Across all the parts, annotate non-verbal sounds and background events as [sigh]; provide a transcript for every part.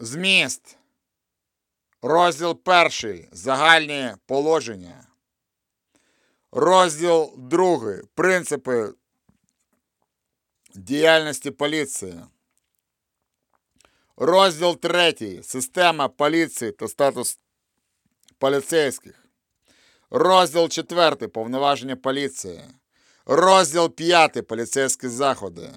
Зміст. Розділ перший. Загальні положення. Розділ другий. Принципи діяльності поліції. Розділ третій. Система поліції та статус поліцейських. Розділ четвертий. Повноваження поліції. Розділ п'ятий. Поліцейські заходи.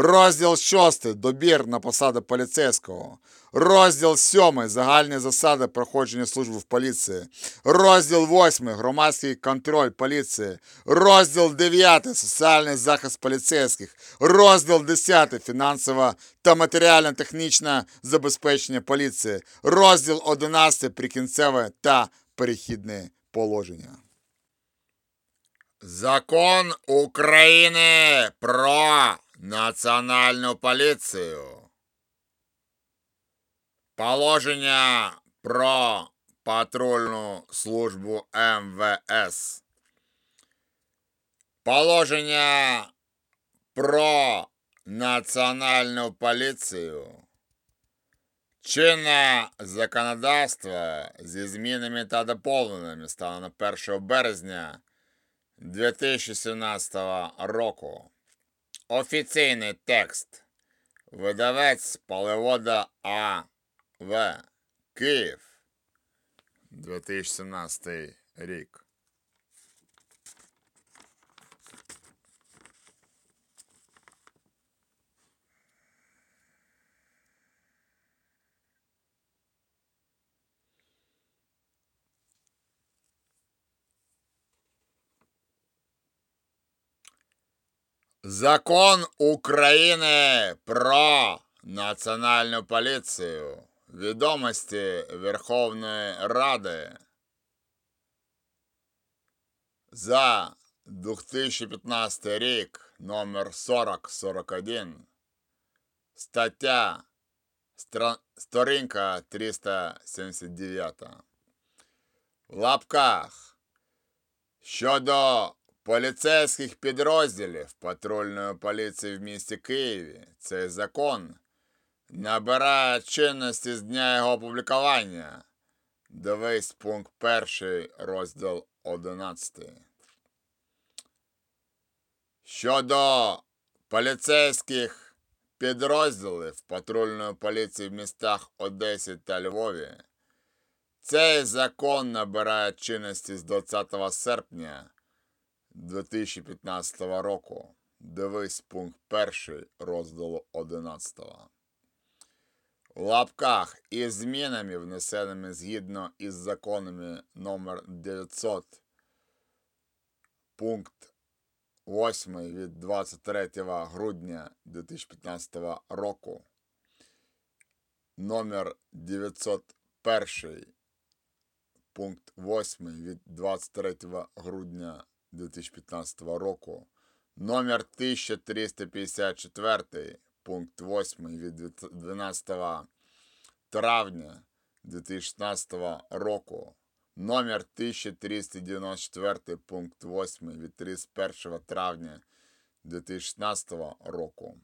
Розділ шостий. Добір на посаду поліцейського. Розділ сьомий. Загальні засади проходження служби в поліції. Розділ восьмий. Громадський контроль поліції. Розділ дев'ятий. Соціальний захист поліцейських. Розділ десятий. Фінансове та матеріально-технічне забезпечення поліції. Розділ одинадцятий. Прикінцеве та перехідне положення. Закон України про національну поліцію. Положення про патрульну службу МВС. Положення про національну поліцію. Чинне законодавство зі змінами та доповненнями стало на 1 березня 2017 року. Офіційний текст. Видавець Полевода А.В. Київ. 2017 рік. Закон України про національну поліцію. Відомості Верховної Ради за 2015 рік номер 4041 стаття сторінка 379 в лапках. Щодо поліцейських підрозділів патрульної поліції в місті Києві цей закон набирає чинності з дня його опублікування. Дивись пункт 1, розділ 11. Щодо поліцейських підрозділів патрульної поліції в містах Одесі та Львові, цей закон набирає чинності з 20 серпня 2015 року. Дивись пункт 1 розділу 11. В лапках із змінами, внесеними згідно із законами номер 900 пункт 8 від 23 грудня 2015 року, номер 901 пункт 8 від 23 грудня 2015 року, номер 1354 пункт 8 від 12 травня 2016 року, номер 1394 пункт 8 від 31 травня 2016 року,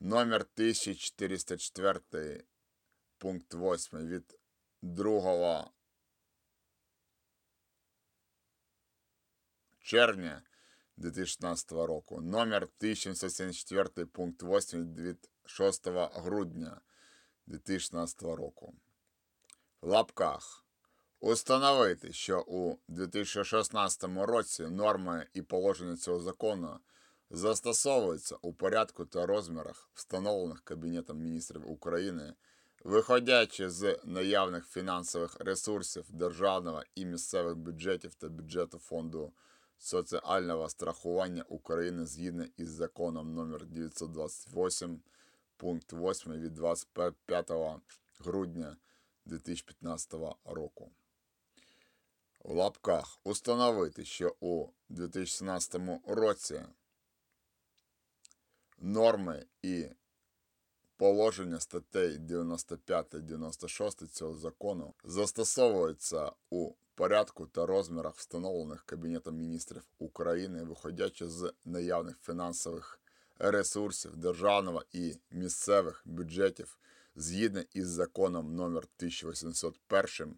номер 1404 пункт 8 від 2 червня 2016 року, номер 1774 пункт 8 від 6 грудня 2016 року. В лапках. Установити, що у 2016 році норми і положення цього закону застосовуються у порядку та розмірах, встановлених Кабінетом міністрів України, виходячи з наявних фінансових ресурсів державного і місцевих бюджетів та бюджету фонду соціального страхування України згідно із законом номер 928 пункт 8 від 25 грудня 2015 року. В лапках установити, що у 2017 році норми і положення статей 95-96 цього закону застосовуються у порядку та розмірах, встановлених Кабінетом міністрів України, виходячи з наявних фінансових ресурсів державного і місцевих бюджетів згідно із законом номер 1801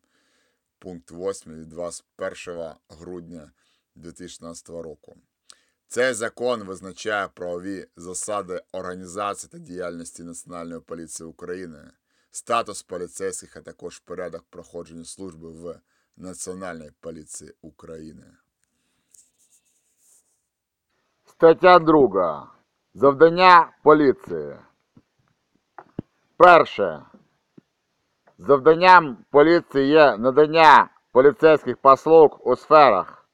пункт 8 від 21 грудня 2016 року. Цей закон визначає правові засади організації та діяльності Національної поліції України, статус поліцейських, а також порядок проходження служби в Національній поліції України. Стаття 2. Завдання поліції. Перше. Завданням поліції є надання поліцейських послуг у сферах.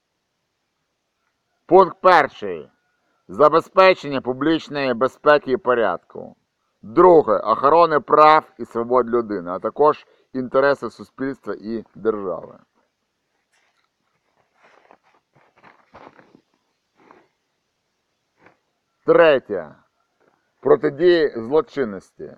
Пункт перший. Забезпечення публічної безпеки і порядку. Друге. Охорони прав і свобод людини, а також інтереси суспільства і держави. Третє. Протидії злочинності.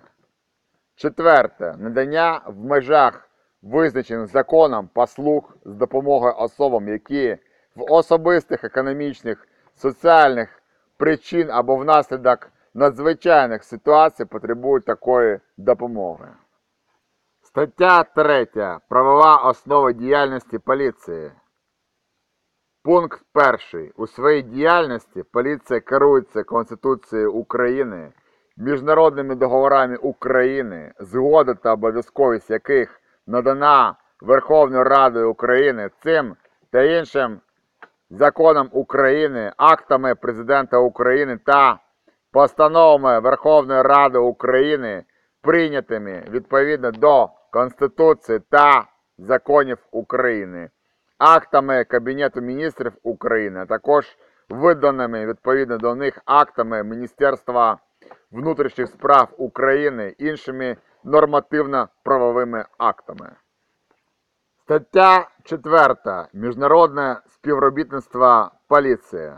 Четверте. Надання в межах визначених законом послуг з допомогою особам, які в особистих економічних, соціальних причин або внаслідок надзвичайних ситуацій потребують такої допомоги. Стаття 3. Правова основа діяльності поліції. Пункт перший. У своїй діяльності поліція керується Конституцією України, міжнародними договорами України, згода та обов'язковість яких надана Верховною Радою України цим та іншим законом України, актами Президента України та постановами Верховної Ради України, прийнятими відповідно до Конституції та законів України актами Кабінету міністрів України, також виданими відповідно до них актами Міністерства внутрішніх справ України іншими нормативно-правовими актами. Стаття 4. Міжнародне співробітництво поліції.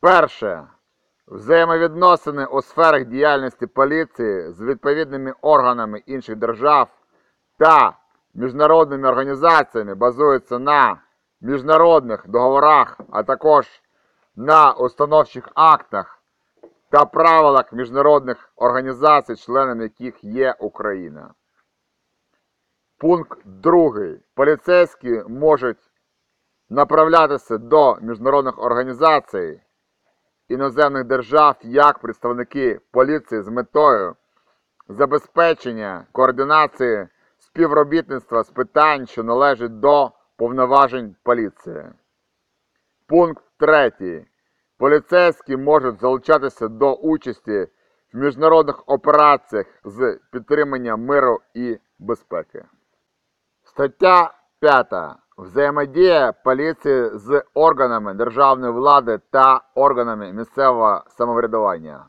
Перше. Взаємовідносини у сферах діяльності поліції з відповідними органами інших держав та міжнародними організаціями базуються на міжнародних договорах, а також на установчих актах та правилах міжнародних організацій, членом яких є Україна. Пункт 2. Поліцейські можуть направлятися до міжнародних організацій іноземних держав як представники поліції з метою забезпечення координації співробітництва з питань, що належать до повноважень поліції. Пункт 3. Поліцейські можуть залучатися до участі в міжнародних операціях з підтримання миру і безпеки. Стаття 5. Взаємодія поліції з органами державної влади та органами місцевого самоврядування.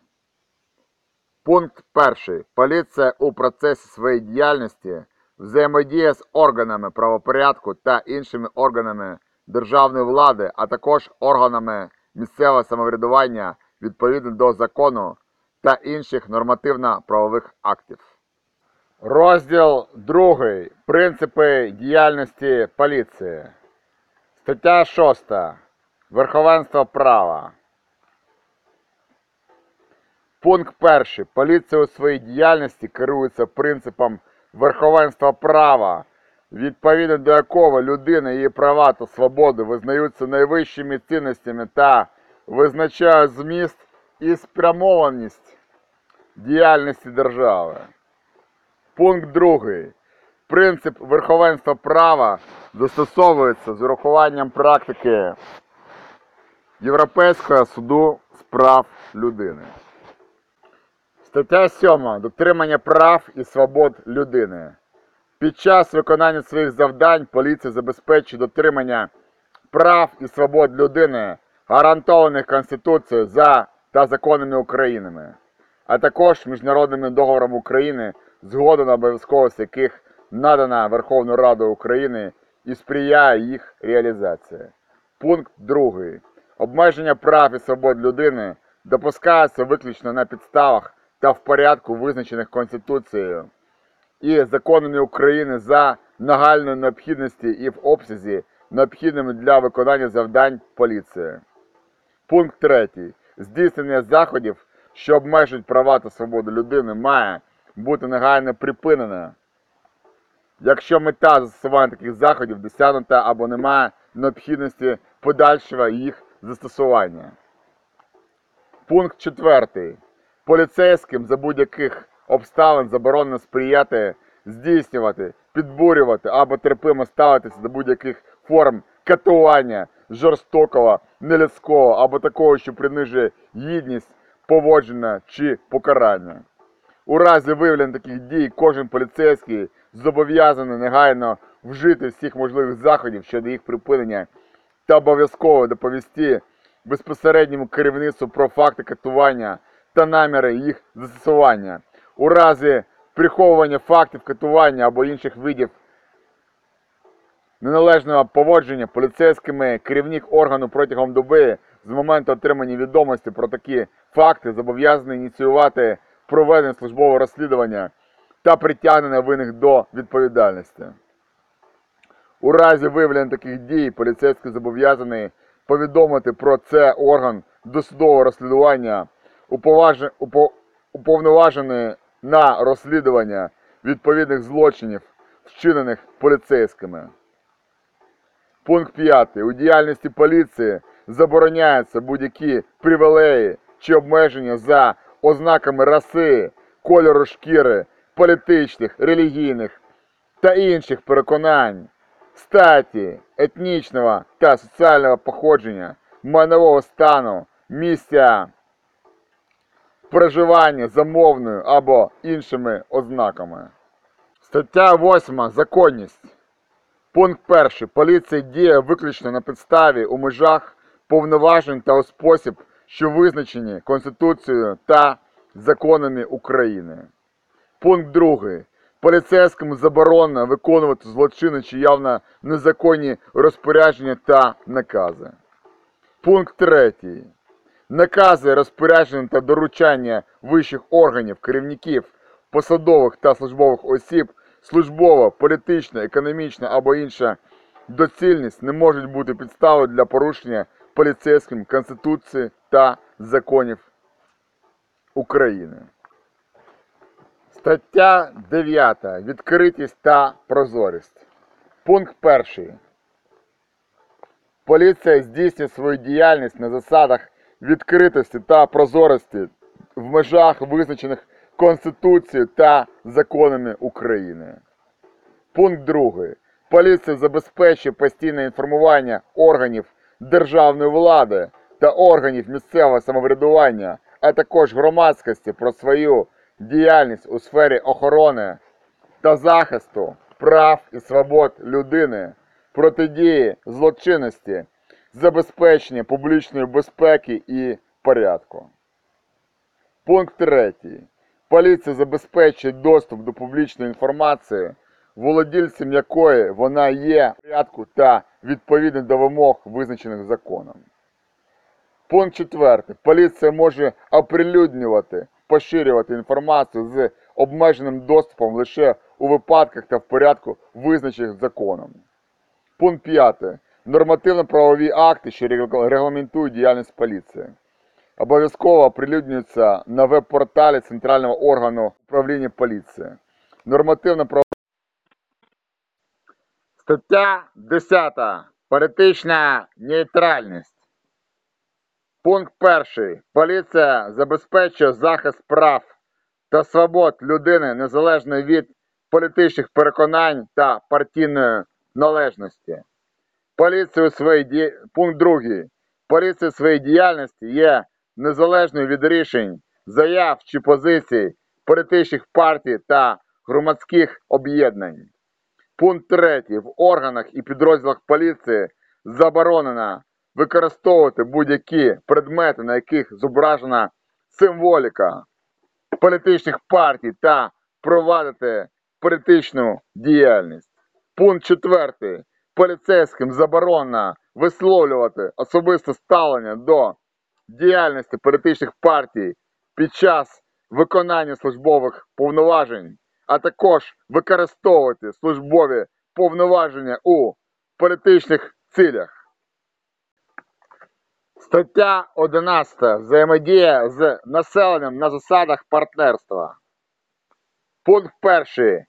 Пункт 1. Поліція у процесі своєї діяльності взаємодіє з органами правопорядку та іншими органами державної влади, а також органами місцевого самоврядування відповідно до закону та інших нормативно-правових актів. Розділ 2. Принципи діяльності поліції. Стаття 6. Верховенство права. Пункт 1. Поліція у своїй діяльності керується принципом верховенства права, відповідно до якого людина, її права та свободи визнаються найвищими цінностями та визначають зміст і спрямованість діяльності держави. Пункт 2. Принцип верховенства права застосовується з урахуванням практики Європейського суду з прав людини. Стаття 7. Дотримання прав і свобод людини. Під час виконання своїх завдань поліція забезпечує дотримання прав і свобод людини, гарантованих Конституцією за та законами України, а також міжнародними договорами України згода на обов'язковість яких надана Верховною Радою України і сприяє їх реалізації. Пункт 2. Обмеження прав і свобод людини допускається виключно на підставах та в порядку, визначених Конституцією і законами України за нагальної необхідності і в обсязі, необхідними для виконання завдань поліції. Пункт 3. Здійснення заходів, що обмежують права та свободу людини, має бути негайно припинене. Якщо мета застосування таких заходів досягнута або немає необхідності подальшого їх застосування. Пункт 4. Поліцейським за будь-яких обставин заборонено сприяти, здійснювати, підбурювати або терпимо ставитися до будь-яких форм катування, жорстокого, нелюдського або такого, що принижує гідність, поводження чи покарання. У разі виявлення таких дій кожен поліцейський зобов'язаний негайно вжити всіх можливих заходів щодо їх припинення та обов'язково доповісти безпосередньому керівництву про факти катування та наміри їх застосування. У разі приховування фактів катування або інших видів неналежного поводження поліцейськими керівник органу протягом доби з моменту отримання відомості про такі факти зобов'язаний ініціювати проведення службового розслідування та притягнення винних до відповідальності. У разі виявлення таких дій поліцейський зобов'язаний повідомити про це орган досудового розслідування, уповноважений на розслідування відповідних злочинів, вчинених поліцейськими. Пункт 5. У діяльності поліції забороняються будь-які привілеї чи обмеження за ознаками раси, кольору шкіри, політичних, релігійних та інших переконань, статі, етнічного та соціального походження, майнового стану, місця проживання за мовною або іншими ознаками. Стаття 8. Законність. Пункт 1. Поліція діє виключно на підставі у межах повноважень та у спосіб, що визначені Конституцією та законами України. Пункт 2. Поліцейському заборонено виконувати злочинні чи явно незаконні розпорядження та накази. Пункт 3. Накази, розпорядження та доручання вищих органів, керівників, посадових та службових осіб, службова, політична, економічна або інша доцільність не можуть бути підставою для порушення поліцейським Конституції та законів України. Стаття 9. Відкритість та прозорість. Пункт 1. Поліція здійснює свою діяльність на засадах відкритості та прозорості в межах визначених Конституцією та законами України. Пункт 2. Поліція забезпечує постійне інформування органів державної влади та органів місцевого самоврядування, а також громадськості про свою діяльність у сфері охорони та захисту прав і свобод людини, протидії злочинності, забезпечення публічної безпеки і порядку. Пункт 3. Поліція забезпечує доступ до публічної інформації, володільцем якої вона є в порядку та відповідно до вимог, визначених законом. Пункт 4. Поліція може оприлюднювати, поширювати інформацію з обмеженим доступом лише у випадках та в порядку, визначених законом. Пункт 5. Нормативно-правові акти, що регламентують діяльність поліції. Обов'язково оприлюднюються на веб-порталі Центрального органу управління поліції. Нормативно право Стаття 10. Політична нейтральність. Пункт 1. Поліція забезпечує захист прав та свобод людини незалежно від політичних переконань та партійної належності. Поліція у своїй ді... Пункт 2. Поліція у своїй діяльності є незалежною від рішень, заяв чи позицій політичних партій та громадських об'єднань. Пункт 3. В органах і підрозділах поліції заборонено використовувати будь-які предмети, на яких зображена символіка політичних партій та провадити політичну діяльність. Пункт 4. Поліцейським заборонено висловлювати особисте ставлення до діяльності політичних партій під час виконання службових повноважень, а також використовувати службові повноваження у політичних цілях. Стаття 11. Взаємодія з населенням на засадах партнерства. Пункт 1.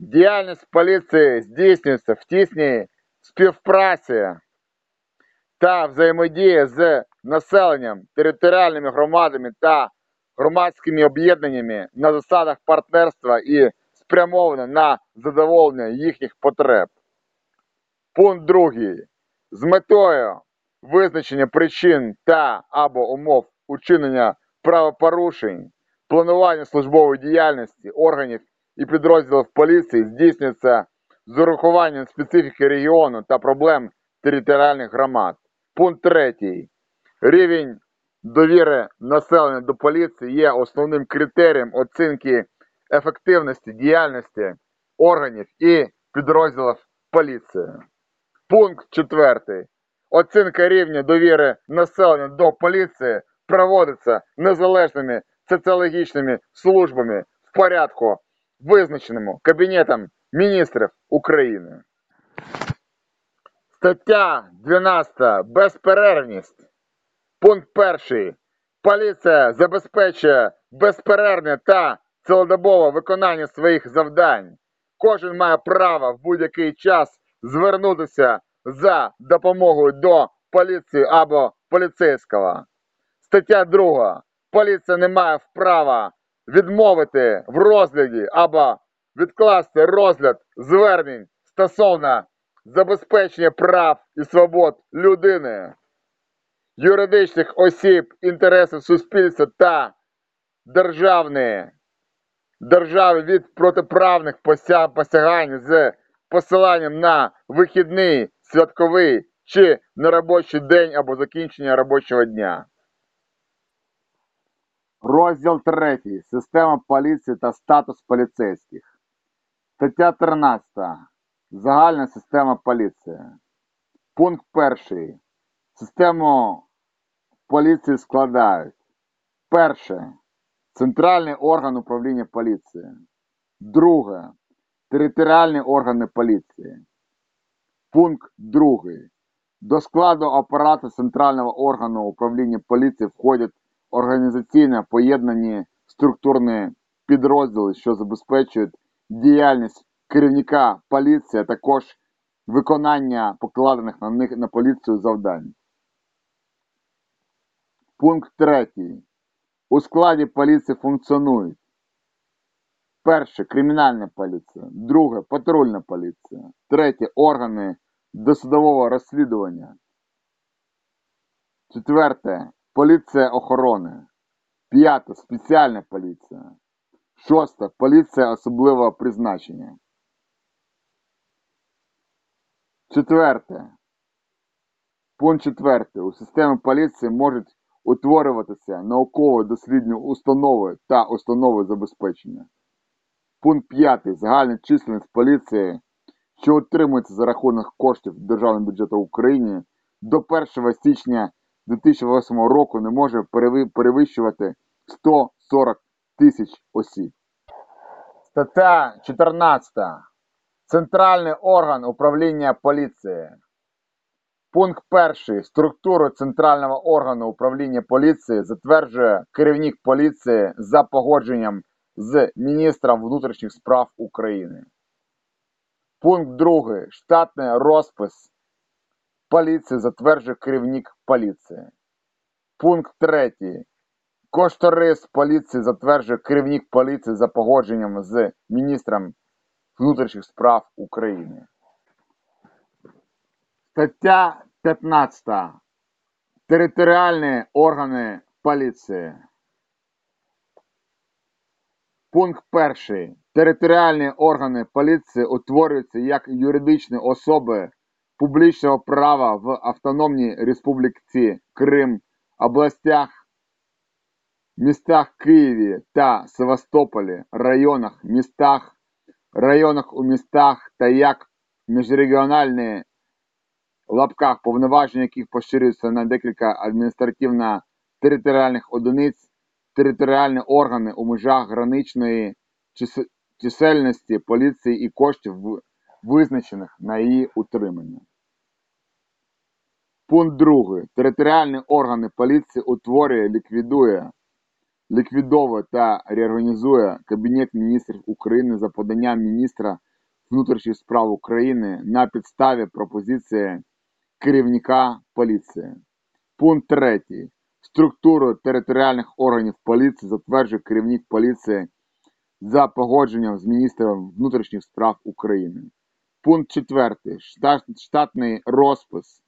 Діяльність поліції здійснюється в тісній співпраці та взаємодії з населенням, територіальними громадами та громадськими об'єднаннями на засадах партнерства і спрямовано на задоволення їхніх потреб. Пункт 2. З метою визначення причин та або умов учинення правопорушень, планування службової діяльності органів і підрозділів поліції здійснюється з урахуванням специфіки регіону та проблем територіальних громад. Пункт 3. Рівень довіри населення до поліції є основним критерієм оцінки ефективності діяльності органів і підрозділів поліції. Пункт 4. Оцінка рівня довіри населення до поліції проводиться незалежними соціологічними службами в порядку, визначеному Кабінетом міністрів України. Стаття 12. Безперервність. Пункт 1. Поліція забезпечує безперервне та цілодобове виконання своїх завдань. Кожен має право в будь-який час звернутися за допомогою до поліції або поліцейського. Стаття 2. Поліція не має права відмовити в розгляді або відкласти розгляд звернень стосовно забезпечення прав і свобод людини, юридичних осіб, інтересів суспільства та державної держави від протиправних посягань з посиланням на вихідний, святковий чи неробочий день або закінчення робочого дня. Розділ 3. Система поліції та статус поліцейських. Стаття 13. Загальна система поліції. Пункт 1. Систему поліції складають. Перше. Центральний орган управління поліції. Друге. Територіальні органи поліції. Пункт 2. До складу апарату центрального органу управління поліції входять організаційно поєднані структурні підрозділи, що забезпечують діяльність керівника поліції, а також виконання покладених на них на поліцію завдань. Пункт 3. У складі поліції функціонують перше кримінальна поліція, друге патрульна поліція, третє органи досудового розслідування, четверте поліція охорони, п'яте спеціальна поліція, шосте поліція особливого призначення. Четверте. Пункт четвертий. У системі поліції можуть утворюватися науково-дослідні установи та установи забезпечення. Пункт 5. Загальна численність поліції, що утримується за рахунок коштів Державного бюджету України, до 1 січня 2008 року не може перевищувати 140 тисяч осіб. Стаття 14. Центральний орган управління поліції. Пункт 1. Структуру центрального органу управління поліції затверджує керівник поліції за погодженням з міністром внутрішніх справ України. Пункт 2. Штатний розпис поліції затверджує керівник поліції. Пункт 3. Кошторис поліції затверджує керівник поліції за погодженням з міністром внутрішніх справ України. Стаття 15. Територіальні органи поліції. Пункт 1. Територіальні органи поліції утворюються як юридичні особи публічного права в Автономній Республіці Крим, областях, містах Києві та Севастополі, районах, містах, районах у містах та як міжрегіональні в лапках, повноваження яких поширюються на декілька адміністративно-територіальних одиниць, територіальні органи у межах граничної чисельності поліції і коштів, визначених на її утримання. Пункт 2. Територіальні органи поліції утворює, ліквідує, ліквідовує та реорганізує Кабінет міністрів України за поданням міністра внутрішніх справ України на підставі пропозиції керівника поліції. Пункт 3. Структуру територіальних органів поліції затверджує керівник поліції за погодженням з міністром внутрішніх справ України. Пункт 4. Штатний розпис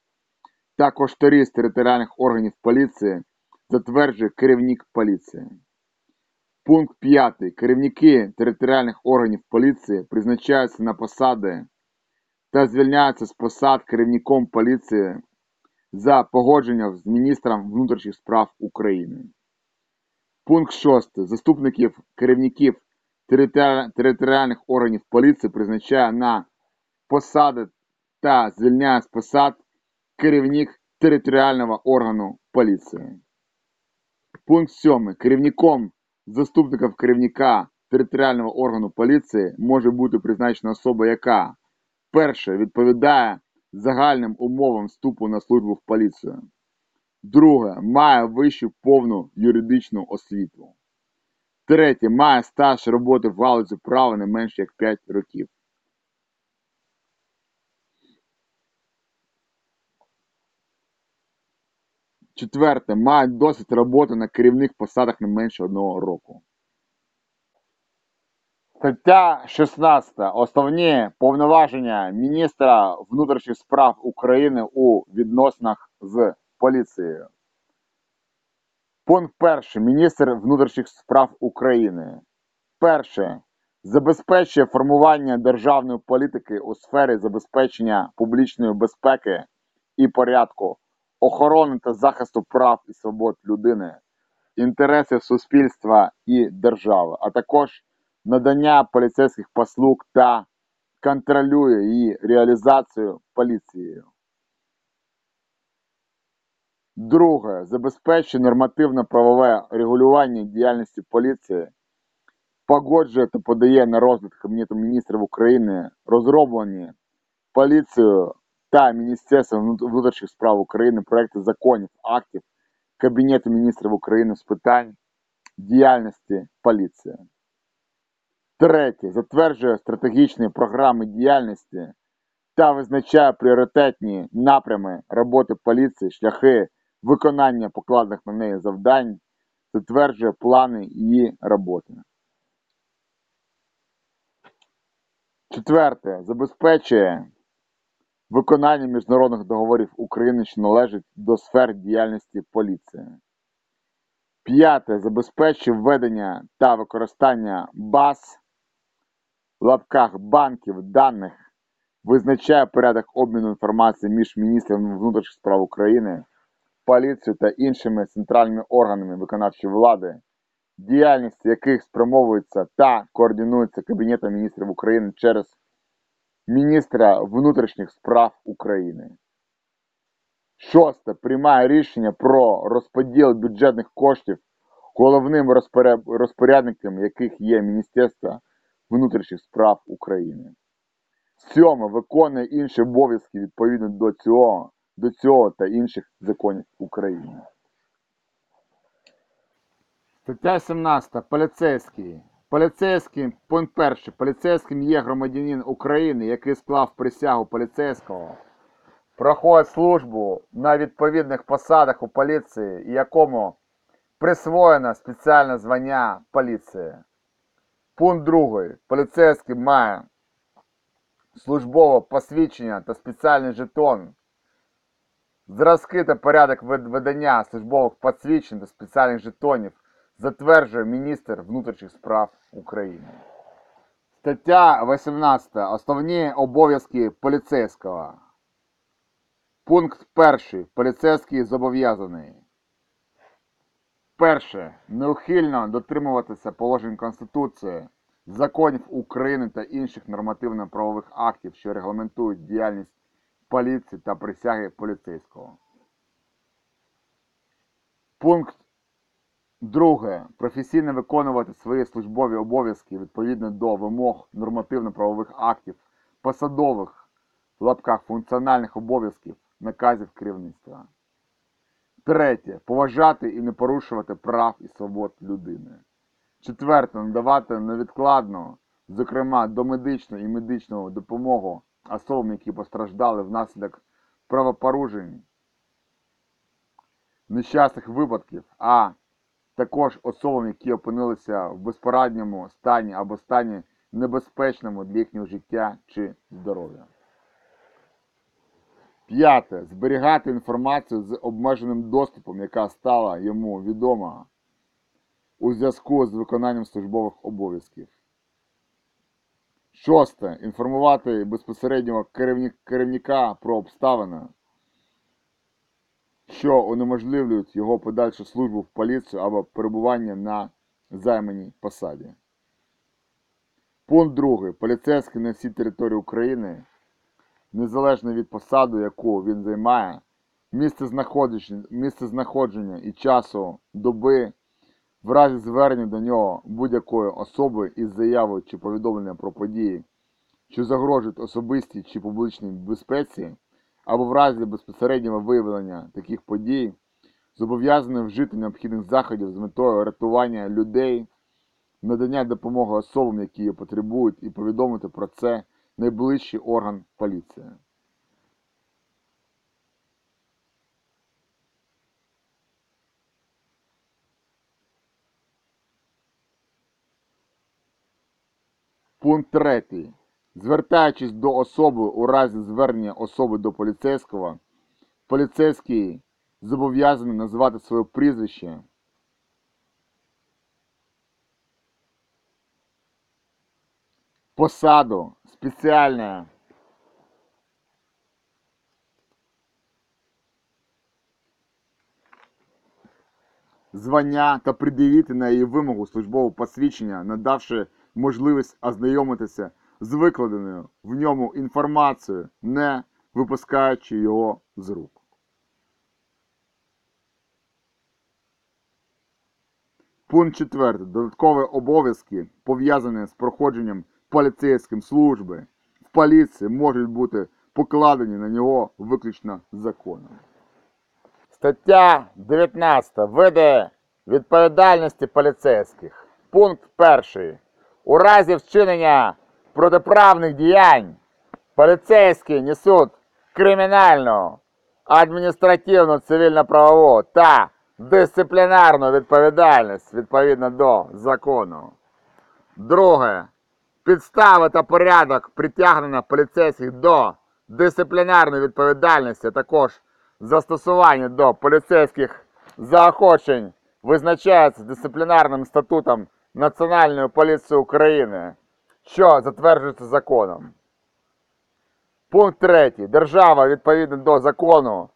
та кошторис територіальних органів поліції затверджує керівник поліції. Пункт 5. Керівники територіальних органів поліції призначаються на посади та звільняються з посад керівником поліції за погодженням з міністром внутрішніх справ України. Пункт 6. Заступників керівників територіальних органів поліції призначає на посади та звільняє з посад керівник територіального органу поліції. Пункт 7. Керівником заступником керівника територіального органу поліції може бути призначена особа, яка перше відповідає загальним умовам вступу на службу в поліцію. Друге, має вищу повну юридичну освіту. Третє, має стаж роботи в галузі права не менше як 5 років. Четверте, має досвід роботи на керівних посадах не менше одного року. Стаття 16. Основні повноваження міністра внутрішніх справ України у відносинах з поліцією. Пункт 1. Міністр внутрішніх справ України. Перше. Забезпечує формування державної політики у сфері забезпечення публічної безпеки і порядку, охорони та захисту прав і свобод людини, інтересів суспільства і держави, а також надання поліцейських послуг та контролює її реалізацію поліцією. Друге. Забезпечує нормативно-правове регулювання діяльності поліції, погоджує та подає на розгляд Кабінету міністрів України розроблені поліцією та Міністерством внутрішніх справ України проекти законів, актів Кабінету міністрів України з питань діяльності поліції. Третє. Затверджує стратегічні програми діяльності та визначає пріоритетні напрями роботи поліції, шляхи виконання покладених на неї завдань, затверджує плани її роботи. Четверте. Забезпечує виконання міжнародних договорів України, що належать до сфер діяльності поліції. П'яте. Забезпечує введення та використання баз в лапках банків даних, визначає порядок обміну інформацією між міністром внутрішніх справ України, поліцією та іншими центральними органами виконавчої влади, діяльність яких спрямовується та координується Кабінетом міністрів України через міністра внутрішніх справ України. Шосте. Приймає рішення про розподіл бюджетних коштів, головним розпоря- розпорядником яких є Міністерство внутрішніх справ України. Сьоме. Виконує інші обов'язки відповідно до цього, до цього та інших законів України. Стаття 17. Поліцейський. Поліцейський, пункт перший. Поліцейським є громадянин України, який склав присягу поліцейського, проходить службу на відповідних посадах у поліції, якому присвоєно спеціальне звання поліції. Пункт другий. Поліцейський має службове посвідчення та спеціальний жетон. Зразки та порядок вид- видання службових посвідчень та спеціальних жетонів затверджує міністр внутрішніх справ України. Стаття 18. Основні обов'язки поліцейського. Пункт 1. Поліцейський зобов'язаний. Перше. Неухильно дотримуватися положень Конституції, законів України та інших нормативно-правових актів, що регламентують діяльність поліції та присяги поліцейського. Пункт Друге. Професійно виконувати свої службові обов'язки відповідно до вимог нормативно-правових актів, посадових в лапках функціональних обов'язків наказів керівництва. Третє. Поважати і не порушувати прав і свобод людини. Четверте. Надавати невідкладно, зокрема домедичну і медичну допомогу особам, які постраждали внаслідок правопорушень, нещасних випадків, а також особам, які опинилися в безпорадньому стані або стані небезпечному для їхнього життя чи здоров'я. П'яте. Зберігати інформацію з обмеженим доступом, яка стала йому відома у зв'язку з виконанням службових обов'язків. Шосте. Інформувати безпосереднього керівника про обставини, що унеможливлюють його подальшу службу в поліцію або перебування на займаній посаді. Пункт 2. Поліцейський на всій території України, незалежно від посади, яку він займає, місце знаходження, місце знаходження і часу доби, в разі звернення до нього будь-якої особи із заявою чи повідомленням про події, що загрожують особистій чи публічній безпеці, або в разі безпосереднього виявлення таких подій, зобов'язаний вжити необхідних заходів з метою рятування людей, надання допомоги особам, які її потребують, і повідомити про це найближчий орган поліції. Пункт 3. Звертаючись до особи у разі звернення особи до поліцейського, поліцейський зобов'язаний назвати своє прізвище, посаду, спеціальне звання та пред'явити на її вимогу службове посвідчення, надавши можливість ознайомитися з викладеною в ньому інформацією, не випускаючи його з рук. Пункт 4. Додаткові обов'язки, пов'язані з проходженням поліцейським служби в поліції, можуть бути покладені на нього виключно законом. Стаття 19. Види відповідальності поліцейських. Пункт 1. У разі вчинення протиправних діянь поліцейські несуть кримінальну, адміністративну, цивільно-правову та дисциплінарну відповідальність відповідно до закону. Друге. Підстави та порядок притягнення поліцейських до дисциплінарної відповідальності, також застосування до поліцейських заохочень визначаються дисциплінарним статутом Національної поліції України, що затверджується законом. Пункт 3. Держава відповідно до закону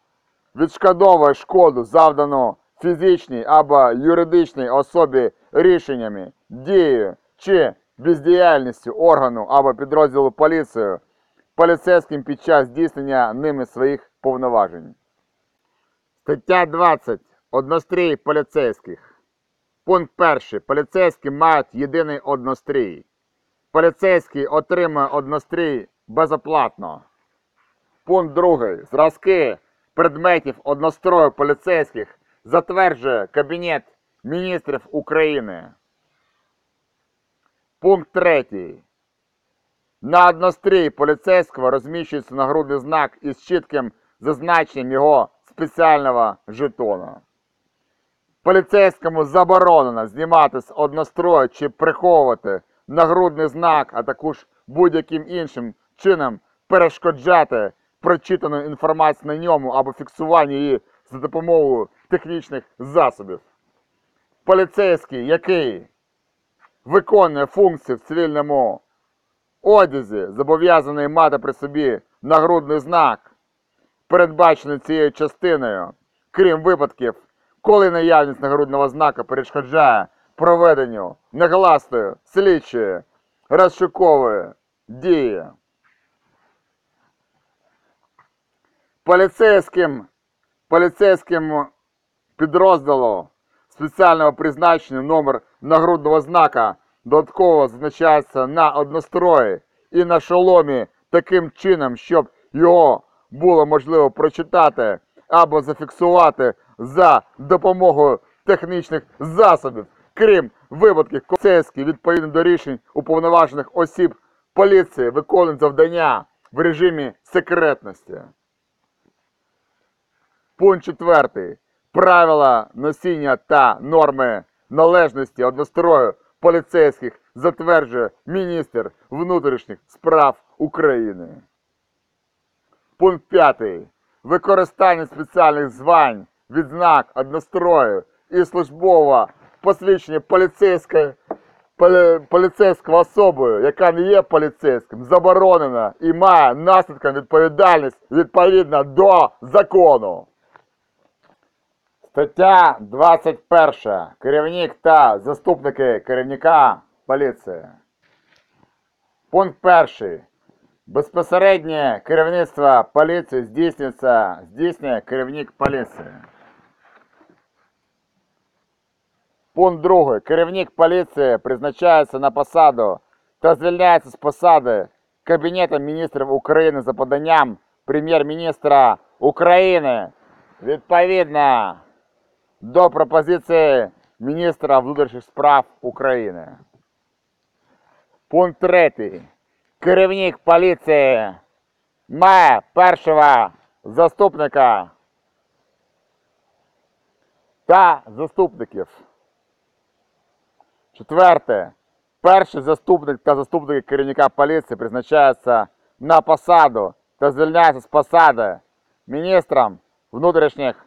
відшкодовує шкоду, завдану фізичній або юридичній особі рішеннями, дією чи бездіяльністю органу або підрозділу поліції поліцейським під час здійснення ними своїх повноважень. Стаття 20. Однострій поліцейських. Пункт 1. Поліцейські мають єдиний однострій. Поліцейський отримує однострій безоплатно. Пункт 2. Зразки предметів однострою поліцейських затверджує Кабінет міністрів України. Пункт 3. На однострій поліцейського розміщується нагрудний знак із чітким зазначенням його спеціального жетона. Поліцейському заборонено знімати з однострою чи приховувати нагрудний знак, а також будь-яким іншим чином перешкоджати прочитану інформацію на ньому або фіксування її за допомогою технічних засобів. Поліцейський, який виконує функції в цивільному одязі, зобов'язаний мати при собі нагрудний знак, передбачений цією частиною, крім випадків, коли наявність нагрудного знака перешкоджає проведенню негласної, слідчої, розшукової дії. Поліцейським, поліцейським підрозділу спеціального призначення номер нагрудного знака додатково зазначається на однострої і на шоломі таким чином, щоб його було можливо прочитати або зафіксувати за допомогою технічних засобів, крім випадків поліцейські відповідно до рішень уповноважених осіб поліції виконують завдання в режимі секретності. Пункт 4. Правила носіння та норми належності однострою поліцейських затверджує міністр внутрішніх справ України. Пункт 5. Використання спеціальних звань, відзнак однострою і службового посвідчення поліцейської полі- поліцейською особою, яка не є поліцейським, заборонена і має наслідком відповідальність відповідно до закону. Стаття 21. Керівник та заступники керівника поліції. Пункт 1. Безпосереднє керівництво поліції здійснюється, здійснює керівник поліції. Пункт 2. Керівник поліції призначається на посаду та звільняється з посади Кабінетом міністрів України за поданням прем'єр-міністра України відповідно до пропозиції міністра внутрішніх справ України. Пункт 3. Керівник поліції має першого заступника та заступників. Четверте. Перший заступник та заступники керівника поліції призначаються на посаду та звільняються з посади міністром внутрішніх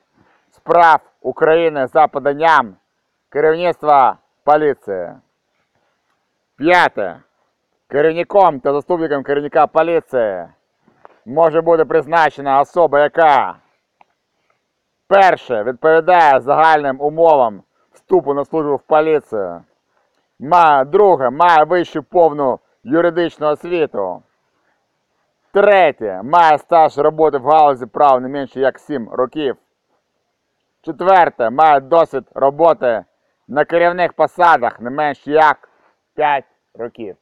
справ України за поданням керівництва поліції. П'яте. Керівником та заступником керівника поліції може бути призначена особа, яка перше відповідає загальним умовам вступу на службу в поліцію. Друге, має вищу повну юридичну освіту. Третє, має стаж роботи в галузі права не менше як 7 років. Четверте, має досвід роботи на керівних посадах не менш як 5 років.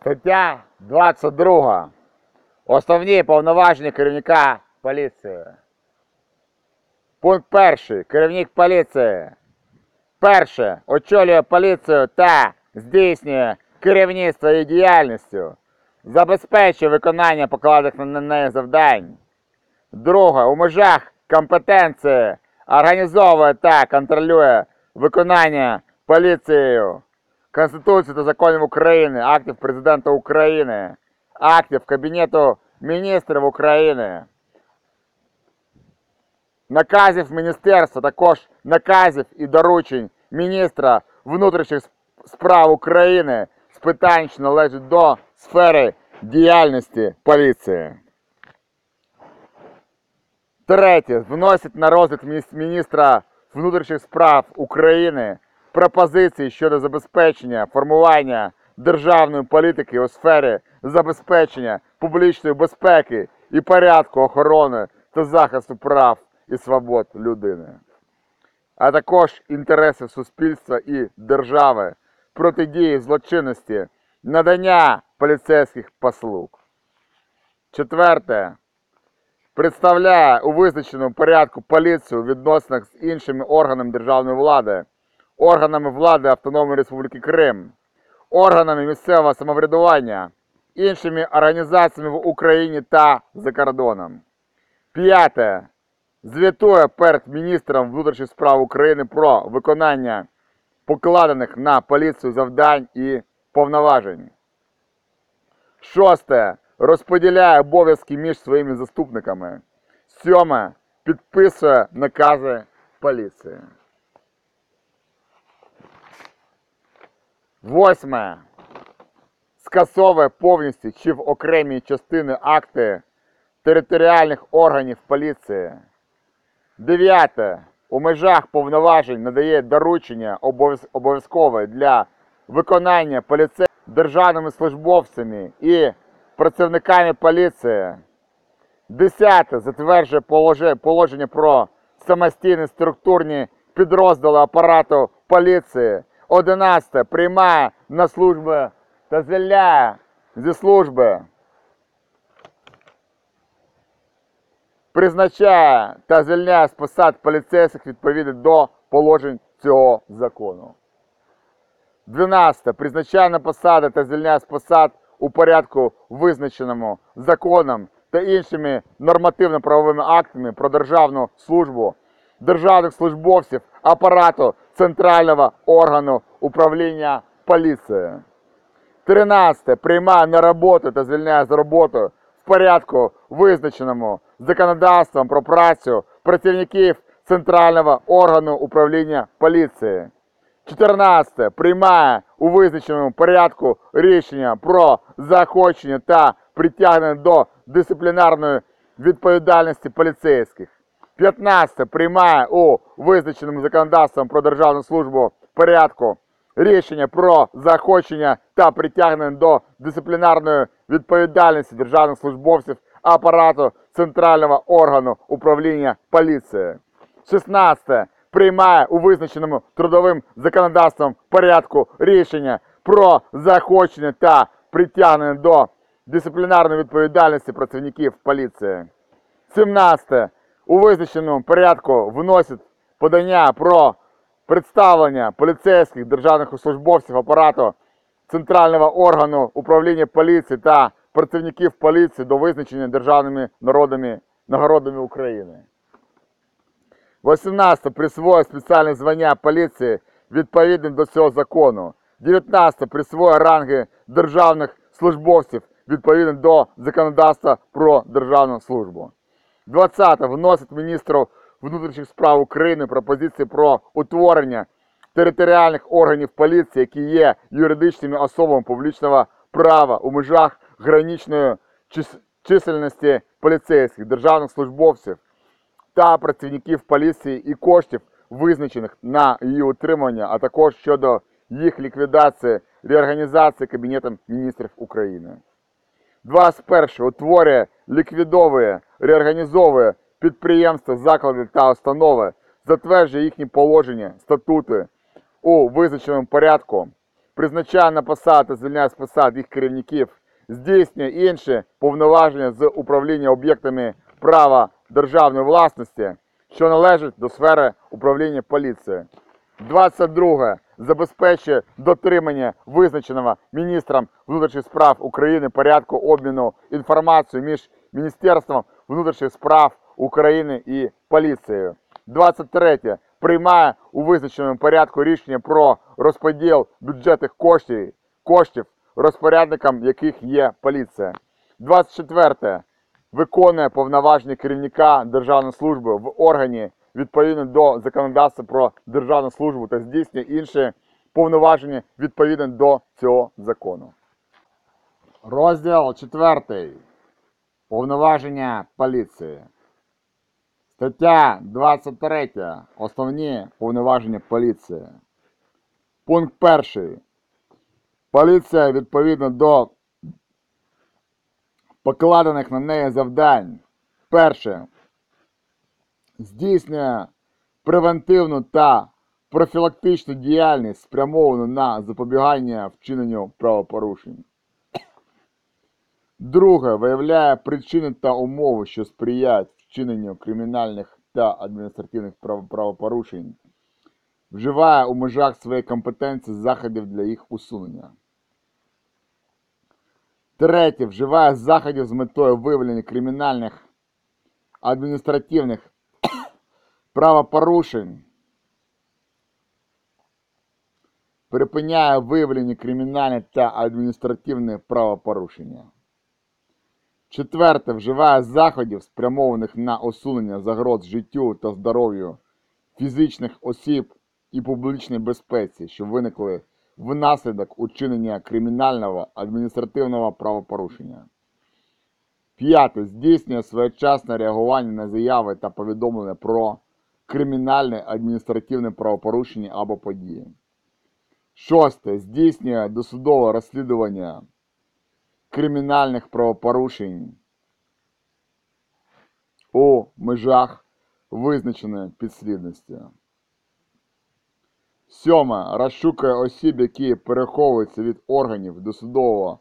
Стаття 22. Основні повноваження керівника поліції. Пункт 1. Керівник поліції. Перше. Очолює поліцію та здійснює керівництво її діяльністю. Забезпечує виконання покладених на неї завдань. Друге. У межах компетенції організовує та контролює виконання поліцією Конституції та законів України, актів Президента України, актів Кабінету міністрів України, наказів міністерства, також наказів і доручень міністра внутрішніх справ України з питань, що належать до сфери діяльності поліції. Третє. Вносить на розгляд міністра внутрішніх справ України пропозиції щодо забезпечення формування державної політики у сфері забезпечення публічної безпеки і порядку охорони та захисту прав і свобод людини, а також інтересів суспільства і держави, протидії злочинності, надання поліцейських послуг. Четверте представляє у визначеному порядку поліцію у відносинах з іншими органами державної влади, органами влади Автономної Республіки Крим, органами місцевого самоврядування, іншими організаціями в Україні та за кордоном. П'яте. Звітує перед міністром внутрішніх справ України про виконання покладених на поліцію завдань і повноважень. Шосте. Розподіляє обов'язки між своїми заступниками. Сьоме. Підписує накази поліції. Восьме. Скасовує повністю чи в окремій частини акти територіальних органів поліції. Дев'яте. У межах повноважень надає доручення обов'язкове для виконання поліцей державними службовцями і працівниками поліції. Десяте. Затверджує положення про самостійні структурні підрозділи апарату поліції. Одинадцяте. Приймає на службу та звільняє зі служби. призначає та звільняє з посад поліцейських відповідно до положень цього закону. 12. Призначає на посади та звільняє з посад у порядку, визначеному законом та іншими нормативно-правовими актами про державну службу, державних службовців апарату центрального органу управління поліцією. 13. Приймає на роботу та звільняє з роботи в порядку, визначеному законодавством про працю працівників центрального органу управління поліції. 14. Приймає у визначеному порядку рішення про заохочення та притягнення до дисциплінарної відповідальності поліцейських. 15. Приймає у визначеному законодавством про державну службу порядку рішення про заохочення та притягнення до дисциплінарної відповідальності державних службовців апарату центрального органу управління поліції. 16. Приймає у визначеному трудовим законодавством порядку рішення про заохочення та притягнення до дисциплінарної відповідальності працівників поліції. 17. У визначеному порядку вносить подання про представлення поліцейських державних службовців апарату центрального органу управління поліції та працівників поліції до визначення державними народами нагородами України. 18. Присвоює спеціальне звання поліції відповідним до цього закону. 19. Присвоює ранги державних службовців відповідно до законодавства про державну службу. 20. Вносить міністру внутрішніх справ України пропозиції про утворення територіальних органів поліції, які є юридичними особами публічного права у межах граничної чис- чисельності поліцейських, державних службовців та працівників поліції і коштів, визначених на її утримання, а також щодо їх ліквідації, реорганізації Кабінетом міністрів України. 21. Утворює, ліквідовує, реорганізовує підприємства, заклади та установи, затверджує їхні положення, статути у визначеному порядку, призначає на посади та звільняє з посад їх керівників, здійснює інші повноваження з управління об'єктами права державної власності, що належать до сфери управління поліції. 22. Забезпечує дотримання визначеного міністром внутрішніх справ України порядку обміну інформацією між Міністерством внутрішніх справ України і поліцією. 23. Приймає у визначеному порядку рішення про розподіл бюджетних коштів, коштів розпорядником яких є поліція. 24. Виконує повноваження керівника державної служби в органі відповідно до законодавства про державну службу та здійснює інші повноваження відповідно до цього закону. Розділ 4. Повноваження поліції. Стаття 23. Основні повноваження поліції. Пункт 1. Поліція відповідно до покладених на неї завдань. Перше. Здійснює превентивну та профілактичну діяльність, спрямовану на запобігання вчиненню правопорушень. Друге. Виявляє причини та умови, що сприяють вчиненню кримінальних та адміністративних прав- правопорушень. Вживає у межах своєї компетенції заходів для їх усунення. Третє. Вживає заходів з метою виявлення кримінальних адміністративних [coughs] правопорушень. Припиняє виявлені кримінальні та адміністративні правопорушення. Четверте. Вживає заходів, спрямованих на усунення загроз життю та здоров'ю фізичних осіб і публічній безпеці, що виникли внаслідок учинення кримінального адміністративного правопорушення. П'яте. Здійснює своєчасне реагування на заяви та повідомлення про кримінальне адміністративне правопорушення або події. Шосте. Здійснює досудове розслідування кримінальних правопорушень у межах визначеної підслідності. Сьоме. Розшукує осіб, які переховуються від органів досудового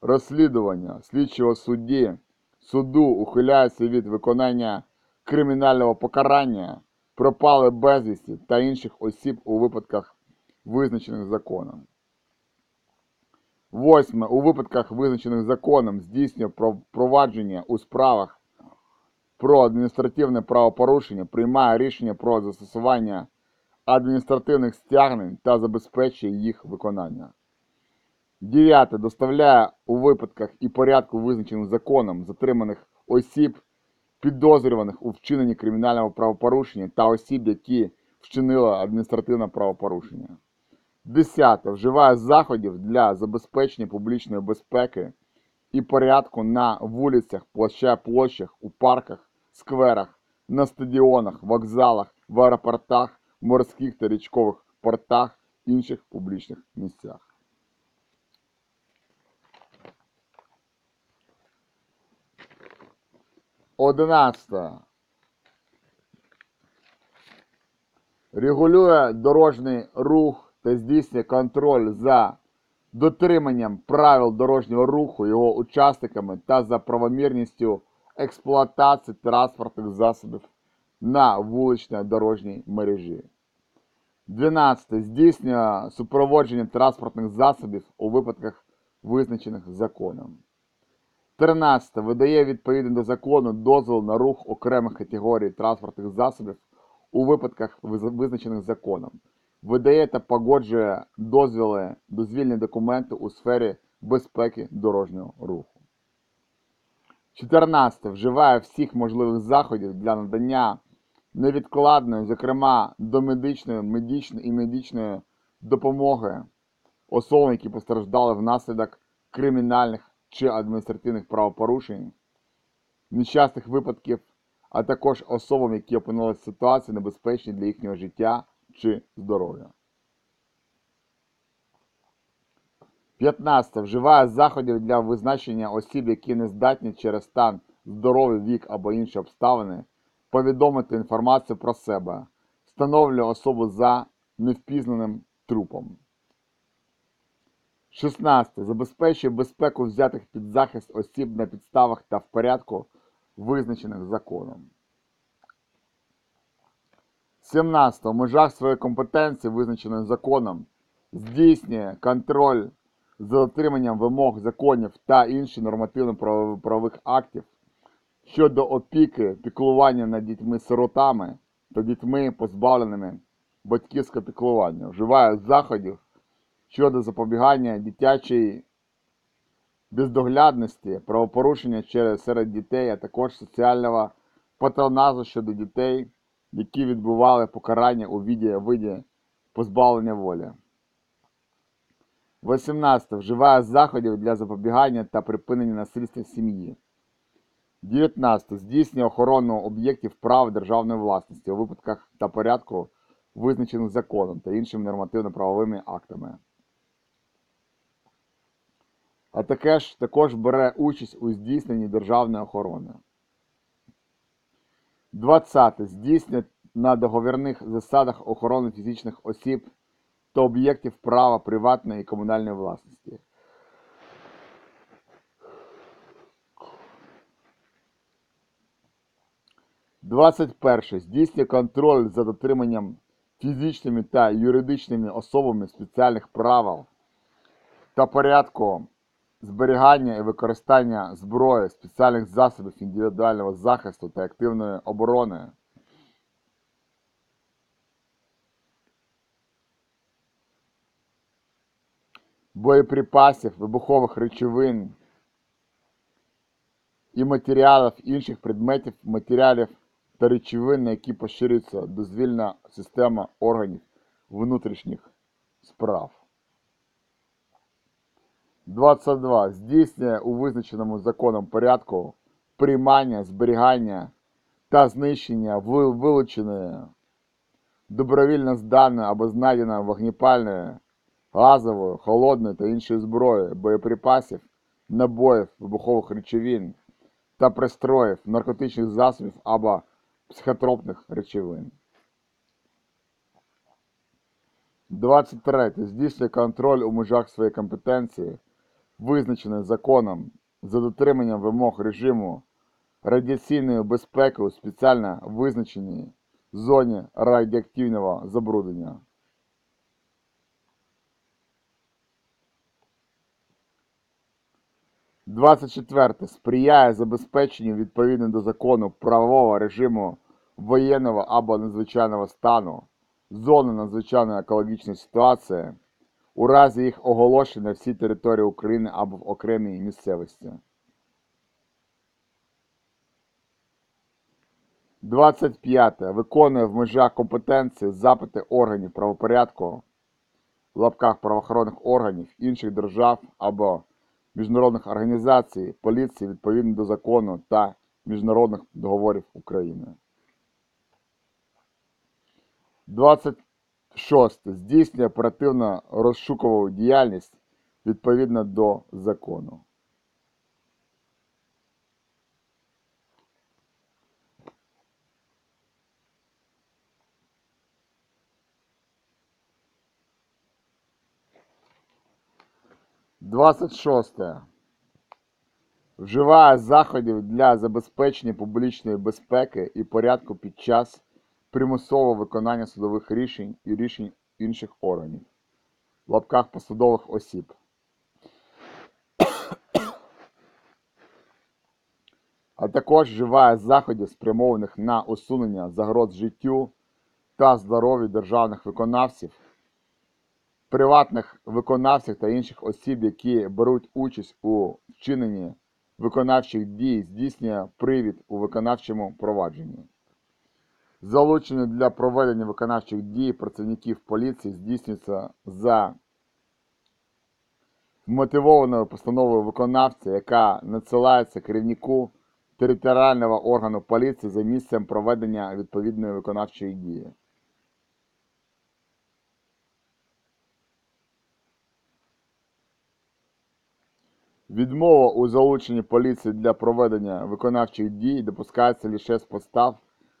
розслідування, слідчого судді, суду, ухиляються від виконання кримінального покарання, пропали безвісті та інших осіб у випадках, визначених законом. Восьме. У випадках, визначених законом, здійснює про- провадження у справах про адміністративне правопорушення, приймає рішення про застосування адміністративних стягнень та забезпечує їх виконання. Дев'яте. Доставляє у випадках і порядку, визначених законом, затриманих осіб, підозрюваних у вчиненні кримінального правопорушення та осіб, які вчинили адміністративне правопорушення. Десяте. Вживає заходів для забезпечення публічної безпеки і порядку на вулицях, площа, площах, у парках, скверах, на стадіонах, вокзалах, в аеропортах, морських та річкових портах, інших публічних місцях. Одинадцяте. Регулює дорожній рух та здійснює контроль за дотриманням правил дорожнього руху його учасниками та за правомірністю експлуатації транспортних засобів на вуличній дорожній мережі. 12. Здійснює супроводження транспортних засобів у випадках, визначених законом. 13. Видає відповідно до закону дозвіл на рух окремих категорій транспортних засобів у випадках, визначених законом. Видає та погоджує дозвіли, дозвільні документи у сфері безпеки дорожнього руху. 14. Вживає всіх можливих заходів для надання невідкладної, зокрема домедичної, медичної і медичної допомоги особам, які постраждали внаслідок кримінальних чи адміністративних правопорушень, нещасних випадків, а також особам, які опинилися в ситуації небезпечній для їхнього життя чи здоров'я. 15. Вживає заходів для визначення осіб, які не здатні через стан здоров'я, вік або інші обставини повідомити інформацію про себе, встановлює особу за невпізнаним трупом. 16. Забезпечує безпеку взятих під захист осіб на підставах та в порядку, визначених законом. 17. В межах своєї компетенції, визначеної законом, здійснює контроль за дотриманням вимог законів та інших нормативно-правових актів щодо опіки, піклування над дітьми-сиротами та дітьми, позбавленими батьківського піклування, вживає заходів щодо запобігання дитячої бездоглядності, правопорушення серед дітей, а також соціального патронажу щодо дітей, які відбували покарання у віді, виді позбавлення волі. 18. Вживає заходів для запобігання та припинення насильства сім'ї. 19. Здійснює охорону об'єктів прав державної власності у випадках та порядку, визначених законом та іншими нормативно-правовими актами. А також, також бере участь у здійсненні державної охорони. 20. Здійснює на договірних засадах охорони фізичних осіб та об'єктів права приватної і комунальної власності. Двадцять перше. Здійснює контроль за дотриманням фізичними та юридичними особами спеціальних правил та порядку зберігання і використання зброї, спеціальних засобів індивідуального захисту та активної оборони. боєприпасів, вибухових речовин і матеріалів інших предметів, матеріалів та речовин, на які поширюється дозвільна система органів внутрішніх справ. 22. Здійснює у визначеному законом порядку приймання, зберігання та знищення ви- вилученої, добровільно зданої або знайденої вогнепальної, газової, холодної та іншої зброї, боєприпасів, набоїв, вибухових речовин та пристроїв, наркотичних засобів або психотропних речовин. 23. Здійснює контроль у межах своєї компетенції, визначений законом за дотриманням вимог режиму радіаційної безпеки у спеціально визначеній зоні радіоактивного забруднення. Двадцять четверте. Сприяє забезпеченню відповідно до закону правового режиму воєнного або надзвичайного стану, зони надзвичайної екологічної ситуації у разі їх оголошення всій території України або в окремій місцевості. 25. Виконує в межах компетенції запити органів правопорядку в лапках правоохоронних органів інших держав або міжнародних організацій, поліції відповідно до закону та міжнародних договорів України. 26. Здійснює оперативно розшукову діяльність відповідно до закону. Двадцять шосте. Вживає заходів для забезпечення публічної безпеки і порядку під час примусового виконання судових рішень і рішень інших органів в лапках посадових осіб. А також вживає заходів, спрямованих на усунення загроз життю та здоров'ю державних виконавців, приватних виконавців та інших осіб, які беруть участь у вчиненні виконавчих дій, здійснює привід у виконавчому провадженні. Залучення для проведення виконавчих дій працівників поліції здійснюється за мотивованою постановою виконавця, яка надсилається керівнику територіального органу поліції за місцем проведення відповідної виконавчої дії. Відмова у залученні поліції для проведення виконавчих дій допускається лише з постав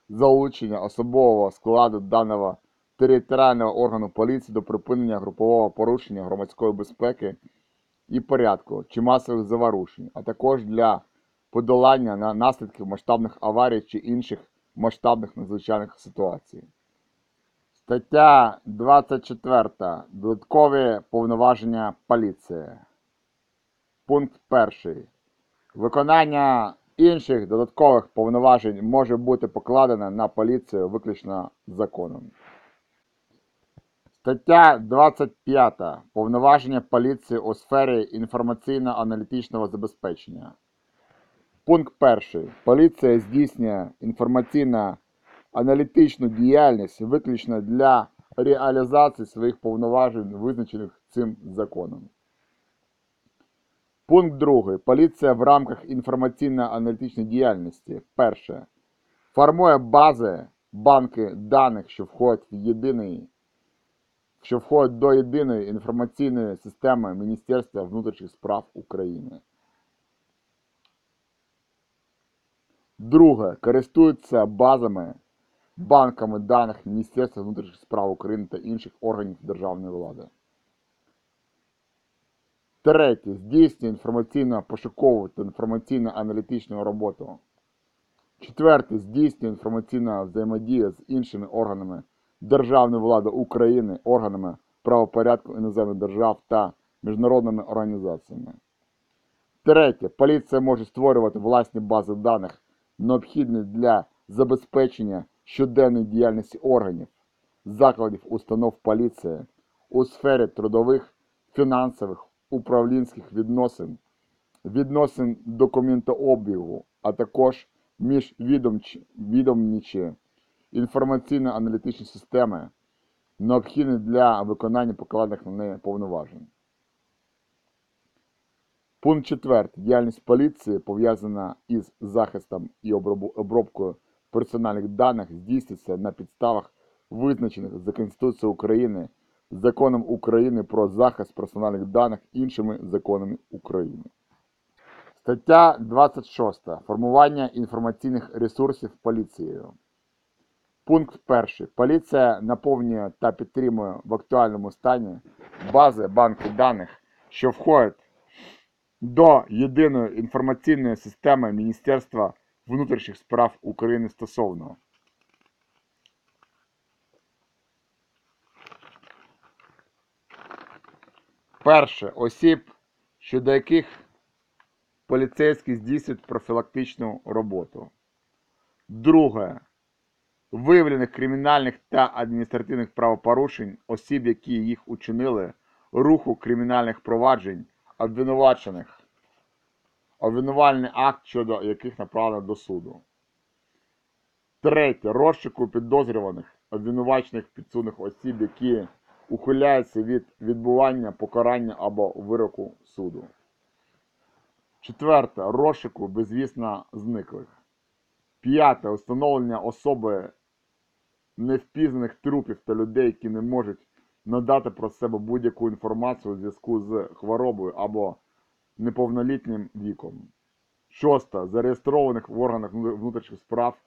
залучення особового складу даного територіального органу поліції до припинення групового порушення громадської безпеки і порядку чи масових заворушень, а також для подолання на наслідків масштабних аварій чи інших масштабних надзвичайних ситуацій. Стаття 24. Додаткові повноваження поліції. Пункт 1. Виконання інших додаткових повноважень може бути покладене на поліцію виключно законом. Стаття 25. Повноваження поліції у сфері інформаційно-аналітичного забезпечення. Пункт 1. Поліція здійснює інформаційно-аналітичну діяльність виключно для реалізації своїх повноважень, визначених цим законом. Пункт 2. Поліція в рамках інформаційно-аналітичної діяльності. Перше. Формує бази, банки даних, що входять в єдиний, що входять до єдиної інформаційної системи Міністерства внутрішніх справ України. Друге. Користується базами, банками даних Міністерства внутрішніх справ України та інших органів державної влади. Третє. Здійснює інформаційно-пошукову та інформаційно-аналітичну роботу. Четверте. Здійснює інформаційну взаємодію з іншими органами державної влади України, органами правопорядку іноземних держав та міжнародними організаціями. Третє. Поліція може створювати власні бази даних, необхідні для забезпечення щоденної діяльності органів, закладів установ поліції у сфері трудових, фінансових, управлінських відносин, відносин документообігу, а також міжвідомнічі інформаційно-аналітичні системи, необхідні для виконання покладених на неї повноважень. Пункт 4. Діяльність поліції, пов'язана із захистом і обробкою персональних даних, здійснюється на підставах, визначених за Конституцією України, Законом України про захист персональних даних іншими законами України. Стаття 26. Формування інформаційних ресурсів поліцією. Пункт 1. Поліція наповнює та підтримує в актуальному стані бази банки даних, що входять до єдиної інформаційної системи Міністерства внутрішніх справ України стосовно Перше. Осіб, щодо яких поліцейські здійснюють профілактичну роботу. Друге. Виявлених кримінальних та адміністративних правопорушень осіб, які їх учинили, руху кримінальних проваджень, обвинувачених, обвинувальний акт, щодо яких направлено до суду. Третє. Розшуку підозрюваних, обвинувачених підсудних осіб, які ухиляються від відбування покарання або вироку суду. Четверте. Розшуку безвісно зниклих. П'яте. Установлення особи невпізнаних трупів та людей, які не можуть надати про себе будь-яку інформацію у зв'язку з хворобою або неповнолітнім віком. Шосте. Зареєстрованих в органах внутрішніх справ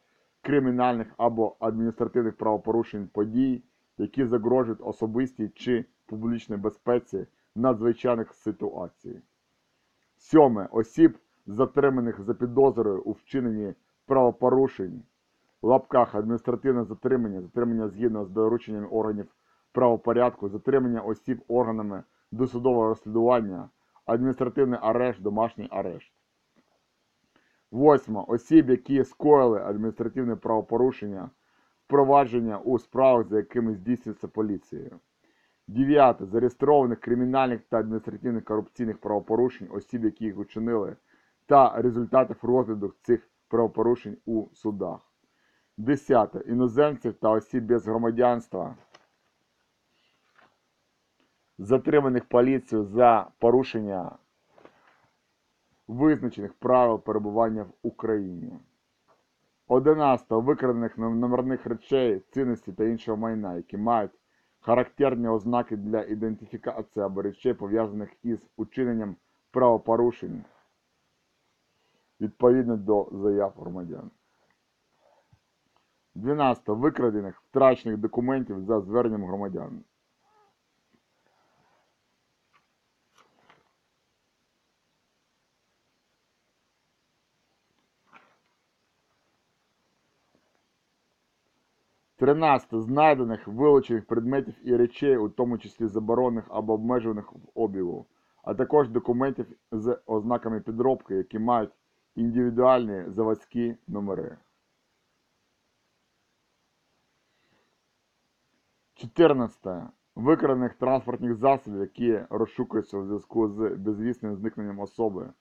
кримінальних або адміністративних правопорушень подій, які загрожують особистій чи публічній безпеці надзвичайних ситуацій. Сьоме. Осіб, затриманих за підозрою у вчиненні правопорушень, в лапках адміністративне затримання, затримання згідно з дорученнями органів правопорядку, затримання осіб органами досудового розслідування, адміністративний арешт, домашній арешт. Восьме. Осіб, які скоїли адміністративне правопорушення, впровадження у справах, за якими здійснюється поліцією. Дев'яте. Зареєстрованих кримінальних та адміністративних корупційних правопорушень, осіб, які їх учинили, та результатів розгляду цих правопорушень у судах. Десяте. Іноземців та осіб без громадянства, затриманих поліцією за порушення визначених правил перебування в Україні. 11. Викрадених номерних речей, цінності та іншого майна, які мають характерні ознаки для ідентифікації або речей, пов'язаних із учиненням правопорушень відповідно до заяв громадян. 12. Викрадених втрачених документів за зверненням громадян. Тринадцяте. Знайдених вилучених предметів і речей, у тому числі заборонених або обмежених в обігу, а також документів з ознаками підробки, які мають індивідуальні заводські номери. 14. Викрадених транспортних засобів, які розшукуються у зв'язку з безвісним зникненням особи,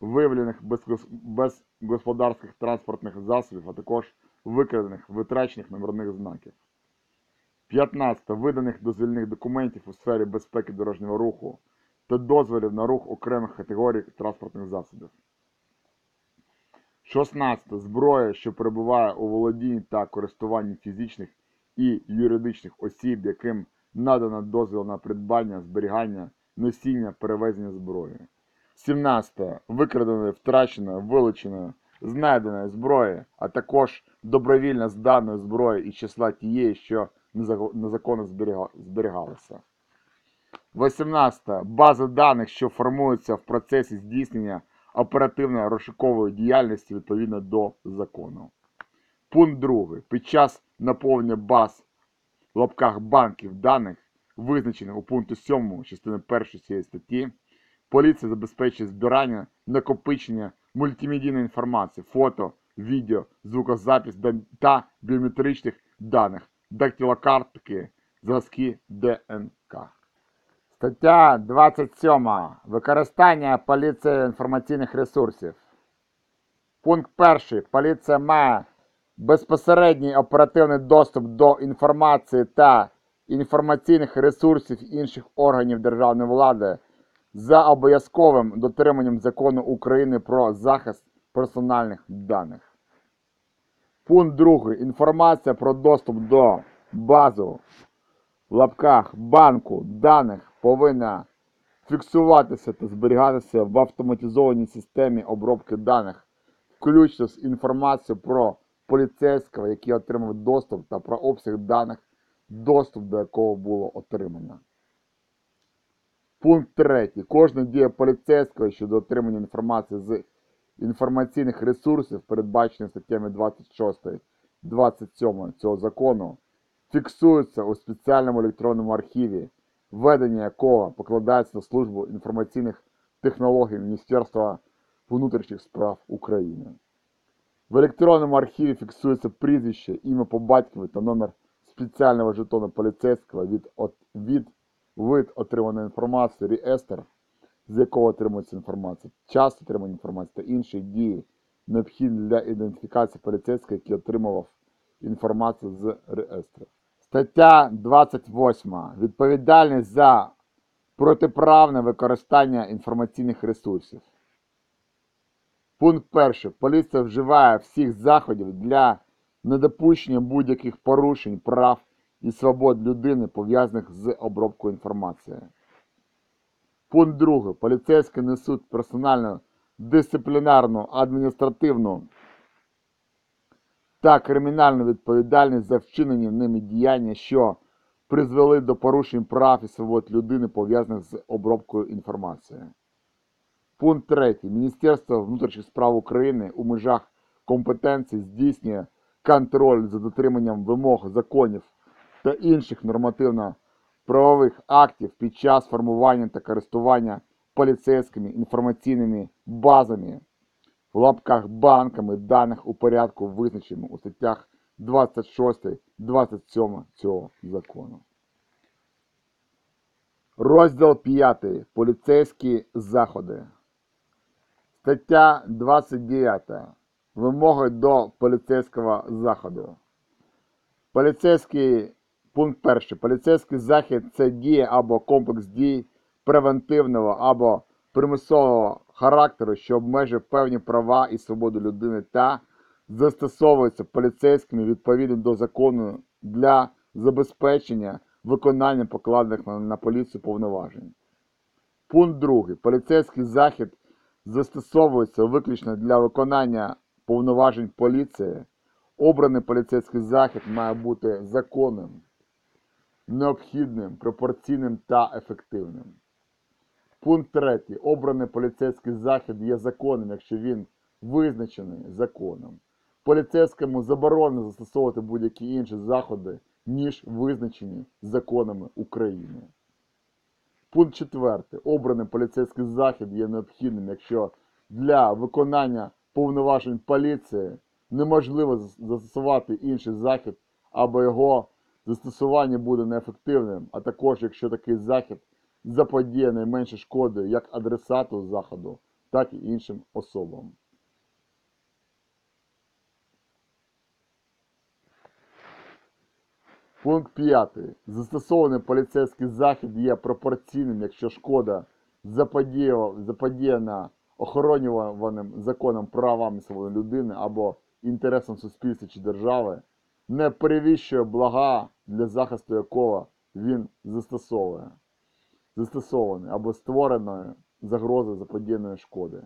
виявлених без господарських транспортних засобів, а також викрадених витрачених номерних знаків. 15. Виданих дозвільних документів у сфері безпеки дорожнього руху та дозволів на рух окремих категорій транспортних засобів. 16. Зброя, що перебуває у володінні та користуванні фізичних і юридичних осіб, яким надано дозвіл на придбання, зберігання, носіння, перевезення зброї. 17. Викраденої, втраченої, вилученої, знайденої зброї, а також добровільно зданої зброї із числа тієї, що незаконно зберіга- зберігалася. 18. Бази даних, що формуються в процесі здійснення оперативної розшукової діяльності відповідно до закону. Пункт 2. Під час наповнення баз в лапках банків даних, визначених у пункті 7 частини 1 цієї статті, поліція забезпечує збирання, накопичення мультимедійної інформації, фото, відео, звукозапис та біометричних даних, дактилокартки, зразки ДНК. Стаття 27. Використання поліцією інформаційних ресурсів. Пункт 1. Поліція має безпосередній оперативний доступ до інформації та інформаційних ресурсів інших органів державної влади за обов'язковим дотриманням закону України про захист персональних даних. Пункт 2. Інформація про доступ до базу в лапках банку даних повинна фіксуватися та зберігатися в автоматизованій системі обробки даних, включно з інформацією про поліцейського, який отримав доступ, та про обсяг даних, доступ до якого було отримано. Пункт 3. Кожна дія поліцейського щодо отримання інформації з інформаційних ресурсів, передбачених статтями 26 27 цього закону, фіксуються у спеціальному електронному архіві, ведення якого покладається на службу інформаційних технологій Міністерства внутрішніх справ України. В електронному архіві фіксується прізвище, ім'я по батькові та номер спеціального жетону поліцейського від, від вид отриманої інформації, реєстр, з якого отримується інформація, час отримання інформації та інші дії, необхідні для ідентифікації поліцейського, який отримував інформацію з реєстру. Стаття 28. Відповідальність за протиправне використання інформаційних ресурсів. Пункт перший. Поліція вживає всіх заходів для недопущення будь-яких порушень прав і свобод людини, пов'язаних з обробкою інформації. Пункт другий. Поліцейські несуть персональну, дисциплінарну, адміністративну та кримінальну відповідальність за вчинені ними діяння, що призвели до порушень прав і свобод людини, пов'язаних з обробкою інформації. Пункт 3. Міністерство внутрішніх справ України у межах компетенції здійснює контроль за дотриманням вимог законів та інших нормативно-правових актів під час формування та користування поліцейськими інформаційними базами в лапках банками даних у порядку, визначеному у статтях 26-27 цього закону. Розділ 5. Поліцейські заходи. Стаття 29. Вимоги до поліцейського заходу. Поліцейський пункт 1. Поліцейський захід це дія або комплекс дій превентивного або примусового характеру, що обмежує певні права і свободу людини та застосовується поліцейськими відповідно до закону для забезпечення виконання покладених на, на поліцію повноважень. Пункт 2. Поліцейський захід застосовується виключно для виконання повноважень поліції. Обраний поліцейський захід має бути законним, необхідним, пропорційним та ефективним. Пункт 3. Обраний поліцейський захід є законним, якщо він визначений законом. Поліцейському заборонено застосовувати будь-які інші заходи, ніж визначені законами України. Пункт 4. Обраний поліцейський захід є необхідним, якщо для виконання повноважень поліції неможливо застосувати інший захід, або його застосування буде неефективним, а також якщо такий захід заподіє найменше шкоди як адресату заходу, так і іншим особам. Пункт 5. Застосований поліцейський захід є пропорційним, якщо шкода заподіяна охоронюваним законом правам і людини або інтересам суспільства чи держави, не перевищує блага, для захисту якого він застосовує, застосований або створеної загрози заподіяної шкоди.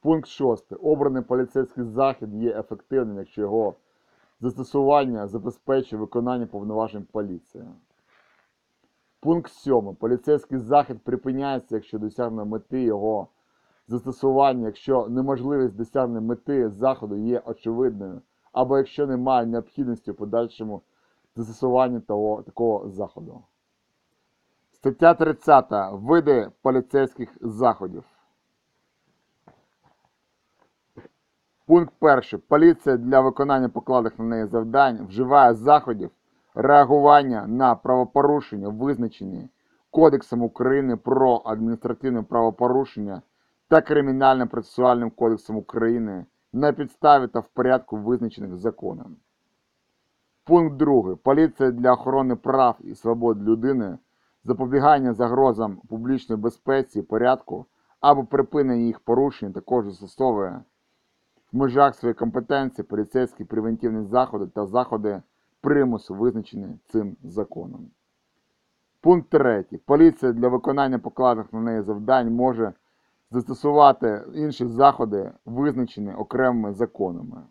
Пункт 6. Обраний поліцейський захід є ефективним, якщо його застосування забезпечує виконання повноважень поліції. Пункт 7. Поліцейський захід припиняється, якщо досягнення мети його застосування, якщо неможливість досягнення мети заходу є очевидною, або якщо немає необхідності в подальшому застосуванні того, такого заходу. Стаття 30. Види поліцейських заходів. Пункт 1. Поліція для виконання покладених на неї завдань вживає заходів реагування на правопорушення, визначені Кодексом України про адміністративне правопорушення та Кримінальним процесуальним кодексом України на підставі та в порядку, визначених законом. Пункт 2. Поліція для охорони прав і свобод людини, запобігання загрозам публічної безпеці і порядку або припинення їх порушень також застосовує в межах своєї компетенції поліцейські превентивні заходи та заходи примусу, визначені цим законом. Пункт 3. Поліція для виконання покладених на неї завдань може застосувати інші заходи, визначені окремими законами.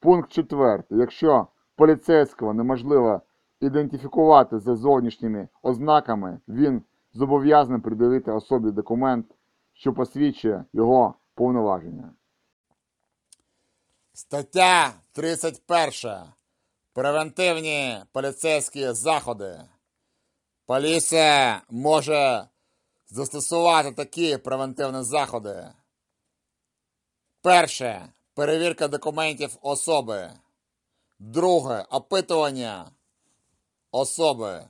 Пункт 4. Якщо поліцейського неможливо ідентифікувати за зовнішніми ознаками, він зобов'язаний приділити особі документ, що посвідчує його повноваження. Стаття 31. Превентивні поліцейські заходи. Поліція може застосувати такі превентивні заходи. Перше. Перевірка документів особи. Друге. Опитування особи.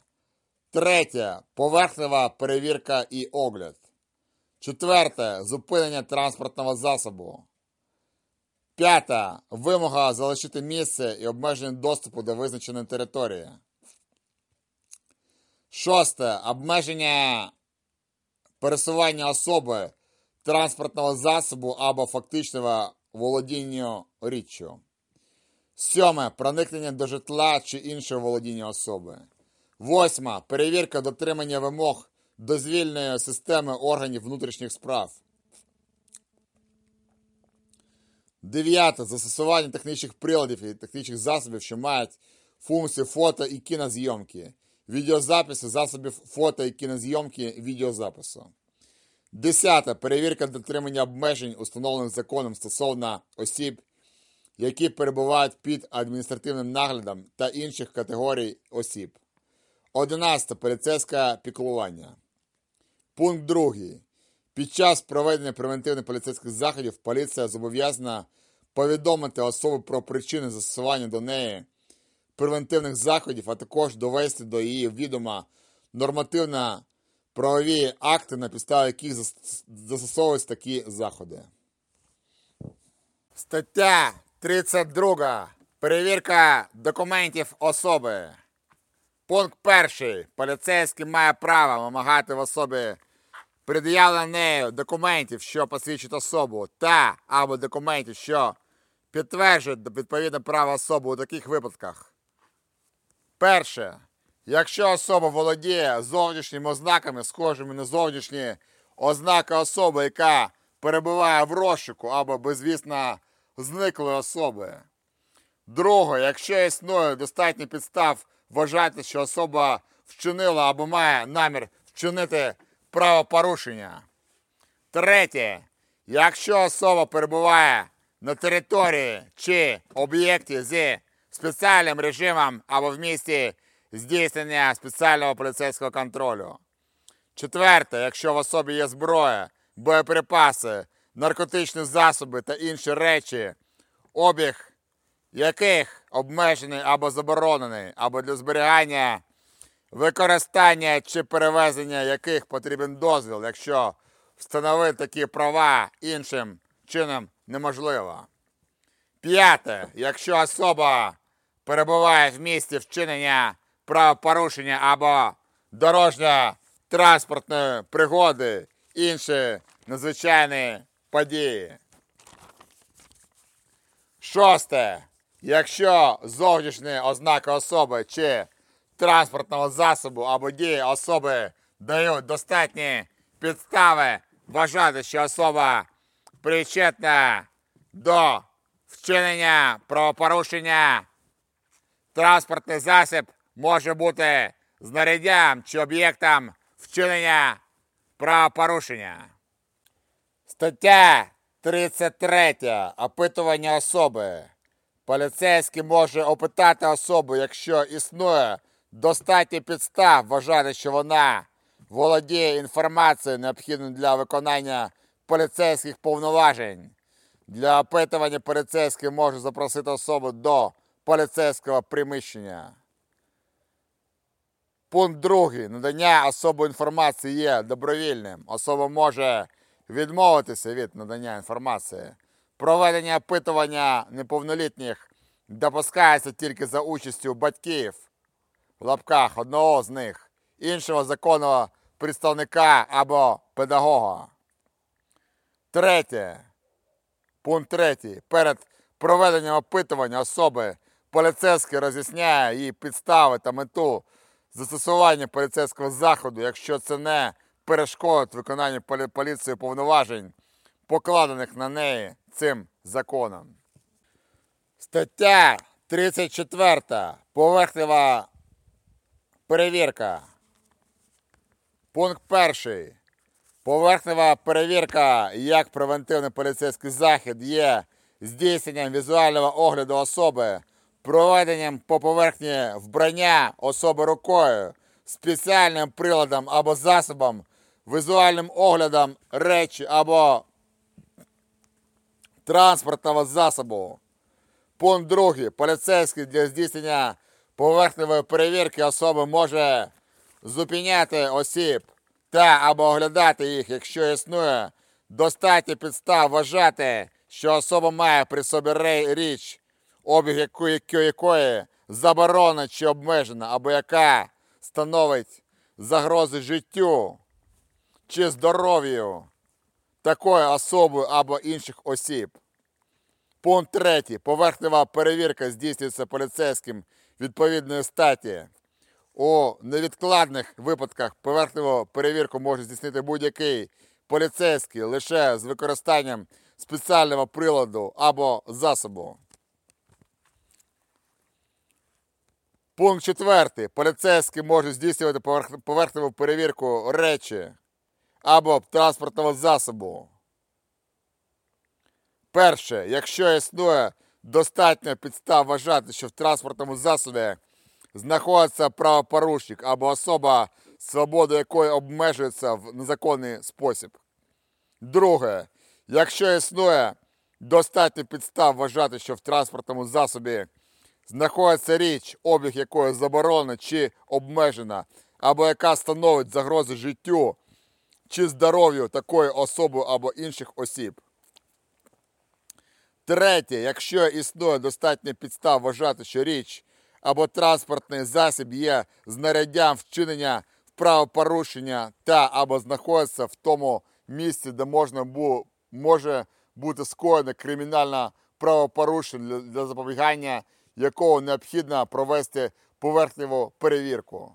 Третє. Поверхнева перевірка і огляд. Четверте. Зупинення транспортного засобу. П'ята. Вимога залишити місце і обмеження доступу до визначеної території. Шосте. Обмеження пересування особи, транспортного засобу або фактичного володіння річчю. Сьоме. Проникнення до житла чи іншого володіння особи. Восьма. Перевірка дотримання вимог дозвільної системи органів внутрішніх справ. Дев'яте. Застосування технічних приладів і технічних засобів, що мають функцію фото і кінозйомки, відеозапису засобів фото і кінозйомки відеозапису. Десяте. Перевірка дотримання обмежень, установлених законом стосовно осіб, які перебувають під адміністративним наглядом та інших категорій осіб. Одинадцяте. Поліцейське піклування. Пункт 2. Під час проведення превентивних поліцейських заходів поліція зобов'язана повідомити особу про причини застосування до неї превентивних заходів, а також довести до її відома нормативно-правові акти, на підставі яких зас- застосовуються такі заходи. Стаття 32. Перевірка документів особи. Пункт перший. Поліцейський має право вимагати в особі пред'явлення нею документів, що посвідчують особу, та або документів, що підтверджують відповідне право особи у таких випадках. Перше. Якщо особа володіє зовнішніми ознаками, схожими на зовнішні ознаки особи, яка перебуває в розшуку або безвісно зниклої особи. Друге, якщо існує достатньо підстав вважати, що особа вчинила або має намір вчинити правопорушення. Третє, якщо особа перебуває на території чи об'єкті зі спеціальним режимом або в місті здійснення спеціального поліцейського контролю. Четверте, якщо в особі є зброя, боєприпаси, наркотичні засоби та інші речі, обіг яких обмежений або заборонений, або для зберігання, використання чи перевезення яких потрібен дозвіл, якщо встановити такі права іншим чином неможливо. П'яте. Якщо особа перебуває в місці вчинення правопорушення або дорожньо-транспортної пригоди, інші надзвичайні події. Шосте. Якщо зовнішні ознаки особи чи транспортного засобу або дії особи дають достатні підстави вважати, що особа причетна до вчинення правопорушення, транспортний засіб може бути знаряддям чи об'єктом вчинення правопорушення. Стаття 33. Опитування особи. Поліцейський може опитати особу, якщо існує достатньо підстав вважати, що вона володіє інформацією, необхідною для виконання поліцейських повноважень. Для опитування поліцейський може запросити особу до поліцейського приміщення. Пункт 2. Надання особи інформації є добровільним. Особа може відмовитися від надання інформації. Проведення опитування неповнолітніх допускається тільки за участю батьків в лапках одного з них, іншого законного представника або педагога. Третє. Пункт третій. Перед проведенням опитування особи поліцейський роз'ясняє її підстави та мету застосування поліцейського заходу, якщо це не перешкодить виконанню полі- поліцією повноважень, покладених на неї цим законом. Стаття 34. Поверхнева перевірка. Пункт перший. Поверхнева перевірка як превентивний поліцейський захід є здійсненням візуального огляду особи, проведенням по поверхні вбрання особи рукою, спеціальним приладом або засобом, візуальним оглядом речі або транспортного засобу. Пункт другий. Поліцейський для здійснення поверхневої перевірки особи може зупиняти осіб та або оглядати їх, якщо існує достатньо підстав вважати, що особа має при собі річ, обіг якої, заборонена чи обмежена, або яка становить загрози життю чи здоров'ю такої особи або інших осіб. Пункт 3. Поверхнева перевірка здійснюється поліцейським відповідної статі. У невідкладних випадках поверхневу перевірку може здійснити будь-який поліцейський лише з використанням спеціального приладу або засобу. Пункт 4. Поліцейський може здійснювати поверх- поверхневу перевірку речі або транспортного засобу. Перше, якщо існує достатньо підстав вважати, що в транспортному засобі знаходиться правопорушник або особа, свобода якої обмежується в незаконний спосіб. Друге, якщо існує достатньо підстав вважати, що в транспортному засобі знаходиться річ, обіг якої заборонена чи обмежена, або яка становить загрозу життю чи здоров'ю такої особи або інших осіб. Третє, якщо існує достатньо підстав вважати, що річ або транспортний засіб є знаряддям вчинення правопорушення та або знаходиться в тому місці, де можна бу, може бути скоєне кримінальне правопорушення для, для запобігання якого необхідно провести поверхневу перевірку.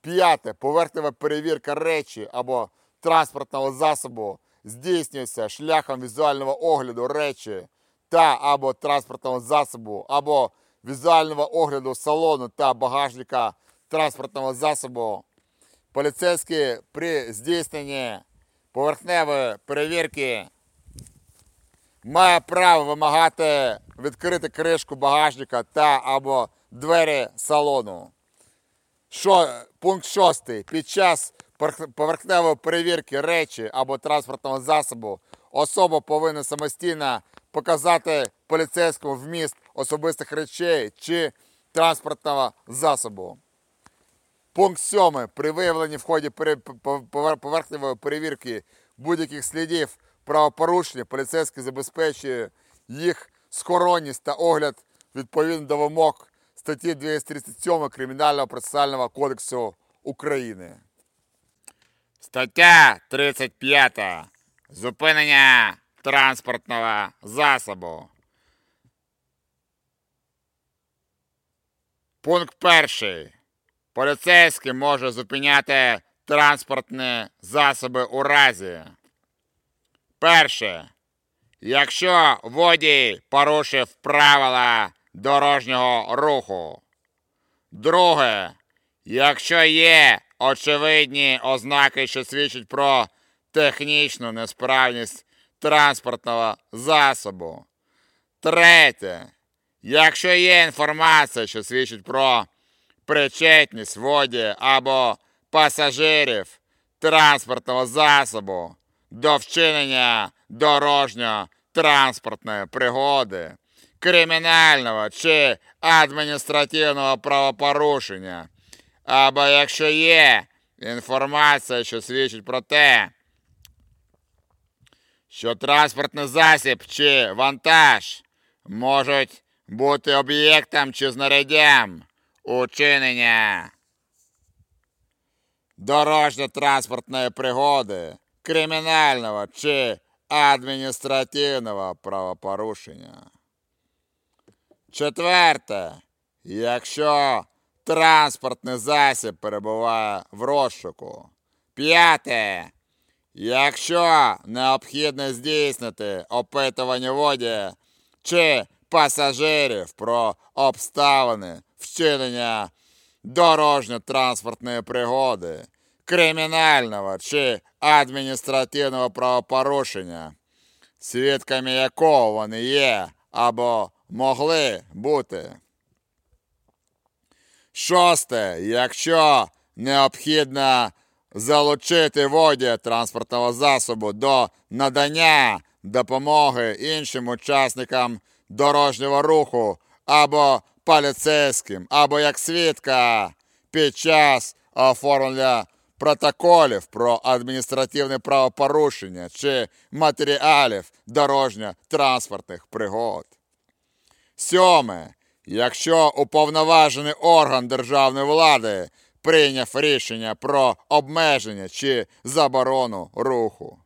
П'яте. Поверхнева перевірка речі або транспортного засобу здійснюється шляхом візуального огляду речі та або транспортного засобу, або візуального огляду салону та багажника транспортного засобу. Поліцейські при здійсненні поверхневої перевірки має право вимагати відкрити кришку багажника та або двері салону. Шо, пункт 6. Під час поверхневої перевірки речі або транспортного засобу особа повинна самостійно показати поліцейському вміст особистих речей чи транспортного засобу. Пункт 7. При виявленні в ході поверхневої перевірки будь-яких слідів правопорушення поліцейський забезпечує їх схоронність та огляд відповідно до вимог статті 237 Кримінального процесуального кодексу України. Стаття 35. Зупинення транспортного засобу. Пункт перший. Поліцейський може зупиняти транспортні засоби у разі. Перше. Якщо водій порушив правила дорожнього руху. Друге. Якщо є очевидні ознаки, що свідчать про технічну несправність транспортного засобу. Третє. Якщо є інформація, що свідчить про причетність воді або пасажирів транспортного засобу до вчинення дорожньо-транспортної пригоди, кримінального чи адміністративного правопорушення, або якщо є інформація, що свідчить про те, що транспортний засіб чи вантаж можуть бути об'єктом чи знаряддям учинення дорожньо-транспортної пригоди, кримінального чи адміністративного правопорушення. Четверте. Якщо транспортний засіб перебуває в розшуку. П'яте. Якщо необхідно здійснити опитування водія чи пасажирів про обставини вчинення дорожньо-транспортної пригоди, кримінального чи адміністративного правопорушення, свідками якого вони є або могли бути. Шосте. Якщо необхідно залучити водія транспортного засобу до надання допомоги іншим учасникам дорожнього руху або поліцейським, або як свідка під час оформлення протоколів про адміністративне правопорушення чи матеріалів дорожньо-транспортних пригод. Сьоме. Якщо уповноважений орган державної влади прийняв рішення про обмеження чи заборону руху.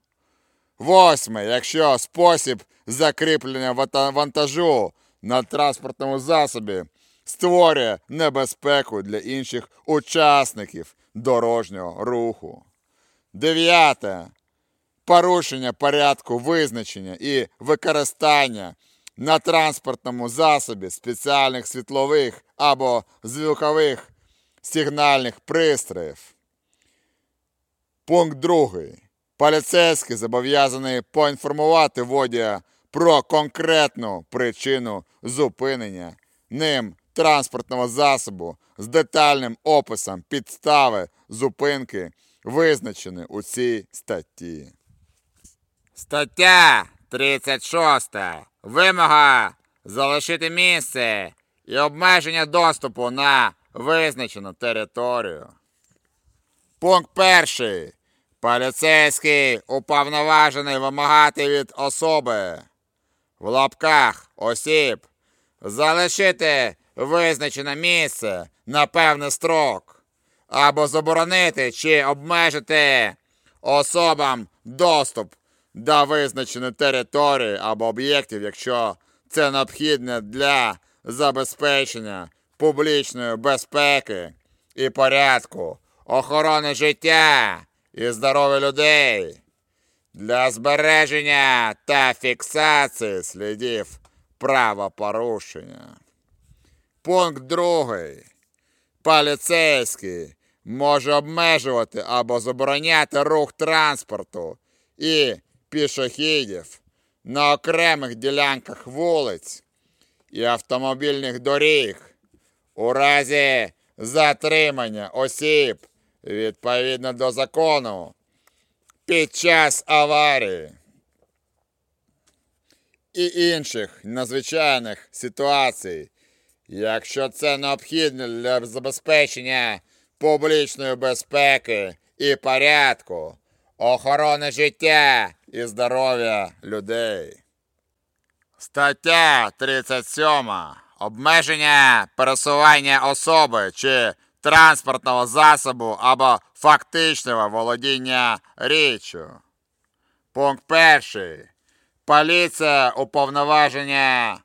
Восьме. Якщо спосіб закріплення вантажу на транспортному засобі створює небезпеку для інших учасників дорожнього руху. Дев'яте. Порушення порядку визначення і використання на транспортному засобі спеціальних світлових або звукових сигнальних пристроїв. Пункт 2. Поліцейський зобов'язаний поінформувати водія про конкретну причину зупинення ним транспортного засобу з детальним описом підстави зупинки, визначені у цій статті. Стаття 36. Вимога залишити місце і обмеження доступу на визначену територію. Пункт перший. Поліцейський уповноважений вимагати від особи в лапках осіб залишити визначене місце на певний строк або заборонити чи обмежити особам доступ до визначеної території або об'єктів, якщо це необхідне для забезпечення публічної безпеки і порядку, охорони життя і здоров'я людей, для збереження та фіксації слідів правопорушення. Пункт другий. Поліцейський може обмежувати або забороняти рух транспорту і пішохідів на окремих ділянках вулиць і автомобільних доріг у разі затримання осіб відповідно до закону під час аварії і інших надзвичайних ситуацій, якщо це необхідно для забезпечення публічної безпеки і порядку, охорони життя і здоров'я людей. Стаття 37. Обмеження пересування особи чи транспортного засобу або фактичного володіння річчю. Пункт перший. Поліція уповноваження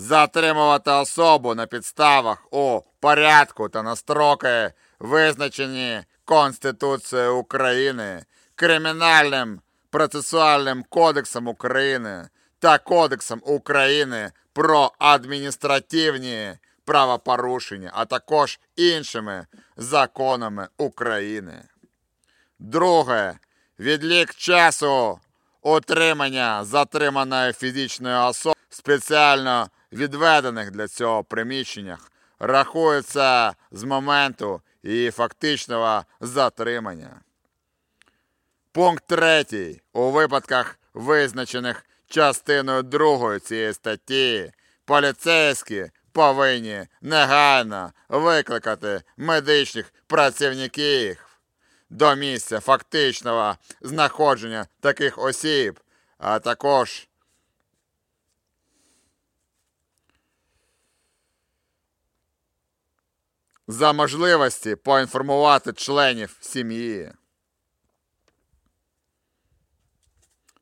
затримувати особу на підставах у порядку та на строки, визначені Конституцією України, Кримінальним процесуальним кодексом України та Кодексом України про адміністративні правопорушення, а також іншими законами України. Друге. Відлік часу утримання затриманої фізичної особи спеціально відведених для цього приміщеннях рахується з моменту її фактичного затримання. Пункт 3. У випадках, визначених частиною 2 цієї статті, поліцейські повинні негайно викликати медичних працівників до місця фактичного знаходження таких осіб, а також за можливості поінформувати членів сім'ї.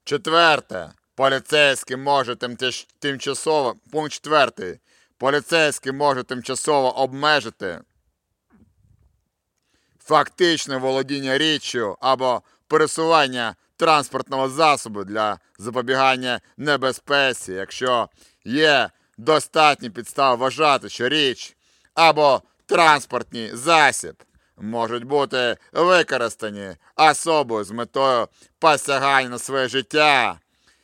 Четверте. Поліцейський може тимчасово. Пункт четвертий. Поліцейський може тимчасово обмежити фактичне володіння річчю або пересування транспортного засобу для запобігання небезпеці, якщо є достатні підстави вважати, що річ або транспортний засіб можуть бути використані особою з метою посягання на своє життя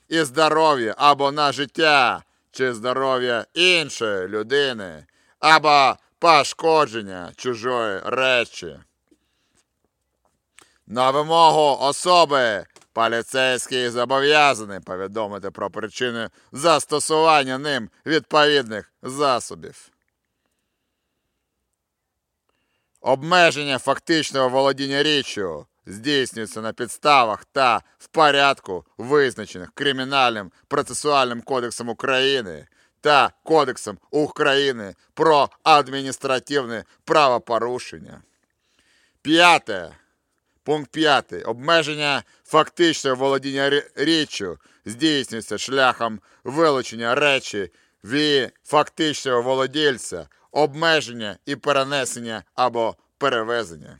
і здоров'я або на життя чи здоров'я іншої людини, або пошкодження чужої речі. На вимогу особи поліцейський зобов'язаний повідомити про причини застосування ним відповідних засобів. Обмеження фактичного володіння річчю здійснюється на підставах та в порядку, визначених Кримінальним процесуальним кодексом України та Кодексом України про адміністративне правопорушення. П'яте. Пункт 5. Обмеження фактичного володіння рі- річчю здійснюється шляхом вилучення речі від фактичного володільця, обмеження і перенесення або перевезення.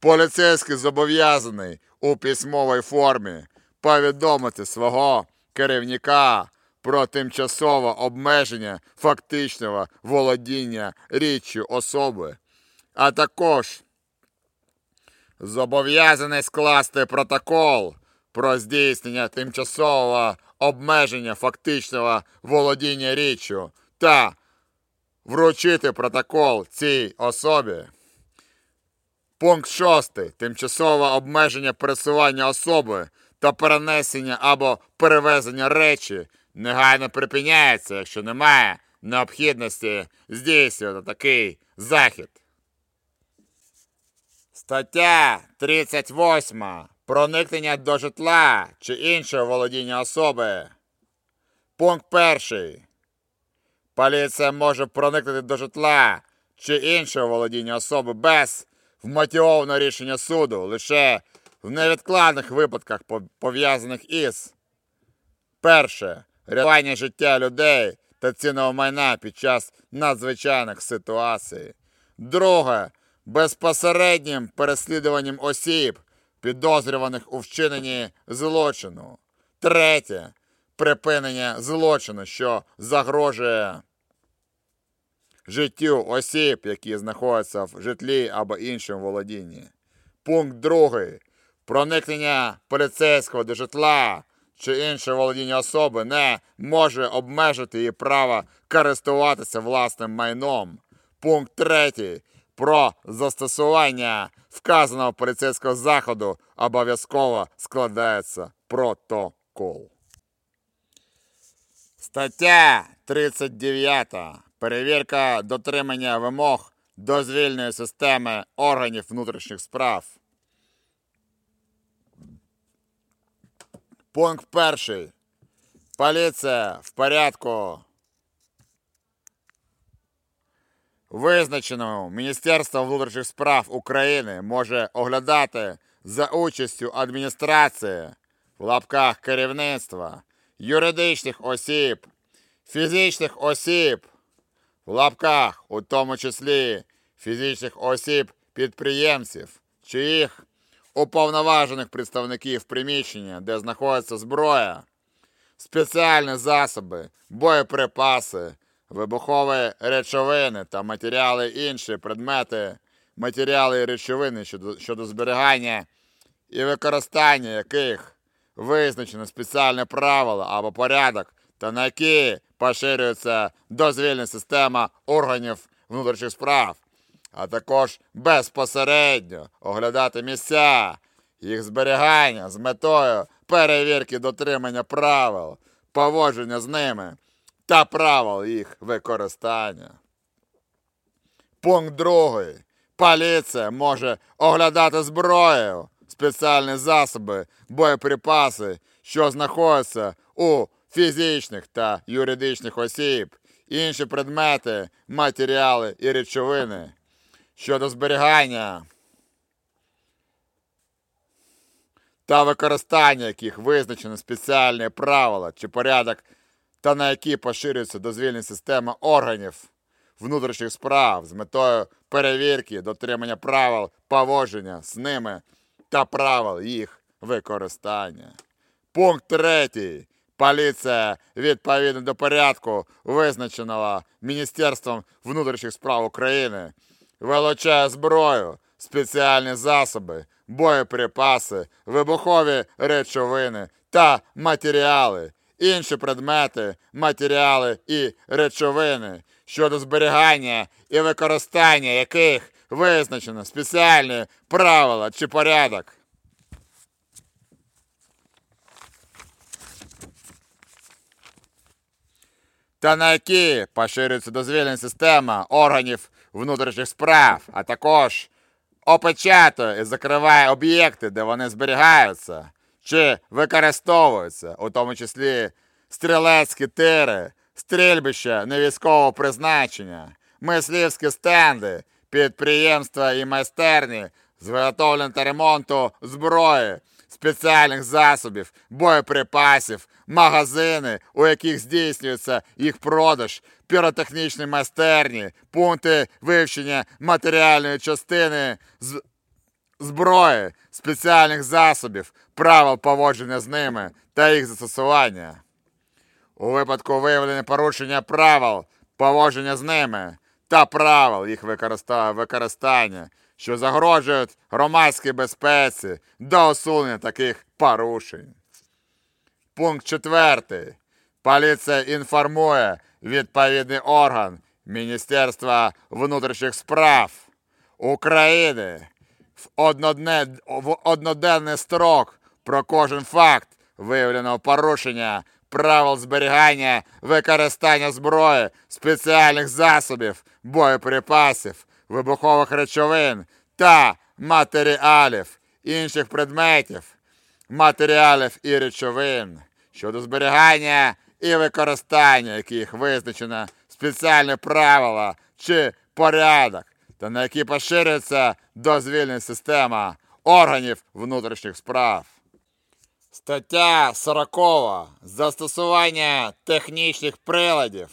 Поліцейський зобов'язаний у письмовій формі повідомити свого керівника про тимчасове обмеження фактичного володіння річчю особи, а також зобов'язаний скласти протокол про здійснення тимчасового обмеження фактичного володіння річчю та вручити протокол цій особі. Пункт 6. Тимчасове обмеження пересування особи та перенесення або перевезення речі негайно припиняється, якщо немає необхідності здійснювати такий захід. Стаття 38. Проникнення до житла чи іншого володіння особи. Пункт 1. Поліція може проникнути до житла чи іншого володіння особи без вмотивованого рішення суду лише в невідкладних випадках, пов'язаних із перше рятування життя людей та цінного майна під час надзвичайних ситуацій. Друге безпосереднім переслідуванням осіб, підозрюваних у вчиненні злочину. Третє припинення злочину, що загрожує життю осіб, які знаходяться в житлі або іншому володінні. Пункт другий. Проникнення поліцейського до житла чи інше володіння особи не може обмежити її право користуватися власним майном. Пункт третій. Про застосування вказаного поліцейського заходу обов'язково складається протокол. Стаття 39. Перевірка дотримання вимог дозвільної системи органів внутрішніх справ. Пункт перший. Поліція в порядку визначеному Міністерством внутрішніх справ України може оглядати за участю адміністрації в лапках керівництва, юридичних осіб, фізичних осіб в лапках, у тому числі фізичних осіб підприємців чи їх уповноважених представників приміщення, де знаходиться зброя, спеціальні засоби, боєприпаси, вибухові речовини та матеріали інші предмети, матеріали і речовини щодо, щодо зберігання і використання яких визначено спеціальне правило або порядок, та на які поширюється дозвільна система органів внутрішніх справ, а також безпосередньо оглядати місця, їх зберігання з метою перевірки дотримання правил, поводження з ними та правил їх використання. Пункт другий. Поліція може оглядати зброю, спеціальні засоби, боєприпаси, що знаходяться у фізичних та юридичних осіб, інші предмети, матеріали і речовини щодо зберігання та використання яких визначено спеціальні правила чи порядок, та на які поширюється дозвільна система органів внутрішніх справ з метою перевірки дотримання правил поводження з ними та правил їх використання. Пункт третій. Поліція відповідно до порядку, визначеного Міністерством внутрішніх справ України, вилучає зброю, спеціальні засоби, боєприпаси, вибухові речовини та матеріали, інші предмети, матеріали і речовини щодо зберігання і використання яких визначено спеціальні правила чи порядок. Та на які поширюється дозвільна система органів внутрішніх справ, а також опечатує і закриває об'єкти, де вони зберігаються чи використовуються, у тому числі стрілецькі тири, стрільбища невійськового призначення, мисливські стенди, підприємства і майстерні з виготовлення та ремонту зброї, спеціальних засобів, боєприпасів, магазини, у яких здійснюється їх продаж, піротехнічні майстерні, пункти вивчення матеріальної частини зброї, спеціальних засобів, правил поводження з ними та їх застосування. У випадку виявлення порушення правил поводження з ними та правил їх використання, що загрожують громадській безпеці до усунення таких порушень. Пункт 4. Поліція інформує відповідний орган Міністерства внутрішніх справ України в, одноденний строк про кожен факт виявленого порушення правил зберігання, використання зброї, спеціальних засобів, боєприпасів, вибухових речовин та матеріалів, інших предметів, матеріалів і речовин щодо зберігання і використання яких визначено спеціальні правила чи порядок, та на які поширюється дозвільна система органів внутрішніх справ. Стаття 40. Застосування технічних приладів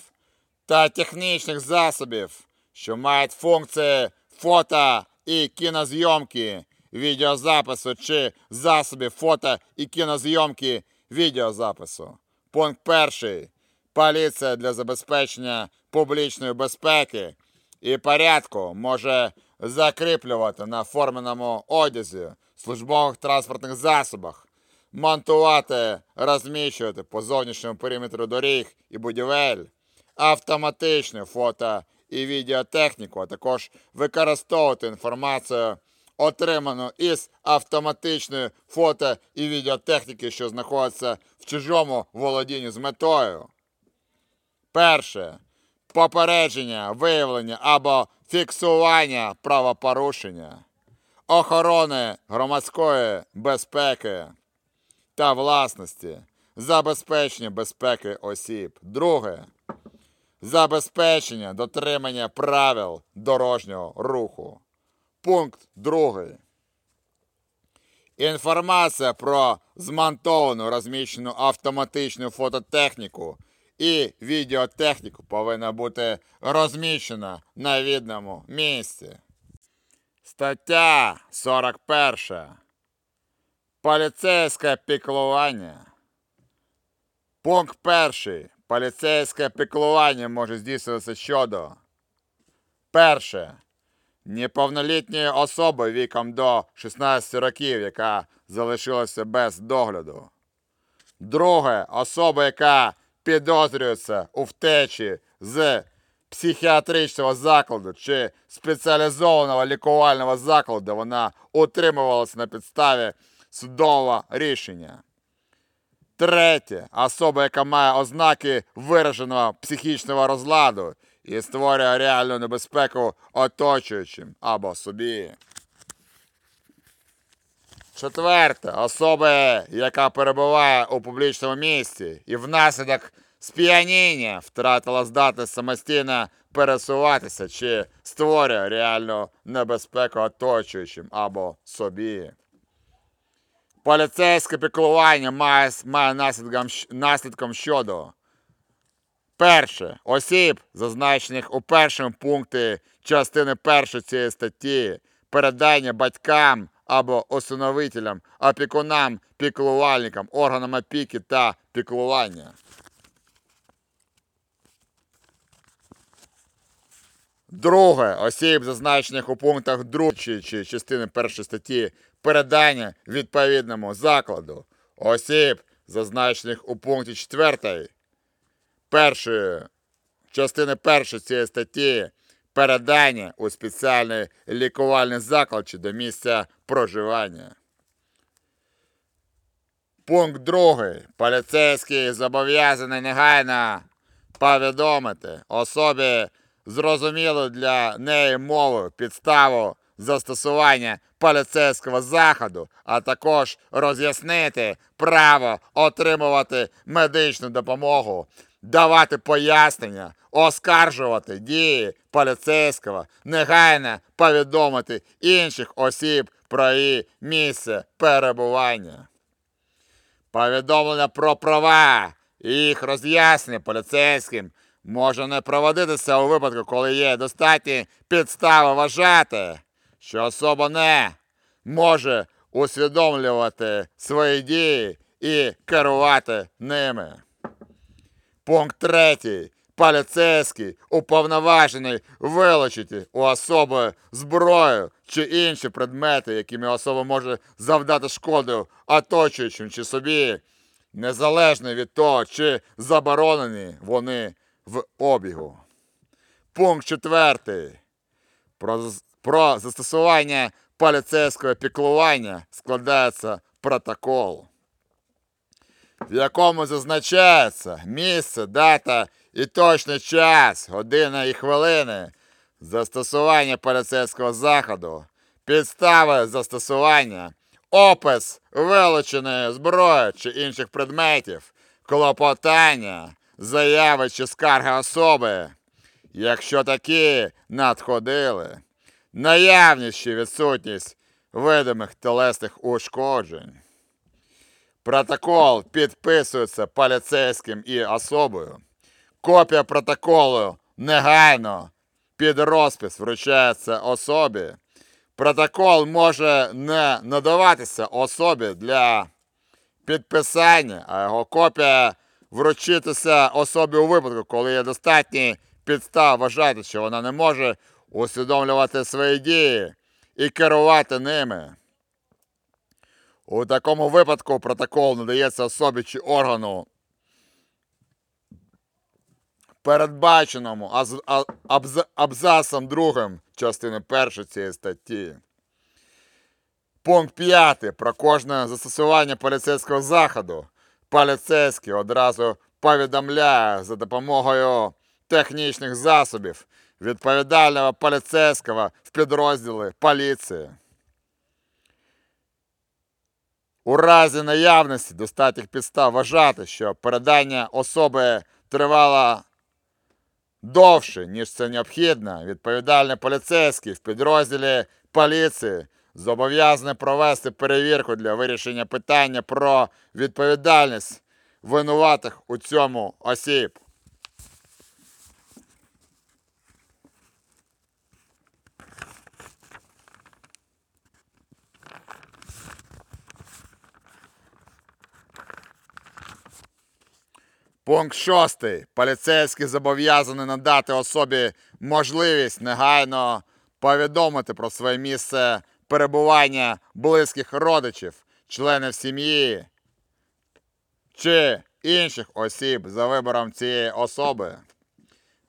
та технічних засобів, що мають функції фото і кінозйомки, відеозапису чи засобів фото і кінозйомки відеозапису. Пункт перший. Поліція для забезпечення публічної безпеки і порядку може закріплювати на форменому одязі, службових транспортних засобах, монтувати, розміщувати по зовнішньому периметру доріг і будівель, автоматичну фото і відеотехніку, а також використовувати інформацію, отриману із автоматичної фото і відеотехніки, що знаходиться в чужому володінні з метою. Перше. Попередження, виявлення або фіксування правопорушення, охорони громадської безпеки та власності, забезпечення безпеки осіб. Друге. Забезпечення дотримання правил дорожнього руху. Пункт другий. Інформація про змонтовану розміщену автоматичну фототехніку і відеотехніку повинна бути розміщена на відному місці. Стаття 41. Поліцейське піклування. Пункт перший. Поліцейське піклування може здійснюватися щодо перше. Неповнолітньої особи віком до 16 років, яка залишилася без догляду. Друге. Особа, яка підозрюється у втечі з психіатричного закладу чи спеціалізованого лікувального закладу, вона утримувалася на підставі судового рішення. Третє. Особа, яка має ознаки вираженого психічного розладу і створює реальну небезпеку оточуючим або собі. Четверте. Особа, яка перебуває у публічному місці і внаслідок сп'яніння втратила здатність самостійно пересуватися чи створює реальну небезпеку оточуючим або собі. Поліцейське піклування має, має наслідком, наслідком щодо перше осіб, зазначених у першому пункті частини першої цієї статті, передання батькам або усиновителям, опікунам, піклувальникам, органам опіки та піклування. Друге, осіб, зазначених у пунктах 2 чи, частини першої статті, передання відповідному закладу. Осіб, зазначених у пункті 4 першої частини першої цієї статті, передання у спеціальний лікувальний заклад чи до місця проживання. Пункт 2. Поліцейський зобов'язаний негайно повідомити особі зрозумілу для неї мову підставу застосування поліцейського заходу, а також роз'яснити право отримувати медичну допомогу, давати пояснення, оскаржувати дії поліцейського, негайно повідомити інших осіб про її місце перебування. Повідомлення про права і їх роз'яснення поліцейським може не проводитися у випадку, коли є достатні підстави вважати, що особа не може усвідомлювати свої дії і керувати ними. Пункт третій. Поліцейський уповноважений вилучити у особи зброю чи інші предмети, якими особа може завдати шкоду оточуючим чи собі, незалежно від того, чи заборонені вони в обігу. Пункт четвертий. Про, про застосування поліцейського піклування складається протокол в якому зазначається місце, дата і точний час, година і хвилини застосування поліцейського заходу, підстави застосування, опис вилученої зброї чи інших предметів, клопотання, заяви чи скарги особи, якщо такі надходили, наявність чи відсутність видимих телесних ушкоджень. Протокол підписується поліцейським і особою. Копія протоколу негайно під розпис вручається особі. Протокол може не надаватися особі для підписання, а його копія вручитися особі у випадку, коли є достатні підстав вважати, що вона не може усвідомлювати свої дії і керувати ними. У такому випадку протокол надається особі чи органу, передбаченому абзацом другим частини першої цієї статті. Пункт 5. Про кожне застосування поліцейського заходу. Поліцейський одразу повідомляє за допомогою технічних засобів відповідального поліцейського в підрозділі поліції. У разі наявності достатніх підстав вважати, що передання особи тривало довше, ніж це необхідно, відповідальний поліцейський в підрозділі поліції зобов'язаний провести перевірку для вирішення питання про відповідальність винуватих у цьому осіб. Пункт 6. Поліцейський зобов'язаний надати особі можливість негайно повідомити про своє місце перебування близьких родичів, членів сім'ї чи інших осіб за вибором цієї особи.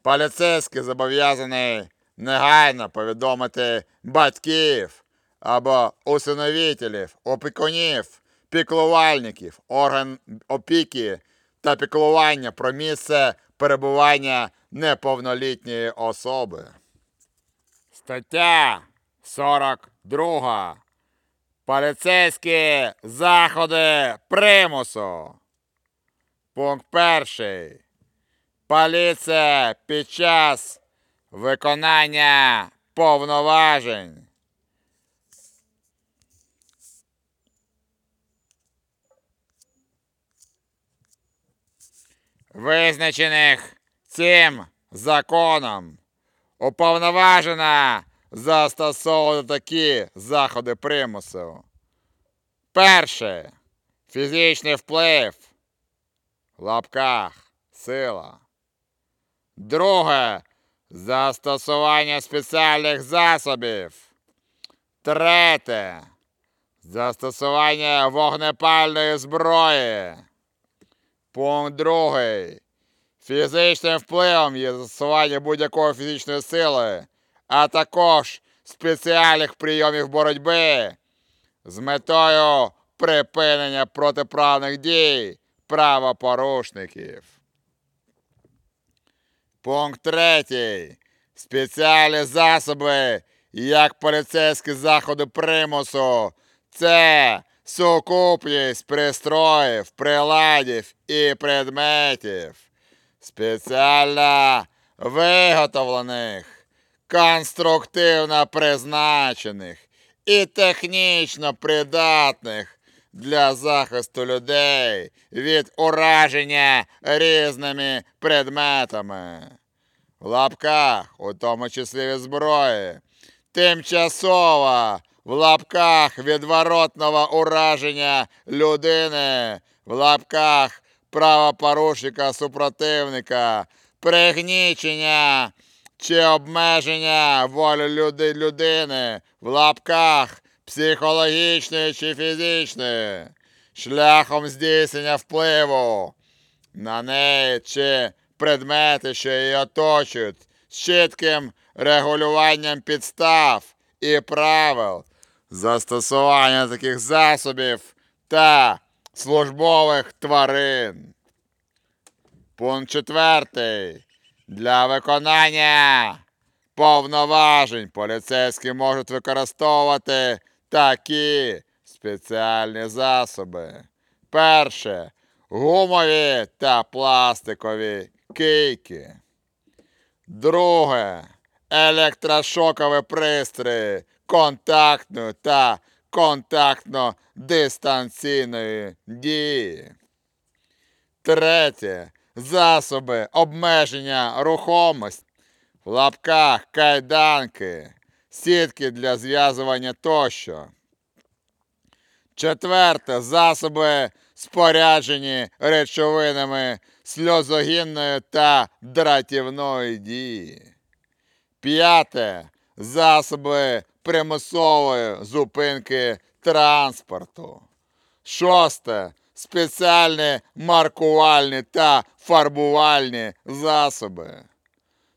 Поліцейський зобов'язаний негайно повідомити батьків або усиновителів, опікунів, піклувальників, орган опіки та піклування про місце перебування неповнолітньої особи. Стаття 42. Поліцейські заходи примусу. Пункт перший. Поліція під час виконання повноважень. Визначених цим законом уповноважена застосовувати такі заходи примусу. Перше. Фізичний вплив. В лапках. Сила. Друге. Застосування спеціальних засобів. Третє. Застосування вогнепальної зброї. Пункт другий. Фізичним впливом є застосування будь-якої фізичної сили, а також спеціальних прийомів боротьби з метою припинення протиправних дій правопорушників. Пункт третій. Спеціальні засоби, як поліцейські заходи примусу, це сукупність пристроїв, приладів і предметів, спеціально виготовлених, конструктивно призначених і технічно придатних для захисту людей від ураження різними предметами. В лапках, у тому числі зброї, тимчасово в лапках відворотного ураження людини, в лапках правопорушника супротивника, пригнічення чи обмеження волі люди, людини. В лапках психологічної чи фізичної, шляхом здійснення впливу на неї чи предмети, що її оточують, з чітким регулюванням підстав і правил застосування таких засобів та службових тварин. Пункт четвертий. Для виконання повноважень поліцейські можуть використовувати такі спеціальні засоби. Перше гумові та пластикові кийки. Друге електрошокові пристрої контактної та контактно-дистанційної дії. Третє. Засоби обмеження рухомості в лапках кайданки, сітки для зв'язування тощо. Четверте. Засоби споряджені речовинами сльозогінної та дратівної дії. П'яте. Засоби примусової зупинки транспорту. Шосте. Спеціальні маркувальні та фарбувальні засоби.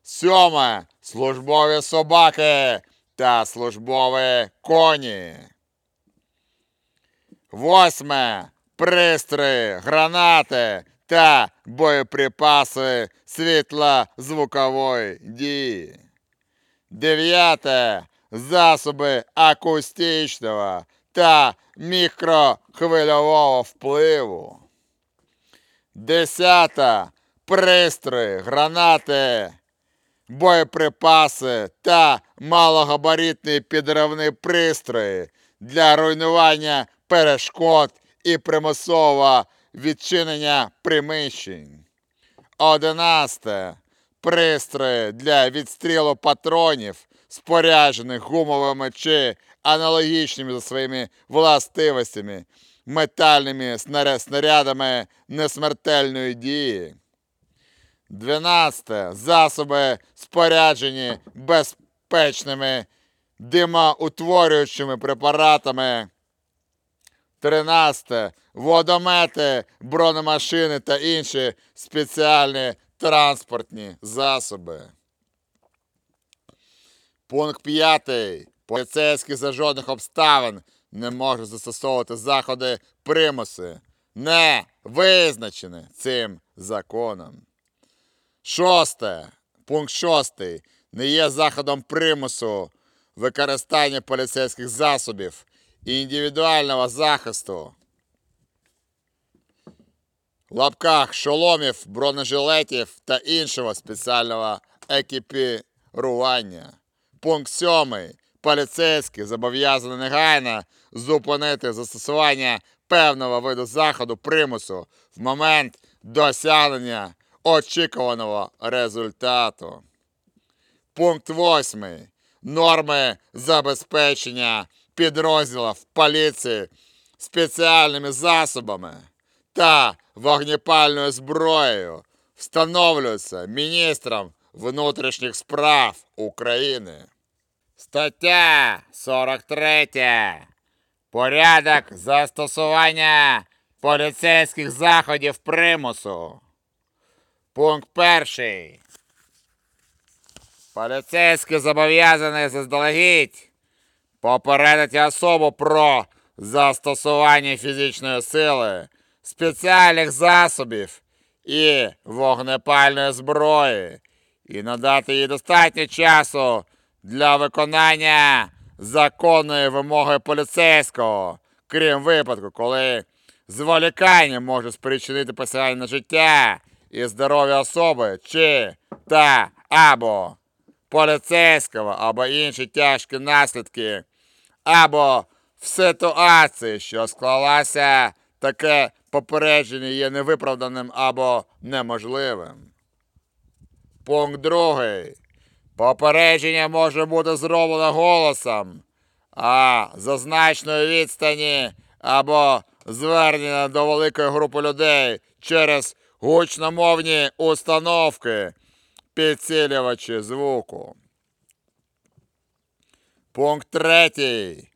Сьоме. Службові собаки та службові коні. Восьме. Пристрої, гранати та боєприпаси світлозвукової дії. Дев'яте. Засоби акустичного та мікрохвильового впливу. Десята. Пристрої, гранати, боєприпаси та малогабаритні підривні пристрої для руйнування перешкод і примусового відчинення приміщень. Одинадцяте. Пристрої для відстрілу патронів, споряджених гумовими чи аналогічними за своїми властивостями, метальними снарядами несмертельної дії. 12. Засоби споряджені безпечними димоутворюючими препаратами. 13. Водомети, бронемашини та інші спеціальні транспортні засоби. Пункт 5. Поліцейські за жодних обставин не можуть застосовувати заходи примуси, не визначені цим законом. Шосте. Пункт 6. Не є заходом примусу використання поліцейських засобів і індивідуального захисту. В лапках шоломів, бронежилетів та іншого спеціального екіпірування. Пункт 7. Поліцейський зобов'язаний негайно зупинити застосування певного виду заходу примусу в момент досягнення очікуваного результату. Пункт 8. Норми забезпечення підрозділів поліції спеціальними засобами та вогнепальною зброєю встановлюються міністром внутрішніх справ України. Стаття 43. Порядок застосування поліцейських заходів примусу. Пункт перший. Поліцейський зобов'язаний заздалегідь попередити особу про застосування фізичної сили, спеціальних засобів і вогнепальної зброї, і надати їй достатньо часу для виконання законної вимоги поліцейського, крім випадку, коли зволікання може спричинити посягання життя і здоров'я особи чи та або поліцейського, або інші тяжкі наслідки, або в ситуації, що склалася, таке попередження є невиправданим або неможливим. Пункт другий. Попередження може бути зроблено голосом, а за значної відстані або звернення до великої групи людей через гучномовні установки, підсилювачі звуку. Пункт третій.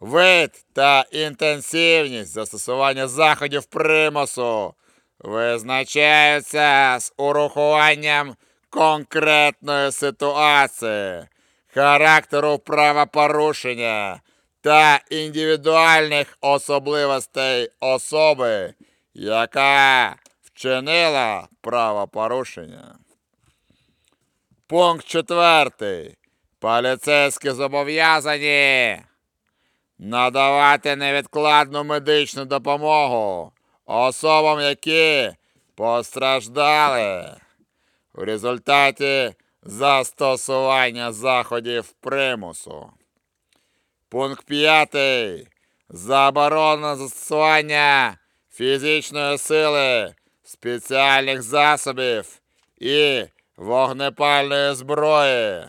Вид та інтенсивність застосування заходів примусу визначаються з урахуванням конкретної ситуації, характеру правопорушення та індивідуальних особливостей особи, яка вчинила правопорушення. Пункт четвертий. Поліцейські зобов'язані надавати невідкладну медичну допомогу особам, які постраждали в результаті застосування заходів примусу. Пункт 5. Заборона застосування фізичної сили, спеціальних засобів і вогнепальної зброї.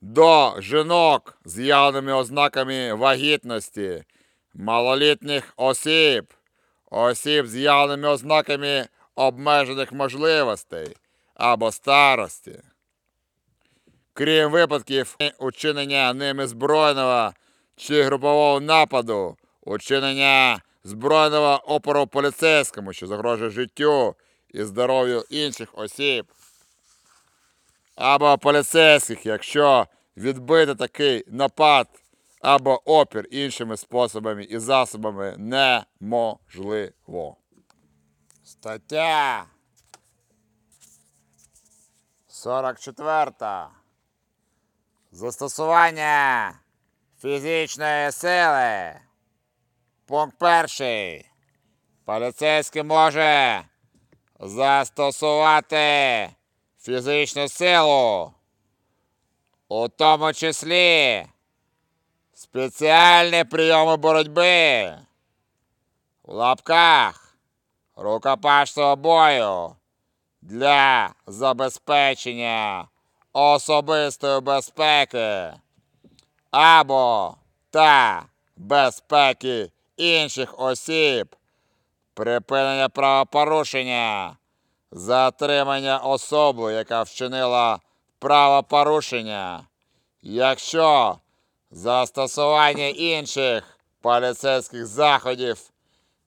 До жінок з явними ознаками вагітності, малолітніх осіб, осіб з явними ознаками обмежених можливостей або старості. Крім випадків учинення ними збройного чи групового нападу, учинення збройного опору поліцейському, що загрожує життю і здоров'ю інших осіб, або поліцейських, якщо відбити такий напад або опір іншими способами і засобами неможливо. Стаття 44. Застосування фізичної сили. Пункт перший. Поліцейський може застосувати фізичну силу, у тому числі спеціальні прийоми боротьби. В лапках. Рукопашного бою. Для забезпечення особистої безпеки або та безпеки інших осіб, припинення правопорушення, затримання особи, яка вчинила правопорушення, якщо застосування інших поліцейських заходів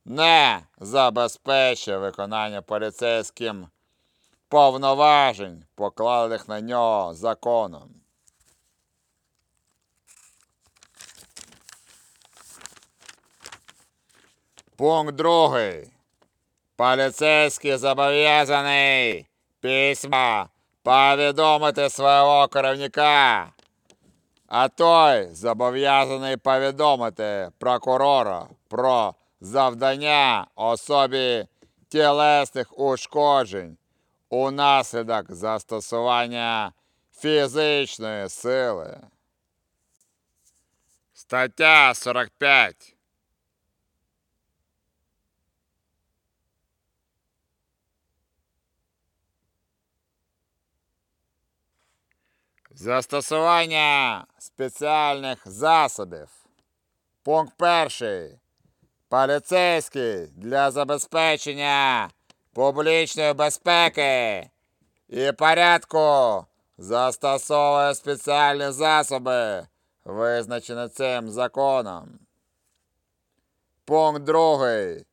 не забезпечує виконання поліцейським повноважень, покладених на нього законом. Пункт другий. Поліцейський зобов'язаний письма повідомити свого керівника, а той зобов'язаний повідомити прокурора про завдання особі тілесних ушкоджень унаслідок застосування фізичної сили. Стаття 45. Застосування спеціальних засобів. Пункт перший. Поліцейський для забезпечення публічної безпеки і порядку застосовує спеціальні засоби, визначені цим законом. Пункт другий.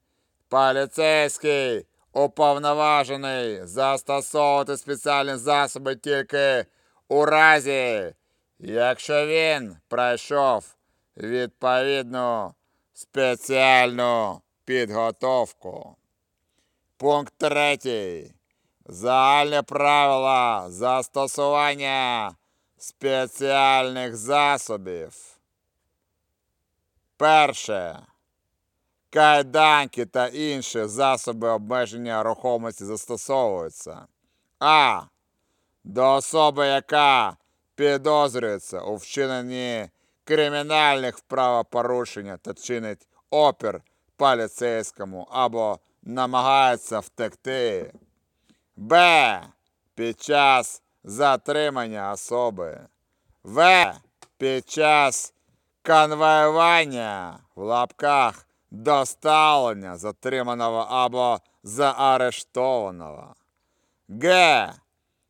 Поліцейський уповноважений застосовувати спеціальні засоби тільки у разі, якщо він пройшов відповідну спеціальну підготовку. Пункт третій. Загальні правила застосування спеціальних засобів. Перше. Кайданки та інші засоби обмеження рухомості застосовуються. А. До особи, яка підозрюється у вчиненні кримінальних правопорушень та чинить опір поліцейському або намагається втекти. Б. Під час затримання особи. В. Під час конвоювання в лапках доставлення затриманого або заарештованого. Г.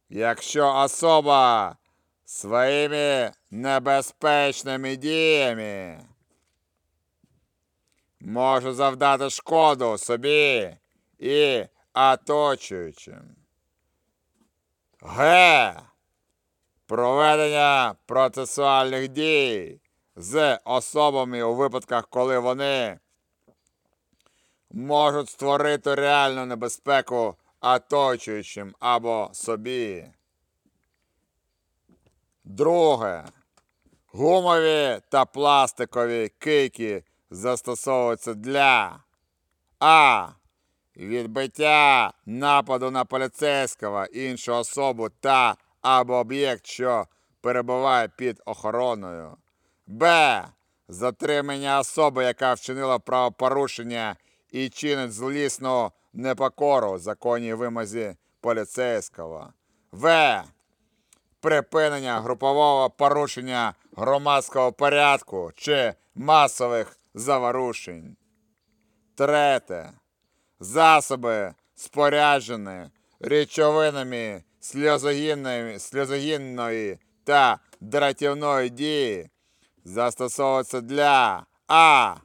Якщо особа своїми небезпечними діями може завдати шкоду собі і оточуючим. Г. Проведення процесуальних дій з особами у випадках, коли вони можуть створити реальну небезпеку оточуючим або собі. Друге. Гумові та пластикові кийки застосовуються для А. Відбиття нападу на поліцейського, іншу особу та або об'єкт, що перебуває під охороною. Б. Затримання особи, яка вчинила правопорушення і чинить злісну непокору законній вимозі поліцейського. В. Припинення групового порушення громадського порядку чи масових заворушень. Третє. Засоби, споряджені речовинами сльозогінної, та дратівної дії, застосовуються для А.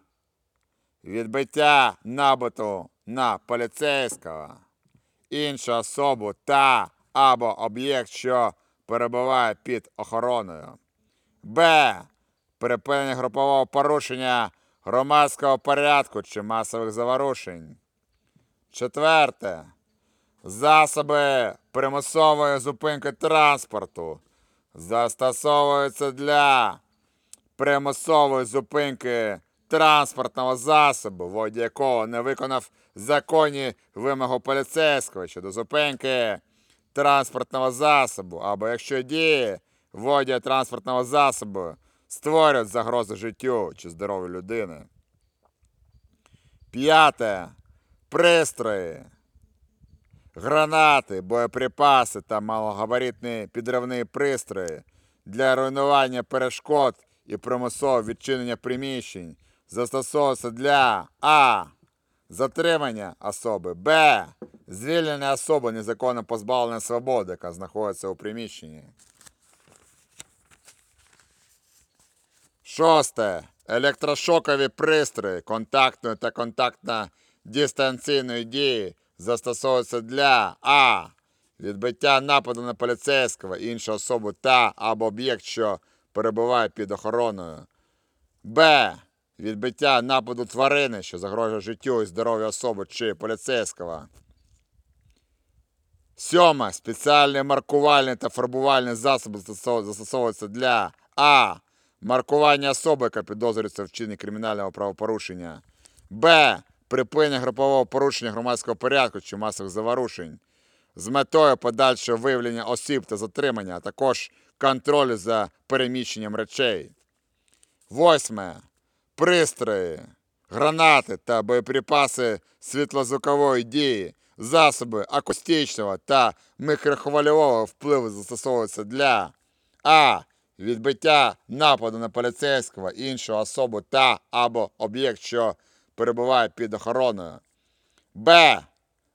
Відбиття набуту на поліцейського, іншу особу та або об'єкт, що перебуває під охороною. Б. Припинення групового порушення громадського порядку чи масових заворушень. Четверте. Засоби примусової зупинки транспорту застосовуються для примусової зупинки транспортного засобу, водій якого не виконав законні вимоги поліцейського щодо зупинки транспортного засобу, або якщо дії водія транспортного засобу створюють загрозу життю чи здоров'ю людини. П'яте. Пристрої. Гранати, боєприпаси та малогабаритні підривні пристрої для руйнування перешкод і примусового відчинення приміщень застосовуються для А. Затримання особи. Б. Звільнення особи незаконно позбавлення свободи, яка знаходиться у приміщенні. Шосте. Електрошокові пристрої контактної та контактно-дистанційної дії застосовуються для А. Відбиття нападу на поліцейського, іншу особу та або об'єкт, що перебуває під охороною. Б. Відбиття нападу тварини, що загрожує життю і здоров'ю особи чи поліцейського. Сьоме. Спеціальні маркувальні та фарбувальні засоби застосов- застосовуються для А. Маркування особи, яка підозрюється в вчиненні кримінального правопорушення. Б. Припинення групового порушення громадського порядку чи масових заворушень з метою подальшого виявлення осіб та затримання, а також контролю за переміщенням речей. Восьме. Пристрої, гранати та боєприпаси світлозвукової дії, засоби акустичного та мікрохвильового впливу застосовуються для А. Відбиття нападу на поліцейського, іншу особу та або об'єкт, що перебуває під охороною. Б.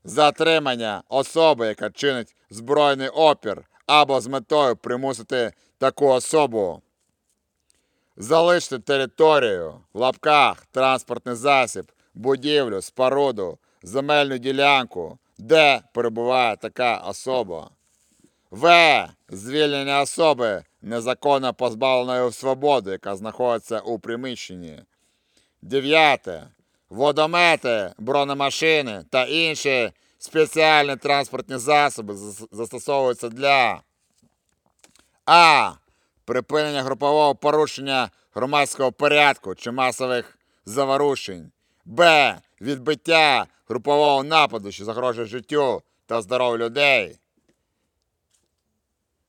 затримання особи, яка чинить збройний опір, або з метою примусити таку особу залишити територію в лапках, транспортний засіб, будівлю, споруду, земельну ділянку, де перебуває така особа. В. Звільнення особи незаконно позбавленої свободи, яка знаходиться у приміщенні. Дев'яте. Водомети, бронемашини та інші спеціальні транспортні засоби застосовуються для А. Припинення групового порушення громадського порядку чи масових заворушень. Б. Відбиття групового нападу, що загрожує життю та здоров'ю людей.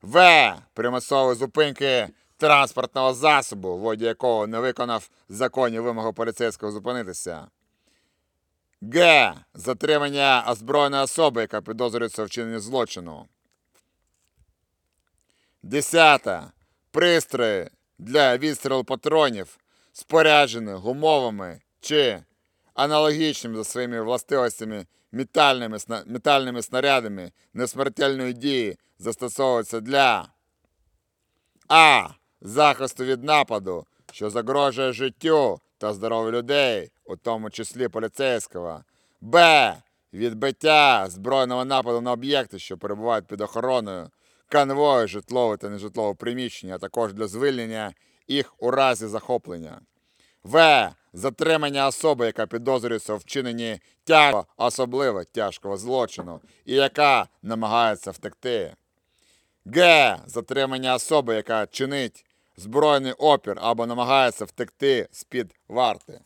В. Примусової зупинки транспортного засобу, в воді якого не виконав законні вимоги поліцейського зупинитися. Г. Затримання озброєної особи, яка підозрюється в вчиненні злочину. Десята. Пристрої для відстрілу патронів, споряджені гумовими чи аналогічними за своїми властивостями метальними, метальними снарядами несмертельної дії застосовуються для А. Захисту від нападу, що загрожує життю та здоров'ю людей, у тому числі поліцейського. Б. Відбиття збройного нападу на об'єкти, що перебувають під охороною, конвою, житлового та нежитлового приміщення, а також для звільнення їх у разі захоплення. В. Затримання особи, яка підозрюється у вчиненні тяжкого, особливо тяжкого злочину, і яка намагається втекти. Г. Затримання особи, яка чинить збройний опір або намагається втекти з-під варти.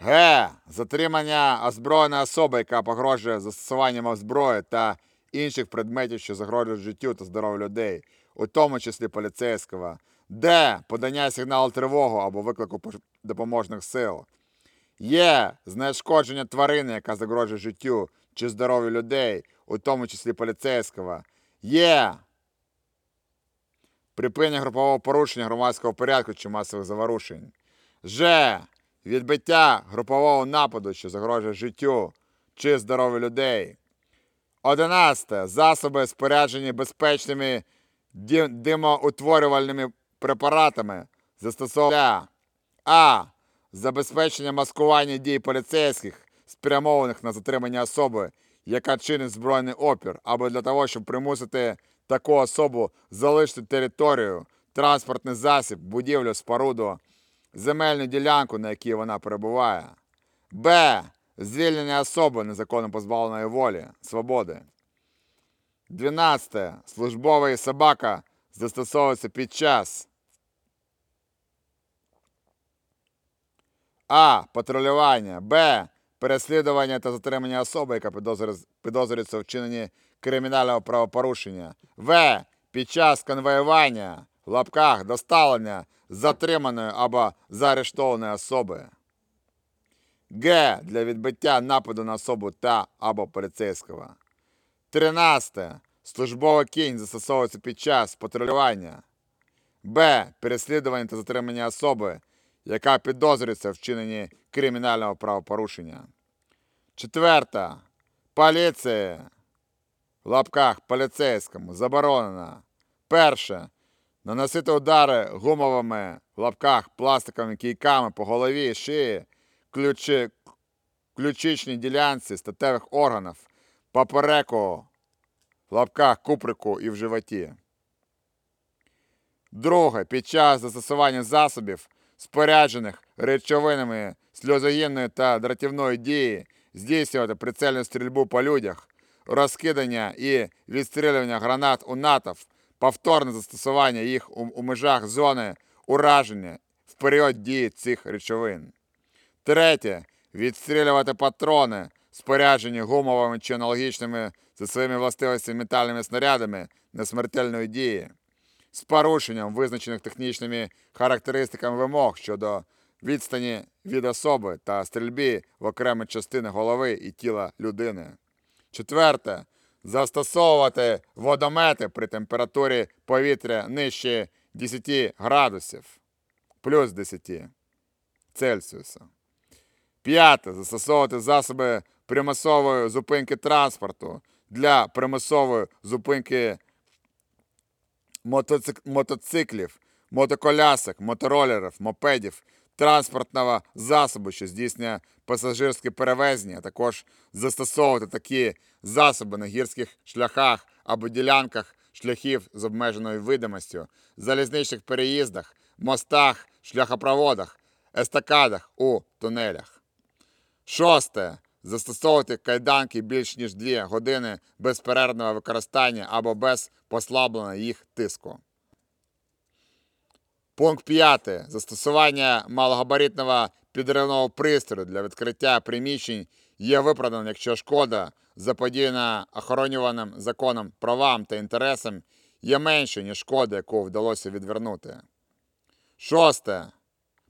Г. Затримання озброєної особи, яка погрожує застосуванням зброї та інших предметів, що загрожують життю та здоров'ю людей, у тому числі поліцейського. Д. Подання сигналу тривогу або виклику допоможних сил. Є знешкодження тварини, яка загрожує життю чи здоров'ю людей, у тому числі поліцейського. Є припинення групового порушення громадського порядку чи масових заворушень. Ж. Відбиття групового нападу, що загрожує життю чи здоров'ю людей. 11. Засоби споряджені безпечними димоутворювальними препаратами застосовування А. Забезпечення маскування дій поліцейських, спрямованих на затримання особи, яка чинить збройний опір, або для того, щоб примусити таку особу залишити територію, транспортний засіб, будівлю, споруду, земельну ділянку, на якій вона перебуває. Б. Звільнення особи незаконно позбавленої волі, свободи. 12. Службовий собака застосовується під час А. Патрулювання. Б. Переслідування та затримання особи, яка підозрюється у вчиненні кримінального правопорушення. В. Під час конвоювання в лапках доставлення затриманої або заарештованої особи. Г. Для відбиття нападу на особу та або поліцейського. 13. Службовий кінь застосовується під час патрулювання. Б. Переслідування та затримання особи, яка підозрюється в вчиненні кримінального правопорушення. Четверта. Поліція. В лапках поліцейському заборонено. Перше. Наносити удари гумовими в лапках пластиковими кійками по голові, шиї, ключі, ключичній ділянці статевих органів, попереку, в лапках куприку і в животі. Друге. Під час застосування засобів, споряджених речовинами сльозогінної та дратівної дії, здійснювати прицельну стрільбу по людях, розкидання і відстрілювання гранат у натовп, повторне застосування їх у, у межах зони ураження в період дії цих речовин. Третє. Відстрілювати патрони, споряджені гумовими чи аналогічними за своїми властивостями метальними снарядами несмертельної дії, з порушенням визначених технічними характеристиками вимог щодо відстані від особи та стрільбі в окремі частини голови і тіла людини. Четверте. Застосовувати водомети при температурі повітря нижче 10 градусів плюс 10 Цельсіуса. П'яте. Застосовувати засоби примусової зупинки транспорту для примусової зупинки мотоцик... мотоциклів, мотоколясок, моторолерів, мопедів, транспортного засобу, що здійснює пасажирське перевезення, а також застосовувати такі засоби на гірських шляхах або ділянках шляхів з обмеженою видимостю, залізничних переїздах, мостах, шляхопроводах, естакадах у тунелях. Шосте. Застосовувати кайданки більш ніж 2 години безперервного використання або без послаблення їх тиску. Пункт 5. Застосування малогабаритного підривного пристрою для відкриття приміщень є виправданим, якщо шкода, заподіяна охоронюваним законом правам та інтересам, є меншою, ніж шкода, яку вдалося відвернути. Шосте.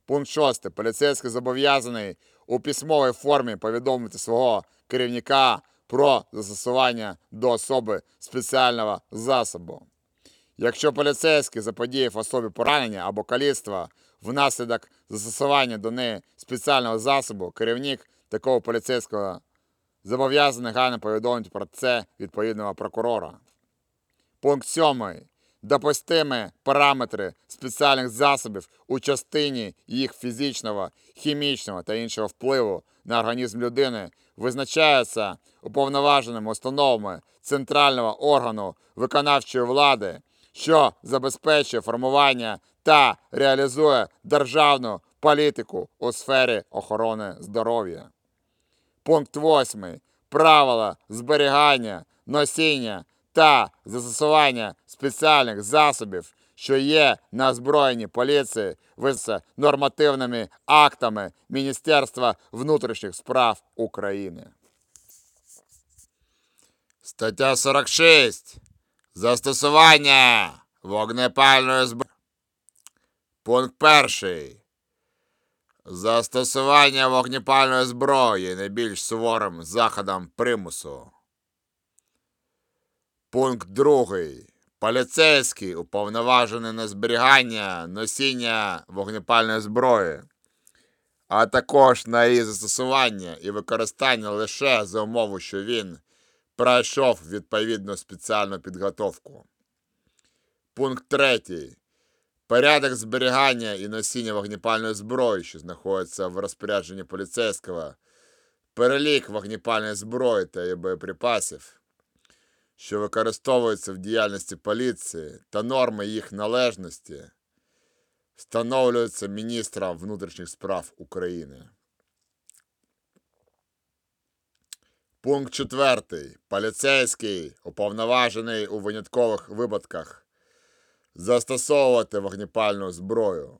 Пункт 6. Поліцейський зобов'язаний у письмовій формі повідомити свого керівника про застосування до особи спеціального засобу. Якщо поліцейський заподіяв особі поранення або каліцтва внаслідок застосування до неї спеціального засобу, керівник такого поліцейського зобов'язаний негайно повідомити про це відповідного прокурора. Пункт 7. Допустимі параметри спеціальних засобів у частині їх фізичного, хімічного та іншого впливу на організм людини визначаються уповноваженими установами центрального органу виконавчої влади, що забезпечує формування та реалізує державну політику у сфері охорони здоров'я. Пункт 8. Правила зберігання, носіння та застосування спеціальних засобів, що є на озброєнні поліції з нормативними актами Міністерства внутрішніх справ України. Стаття 46. Застосування вогнепальної зброї. Пункт 1. Застосування вогнепальної зброї найбільш суворим заходом примусу. Пункт 2. Поліцейський уповноважений на зберігання носіння вогнепальної зброї, а також на її застосування і використання лише за умови, що він пройшов відповідну спеціальну підготовку. Пункт 3. Порядок зберігання і носіння вогнепальної зброї, що знаходиться в розпорядженні поліцейського, перелік вогнепальної зброї та її боєприпасів, що використовуються в діяльності поліції та норми їх належності, встановлюються міністром внутрішніх справ України. Пункт 4. Поліцейський уповноважений у виняткових випадках застосовувати вогнепальну зброю.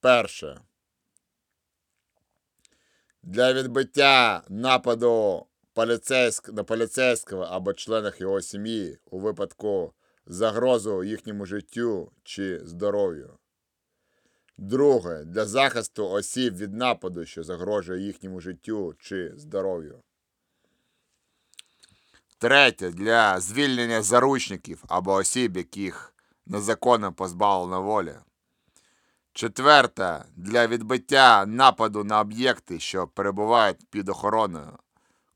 Перше. Для відбиття нападу поліцейськ... на поліцейського або членів його сім'ї у випадку загрозу їхньому життю чи здоров'ю. Друге. Для захисту осіб від нападу, що загрожує їхньому життю чи здоров'ю. Третє. Для звільнення заручників або осіб, яких незаконно позбавлено волі. Четверте. Для відбиття нападу на об'єкти, що перебувають під охороною.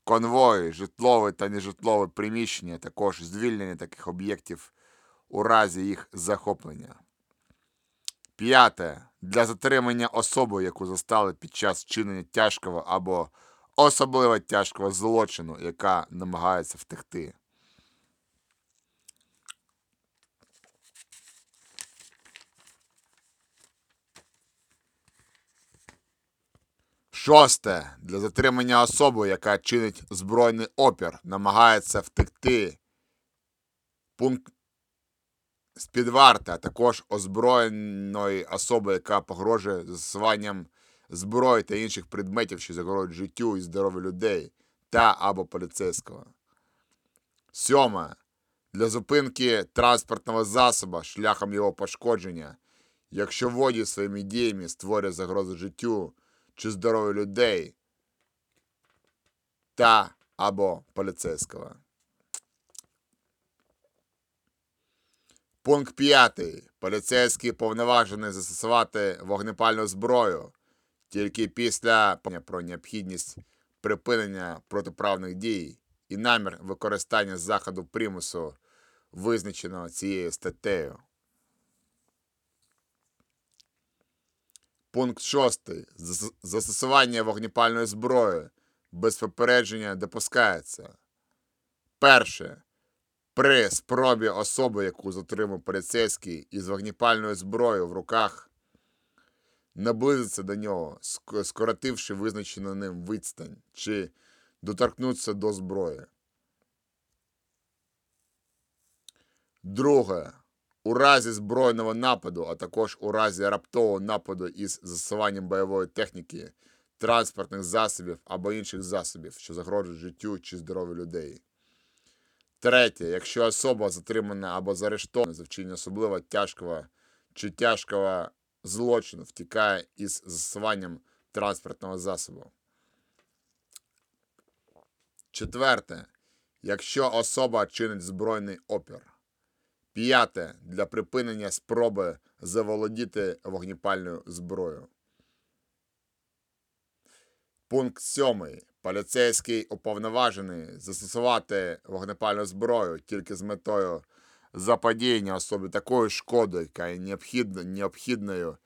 Конвої, житлове та нежитлове приміщення, також звільнення таких об'єктів у разі їх захоплення. П'яте. Для затримання особи, яку застали під час вчинення тяжкого або особливо тяжкого злочину, яка намагається втекти. Шосте. Для затримання особи, яка чинить збройний опір, намагається втекти. Пункт з-під варти, а також озброєної особи, яка погрожує застосуванням зброї та інших предметів, що загрожують життю і здоров'ю людей та або поліцейського. Сьоме. Для зупинки транспортного засоба шляхом його пошкодження, якщо водій своїми діями створює загрозу життю чи здоров'ю людей та або поліцейського. Пункт 5. Поліцейський повноважений застосувати вогнепальну зброю, тільки після про необхідність припинення протиправних дій і намір використання заходу примусу, визначеного цією статтею. Пункт 6. Застосування вогнепальної зброї без попередження допускається. Перше. При спробі особи, яку затримав поліцейський із вогнепальною зброєю в руках, наблизиться до нього, скоротивши визначену ним відстань, чи доторкнутися до зброї. Друге. У разі збройного нападу, а також у разі раптового нападу із застосуванням бойової техніки, транспортних засобів або інших засобів, що загрожують життю чи здоров'ю людей. Третє. Якщо особа затримана або заарештована за вчинення особливо тяжкого чи тяжкого злочину втікає із застосуванням транспортного засобу. Четверте. Якщо особа чинить збройний опір. П'яте. Для припинення спроби заволодіти вогнепальною зброєю. Пункт 7. Поліцейський уповноважений застосувати вогнепальну зброю тільки з метою заподіяння особі такої шкоди, яка є необхідно, необхідною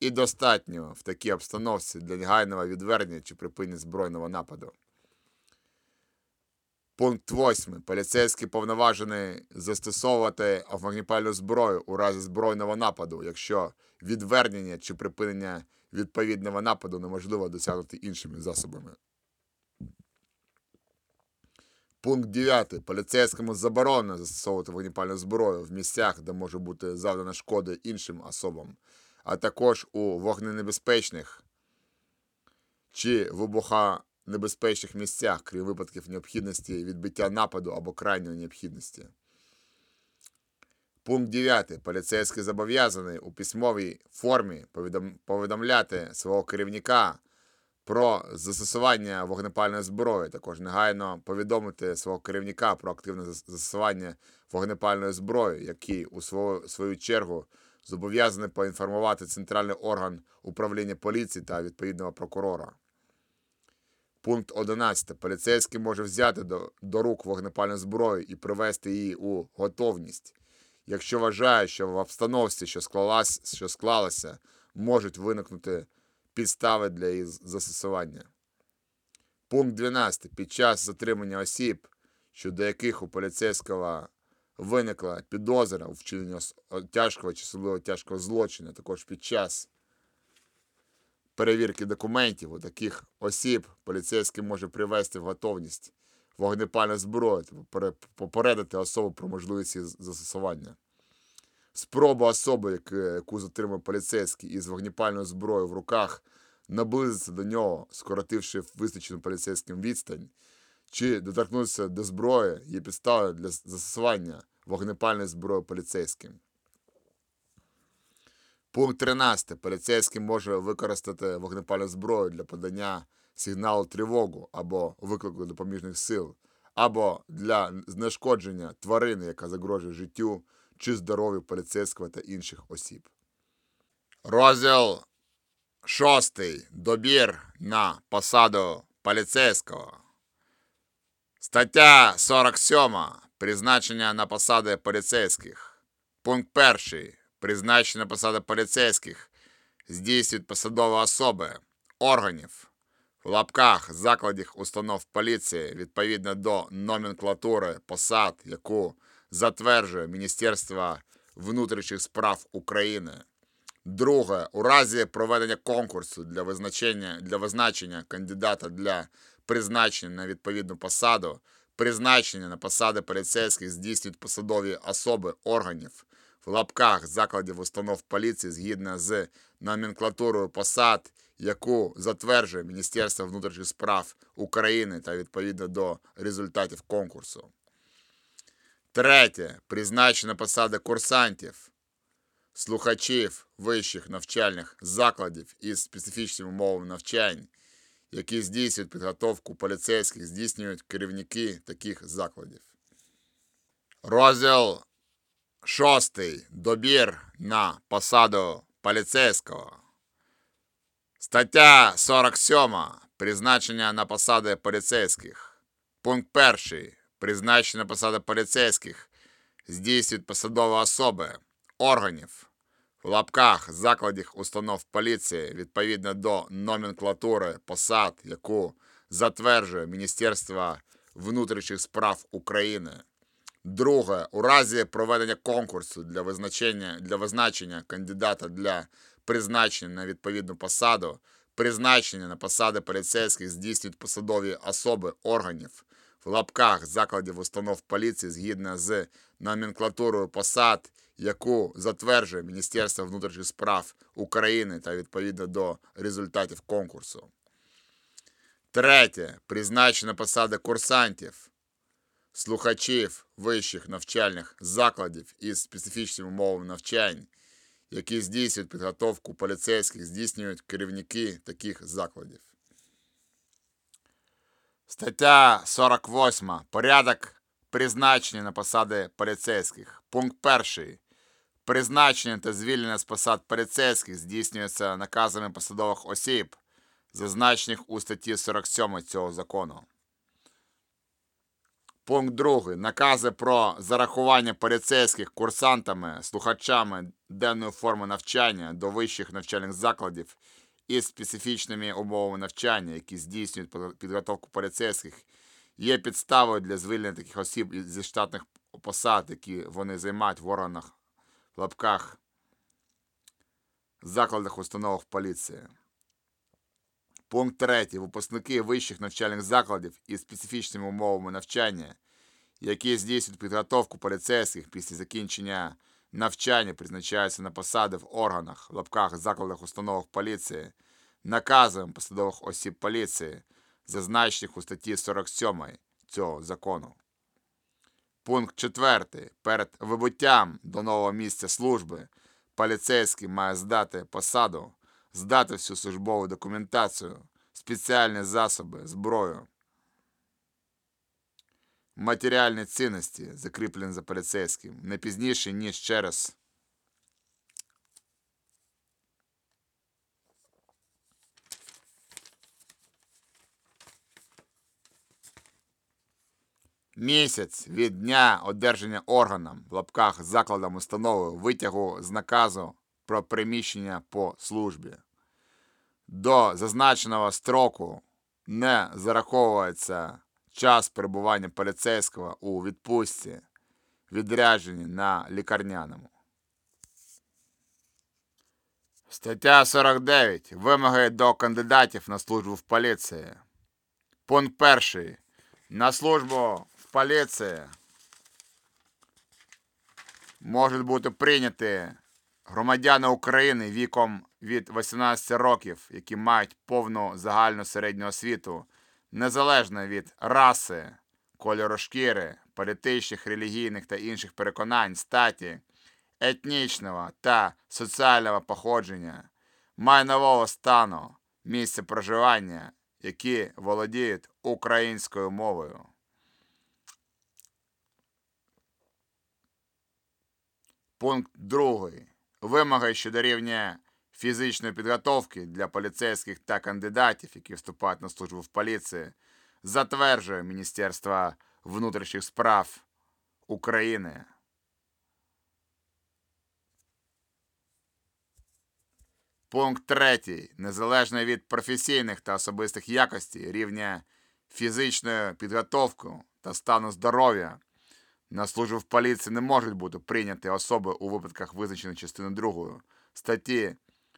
і достатньо в такій обстановці для негайного відвернення чи припинення збройного нападу. Пункт 8. Поліцейський повноважений застосовувати вогнепальну зброю у разі збройного нападу, якщо відвернення чи припинення відповідного нападу неможливо досягнути іншими засобами. Пункт 9. Поліцейському заборонено застосовувати вогнепальну зброю в місцях, де може бути завдана шкода іншим особам, а також у вогненебезпечних чи вибухонебезпечних місцях, крім випадків необхідності відбиття нападу або крайньої необхідності. Пункт 9. Поліцейський зобов'язаний у письмовій формі повідом- повідомляти свого керівника про застосування вогнепальної зброї, також негайно повідомити свого керівника про активне застосування вогнепальної зброї, який у свою, свою чергу зобов'язаний поінформувати центральний орган управління поліції та відповідного прокурора. Пункт 11. Поліцейський може взяти до, до рук вогнепальну зброю і привести її у готовність, якщо вважає, що в обстановці, що, склалась, що склалася, можуть виникнути підстави для її застосування. Пункт 12. Під час затримання осіб, щодо яких у поліцейського виникла підозра у вчиненні тяжкого чи особливо тяжкого злочину, також під час перевірки документів у таких осіб поліцейський може привести в готовність вогнепальну зброю попередити особу про можливість застосування. Спроба особи, яку, яку затримав поліцейський із вогнепальною зброєю в руках, наблизитися до нього, скоротивши визначену поліцейським відстань, чи доторкнутися до зброї є підставою для застосування вогнепальної зброї поліцейським. Пункт 13. Поліцейський може використати вогнепальну зброю для подання сигналу тривогу або виклику допоміжних сил, або для знешкодження тварини, яка загрожує життю чи здоров'ю поліцейського та інших осіб. Розділ 6. Добір на посаду поліцейського. Стаття 47. Призначення на посади поліцейських. Пункт 1. Призначення на посади поліцейських здійснюють посадові особи, органів, в лапках закладів установ поліції відповідно до номенклатури посад, яку затверджує Міністерство внутрішніх справ України. Друге, у разі проведення конкурсу для визначення, для визначення кандидата для призначення на відповідну посаду, призначення на посади поліцейських здійснюють посадові особи органів в лапках закладів установ поліції згідно з номенклатурою посад, яку затверджує Міністерство внутрішніх справ України та відповідно до результатів конкурсу. Третє. Призначення на посади курсантів, слухачів вищих навчальних закладів із специфічними умовами навчань, які здійснюють підготовку поліцейських, здійснюють керівники таких закладів. Розділ шостий. Добір на посаду поліцейського. Стаття 47. Призначення на посади поліцейських. Пункт перший. Призначення на посади поліцейських. Здійснюють посадові особи органів. В лапках закладів установ поліції відповідно до номенклатури посад, яку затверджує Міністерство внутрішніх справ України. Друге, у разі проведення конкурсу для визначення, для визначення кандидата для призначення на відповідну посаду, призначення на посади поліцейських здійснюють посадові особи органів в лапках закладів установ поліції згідно з номенклатурою посад, яку затверджує Міністерство внутрішніх справ України та відповідно до результатів конкурсу. Третє. Призначення на посади курсантів, слухачів вищих навчальних закладів із специфічними умовами навчань, які здійснюють підготовку поліцейських, здійснюють керівники таких закладів. Стаття 48. Порядок призначення на посади поліцейських. Пункт 1. Призначення та звільнення з посад поліцейських здійснюється наказами посадових осіб, зазначених у статті 47 цього закону. Пункт 2. Накази про зарахування поліцейських курсантами, слухачами денної форми навчання до вищих навчальних закладів із специфічними умовами навчання, які здійснюють підготовку поліцейських, є підставою для звільнення таких осіб зі штатних посад, які вони займають в органах в лапках закладах установах поліції. Пункт 3. Випускники вищих навчальних закладів із специфічними умовами навчання, які здійснюють підготовку поліцейських після закінчення навчання, призначаються на посади в органах, лапках, закладах, установах поліції, наказом посадових осіб поліції, зазначених у статті 47 цього закону. Пункт 4. Перед вибуттям до нового місця служби поліцейський має здати посаду, здати всю службову документацію, спеціальні засоби, зброю, матеріальні цінності, закріплені за поліцейським, не пізніше, ніж через місяць від дня одержання органам в лапках закладом установи витягу з наказу про приміщення по службі. До зазначеного строку не зараховується час перебування поліцейського у відпустці, відрядженні на лікарняному. Стаття 49. Вимоги до кандидатів на службу в поліції. Пункт 1. На службу в поліції можуть бути прийняті громадяни України віком від 18 років, які мають повну загальну середню освіту, незалежно від раси, кольору шкіри, політичних, релігійних та інших переконань, статі, етнічного та соціального походження, майнового стану, місця проживання, які володіють українською мовою. Пункт 2. Вимоги щодо рівня фізичної підготовки для поліцейських та кандидатів, які вступають на службу в поліції, затверджує Міністерство внутрішніх справ України. Пункт 3. Незалежно від професійних та особистих якостей, рівня фізичної підготовки та стану здоров'я на службу в поліції не можуть бути прийняті особи у випадках, визначених частиною 2 статті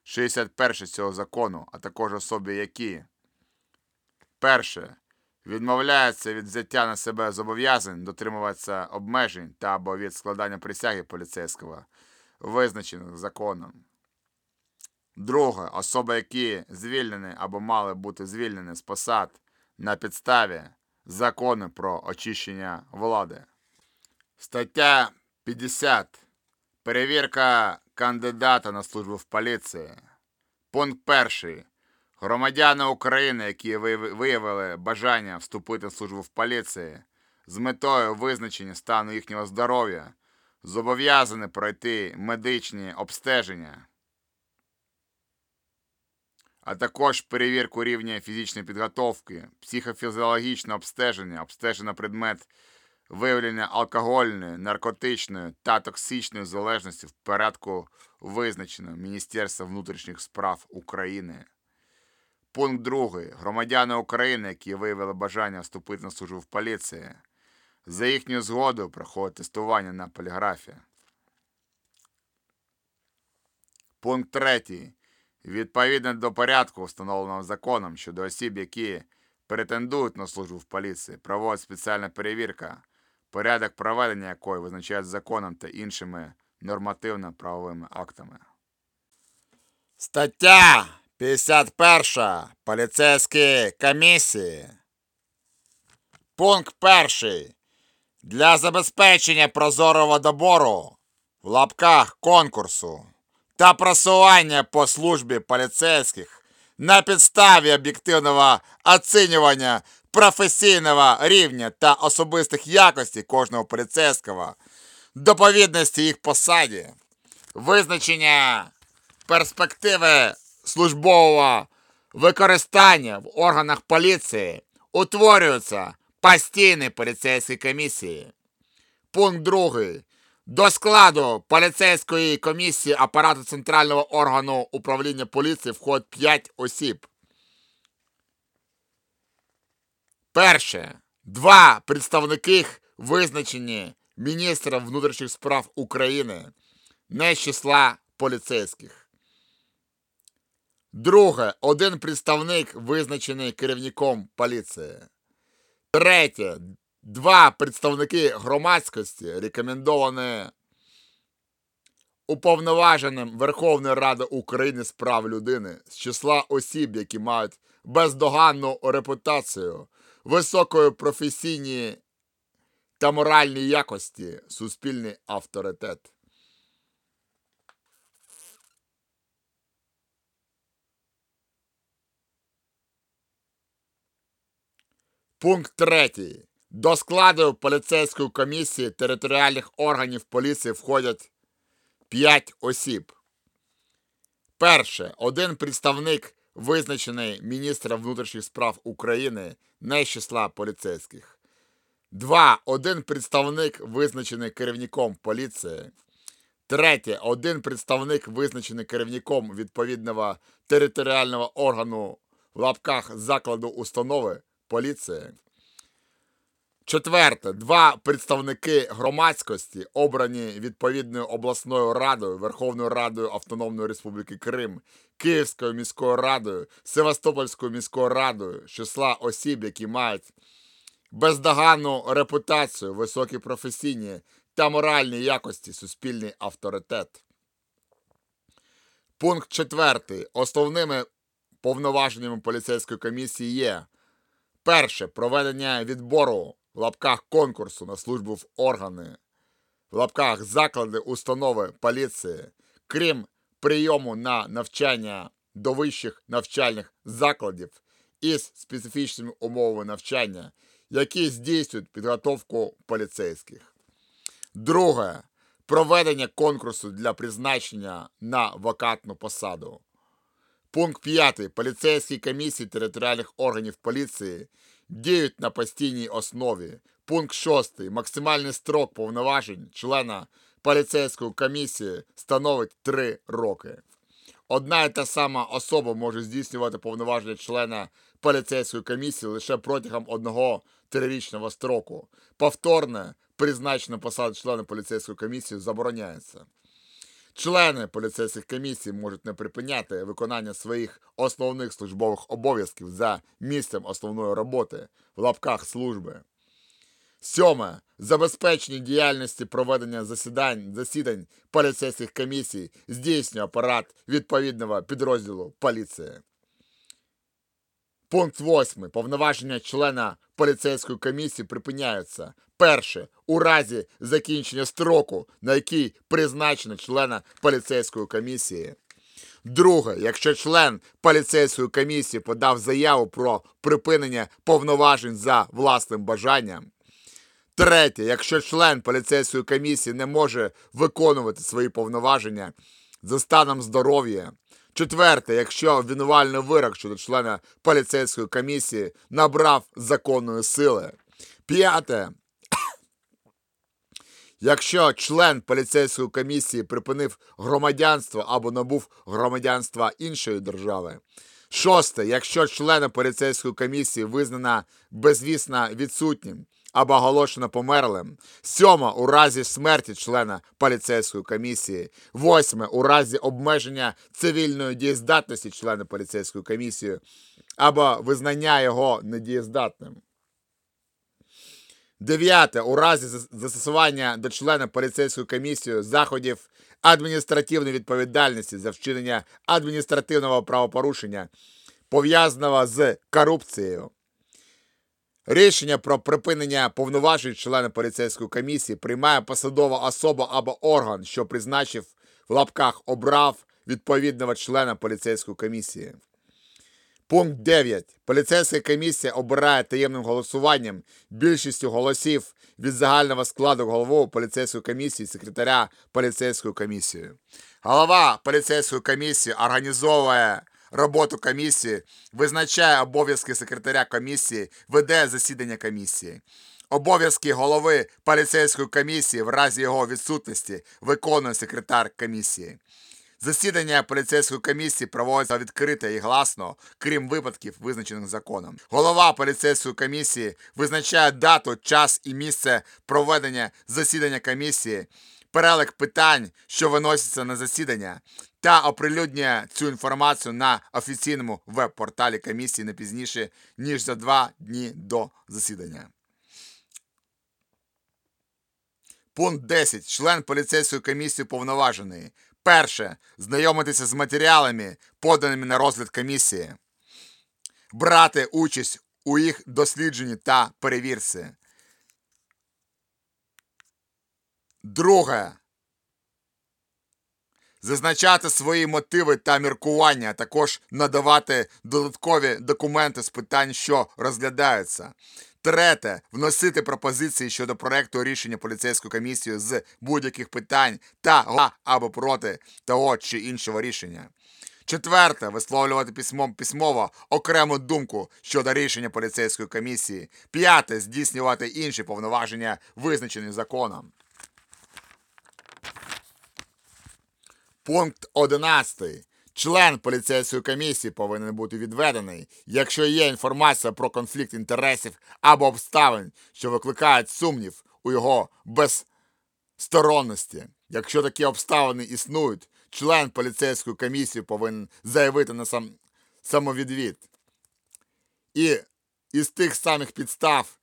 61 цього закону, а також особи, які перше відмовляються від взяття на себе зобов'язань дотримуватися обмежень та або від складання присяги поліцейського, визначених законом. Друге, особи, які звільнені або мали бути звільнені з посад на підставі закону про очищення влади. Стаття 50. Перевірка кандидата на службу в поліції. Пункт 1. Громадяни України, які виявили бажання вступити в службу в поліції з метою визначення стану їхнього здоров'я, зобов'язаний пройти медичні обстеження, а також перевірку рівня фізичної підготовки, психофізіологічне обстеження, обстеження предмет виявлення алкогольної, наркотичної та токсичної залежності в порядку визначено Міністерства внутрішніх справ України. Пункт 2. Громадяни України, які виявили бажання вступити на службу в поліції, за їхньою згодою проходить тестування на поліграфі. Пункт 3. Відповідно до порядку, встановленого законом щодо осіб, які претендують на службу в поліції, проводить спеціальна перевірка, порядок проведення якої визначають законом та іншими нормативно-правовими актами. Стаття 51. Поліцейські комісії. Пункт 1. Для забезпечення прозорого добору в лапках конкурсу та просування по службі поліцейських на підставі об'єктивного оцінювання професійного рівня та особистих якостей кожного поліцейського, доповідності їх посаді, визначення перспективи службового використання в органах поліції утворюються постійні поліцейські комісії. Пункт 2. До складу поліцейської комісії апарату центрального органу управління поліції входить 5 осіб. Перше. Два представники визначені міністром внутрішніх справ України не з числа поліцейських. Друге. Один представник визначений керівником поліції. Третє. Два представники громадськості рекомендовані уповноваженим Верховної Ради України з прав людини з числа осіб, які мають бездоганну репутацію, високої професійні та моральні якості, суспільний авторитет. Пункт 3. До складу поліцейської комісії територіальних органів поліції входять 5 осіб. Перше. Один представник, визначений міністром внутрішніх справ України не з числа поліцейських. 2. Один представник, визначений керівником поліції. Третє. Один представник, визначений керівником відповідного територіального органу в лапках закладу установи поліції. Четверте, два представники громадськості, обрані відповідною обласною радою, Верховною Радою Автономної Республіки Крим, Київською міською радою, Севастопольською міською радою, числа осіб, які мають бездоганну репутацію, високі професійні та моральні якості, суспільний авторитет. Пункт четвертий. Основними повноваженнями поліцейської комісії є перше проведення відбору в лапках конкурсу на службу в органи, в лапках заклади установи поліції, крім прийому на навчання до вищих навчальних закладів із специфічними умовами навчання, які здійснюють підготовку поліцейських. Друге. Проведення конкурсу для призначення на вакантну посаду. Пункт 5. Поліцейські комісії територіальних органів поліції діють на постійній основі. Пункт 6. Максимальний строк повноважень члена поліцейської комісії становить 3 роки. Одна і та сама особа може здійснювати повноваження члена поліцейської комісії лише протягом одного трирічного строку. Повторне призначення посади члена поліцейської комісії забороняється. Члени поліцейських комісій можуть не припиняти виконання своїх основних службових обов'язків за місцем основної роботи в лапках служби. Сьоме. Забезпечення діяльності проведення засідань, засідань поліцейських комісій здійснює апарат відповідного підрозділу поліції. Пункт 8. Повноваження члена поліцейської комісії припиняються. Перше. У разі закінчення строку, на який призначено члена поліцейської комісії. Друге. Якщо член поліцейської комісії подав заяву про припинення повноважень за власним бажанням. Третє, якщо член поліцейської комісії не може виконувати свої повноваження за станом здоров'я. Четверте, якщо обвинувальний вирок щодо члена поліцейської комісії набрав законної сили. П'яте. Якщо член поліцейської комісії припинив громадянство або набув громадянства іншої держави. Шосте. Якщо члена поліцейської комісії визнана безвісно відсутнім або оголошено померлим. Сьоме. У разі смерті члена поліцейської комісії. Восьме. У разі обмеження цивільної дієздатності члена поліцейської комісії або визнання його недієздатним. Дев'яте. У разі застосування до члена поліцейської комісії заходів адміністративної відповідальності за вчинення адміністративного правопорушення, пов'язаного з корупцією. Рішення про припинення повноважень члена поліцейської комісії приймає посадова особа або орган, що призначив в лапках обрав відповідного члена поліцейської комісії. Пункт 9. Поліцейська комісія обирає таємним голосуванням більшістю голосів від загального складу головного поліцейської комісії секретаря поліцейської комісії. Голова поліцейської комісії організовує роботу комісії, визначає обов'язки секретаря комісії, веде засідання комісії. Обов'язки голови поліцейської комісії в разі його відсутності виконує секретар комісії. Засідання поліцейської комісії проводиться відкрито і гласно, крім випадків, визначених законом. Голова поліцейської комісії визначає дату, час і місце проведення засідання комісії, перелик питань, що виносяться на засідання, та оприлюднює цю інформацію на офіційному веб-порталі комісії не пізніше, ніж за два дні до засідання. Пункт 10. Член поліцейської комісії повноважений. Перше. Знайомитися з матеріалами, поданими на розгляд комісії. Брати участь у їх дослідженні та перевірці. Друге. Зазначати свої мотиви та міркування, а також надавати додаткові документи з питань, що розглядаються. Третє. Вносити пропозиції щодо проекту рішення поліцейської комісії з будь-яких питань та або проти того чи іншого рішення. Четверте. Висловлювати письмом письмово окрему думку щодо рішення поліцейської комісії. П'яте. Здійснювати інші повноваження, визначені законом. Пункт 11. Член поліцейської комісії повинен бути відведений, якщо є інформація про конфлікт інтересів або обставин, що викликають сумнів у його безсторонності. Якщо такі обставини існують, член поліцейської комісії повинен заявити на сам, самовідвід. І із тих самих підстав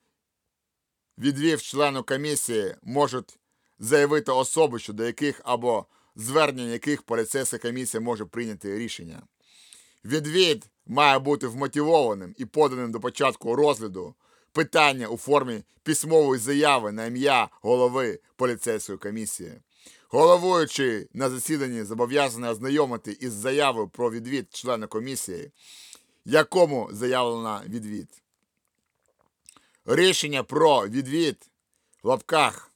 відвів члену комісії можуть заявити особи, щодо яких або звернення яких поліцейська комісія може прийняти рішення. Відвід має бути вмотивованим і поданим до початку розгляду питання у формі письмової заяви на ім'я голови поліцейської комісії. Головуючий на засіданні зобов'язаний ознайомити із заявою про відвід члена комісії, якому заявлено відвід. Рішення про відвід в лапках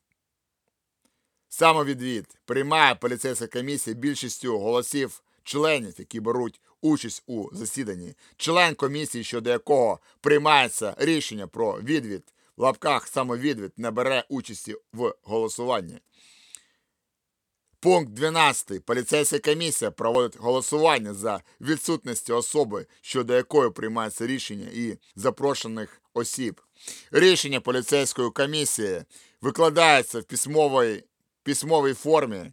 Самовідвід приймає поліцейська комісія більшістю голосів членів, які беруть участь у засіданні. Член комісії, щодо якого приймається рішення про відвід в лапках самовідвід, не бере участі в голосуванні. Пункт 12. Поліцейська комісія проводить голосування за відсутності особи, щодо якої приймається рішення і запрошених осіб. Рішення поліцейської комісії викладається в письмовій письмовій формі.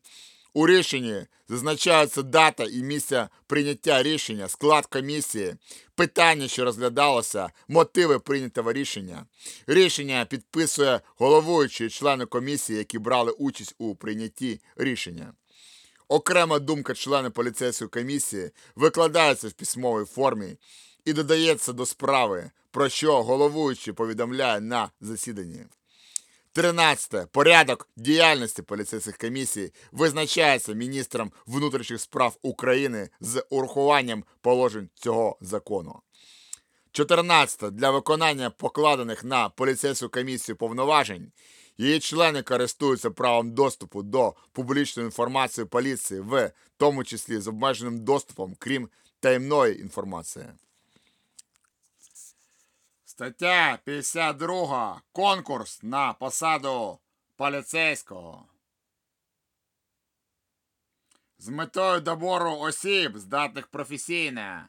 У рішенні зазначаються дата і місце прийняття рішення, склад комісії, питання, що розглядалося, мотиви прийнятого рішення. Рішення підписує головуючий члени комісії, які брали участь у прийнятті рішення. Окрема думка члена поліцейської комісії викладається в письмовій формі і додається до справи, про що головуючий повідомляє на засіданні. 13. Порядок діяльності поліцейських комісій визначається міністром внутрішніх справ України з урахуванням положень цього закону. 14. Для виконання покладених на поліцейську комісію повноважень її члени користуються правом доступу до публічної інформації поліції, в тому числі з обмеженим доступом, крім таємної інформації. Стаття 52. Конкурс на посаду поліцейського. З метою добору осіб, здатних професійно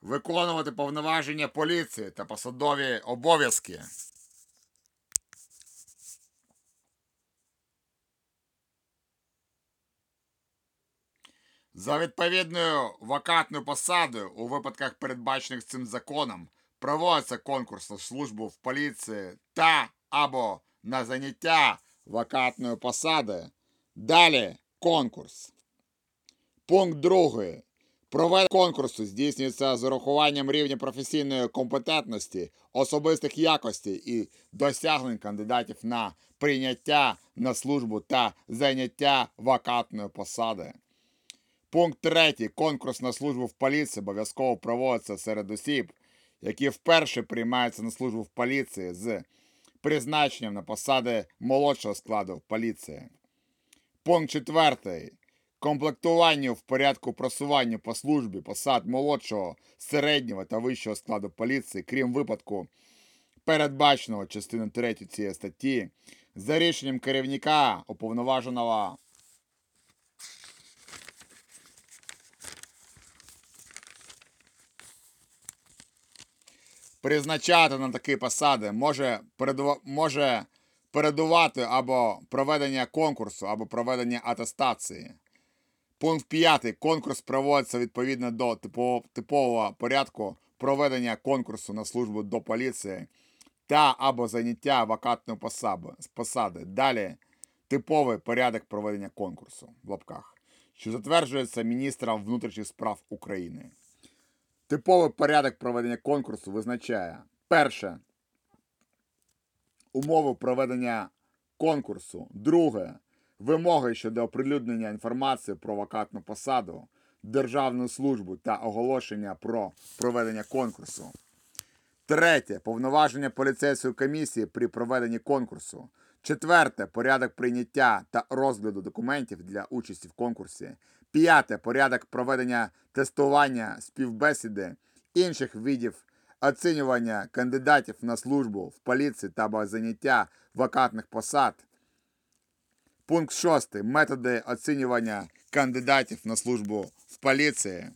виконувати повноваження поліції та посадові обов'язки. За відповідною вакантною посадою у випадках, передбачених цим законом, проводиться конкурс на службу в поліції та або на заняття вакантної посади. Далі конкурс. Пункт 2. Проведення конкурсу здійснюється з урахуванням рівня професійної компетентності, особистих якостей і досягнень кандидатів на прийняття на службу та зайняття вакантної посади. Пункт 3. Конкурс на службу в поліції обов'язково проводиться серед осіб, які вперше приймаються на службу в поліції з призначенням на посади молодшого складу в поліції. Пункт 4. Комплектування в порядку просування по службі посад молодшого, середнього та вищого складу поліції, крім випадку, передбаченого частиною 3 цієї статті, за рішенням керівника уповноваженого призначати на такі посади може, може передувати або проведення конкурсу, або проведення атестації. Пункт 5. Конкурс проводиться відповідно до типового, типового порядку проведення конкурсу на службу до поліції та або заняття вакантної посади. Далі типовий порядок проведення конкурсу в лапках, що затверджується міністром внутрішніх справ України. Типовий порядок проведення конкурсу визначає перше умови проведення конкурсу, друге вимоги щодо оприлюднення інформації про вакантну посаду, державну службу та оголошення про проведення конкурсу. Третє повноваження поліцейської комісії при проведенні конкурсу. Четверте порядок прийняття та розгляду документів для участі в конкурсі. П'яте порядок проведення тестування, співбесіди, інших видів оцінювання кандидатів на службу в поліції та заняття вакантних посад. Пункт 6. Методи оцінювання кандидатів на службу в поліції.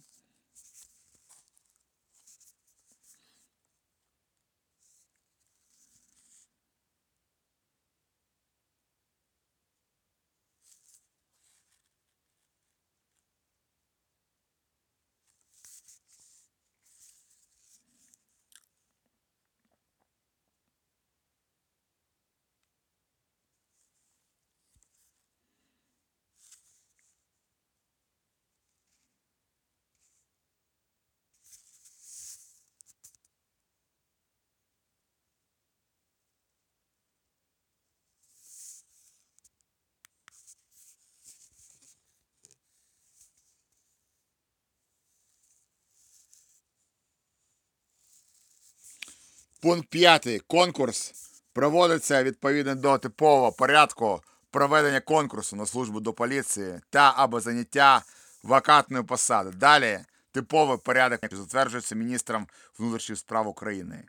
Пункт 5. Конкурс проводиться відповідно до типового порядку проведення конкурсу на службу до поліції та або заняття вакантної посади. Далі типовий порядок затверджується міністром внутрішніх справ України.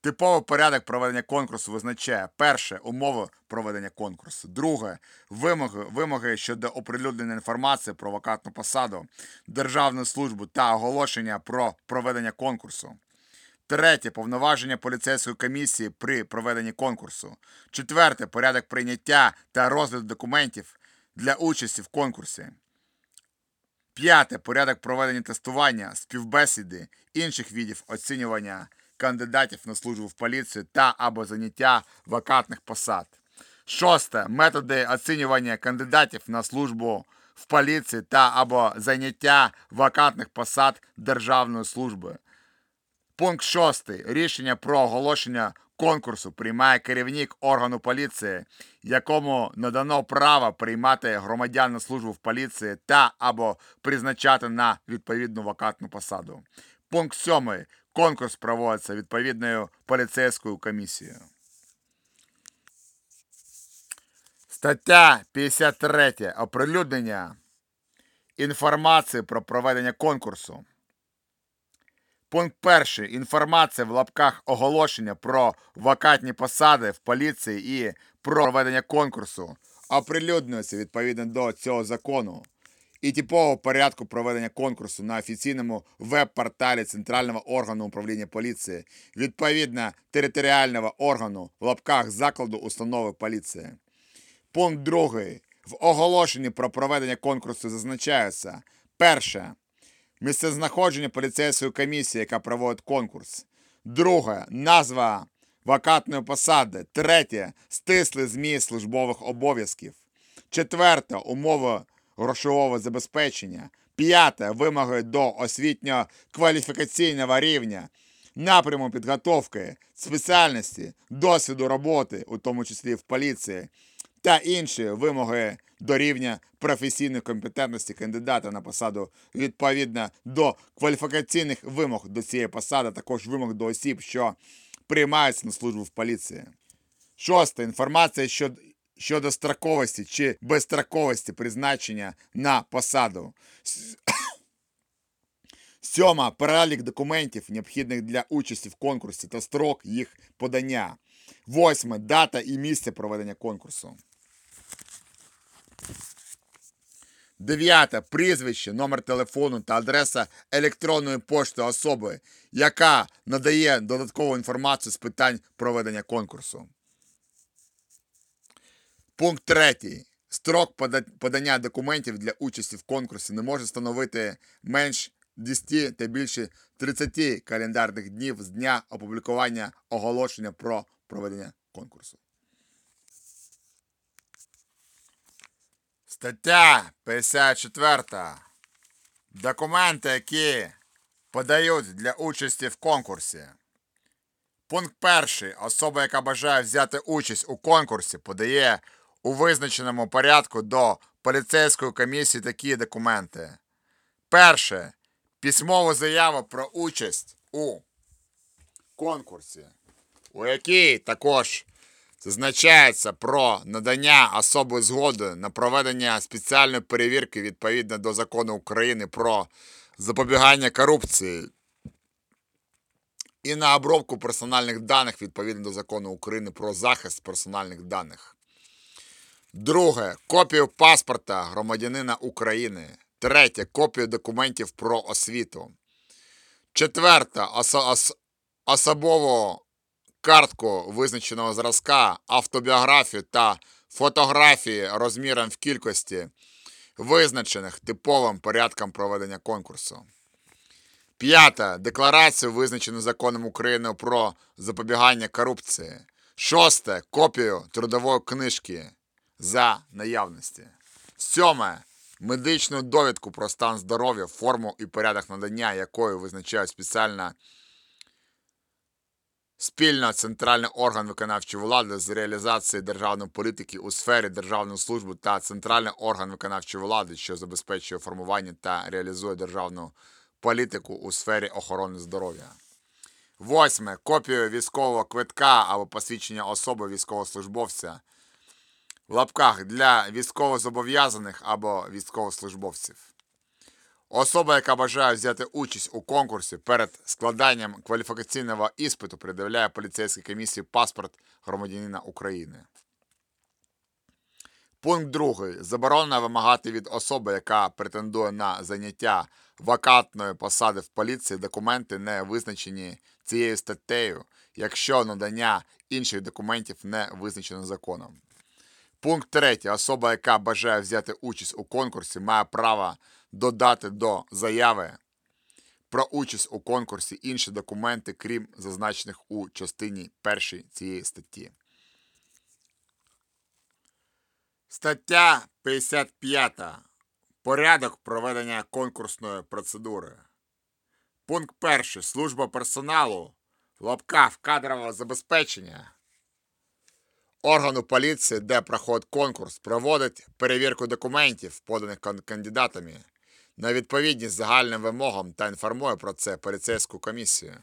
Типовий порядок проведення конкурсу визначає перше умови проведення конкурсу, друге вимоги, вимоги щодо оприлюднення інформації про вакантну посаду, державну службу та оголошення про проведення конкурсу. Третє повноваження поліцейської комісії при проведенні конкурсу. Четверте порядок прийняття та розгляду документів для участі в конкурсі. П'яте порядок проведення тестування, співбесіди, інших видів оцінювання кандидатів на службу в поліцію та або заняття вакантних посад. Шосте методи оцінювання кандидатів на службу в поліції та або заняття вакантних посад державної служби. Пункт 6. Рішення про оголошення конкурсу приймає керівник органу поліції, якому надано право приймати громадян на службу в поліції та або призначати на відповідну вакантну посаду. Пункт 7. Конкурс проводиться відповідною поліцейською комісією. Стаття 53. Оприлюднення інформації про проведення конкурсу. Пункт 1. Інформація в лапках оголошення про вакантні посади в поліції і про проведення конкурсу оприлюднюється відповідно до цього закону і типового порядку проведення конкурсу на офіційному веб-порталі Центрального органу управління поліції відповідно територіального органу в лапках закладу установи поліції. Пункт 2. В оголошенні про проведення конкурсу зазначається перше. Місцезнаходження поліцейської комісії, яка проводить конкурс. Друге. Назва вакантної посади. Третє. Стислий зміст службових обов'язків. Четверте. Умови грошового забезпечення. П'яте. Вимоги до освітньо-кваліфікаційного рівня. Напряму підготовки, спеціальності, досвіду роботи, у тому числі в поліції, та інші вимоги до рівня професійної компетентності кандидата на посаду відповідно до кваліфікаційних вимог до цієї посади, також вимог до осіб, що приймаються на службу в поліції. Шосте. Інформація щодо, щодо строковості чи безстроковості призначення на посаду. [coughs] Сьома. Перелік документів, необхідних для участі в конкурсі та строк їх подання. Восьме. Дата і місце проведення конкурсу. Дев'яте. Прізвище, номер телефону та адреса електронної пошти особи, яка надає додаткову інформацію з питань проведення конкурсу. Пункт третій. Строк подання документів для участі в конкурсі не може становити менш 10 та більше 30 календарних днів з дня опублікування оголошення про проведення конкурсу. Стаття 54. Документи, які подають для участі в конкурсі. Пункт перший. Особа, яка бажає взяти участь у конкурсі, подає у визначеному порядку до поліцейської комісії такі документи. Перше. Письмову заяву про участь у конкурсі, у якій також зазначається про надання особи згоди на проведення спеціальної перевірки відповідно до закону України про запобігання корупції і на обробку персональних даних відповідно до закону України про захист персональних даних. Друге. Копію паспорта громадянина України. Третє. Копію документів про освіту. Четверте. Ос- картку визначеного зразка, автобіографію та фотографії розміром в кількості, визначених типовим порядком проведення конкурсу. П'яте. Декларацію, визначену законом України про запобігання корупції. Шосте. Копію трудової книжки за наявності. Сьоме. Медичну довідку про стан здоров'я, форму і порядок надання якої визначає спеціальна спільно центральний орган виконавчої влади з реалізації державної політики у сфері державної служби та центральний орган виконавчої влади, що забезпечує формування та реалізує державну політику у сфері охорони здоров'я. Восьме. Копію військового квитка або посвідчення особи військовослужбовця в лапках для військовозобов'язаних або військовослужбовців. Особа, яка бажає взяти участь у конкурсі перед складанням кваліфікаційного іспиту, придивляє поліцейській комісії паспорт громадянина України. Пункт 2. Заборонено вимагати від особи, яка претендує на заняття вакантної посади в поліції, документи, не визначені цією статтею, якщо надання інших документів не визначено законом. Пункт 3. Особа, яка бажає взяти участь у конкурсі, має право додати до заяви про участь у конкурсі інші документи, крім зазначених у частині 1 цієї статті. Стаття 55. Порядок проведення конкурсної процедури. Пункт 1. Служба персоналу. В лапках кадрового забезпечення. Органу поліції, де проходить конкурс, проводить перевірку документів, поданих кан- кандидатами, на відповідність загальним вимогам та інформує про це поліцейську комісію.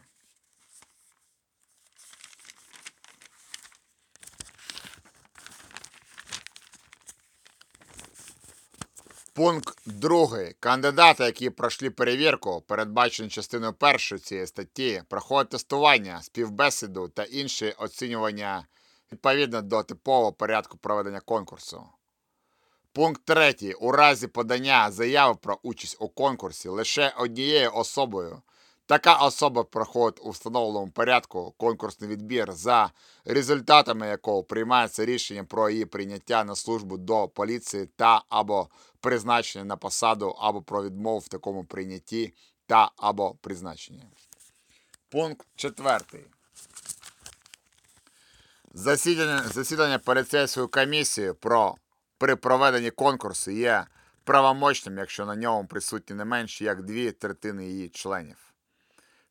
Пункт 2. Кандидати, які пройшли перевірку, передбачену частиною першої цієї статті, проходять тестування, співбесіду та інші оцінювання відповідно до типового порядку проведення конкурсу. Пункт 3. У разі подання заяви про участь у конкурсі лише однією особою. Така особа проходить у встановленому порядку конкурсний відбір, за результатами якого приймається рішення про її прийняття на службу до поліції та або призначення на посаду, або про відмову в такому прийнятті та або призначенні. Пункт 4. Засідання, засідання поліцейської комісії про при проведенні конкурсу є правомочним, якщо на ньому присутні не менше як дві третини її членів.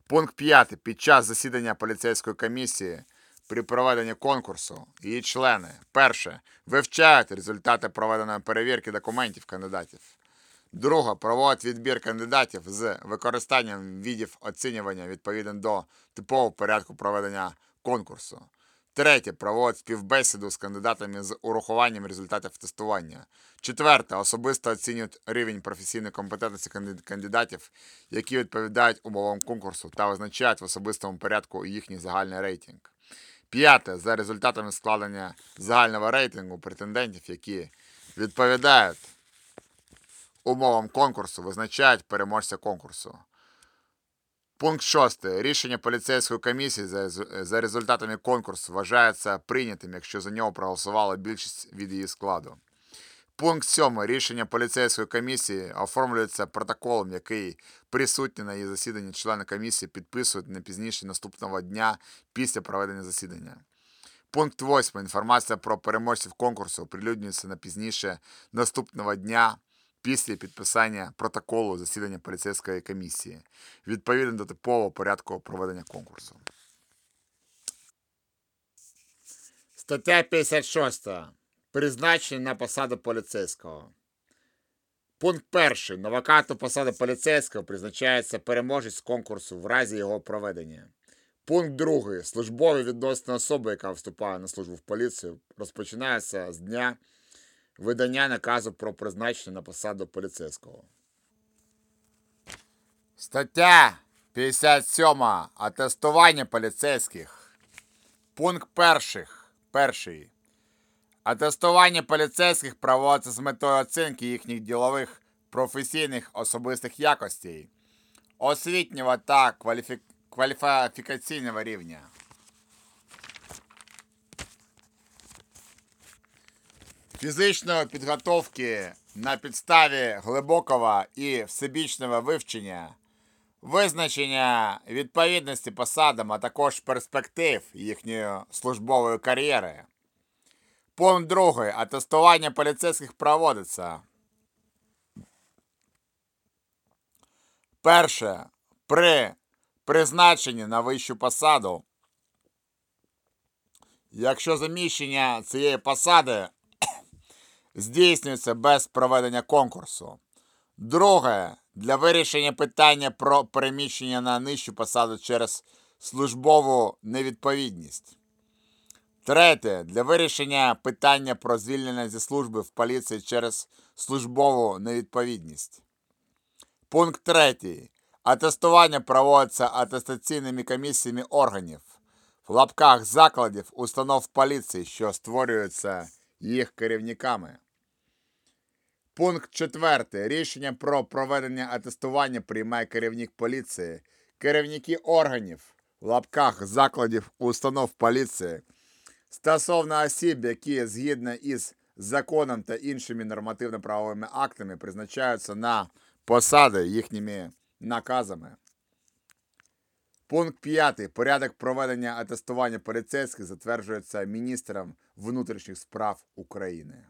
Пункт 5. Під час засідання поліцейської комісії при проведенні конкурсу її члени перше вивчають результати проведеної перевірки документів кандидатів. Друге проводять відбір кандидатів з використанням видів оцінювання відповідно до типового порядку проведення конкурсу. Третє проводять співбесіду з кандидатами з урахуванням результатів тестування. Четверте особисто оцінюють рівень професійної компетентності кандидатів, які відповідають умовам конкурсу та визначають в особистому порядку їхній загальний рейтинг. П'яте за результатами складення загального рейтингу претендентів, які відповідають умовам конкурсу, визначають переможця конкурсу. Пункт 6. Рішення поліцейської комісії за, за результатами конкурсу вважається прийнятим, якщо за нього проголосувала більшість від її складу. Пункт 7. Рішення поліцейської комісії оформлюється протоколом, який присутні на її засіданні члени комісії підписують не пізніше наступного дня після проведення засідання. Пункт 8. Інформація про переможців конкурсу оприлюднюється не пізніше наступного дня після підписання протоколу засідання поліцейської комісії, відповідно до типового порядку проведення конкурсу. Стаття 56. Призначення на посаду поліцейського. Пункт 1. На вакантну посаду поліцейського призначається переможець конкурсу в разі його проведення. Пункт 2. Службові відносини особи, яка вступає на службу в поліцію, розпочинаються з дня видання наказу про призначення на посаду поліцейського. Стаття 57. Атестування поліцейських. Пункт 1. Перший. Атестування поліцейських проводиться з метою оцінки їхніх ділових, професійних особистих якостей, освітнього та кваліфі... кваліфікаційного рівня. Фізичної підготовки на підставі глибокого і всебічного вивчення, визначення відповідності посадам, а також перспектив їхньої службової кар'єри. Пункт другий. Атестування поліцейських проводиться. Перше. При призначенні на вищу посаду. Якщо заміщення цієї посади здійснюється без проведення конкурсу. Друге. Для вирішення питання про переміщення на нижчу посаду через службову невідповідність. Третє. Для вирішення питання про звільнення зі служби в поліції через службову невідповідність. Пункт 3. Атестування проводиться атестаційними комісіями органів в лапках закладів установ поліції, що створюються їх керівниками. Пункт 4. Рішення про проведення атестування приймає керівник поліції, керівники органів в лапках закладів установ поліції стосовно осіб, які згідно із законом та іншими нормативно-правовими актами призначаються на посади їхніми наказами. Пункт 5. Порядок проведення атестування поліцейських затверджується міністром внутрішніх справ України.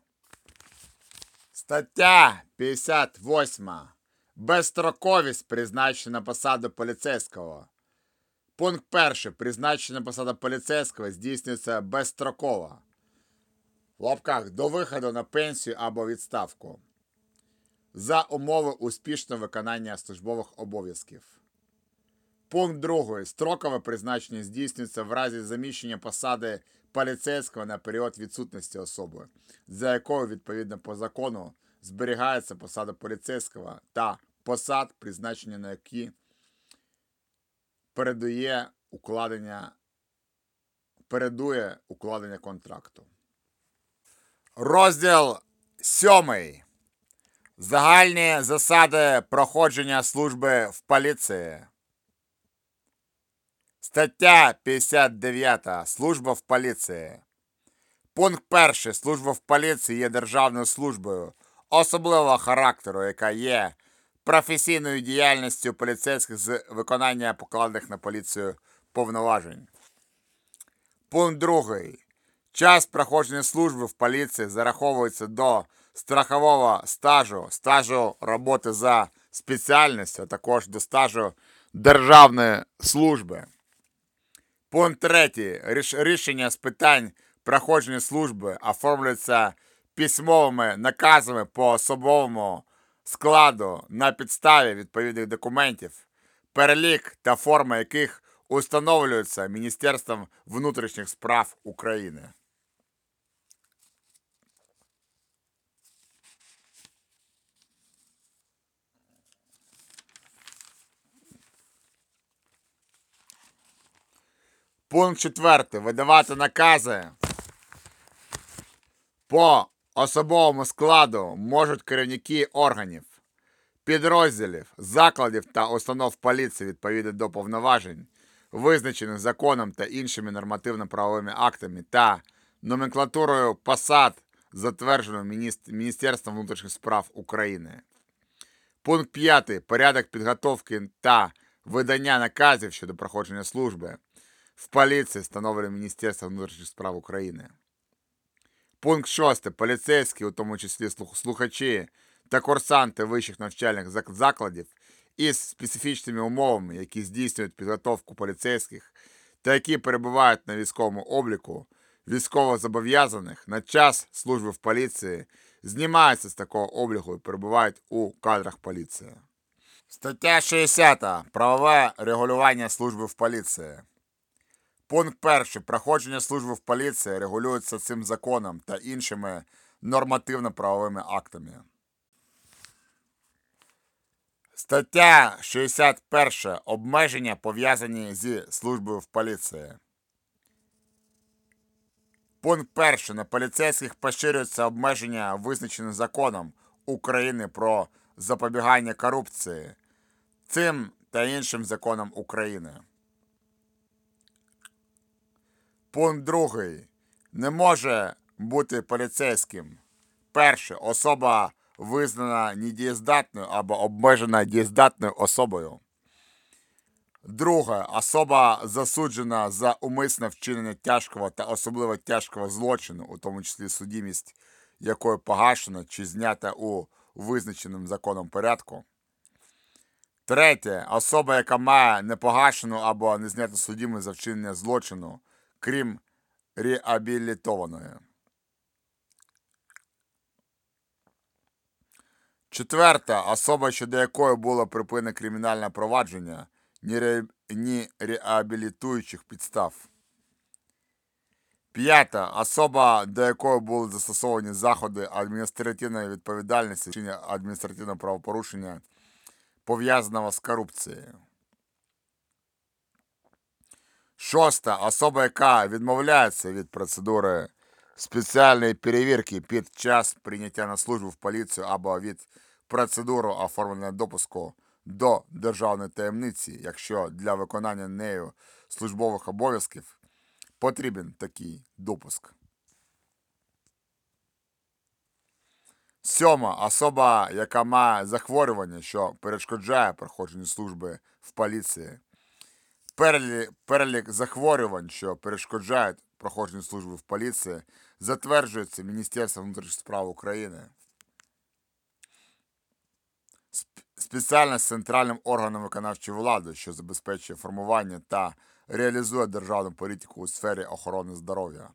Стаття 58. Безстроковість призначення на посаду поліцейського. Пункт 1. Призначення на посаду поліцейського здійснюється безстроково. В лапках до виходу на пенсію або відставку. за умови успішного виконання службових обов'язків. Пункт 2. Строкове призначення здійснюється в разі заміщення посади поліцейського на період відсутності особи, за якою відповідно по закону зберігається посада поліцейського та посад, призначення на які передує укладення, передує укладення контракту. Розділ 7. Загальні засади проходження служби в поліції. Стаття 59. Служба в поліції. Пункт 1. Служба в поліції є державною службою особливого характеру, яка є професійною діяльністю поліцейських з виконання покладених на поліцію повноважень. Пункт 2. Час проходження служби в поліції зараховується до страхового стажу, стажу роботи за спеціальністю, а також до стажу державної служби. Пункт 3. Ріш- Рішення з питань проходження служби оформлюється письмовими наказами по особовому складу на підставі відповідних документів, перелік та форма яких установлюються Міністерством внутрішніх справ України. Пункт 4. Видавати накази по особовому складу можуть керівники органів, підрозділів, закладів та установ поліції відповідно до повноважень, визначених законом та іншими нормативно-правовими актами та номенклатурою посад, затвердженою Міністерством внутрішніх справ України. Пункт 5. Порядок підготовки та видання наказів щодо проходження служби в поліції встановлює Міністерство внутрішніх справ України. Пункт 6. Поліцейські, у тому числі слухачі та курсанти вищих навчальних закладів із специфічними умовами, які здійснюють підготовку поліцейських та які перебувають на військовому обліку, військовозобов'язаних на час служби в поліції, знімаються з такого обліку і перебувають у кадрах поліції. Стаття 60. Правове регулювання служби в поліції. Пункт 1. Проходження служби в поліції регулюється цим законом та іншими нормативно-правовими актами. Стаття 61. Обмеження пов'язані зі службою в поліції. Пункт 1. На поліцейських поширюються обмеження, визначені законом України про запобігання корупції, цим та іншим законом України. Пункт другий. Не може бути поліцейським. Перше. Особа визнана недієздатною або обмежена дієздатною особою. Друге. Особа засуджена за умисне вчинення тяжкого та особливо тяжкого злочину, у тому числі судімість якої погашена чи знята у визначеному законом порядку. Третє. Особа, яка має непогашену або незняту судімість за вчинення злочину, крім реабілітованої. Четверта. Особа, щодо якої було припинено кримінальне провадження, ні, ре... ні реабілітуючих підстав. П'ята. Особа, до якої були застосовані заходи адміністративної відповідальності вчинення адміністративного правопорушення, пов'язаного з корупцією. Шоста. Особа, яка відмовляється від процедури спеціальної перевірки під час прийняття на службу в поліцію або від процедури оформлення допуску до державної таємниці, якщо для виконання нею службових обов'язків потрібен такий допуск. Сьома. Особа, яка має захворювання, що перешкоджає проходженню служби в поліції. Перелік, захворювань, що перешкоджають проходженню служби в поліції, затверджується Міністерством внутрішніх справ України. Спеціально з центральним органом виконавчої влади, що забезпечує формування та реалізує державну політику у сфері охорони здоров'я.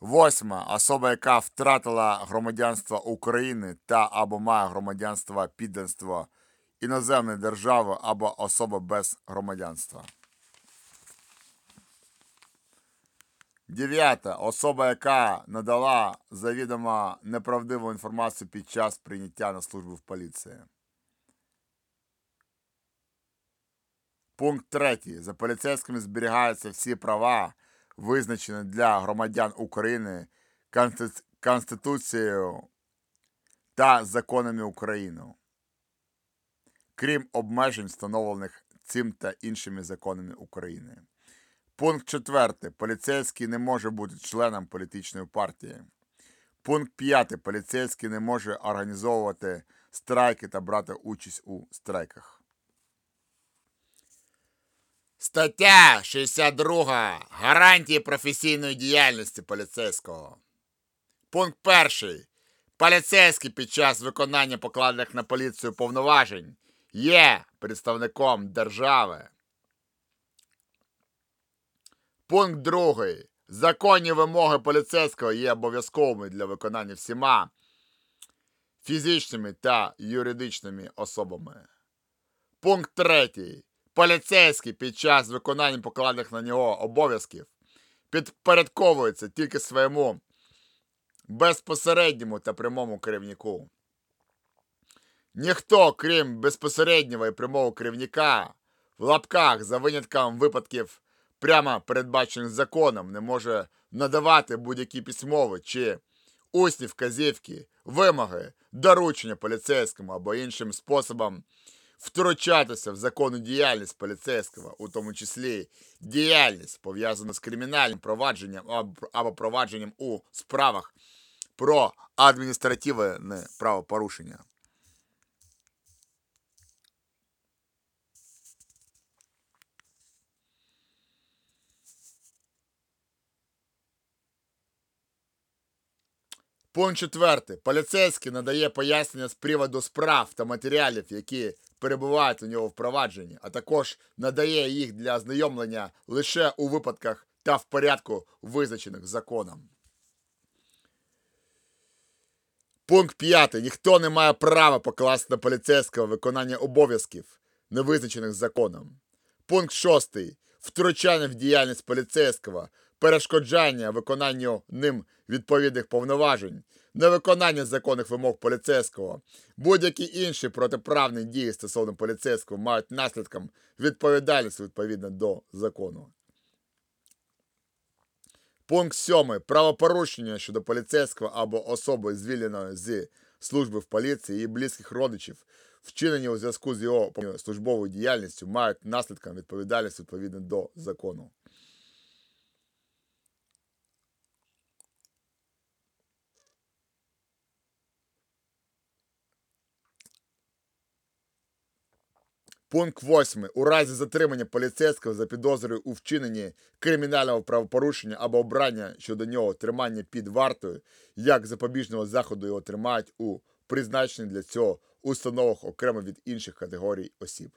Восьма. Особа, яка втратила громадянство України та або має громадянство підданство іноземної держави або особа без громадянства. Дев'ята. Особа, яка надала завідомо неправдиву інформацію під час прийняття на службу в поліції. Пункт 3. За поліцейськими зберігаються всі права, визначені для громадян України Конституцією та законами України, крім обмежень, встановлених цим та іншими законами України. Пункт 4. Поліцейський не може бути членом політичної партії. Пункт 5. Поліцейський не може організовувати страйки та брати участь у страйках. Стаття 62. Гарантії професійної діяльності поліцейського. Пункт 1. Поліцейський під час виконання покладених на поліцію повноважень є представником держави. Пункт 2. Законні вимоги поліцейського є обов'язковими для виконання всіма фізичними та юридичними особами. Пункт 3. Поліцейський під час виконання покладених на нього обов'язків підпорядковується тільки своєму безпосередньому та прямому керівнику. Ніхто, крім безпосереднього і прямого керівника, в лапках за винятком випадків прямо передбачених законом, не може надавати будь-які письмові чи усні вказівки, вимоги, доручення поліцейському або іншим способом втручатися в законну діяльність поліцейського, у тому числі діяльність, пов'язану з кримінальним провадженням або- провадженням у справах про адміністративне правопорушення. Пункт 4. Поліцейський надає пояснення з приводу справ та матеріалів, які перебувають у нього в провадженні, а також надає їх для ознайомлення лише у випадках та в порядку, визначених законом. Пункт 5. Ніхто не має права покласти на поліцейського виконання обов'язків, не визначених законом. Пункт 6. Втручання в діяльність поліцейського, перешкоджання виконанню ним відповідних повноважень, невиконання законних вимог поліцейського, будь-які інші протиправні дії стосовно поліцейського мають наслідком відповідальність відповідно до закону. Пункт 7. Правопорушення щодо поліцейського або особи, звільненої з служби в поліції і близьких родичів, вчинені у зв'язку з його службовою діяльністю, мають наслідком відповідальність відповідно до закону. Пункт 8. У разі затримання поліцейського за підозрою у вчиненні кримінального правопорушення або обрання щодо нього тримання під вартою, як запобіжного заходу його тримають у призначенні для цього установах окремо від інших категорій осіб.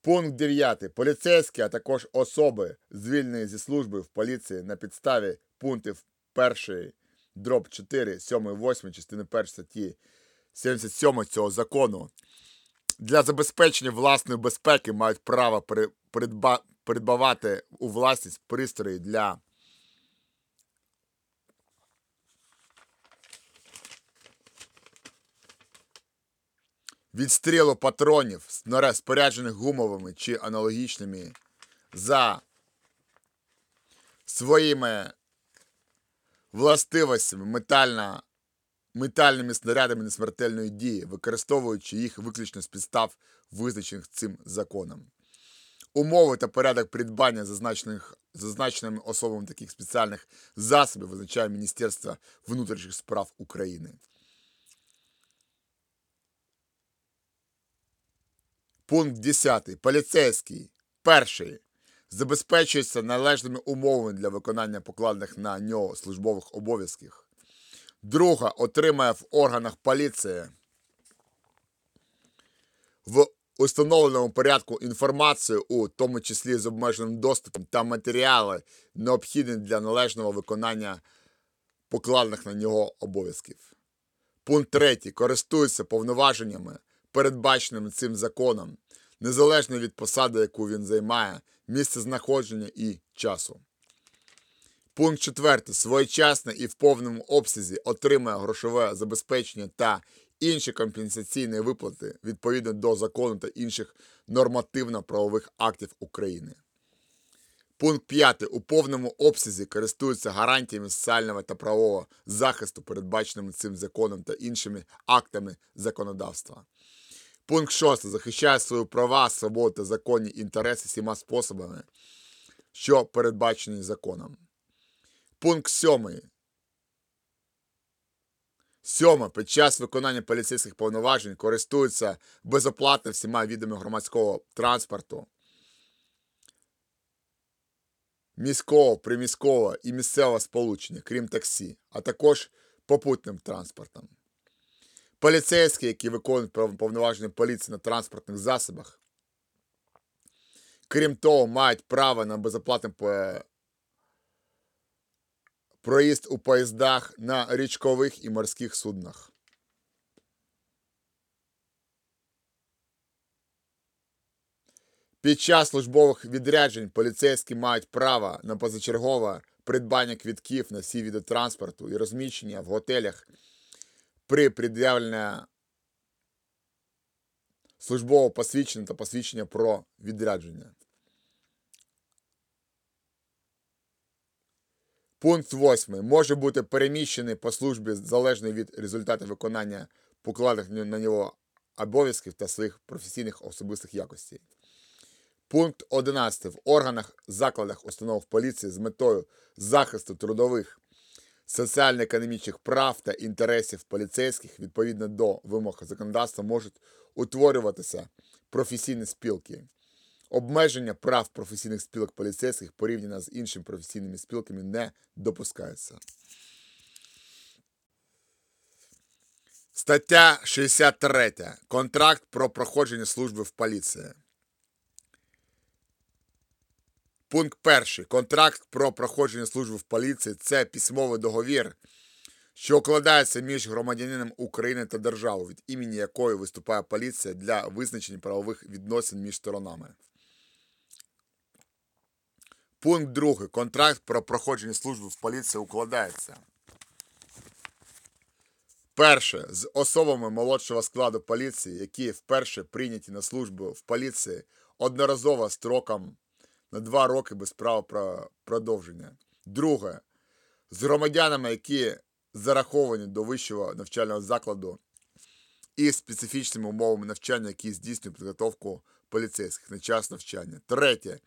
Пункт 9. Поліцейські, а також особи, звільнені зі служби в поліції на підставі пунктів 1, дроб 4, 7, 8 частини 1 статті 77 цього закону, для забезпечення власної безпеки мають право придба- придбавати у власність пристрої для відстрілу патронів, споряджених гумовими чи аналогічними за своїми властивостями метальна, метальними снарядами несмертельної дії, використовуючи їх виключно з підстав, визначених цим законом. Умови та порядок придбання зазначених, зазначеними особами таких спеціальних засобів визначає Міністерство внутрішніх справ України. Пункт 10. Поліцейський. Перший. Забезпечується належними умовами для виконання покладених на нього службових обов'язків. Друга. Отримає в органах поліції в у встановленому порядку інформацію, у тому числі з обмеженим доступом та матеріали, необхідні для належного виконання покладених на нього обов'язків. Пункт 3. Користується повноваженнями, передбаченими цим законом, незалежно від посади, яку він займає, місце знаходження і часу. Пункт 4. Своєчасно і в повному обсязі отримує грошове забезпечення та інші компенсаційні виплати відповідно до закону та інших нормативно-правових актів України. Пункт 5. У повному обсязі користуються гарантіями соціального та правового захисту, передбаченими цим законом та іншими актами законодавства. Пункт 6. Захищає свої права, свободи та законні інтереси всіма способами, що передбачені законом. Пункт 7. Сьоме. Під час виконання поліцейських повноважень користуються безоплатно всіма видами громадського транспорту, міського, приміського і місцевого сполучення, крім таксі, а також попутним транспортом. Поліцейські, які виконують повноваження поліції на транспортних засобах, крім того, мають право на безоплатний проїзд у поїздах на річкових і морських суднах. Під час службових відряджень поліцейські мають право на позачергове придбання квітків на всі види транспорту і розміщення в готелях при пред'явленні службового посвідчення та посвідчення про відрядження. Пункт 8. Може бути переміщений по службі залежно від результатів виконання покладених на нього обов'язків та своїх професійних особистих якостей. Пункт 11. В органах, закладах, установ поліції з метою захисту трудових, соціально-економічних прав та інтересів поліцейських відповідно до вимог законодавства можуть утворюватися професійні спілки. Обмеження прав професійних спілок поліцейських порівняно з іншими професійними спілками не допускається. Стаття 63. Контракт про проходження служби в поліції. Пункт 1. Контракт про проходження служби в поліції це письмовий договір, що укладається між громадянином України та державою, від імені якої виступає поліція для визначення правових відносин між сторонами. Пункт 2. Контракт про проходження служби в поліції укладається. Перше. З особами молодшого складу поліції, які вперше прийняті на службу в поліції одноразово строком на 2 роки без права про продовження. Друге. З громадянами, які зараховані до вищого навчального закладу і специфічними умовами навчання, які здійснюють підготовку поліцейських на час навчання. Третє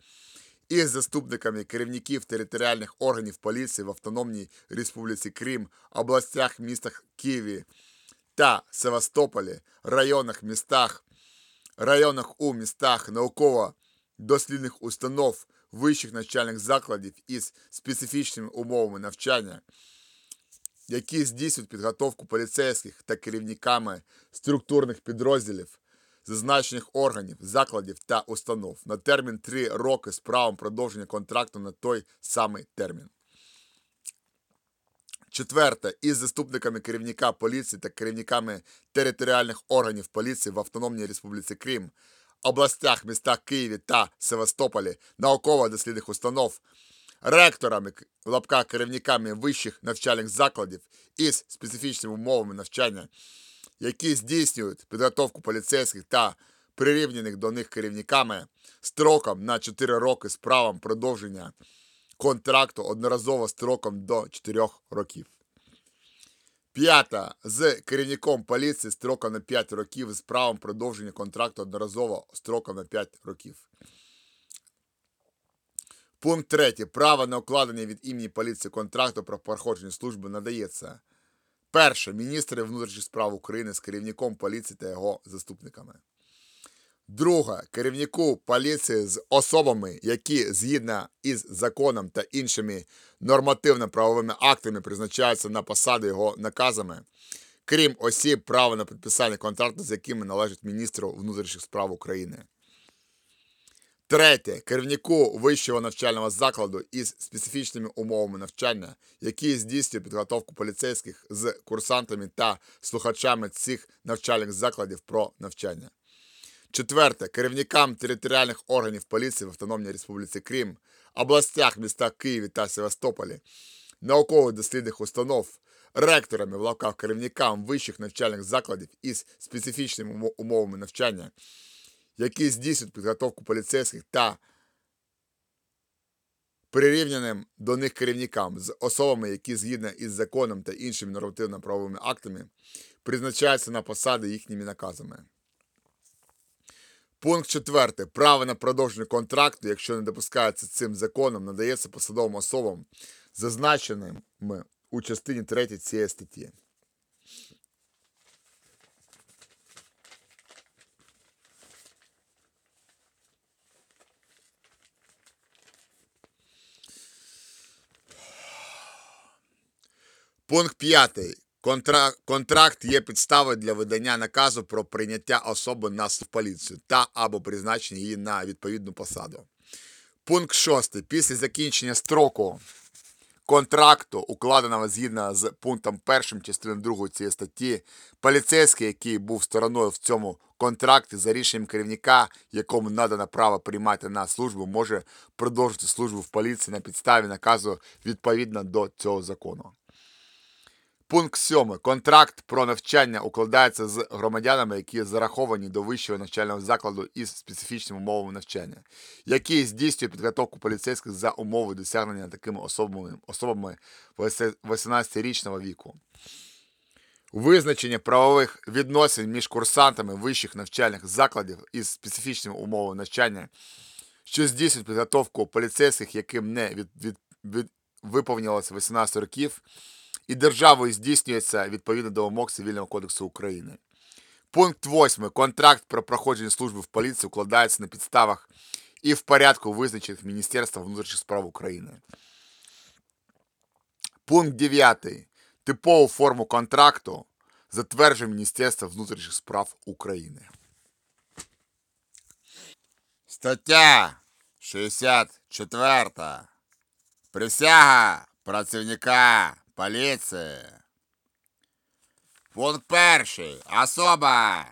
із заступниками керівників територіальних органів поліції в Автономній Республіці Крим, областях, містах Києві та Севастополі, районах, містах, районах у містах науково-дослідних установ, вищих навчальних закладів із специфічними умовами навчання, які здійснюють підготовку поліцейських та керівниками структурних підрозділів зазначених органів, закладів та установ на термін 3 роки з правом продовження контракту на той самий термін. Четверте. Із заступниками керівника поліції та керівниками територіальних органів поліції в Автономній Республіці Крим, областях, містах Києві та Севастополі, науково-дослідних установ, ректорами в лапках керівниками вищих навчальних закладів із специфічними умовами навчання які здійснюють підготовку поліцейських та прирівняних до них керівниками строком на 4 роки з правом продовження контракту одноразово строком до 4 років. П'ята. З керівником поліції строком на 5 років з правом продовження контракту одноразово строком на 5 років. Пункт 3. Право на укладення від імені поліції контракту про проходження служби надається Перше. Міністри внутрішніх справ України з керівником поліції та його заступниками. Друге. Керівнику поліції з особами, які згідно із законом та іншими нормативно-правовими актами призначаються на посади його наказами, крім осіб, право на підписання контракту, з якими належить міністру внутрішніх справ України. Третє. Керівнику вищого навчального закладу із специфічними умовами навчання, який здійснює підготовку поліцейських з курсантами та слухачами цих навчальних закладів про навчання. Четверте. Керівникам територіальних органів поліції в Автономній Республіці Крим, областях, містах Києві та Севастополі, наукових дослідних установ, ректорами в лавках керівникам вищих навчальних закладів із специфічними умовами навчання, які здійснюють підготовку поліцейських та прирівняним до них керівникам з особами, які згідно із законом та іншими нормативно-правовими актами призначаються на посади їхніми наказами. Пункт 4. Право на продовження контракту, якщо не допускається цим законом, надається посадовим особам, зазначеними у частині 3 цієї статті. Пункт 5. Контра... Контракт є підставою для видання наказу про прийняття особи на поліцію та або призначення її на відповідну посаду. Пункт 6. Після закінчення строку контракту, укладеного згідно з пунктом 1 частини 2 цієї статті, поліцейський, який був стороною в цьому контракті за рішенням керівника, якому надано право приймати на службу, може продовжити службу в поліції на підставі наказу відповідно до цього закону. Пункт 7. Контракт про навчання укладається з громадянами, які зараховані до вищого навчального закладу із специфічними умовами навчання, які здійснює підготовку поліцейських за умови досягнення такими особами, особами 18-річного віку. Визначення правових відносин між курсантами вищих навчальних закладів із специфічними умовами навчання, що здійснюють підготовку поліцейських, яким не від, від, від, виповнилося 18 років, і державою здійснюється відповідно до вимог Цивільного кодексу України. Пункт 8. Контракт про проходження служби в поліції укладається на підставах і в порядку, визначених Міністерством внутрішніх справ України. Пункт 9. Типову форму контракту затверджує Міністерство внутрішніх справ України. Стаття 64. Присяга працівника поліції. Пункт перший. Особа,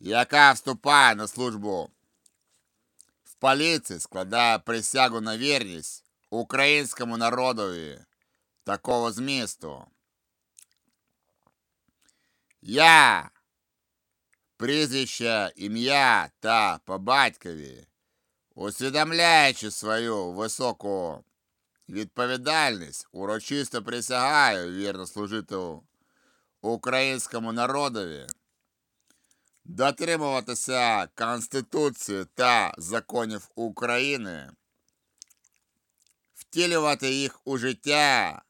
яка вступає на службу в поліції, складає присягу на вірність українському народові такого змісту. Я, прізвище, ім'я та по батькові, усвідомляючи свою високу відповідальність, урочисто присягаю вірно служити українському народові, дотримуватися Конституції та законів України, втілювати їх у життя,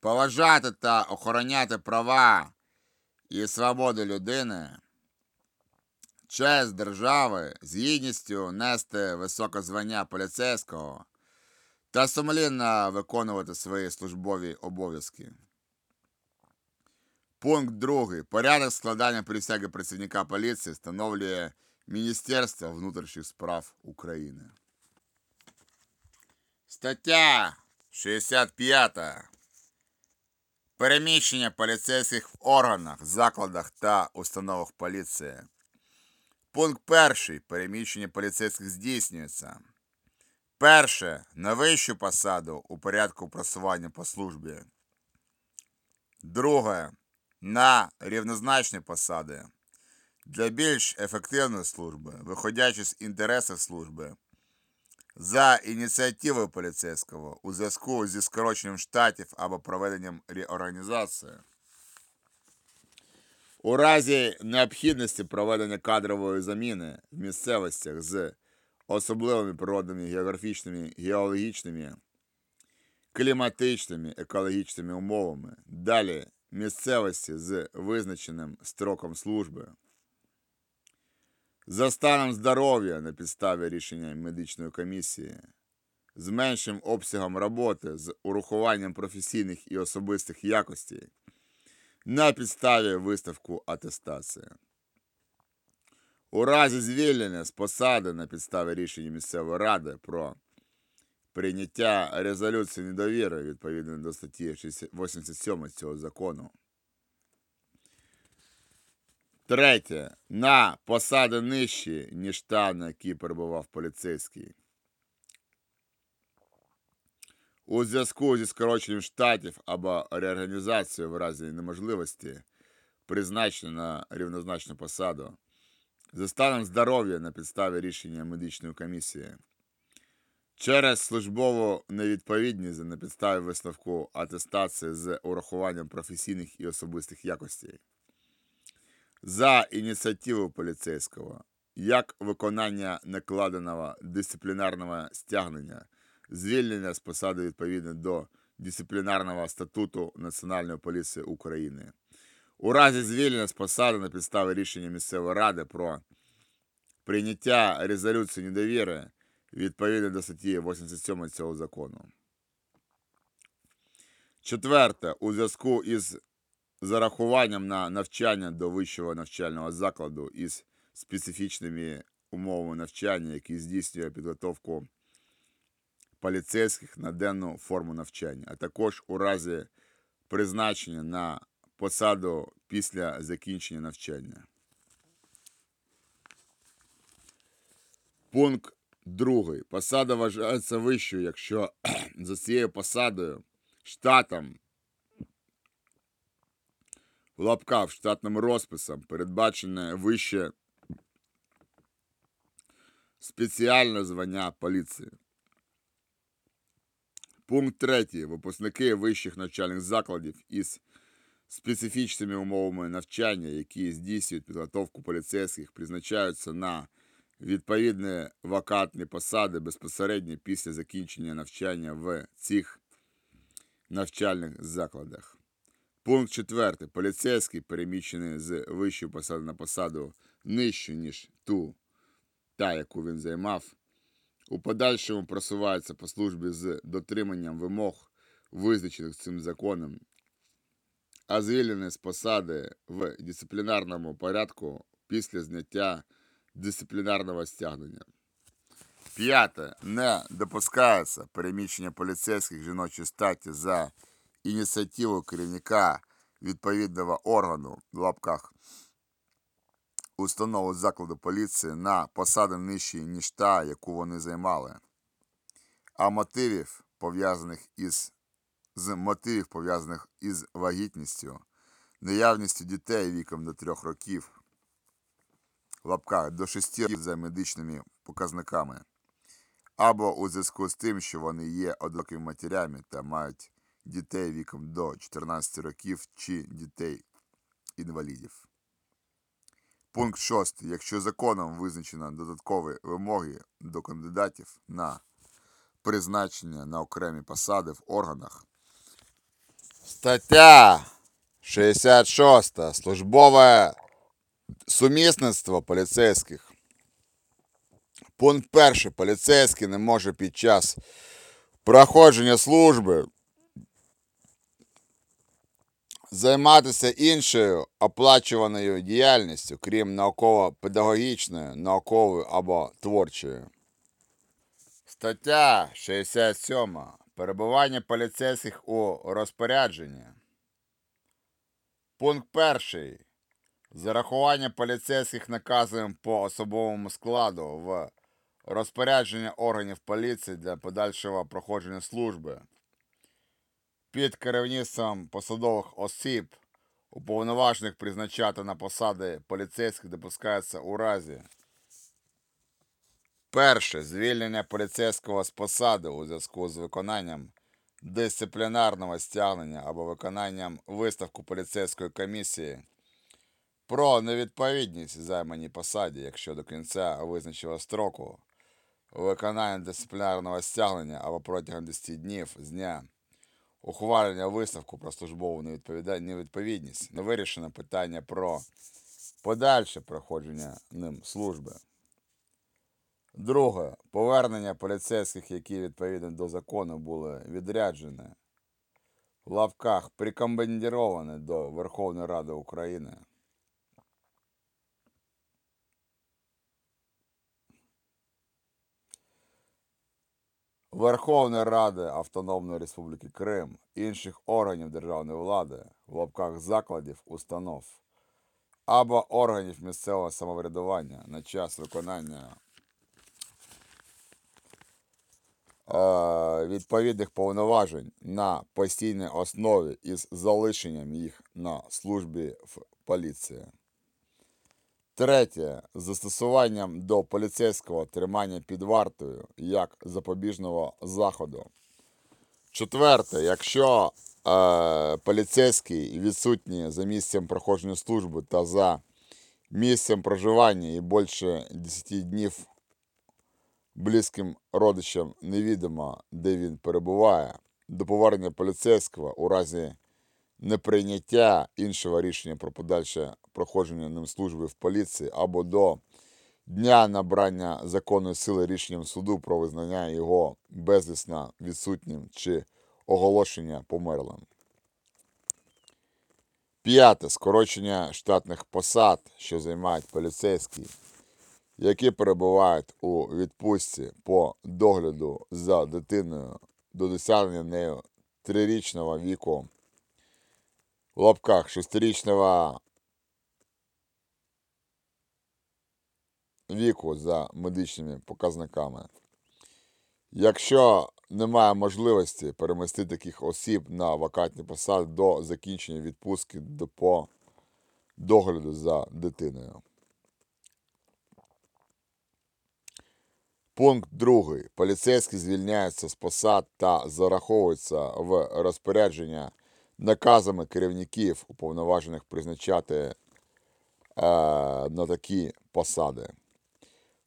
поважати та охороняти права і свободи людини, честь держави з гідністю нести високе звання поліцейського та сумлінно виконувати свої службові обов'язки. Пункт 2. Порядок складання присяги працівника поліції встановлює Міністерство внутрішніх справ України. Стаття 65. Переміщення поліцейських в органах, закладах та установах поліції. Пункт 1. Переміщення поліцейських здійснюється. Перше. На вищу посаду у порядку просування по службі. Друге. На рівнозначні посади. Для більш ефективної служби, виходячи з інтересів служби. За ініціативою поліцейського у зв'язку зі скороченням штатів або проведенням реорганізації. У разі необхідності проведення кадрової заміни в місцевостях з особливими природними географічними, геологічними, кліматичними, екологічними умовами. Далі місцевості з визначеним строком служби. За станом здоров'я на підставі рішення медичної комісії, з меншим обсягом роботи, з урахуванням професійних і особистих якостей, на підставі виставку атестації. У разі звільнення з посади на підставі рішення місцевої ради про прийняття резолюції недовіри відповідно до статті 87 цього закону. Третє. На посади нижчі, ніж та, на якій перебував поліцейський. У зв'язку зі скороченням штатів або реорганізацією в разі неможливості призначення на рівнозначну посаду за станом здоров'я на підставі рішення медичної комісії. Через службову невідповідність на підставі висновку атестації з урахуванням професійних і особистих якостей. За ініціативу поліцейського, як виконання накладеного дисциплінарного стягнення, звільнення з посади відповідно до дисциплінарного статуту Національної поліції України. У разі звільнення з посади на підставі рішення місцевої ради про прийняття резолюції недовіри відповідно до статті 87 цього закону. Четверте. У зв'язку із зарахуванням на навчання до вищого навчального закладу із специфічними умовами навчання, які здійснює підготовку поліцейських на денну форму навчання, а також у разі призначення на посаду після закінчення навчання. Пункт другий. Посада вважається вищою, якщо [clears throat] за цією посадою штатом в лапках штатним розписом передбачене вище спеціальне звання поліції. Пункт третій. Випускники вищих навчальних закладів із специфічними умовами навчання, які здійснюють підготовку поліцейських, призначаються на відповідні вакантні посади безпосередньо після закінчення навчання в цих навчальних закладах. Пункт 4. Поліцейський, переміщений з вищої посади на посаду нижчу, ніж ту, та, яку він займав, у подальшому просувається по службі з дотриманням вимог, визначених цим законом, а звільнений з посади в дисциплінарному порядку після зняття дисциплінарного стягнення. П'яте. Не допускається переміщення поліцейських жіночої статі за ініціативу керівника відповідного органу в лапках установи закладу поліції на посади нижчі, ніж та, яку вони займали, а мотивів, пов'язаних із з мотивів, пов'язаних із вагітністю, наявністю дітей віком до трьох років, в лапках до 6 років за медичними показниками, або у зв'язку з тим, що вони є одинокими матерями та мають дітей віком до 14 років чи дітей інвалідів. Пункт 6. Якщо законом визначено додаткові вимоги до кандидатів на призначення на окремі посади в органах. Стаття 66. Службове сумісництво поліцейських. Пункт 1. Поліцейський не може під час проходження служби займатися іншою оплачуваною діяльністю, крім науково-педагогічної, наукової або творчої. Стаття 67. Перебування поліцейських у розпорядженні. Пункт 1. Зарахування поліцейських наказом по особовому складу в розпорядження органів поліції для подальшого проходження служби під керівництвом посадових осіб, уповноважених призначати на посади поліцейських допускається у разі. Перше. Звільнення поліцейського з посади у зв'язку з виконанням дисциплінарного стягнення або виконанням виставку поліцейської комісії про невідповідність займаній посаді, якщо до кінця визначеного строку виконання дисциплінарного стягнення або протягом 10 днів з дня ухвалення висновку про службову невідповідність не вирішено питання про подальше проходження ним служби. Друге. Повернення поліцейських, які відповідно до закону були відряджені в лавках прикомбіндіроване до Верховної Ради України. Верховної Ради Автономної Республіки Крим, інших органів державної влади, в лапках закладів, установ або органів місцевого самоврядування на час виконання е, відповідних повноважень на постійній основі із залишенням їх на службі в поліції. Третє. Застосуванням до поліцейського тримання під вартою як запобіжного заходу. Четверте. Якщо е, поліцейський відсутній за місцем проходження служби та за місцем проживання і більше 10 днів близьким родичам невідомо, де він перебуває, до повернення поліцейського у разі неприйняття іншого рішення про подальше проходження ним служби в поліції або до дня набрання законної сили рішенням суду про визнання його безвісно відсутнім чи оголошення померлим. П'яте. Скорочення штатних посад, що займають поліцейські, які перебувають у відпустці по догляду за дитиною до досягнення нею трирічного віку в лапках шестирічного віку за медичними показниками. Якщо немає можливості перемістити таких осіб на вакантні посади до закінчення відпустки по догляду за дитиною. Пункт 2. Поліцейські звільняються з посад та зараховуються в розпорядження наказами керівників, уповноважених призначати е, на такі посади.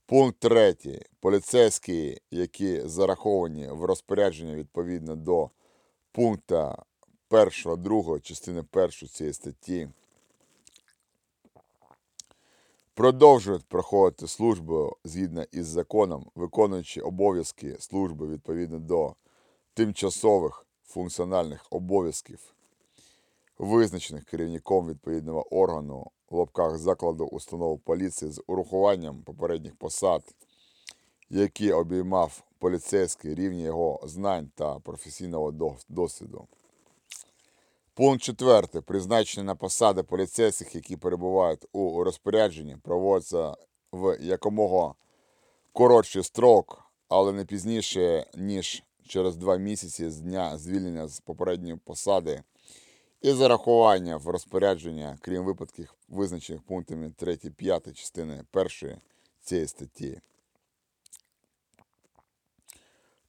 Пункт 3. Поліцейські, які зараховані в розпорядження відповідно до пункта 1, 2 частини 1 цієї статті, продовжують проходити службу згідно із законом, виконуючи обов'язки служби відповідно до тимчасових функціональних обов'язків, визначених керівником відповідного органу в лапках закладу установ поліції з урахуванням попередніх посад, які обіймав поліцейський рівні його знань та професійного досвіду. Пункт 4. Призначення на посади поліцейських, які перебувають у розпорядженні, проводиться в якомога коротший строк, але не пізніше, ніж через два місяці з дня звільнення з попередньої посади і зарахування в розпорядження, крім випадків, визначених пунктами 3-5 частини 1 цієї статті.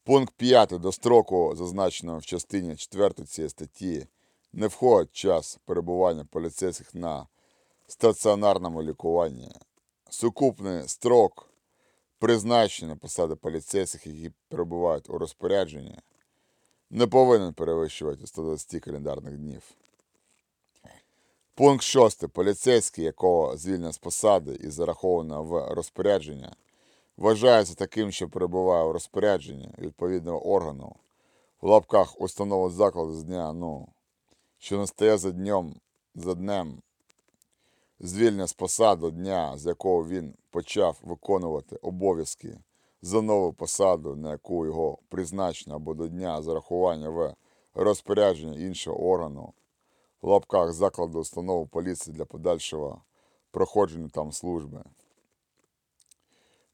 Пункт 5. До строку, зазначеного в частині 4 цієї статті, не входить час перебування поліцейських на стаціонарному лікуванні. Сукупний строк призначення посади поліцейських, які перебувають у розпорядженні, не повинен перевищувати 120 календарних днів. Пункт 6. Поліцейський, якого звільнено з посади і зараховано в розпорядження, вважається таким, що перебуває у розпорядженні відповідного органу в лапках установи закладу з дня, ну, що настає за днем, за днем звільнення з посади дня, з якого він почав виконувати обов'язки за нову посаду, на яку його призначено, або до дня зарахування в розпорядження іншого органу в лапках закладу установи поліції для подальшого проходження там служби.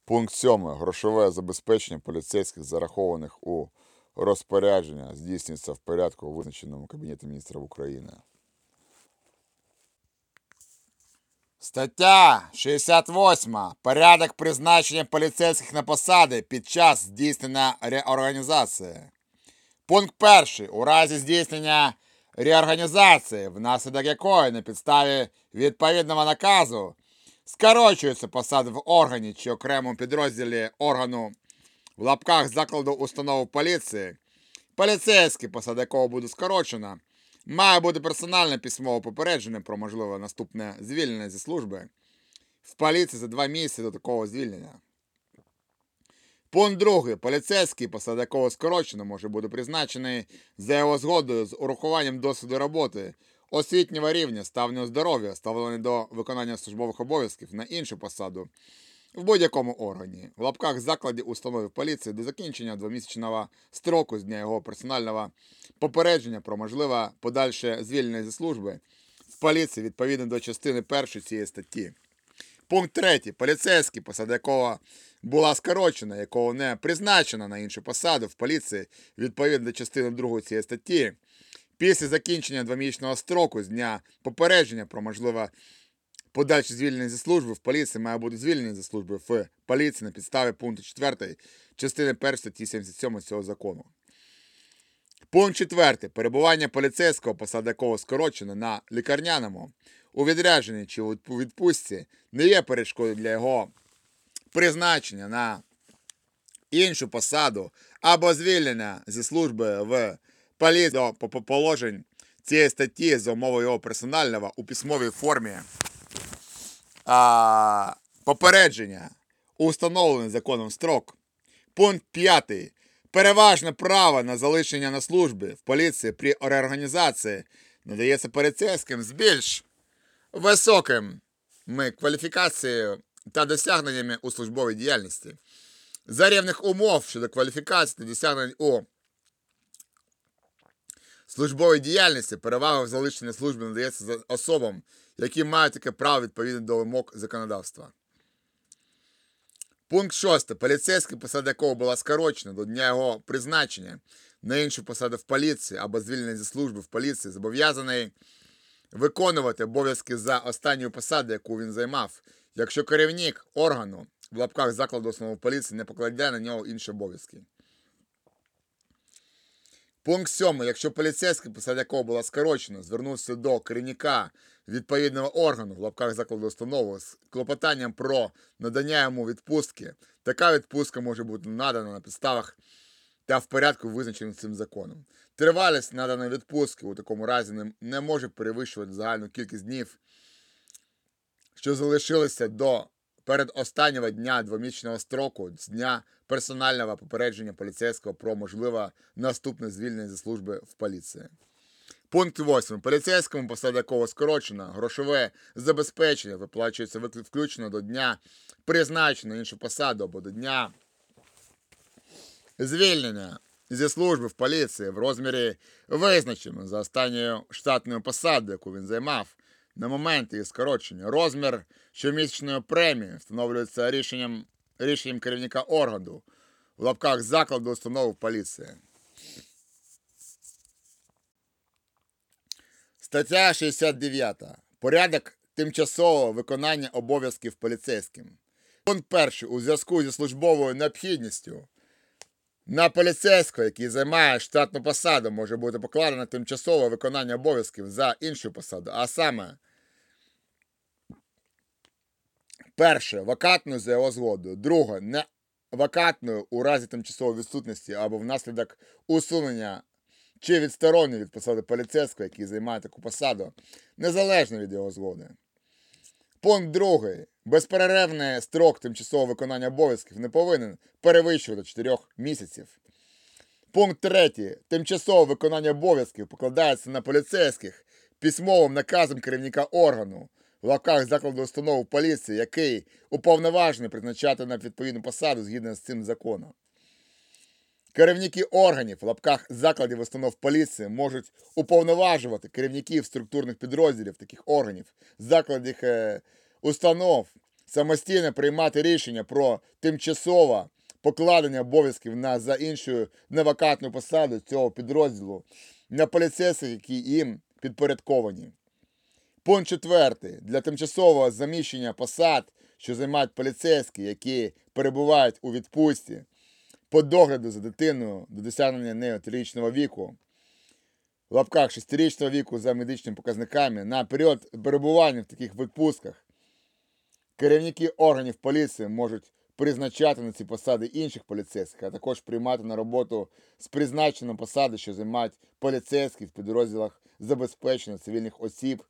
Пункт 7. Грошове забезпечення поліцейських, зарахованих у розпорядження, здійснюється в порядку, визначеному Кабінетом міністрів України. Стаття 68. Порядок призначення поліцейських на посади під час здійснення реорганізації. Пункт 1. У разі здійснення реорганізації, внаслідок якої на підставі відповідного наказу скорочуються посади в органі чи окремому підрозділі органу в лапках закладу установи поліції, поліцейський, посади якого буде скорочено, має бути персонально письмово попереджений про можливе наступне звільнення зі служби. В поліції за два місяці до такого звільнення. Пункт другий. Поліцейський, посада якого скорочено, може бути призначений за його згодою з урахуванням досвіду роботи, освітнього рівня, ставлення здоров'я, ставлення до виконання службових обов'язків на іншу посаду в будь-якому органі, в лапках закладі установи поліції до закінчення двомісячного строку з дня його персонального попередження про можливе подальше звільнення зі служби в поліції відповідно до частини першої цієї статті. Пункт 3. Поліцейський, посада якого була скорочена, якого не призначено на іншу посаду в поліції відповідно до частини 2 цієї статті. Після закінчення двомісячного строку з дня попередження про можливе подальше звільнення зі служби в поліції має бути звільнення зі служби в поліції на підставі пункту 4 частини 1 статті 77 цього закону. Пункт 4. Перебування поліцейського, посада якого скорочено на лікарняному, у відрядженні чи у відпустці не є перешкодою для його призначення на іншу посаду або звільнення зі служби в поліції до по- по- положень цієї статті за умови його персонального у письмовій формі а, попередження у встановлений законом строк. Пункт 5. Переважне право на залишення на службі в поліції при реорганізації надається поліцейським з більш високими кваліфікацією та досягненнями у службовій діяльності. За рівних умов щодо кваліфікації та досягнень у службовій діяльності перевага в залишенні служби надається особам, які мають таке право відповідно до вимог законодавства. Пункт 6. Поліцейський, посада якого була скорочена до дня його призначення на іншу посаду в поліції або звільнення зі служби в поліції, зобов'язаний виконувати обов'язки за останньою посадою, яку він займав, якщо керівник органу в лапках закладу основи поліції не покладає на нього інші обов'язки. Пункт 7. Якщо поліцейський, посада якого була скорочена, звернувся до керівника відповідного органу в лапках закладу установи з клопотанням про надання йому відпустки, така відпустка може бути надана на підставах та в порядку, визначеним цим законом. Тривалість наданої відпустки у такому разі не, не може перевищувати загальну кількість днів, що залишилися до передостаннього дня двомісячного строку з дня персонального попередження поліцейського про можливе наступне звільнення зі служби в поліції. Пункт 8. Поліцейському, посада якого скорочено, грошове забезпечення виплачується включно до дня призначення на іншу посаду або до дня звільнення зі служби в поліції в розмірі визначеному за останньою штатною посадою, яку він займав на момент її скорочення. Розмір щомісячної премії встановлюється рішенням, рішенням керівника органу в лапках закладу установи поліції. Стаття 69. Порядок тимчасового виконання обов'язків поліцейським. Пункт перший. У зв'язку зі службовою необхідністю на поліцейського, який займає штатну посаду, може бути покладено тимчасове виконання обов'язків за іншу посаду, а саме перше вакантною за його згодою, друге не вакантною у разі тимчасової відсутності або внаслідок усунення чи відсторонення від посади поліцейського, який займає таку посаду, незалежно від його згоди. Пункт другий. Безперервний строк тимчасового виконання обов'язків не повинен перевищувати 4 місяців. Пункт третій. Тимчасове виконання обов'язків покладається на поліцейських письмовим наказом керівника органу в лавках закладу установи поліції, який уповноважений призначати на відповідну посаду згідно з цим законом. Керівники органів в лапках закладів установ поліції можуть уповноважувати керівників структурних підрозділів таких органів, закладів е, установ самостійно приймати рішення про тимчасове покладення обов'язків на за іншу невакантну посаду цього підрозділу на поліцейських, які їм підпорядковані. Пункт четвертий. Для тимчасового заміщення посад, що займають поліцейські, які перебувають у відпустці, по догляду за дитиною до досягнення нею трирічного віку, в лапках шестирічного віку за медичними показниками на період перебування в таких відпустках керівники органів поліції можуть призначати на ці посади інших поліцейських, а також приймати на роботу з призначенням посади, що займають поліцейські в підрозділах забезпечення цивільних осіб,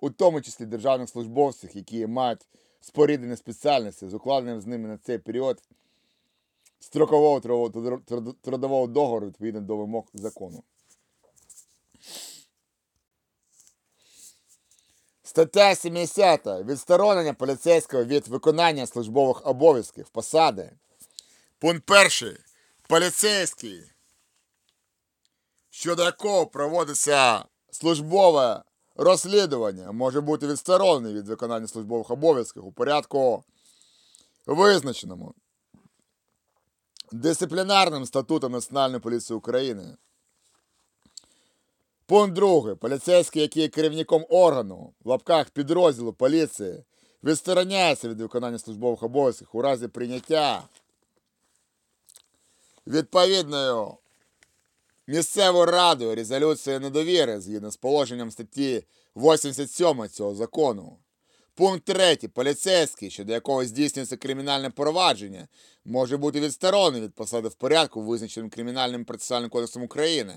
у тому числі державних службовців, які мають споріднені спеціальності з укладеним з ними на цей період строкового трудового договору відповідно до вимог закону. Стаття 70. Відсторонення поліцейського від виконання службових обов'язків посади. Пункт перший. Поліцейський, щодо якого проводиться Службове розслідування може бути відсторонений від виконання службових обов'язків у порядку визначеному дисциплінарним статутом Національної поліції України. Пункт 2. Поліцейський, який є керівником органу в лапках підрозділу поліції, відстороняється від виконання службових обов'язків у разі прийняття відповідною місцевою радою резолюції недовіри згідно з положенням статті 87 цього закону. Пункт 3. Поліцейський, щодо якого здійснюється кримінальне провадження, може бути відсторонений від посади в порядку, визначеним Кримінальним процесуальним кодексом України.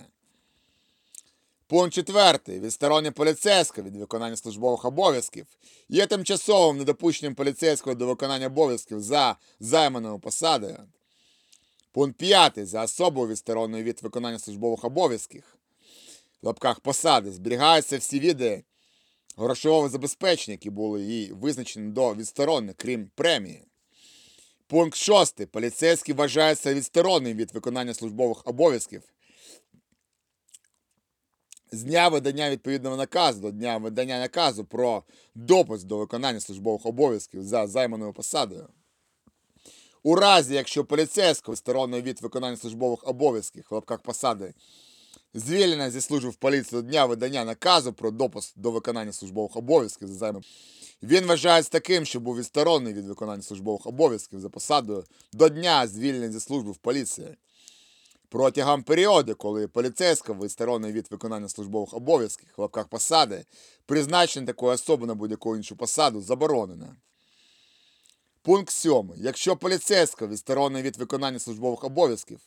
Пункт 4. Відсторонення поліцейського від виконання службових обов'язків є тимчасовим недопущенням поліцейського до виконання обов'язків за займаною посадою. Пункт 5. За особою відстороненою від виконання службових обов'язків в лапках посади зберігаються всі види грошового забезпечення, які були їй визначені до відсторонення, крім премії. Пункт 6. Поліцейський вважається відсторонним від виконання службових обов'язків з дня видання відповідного наказу до дня видання наказу про допуск до виконання службових обов'язків за займаною посадою. У разі, якщо поліцейського стороною від виконання службових обов'язків в лапках посади звільнена зі служби в поліції до дня видання наказу про допуск до виконання службових обов'язків за займом, він вважається таким, що був відсторонений від виконання службових обов'язків за посадою до дня звільнення зі служби в поліції. Протягом періоду, коли поліцейського відсторонений від виконання службових обов'язків в лапках посади, призначення такої особи на будь-яку іншу посаду заборонено. Пункт 7. Якщо поліцейського відсторонений від виконання службових обов'язків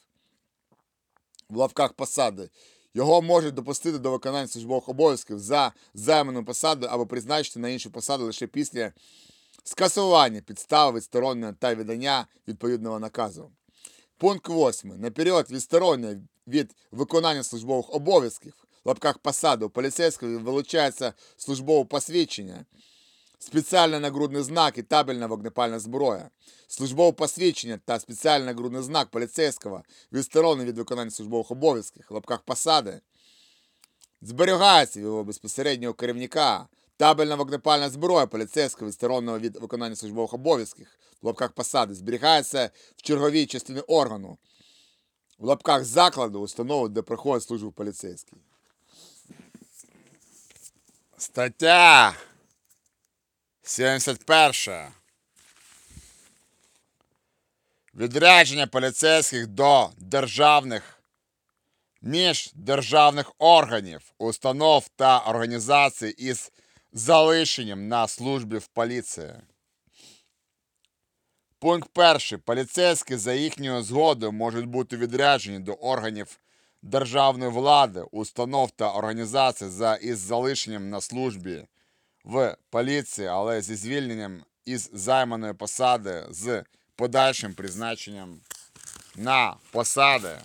в лавках посади, його можуть допустити до виконання службових обов'язків за займану посаду або призначити на іншу посаду лише після скасування підстави відсторонення та видання відповідного наказу. Пункт 8. На період відсторонення від виконання службових обов'язків в лапках посади поліцейського вилучається службове посвідчення, спеціальний нагрудний знак і табельна вогнепальна зброя. Службове посвідчення та спеціальний нагрудний знак поліцейського відсторонений від виконання службових обов'язків в лапках посади зберігається його безпосереднього керівника. Табельна вогнепальна зброя поліцейського відстороненого від виконання службових обов'язків в лапках посади зберігається в черговій частині органу, в лапках закладу, установи, де проходить службу поліцейський. стаття 71. Відрядження поліцейських до державних міждержавних органів, установ та організацій із залишенням на службі в поліції. Пункт перший. Поліцейські за їхньою згодою можуть бути відряджені до органів державної влади, установ та організацій за із залишенням на службі в поліції, але зі звільненням із займаної посади з подальшим призначенням на посади.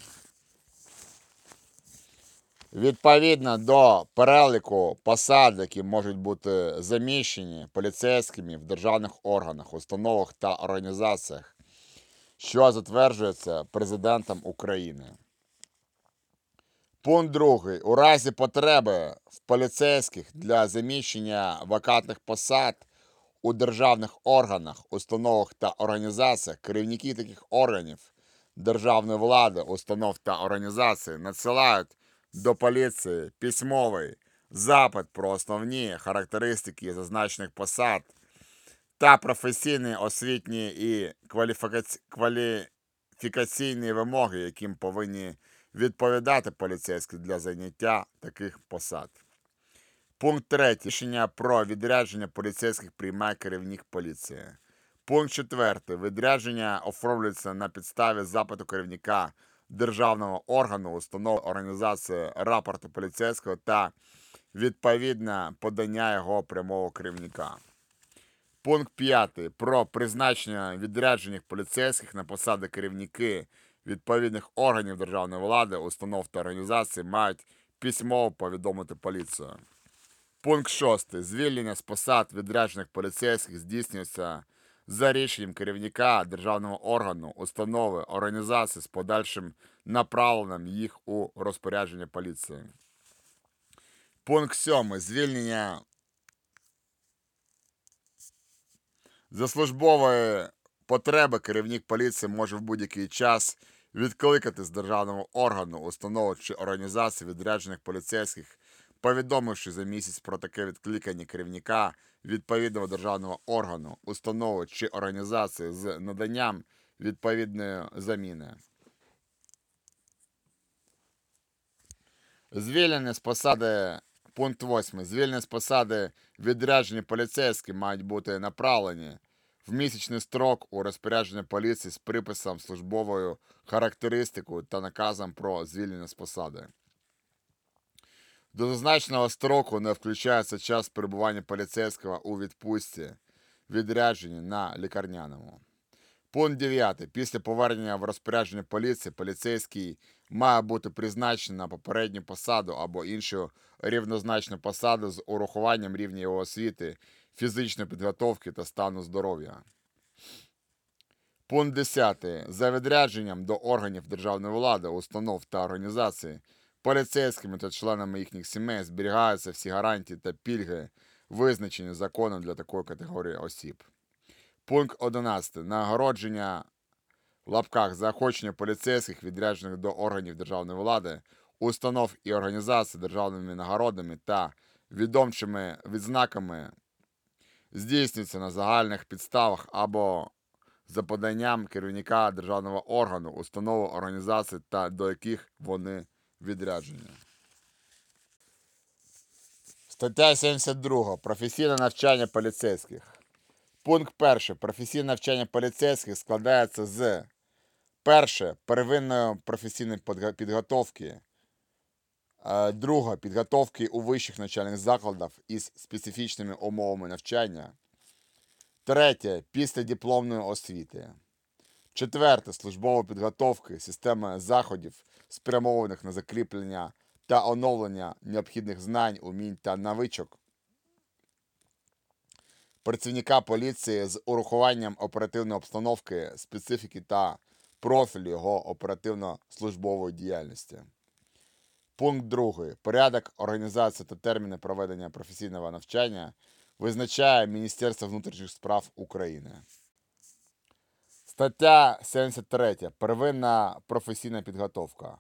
Відповідно до переліку посад, які можуть бути заміщені поліцейськими в державних органах, установах та організаціях, що затверджується президентом України. Пункт другий. У разі потреби в поліцейських для заміщення вакантних посад у державних органах, установах та організаціях керівники таких органів державної влади, установ та організацій надсилають до поліції письмовий запит про основні характеристики зазначених посад та професійні освітні і кваліфікаційні вимоги, яким повинні відповідати поліцейські для заняття таких посад. Пункт 3. Рішення про відрядження поліцейських приймає керівник поліції. Пункт 4. Відрядження оформлюється на підставі запиту керівника державного органу, установи організації рапорту поліцейського та відповідне подання його прямого керівника. Пункт 5. Про призначення відряджених поліцейських на посади керівники відповідних органів державної влади, установ та організацій мають письмово повідомити поліцію. Пункт 6. Звільнення з посад відряджених поліцейських здійснюється за рішенням керівника державного органу, установи, організації з подальшим направленням їх у розпорядження поліції. Пункт 7. Звільнення за службової потреби керівник поліції може в будь-який час відкликати з державного органу, установи чи організації відряджених поліцейських, повідомивши за місяць про таке відкликання керівника відповідного державного органу, установи чи організації з наданням відповідної заміни. Звільнення з посади, пункт 8. Звільнення з посади відряджені поліцейські мають бути направлені в місячний строк у розпорядження поліції з приписом службовою характеристикою та наказом про звільнення з посади. До зазначеного строку не включається час перебування поліцейського у відпустці, відрядженні на лікарняному. Пункт 9. Після повернення в розпорядження поліції поліцейський має бути призначений на попередню посаду або іншу рівнозначну посаду з урахуванням рівня його освіти, фізичної підготовки та стану здоров'я. Пункт 10. За відрядженням до органів державної влади, установ та організацій поліцейськими та членами їхніх сімей зберігаються всі гарантії та пільги, визначені законом для такої категорії осіб. Пункт 11. Нагородження в лапках заохочення поліцейських, відряджених до органів державної влади, установ і організацій державними нагородами та відомчими відзнаками здійснюється на загальних підставах або за поданням керівника державного органу, установи організації та до яких вони відряджені. Стаття 72. Професійне навчання поліцейських. Пункт 1. Професійне навчання поліцейських складається з перше первинної професійної підготовки, е, друге підготовки у вищих навчальних закладах із специфічними умовами навчання, третє післядипломної освіти, четверте службова підготовки, система заходів, спрямованих на закріплення та оновлення необхідних знань, умінь та навичок працівника поліції з урахуванням оперативної обстановки, специфіки та профілю його оперативно-службової діяльності. Пункт 2. Порядок організації та терміни проведення професійного навчання визначає Міністерство внутрішніх справ України. Стаття 73. Первинна професійна підготовка.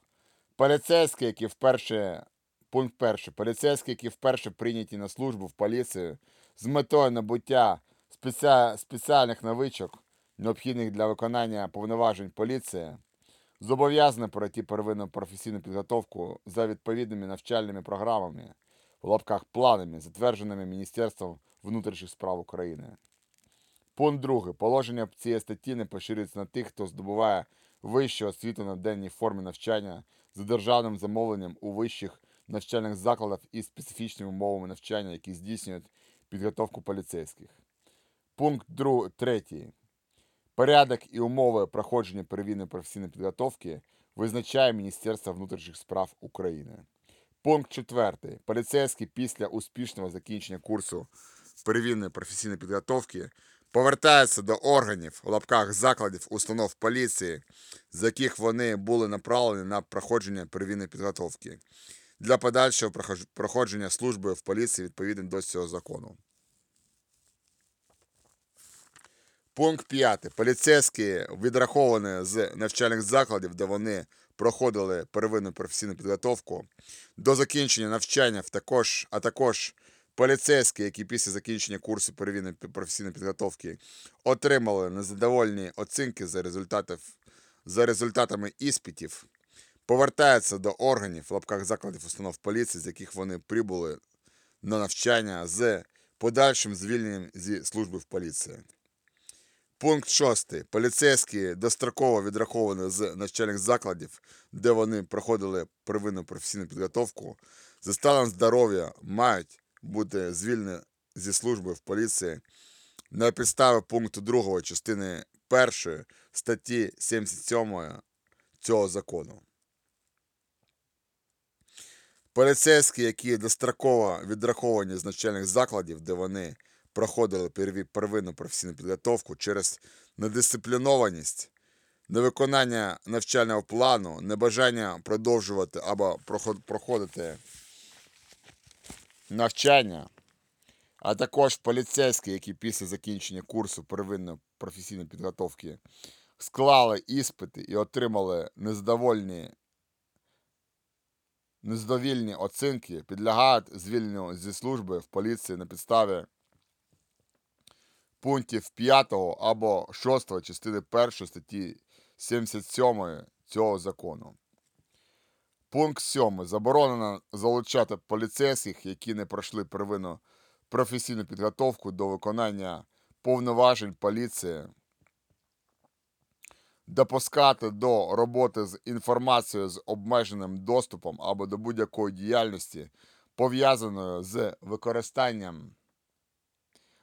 Поліцейські, які вперше пункт 1. Поліцейські, які вперше прийняті на службу в поліцію з метою набуття спеціа... спеціальних навичок, необхідних для виконання повноважень поліції, зобов'язані пройти первинну професійну підготовку за відповідними навчальними програмами, в лапках планами, затвердженими Міністерством внутрішніх справ України. Пункт 2. Положення цієї статті не поширюється на тих, хто здобуває вищу освіту на денній формі навчання за державним замовленням у вищих навчальних закладах із специфічними умовами навчання, які здійснюють підготовку поліцейських. Пункт 3. Порядок і умови проходження первинної професійної підготовки визначає Міністерство внутрішніх справ України. Пункт 4. Поліцейський після успішного закінчення курсу первинної професійної підготовки повертаються до органів в лапках закладів установ поліції, з яких вони були направлені на проходження первинної підготовки для подальшого проходження служби в поліції відповідно до цього закону. Пункт 5. Поліцейські відраховані з навчальних закладів, де вони проходили первинну професійну підготовку, до закінчення навчання, в також, а також поліцейські, які після закінчення курсу первинної професійної підготовки отримали незадовольні оцінки за, результатів, за результатами іспитів, повертаються до органів в лапках закладів установ поліції, з яких вони прибули на навчання з подальшим звільненням зі служби в поліції. Пункт 6. Поліцейські достроково відраховані з навчальних закладів, де вони проходили первинну професійну підготовку, за станом здоров'я мають бути звільнені зі служби в поліції на підставі пункту 2 частини 1 статті 77 цього закону. Поліцейські, які достроково відраховані з навчальних закладів, де вони проходили первинну професійну підготовку через недисциплінованість, невиконання навчального плану, небажання продовжувати або проходити навчання, а також поліцейські, які після закінчення курсу первинної професійної підготовки склали іспити і отримали незадовольні незадовільні оцінки, підлягають звільненню зі служби в поліції на підставі пунктів 5 або 6 частини 1 статті 77 цього закону. Пункт 7. Заборонено залучати поліцейських, які не пройшли первинну професійну підготовку до виконання повноважень поліції, допускати до роботи з інформацією з обмеженим доступом або до будь-якої діяльності, пов'язаної з використанням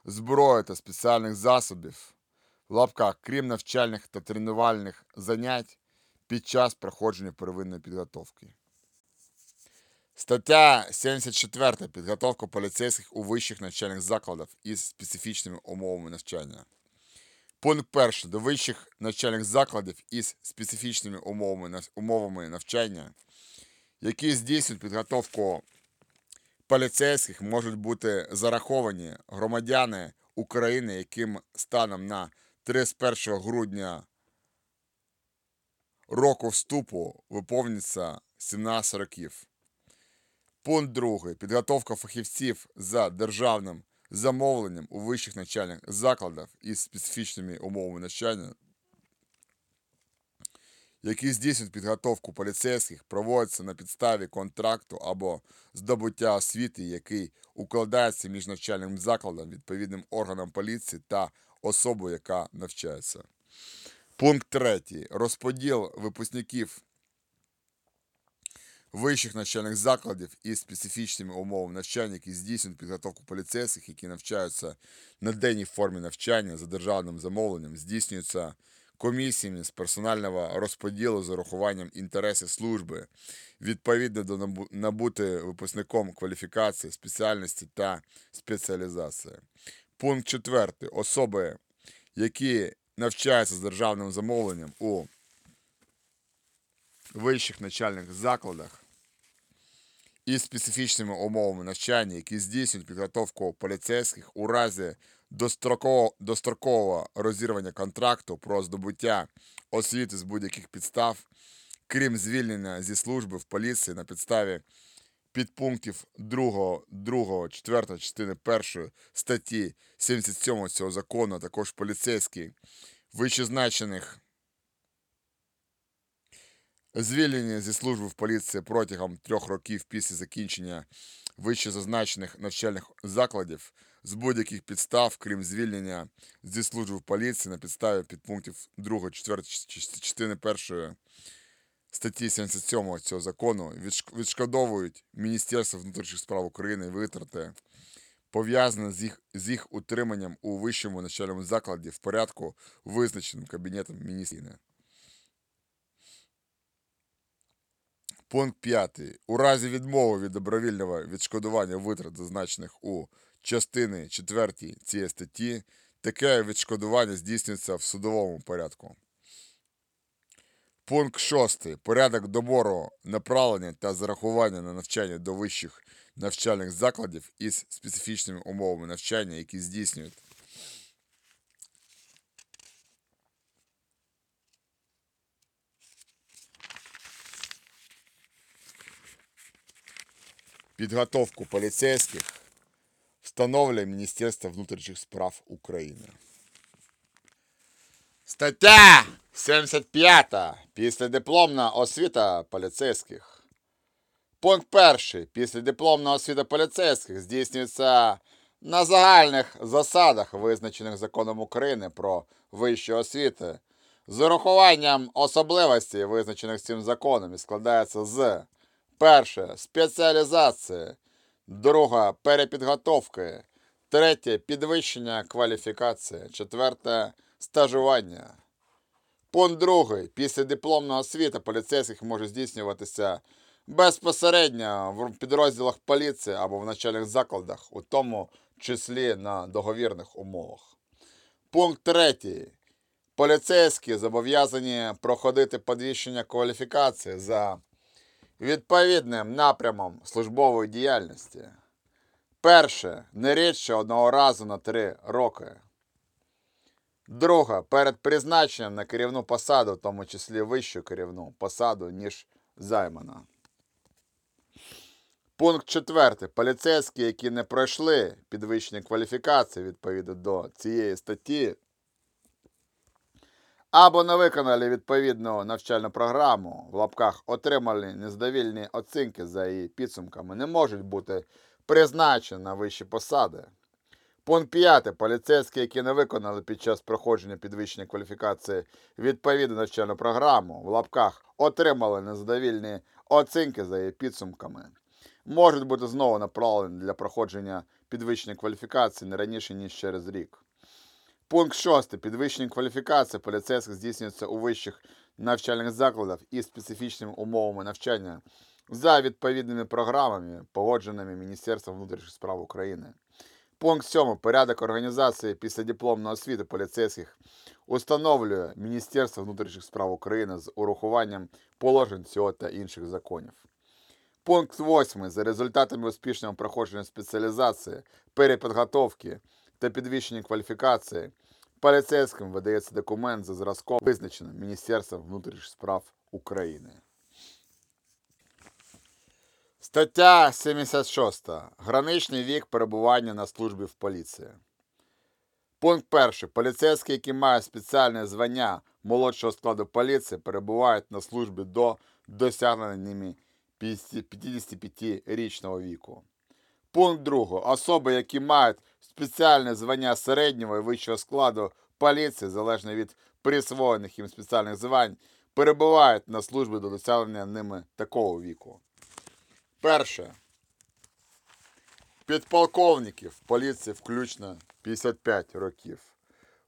зброї та спеціальних засобів, в лапках, крім навчальних та тренувальних занять під час проходження первинної підготовки. Стаття 74. Підготовка поліцейських у вищих навчальних закладах із специфічними умовами навчання. Пункт 1. До вищих навчальних закладів із специфічними умовами, умовами навчання, які здійснюють підготовку поліцейських, можуть бути зараховані громадяни України, яким станом на 31 грудня року вступу виповниться 17 років. Пункт 2. Підготовка фахівців за державним замовленням у вищих навчальних закладах із специфічними умовами навчання, які здійснюють підготовку поліцейських, проводяться на підставі контракту або здобуття освіти, який укладається між навчальним закладом, відповідним органом поліції та особою, яка навчається. Пункт 3. Розподіл випускників вищих навчальних закладів із специфічними умовами навчання, які здійснюють підготовку поліцейських, які навчаються на денній формі навчання за державним замовленням, здійснюється комісіями з персонального розподілу з урахуванням інтересів служби, відповідно до набути випускником кваліфікації, спеціальності та спеціалізації. Пункт 4. Особи, які навчаються з державним замовленням у вищих навчальних закладах із специфічними умовами навчання, які здійснюють підготовку поліцейських у разі дострокового, дострокового розірвання контракту про здобуття освіти з будь-яких підстав, крім звільнення зі служби в поліції на підставі підпунктів 2, 2 4 частини 1 статті 77 цього закону, також поліцейські вищезначених Звільнення зі служби в поліції протягом трьох років після закінчення вищезазначених навчальних закладів з будь-яких підстав, крім звільнення зі служби в поліції на підставі підпунктів 2, 4 частини 1 статті 77 цього закону відшкодовують Міністерство внутрішніх справ України витрати, пов'язані з їх, з їх утриманням у вищому навчальному закладі в порядку, визначеним Кабінетом міністрів. Пункт 5. У разі відмови від добровільного відшкодування витрат, зазначених у частини 4 цієї статті, таке відшкодування здійснюється в судовому порядку. Пункт 6. Порядок добору направлення та зарахування на навчання до вищих навчальних закладів із специфічними умовами навчання, які здійснюють підготовку поліцейських встановлює Міністерство внутрішніх справ України. Стаття 75. Післядипломна освіта поліцейських. Пункт 1. Післядипломна освіта поліцейських здійснюється на загальних засадах, визначених законом України про вищу освіту, з урахуванням особливостей, визначених цим законом, і складається з перше спеціалізації, друге перепідготовки, Третє підвищення кваліфікації. Четверте стажування. Пункт другий. Після дипломного освіти поліцейських може здійснюватися безпосередньо в підрозділах поліції або в начальних закладах, у тому числі на договірних умовах. Пункт третій. Поліцейські зобов'язані проходити підвищення кваліфікації за відповідним напрямом службової діяльності. Перше, не рідше одного разу на три роки. Друге, перед призначенням на керівну посаду, в тому числі вищу керівну посаду, ніж займана. Пункт четвертий. Поліцейські, які не пройшли підвищення кваліфікації відповідно до цієї статті, або не виконали відповідну навчальну програму, в лапках отримали незадовільні оцінки за її підсумками, не можуть бути призначені на вищі посади. Пункт 5. Поліцейські, які не виконали під час проходження підвищення кваліфікації відповідну навчальну програму, в лапках отримали незадовільні оцінки за її підсумками, можуть бути знову направлені для проходження підвищення кваліфікації не раніше, ніж через рік. Пункт 6. Підвищення кваліфікації поліцейських здійснюється у вищих навчальних закладах із специфічними умовами навчання за відповідними програмами, погодженими Міністерством внутрішніх справ України. Пункт 7. Порядок організації післядипломної освіти поліцейських установлює Міністерство внутрішніх справ України з урахуванням положень цього та інших законів. Пункт 8. За результатами успішного проходження спеціалізації, перепідготовки та підвищення кваліфікації поліцейським видається документ за зразком, визначеним Міністерством внутрішніх справ України. Стаття 76. Граничний вік перебування на службі в поліції. Пункт 1. Поліцейські, які мають спеціальне звання молодшого складу поліції, перебувають на службі до досягнення ними 55-річного віку. Пункт 2. Особи, які мають спеціальне звання середнього і вищого складу поліції, залежно від присвоєних їм спеціальних звань, перебувають на службі до досягнення ними такого віку. Перше. Підполковників поліції включно 55 років.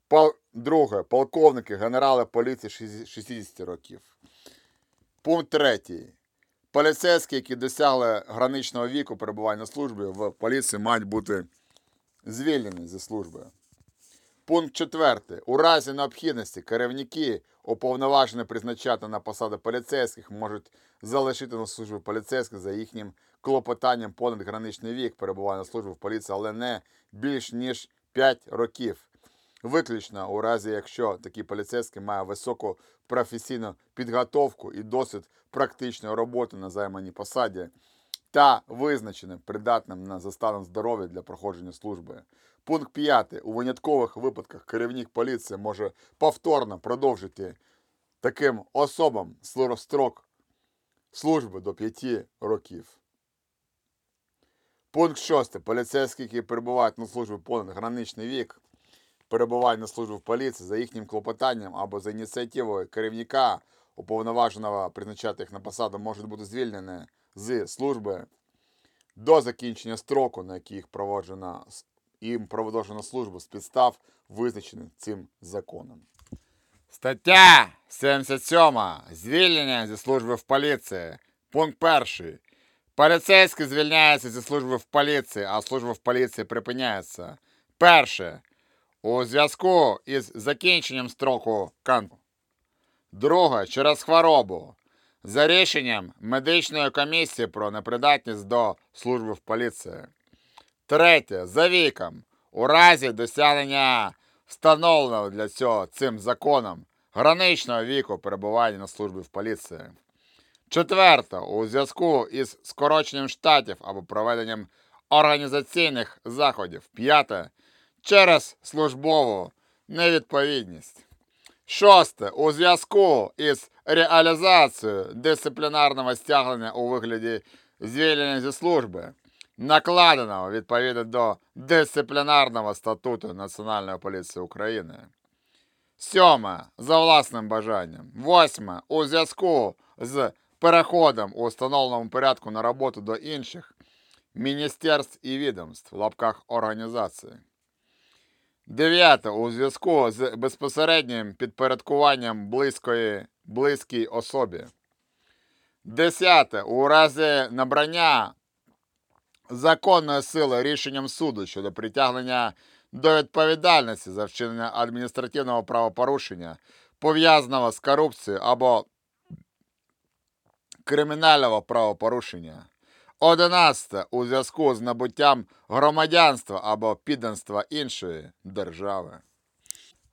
Пол... Друге. Полковники, генерали поліції 60 років. Пункт третій. Поліцейські, які досягли граничного віку перебування на службі в поліції, мають бути звільнені зі служби. Пункт 4. У разі необхідності керівники, уповноважені призначати на посади поліцейських, можуть залишити на службі поліцейських за їхнім клопотанням понад граничний вік перебування на службі в поліції, але не більш ніж 5 років. Виключно у разі, якщо такий поліцейський має високу професійну підготовку і досвід практичної роботи на займаній посаді та визначеним придатним на за здоров'я для проходження служби. Пункт 5. У виняткових випадках керівник поліції може повторно продовжити таким особам строк служби до 5 років. Пункт 6. Поліцейські, які перебувають на службі понад граничний вік, перебувають на службі в поліції за їхнім клопотанням або за ініціативою керівника, уповноваженого призначати їх на посаду, можуть бути звільнені з служби до закінчення строку, на який їх проводжена їм продовжена службу з підстав, визначених цим законом. Стаття 77. Звільнення зі служби в поліції. Пункт 1. Поліцейський звільняється зі служби в поліції, а служба в поліції припиняється. Перше. У зв'язку із закінченням строку канту. Друге. Через хворобу. За рішенням медичної комісії про непридатність до служби в поліції. Третє. За віком. У разі досягнення встановленого для цього цим законом граничного віку перебування на службі в поліції. Четверте. У зв'язку із скороченням штатів або проведенням організаційних заходів. П'яте. Через службову невідповідність. Шосте. У зв'язку із реалізацією дисциплінарного стягнення у вигляді звільнення зі служби, накладеного відповідно до дисциплінарного статуту Національної поліції України. Сьоме. За власним бажанням. Восьме. У зв'язку з переходом у встановленому порядку на роботу до інших міністерств і відомств в лапках організації. Дев'яте. У зв'язку з безпосереднім підпорядкуванням близької, близькій особі. Десяте. У разі набрання законної сили рішенням суду щодо притягнення до відповідальності за вчинення адміністративного правопорушення, пов'язаного з корупцією або кримінального правопорушення. Одинадцяте. У зв'язку з набуттям громадянства або підданства іншої держави.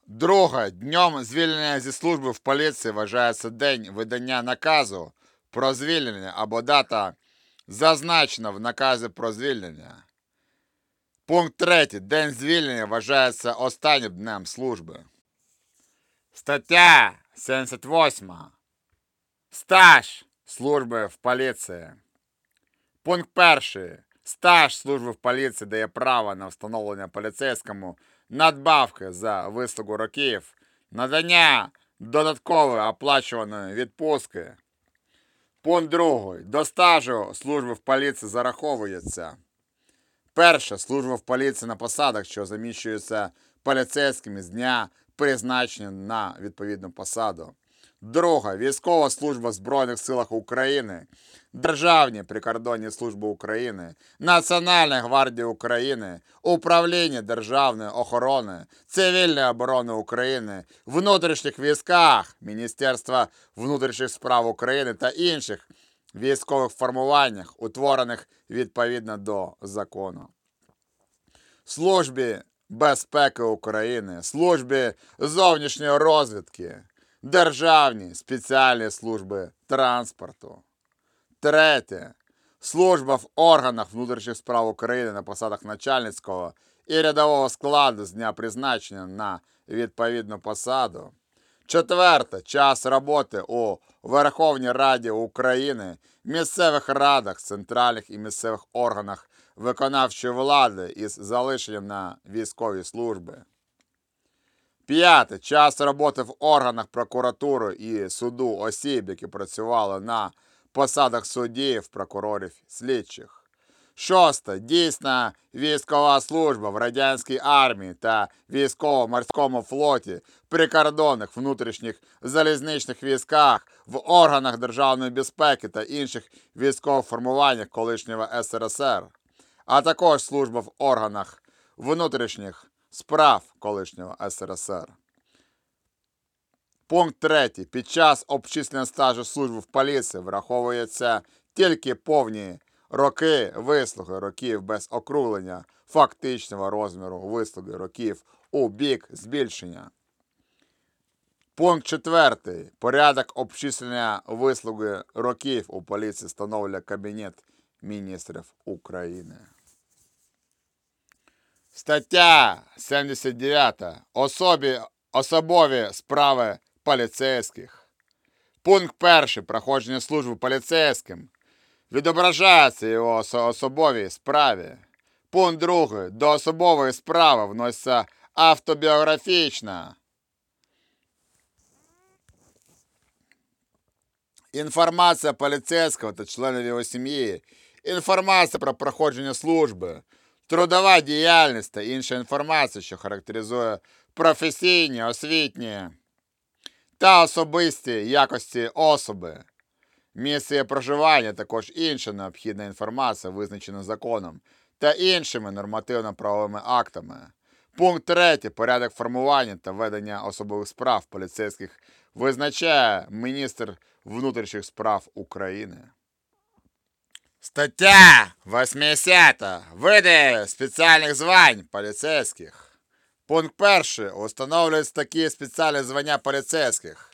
Друге. Днем звільнення зі служби в поліції вважається день видання наказу про звільнення або дата, зазначена в наказі про звільнення. Пункт 3. День звільнення вважається останнім днем служби. Стаття 78. Стаж служби в поліції. Пункт 1. Стаж служби в поліції дає право на встановлення поліцейському надбавки за вислугу років, надання додаткової оплачуваної відпустки. Пункт 2. До стажу служби в поліції зараховується. Перше. Служба в поліції на посадах, що заміщуються поліцейськими з дня призначення на відповідну посаду. Друге. Військова служба в Збройних силах України, Державні прикордонні служби України, Національна гвардія України, Управління Державної охорони, Цивільної оборони України, внутрішніх військах, Міністерства внутрішніх справ України та інших військових формуваннях, утворених відповідно до закону. Службі безпеки України, службі зовнішньої розвідки, Державні спеціальні служби транспорту. Третє. Служба в органах внутрішніх справ України на посадах начальницького і рядового складу з дня призначення на відповідну посаду. Четверте. Час роботи у Верховній Раді України, місцевих радах, центральних і місцевих органах виконавчої влади із залишенням на військові служби. П'яте. Час роботи в органах прокуратури і суду осіб, які працювали на посадах суддів, прокурорів, слідчих. Шосте. Дійсна військова служба в радянській армії та військово-морському флоті, прикордонних внутрішніх залізничних військах, в органах державної безпеки та інших військових формуваннях колишнього СРСР, а також служба в органах внутрішніх справ колишнього СРСР. Пункт 3. Під час обчислення стажу служби в поліції враховується тільки повні роки вислуги років без округлення фактичного розміру вислуги років у бік збільшення. Пункт 4. Порядок обчислення вислуги років у поліції встановлює Кабінет міністрів України. Стаття 79. Особі, особові справи поліцейських. Пункт 1. Проходження служби поліцейським. Відображається його особовій справі. Пункт 2. До особової справи вноситься автобіографічна. Інформація поліцейського та членів його сім'ї. Інформація про проходження служби. Трудова діяльність та інша інформація, що характеризує професійні, освітні та особисті якості особи. Місце проживання також інша необхідна інформація, визначена законом та іншими нормативно-правовими актами. Пункт 3. Порядок формування та ведення особових справ поліцейських визначає міністр внутрішніх справ України. Стаття 80. Види спеціальних звань поліцейських. Пункт 1. Установлюють такі спеціальні звання поліцейських.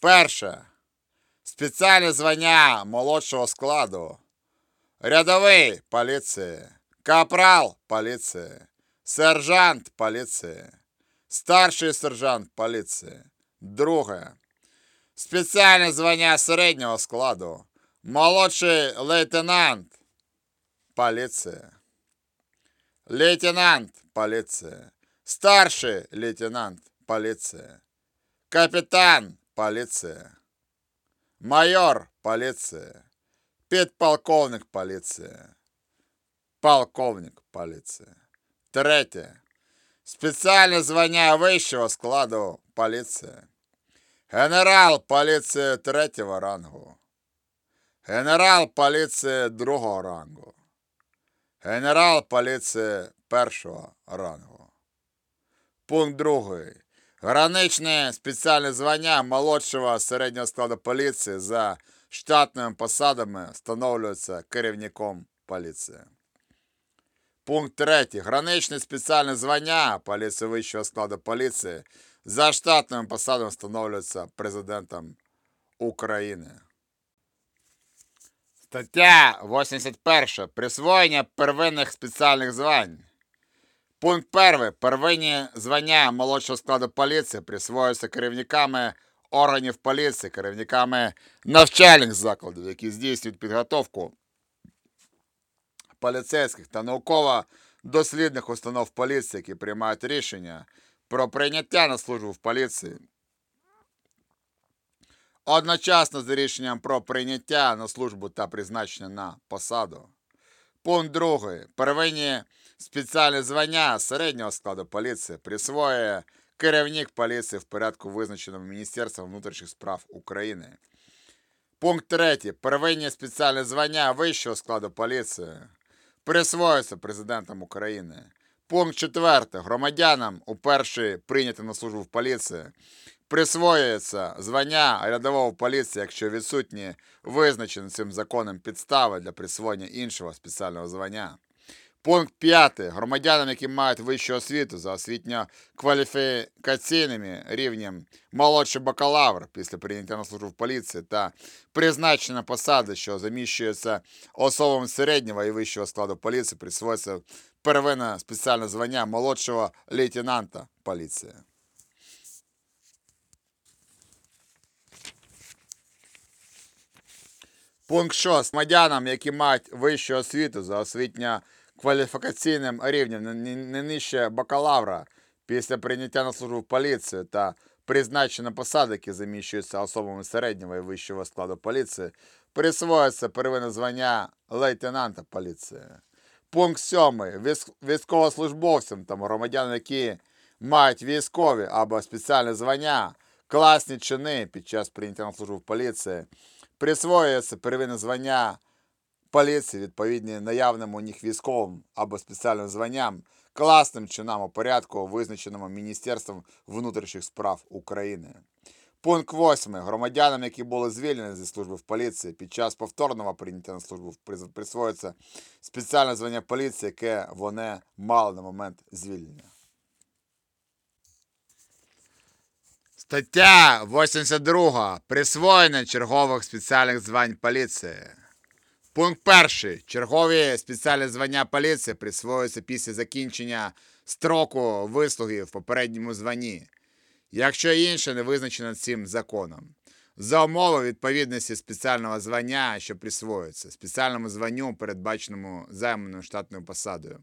Перше. Спеціальне звання молодшого складу. Рядовий поліції. Капрал поліції. Сержант поліції. Старший сержант поліції. Друге. Спеціальне звання середнього складу. Молодший лейтенант поліції. Лейтенант поліції. Старший лейтенант поліції. Капітан поліції. Майор поліції. Підполковник поліції. полковник поліції. Третє. Спеціальне звання вищого складу поліції. Генерал поліції третього рангу. Генерал поліції другого рангу. Генерал поліції першого рангу. Пункт другий. Граничне спеціальне звання молодшого середнього складу поліції за штатними посадами встановлюється керівником поліції. Пункт 3. Граничне спеціальне звання поліції вищого складу поліції за штатними посадами встановлюється президентом України. Стаття 81. Присвоєння первинних спеціальних звань. Пункт 1. Первинні звання молодшого складу поліції присвоюються керівниками органів поліції, керівниками навчальних закладів, які здійснюють підготовку поліцейських та науково-дослідних установ поліції, які приймають рішення про прийняття на службу в поліції. Одночасно з рішенням про прийняття на службу та призначення на посаду. Пункт 2. Первинні спеціальні звання середнього складу поліції присвоює керівник поліції в порядку, визначеному Міністерством внутрішніх справ України. Пункт 3. Первинні спеціальні звання вищого складу поліції присвоюються президентом України. Пункт 4. Громадянам, уперше прийнятим на службу в поліції, присвоюється звання рядового поліції, якщо відсутні визначені цим законом підстави для присвоєння іншого спеціального звання. Пункт 5. Громадянам, які мають вищу освіту за освітньо-кваліфікаційними рівнем молодший бакалавр після прийняття на службу в поліції та призначення на посади, що заміщуються особам середнього і вищого складу поліції, присвоюється первинне спеціальне звання молодшого лейтенанта поліції. Пункт 6. Громадянам, які мають вищу освіту за освітньо-кваліфікаційним рівнем не- нижче бакалавра після прийняття на службу в поліцію та призначення посади, які заміщуються особами середнього і вищого складу поліції, присвоюється первинне звання лейтенанта поліції. Пункт 7. Військовослужбовцям та громадянам, які мають військові або спеціальне звання, класні чини під час прийняття на службу в поліції, присвоюється первинне звання поліції відповідні наявним у них військовим або спеціальним званням, класним чинам у порядку, визначеному Міністерством внутрішніх справ України. Пункт 8. Громадянам, які були звільнені зі служби в поліції під час повторного прийняття на службу присвоюється спеціальне звання поліції, яке вони мали на момент звільнення. Стаття 82. Присвоєння чергових спеціальних звань поліції. Пункт 1. Чергові спеціальні звання поліції присвоюються після закінчення строку вислуги в попередньому званні, якщо інше не визначено цим законом. За умови відповідності спеціального звання, що присвоюється, спеціальному званню, передбаченому займаною штатною посадою,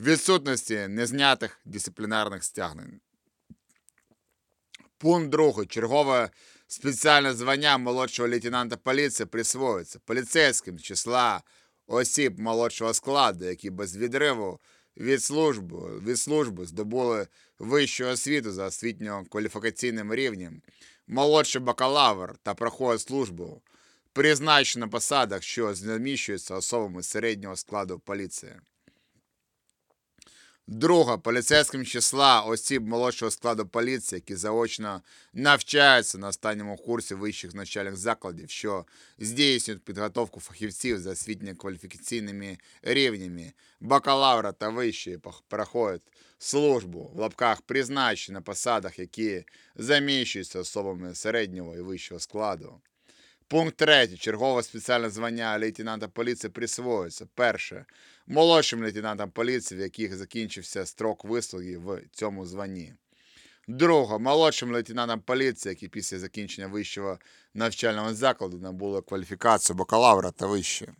відсутності незнятих дисциплінарних стягнень. Пункт 2. Чергове спеціальне звання молодшого лейтенанта поліції присвоюється поліцейським з числа осіб молодшого складу, які без відриву від служби, від служби здобули вищу освіту за освітньо-кваліфікаційним рівнем, молодший бакалавр та проходять службу, призначені на посадах, що заміщуються особами середнього складу поліції. Друга поліцейським числа осіб молодшого складу поліції, які заочно навчаються на останньому курсі вищих навчальних закладів, що здійснюють підготовку фахівців за освітньо-кваліфікаційними рівнями, бакалавра та вищі проходять службу в лапках призначені на посадах, які заміщуються особами середнього і вищого складу. Пункт 3. Чергове спеціальне звання лейтенанта поліції присвоюється. Перше. Молодшим лейтенантам поліції, в яких закінчився строк вислуги в цьому званні. Друге. Молодшим лейтенантам поліції, які після закінчення вищого навчального закладу набули кваліфікацію бакалавра та вище.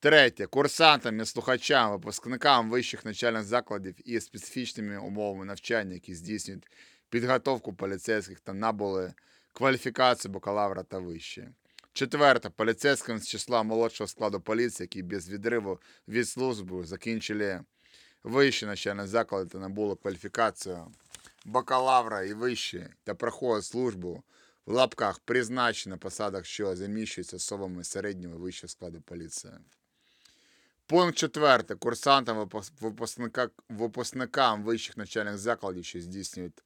Третє. Курсантам і слухачам, випускникам вищих навчальних закладів із специфічними умовами навчання, які здійснюють підготовку поліцейських та набули кваліфікацію бакалавра та вище. Четверте. Поліцейським з числа молодшого складу поліції, які без відриву від служби закінчили вищі навчальні заклади та набули кваліфікацію бакалавра і вищі та проходять службу в лапках призначені на посадах, що заміщуються особами середнього і вищого складу поліції. Пункт 4. Курсантам випускникам вищих навчальних закладів, що здійснюють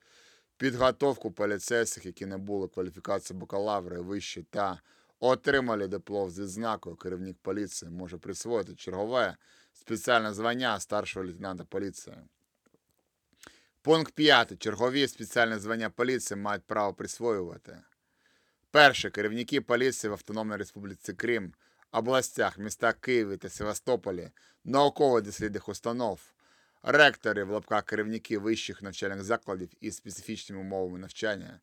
підготовку поліцейських, які набули кваліфікацію бакалавра і вищі та отримали диплом з відзнакою, керівник поліції може присвоїти чергове спеціальне звання старшого лейтенанта поліції. Пункт 5. Чергові спеціальні звання поліції мають право присвоювати. Перше. Керівники поліції в Автономній Республіці Крим, областях, містах Києві та Севастополі, науково-дослідних установ, ректори в лапках керівники вищих навчальних закладів із специфічними умовами навчання,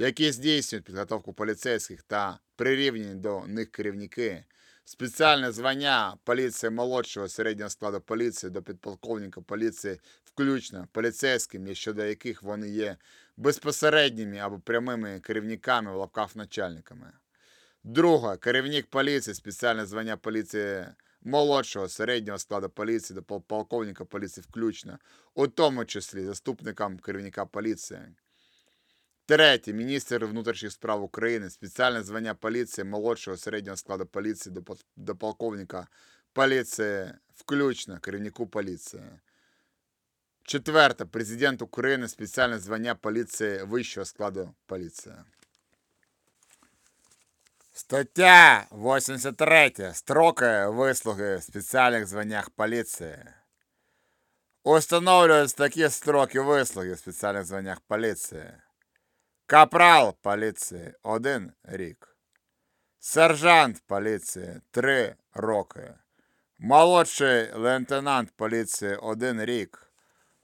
які здійснюють підготовку поліцейських та прирівняні до них керівники, спеціальне звання поліції молодшого середнього складу поліції до підполковника поліції, включно поліцейськими, щодо яких вони є безпосередніми або прямими керівниками в лапках начальниками. Друге, керівник поліції, спеціальне звання поліції молодшого середнього складу поліції до полковника поліції включно, у тому числі заступникам керівника поліції. Третє. Міністр внутрішніх справ України, спеціальне звання поліції молодшого середнього складу поліції до, пол- до полковника поліції, включно керівнику поліції. Четверте. Президент України, спеціальне звання поліції вищого складу поліції. Стаття 83. Строки вислуги в спеціальних званнях поліції. Установлюють такі строки вислуги в спеціальних званнях поліції. Капрал поліції 1 рік. Сержант поліції 3 роки. Молодший лейтенант поліції 1 рік.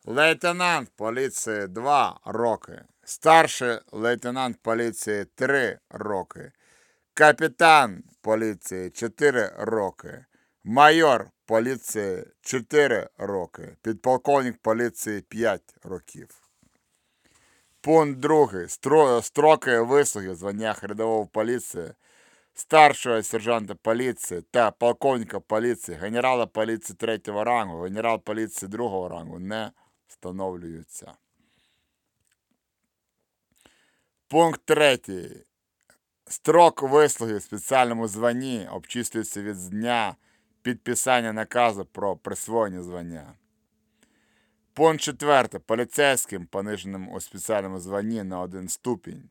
Лейтенант поліції 2 роки. Старший лейтенант поліції 3 роки. Капітан поліції 4 роки. Майор поліції 4 роки. Підполковник поліції 5 років. Пункт 2. Стро... Строки вислуги в званнях рядового поліції, старшого сержанта поліції та полковника поліції, генерала поліції 3 рангу, генерал поліції 2 рангу не встановлюються. Пункт 3. Строк вислуги в спеціальному званні обчислюється від дня підписання наказу про присвоєння звання. Пункт 4. Поліцейським, пониженим у спеціальному званні на один ступінь.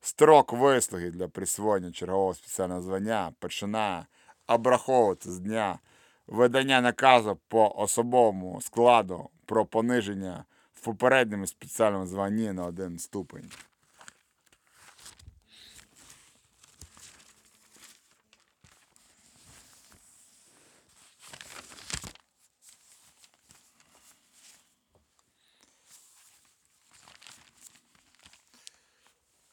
Строк вислуги для присвоєння чергового спеціального звання починає обраховувати з дня видання наказу по особовому складу про пониження в попередньому спеціальному званні на один ступень.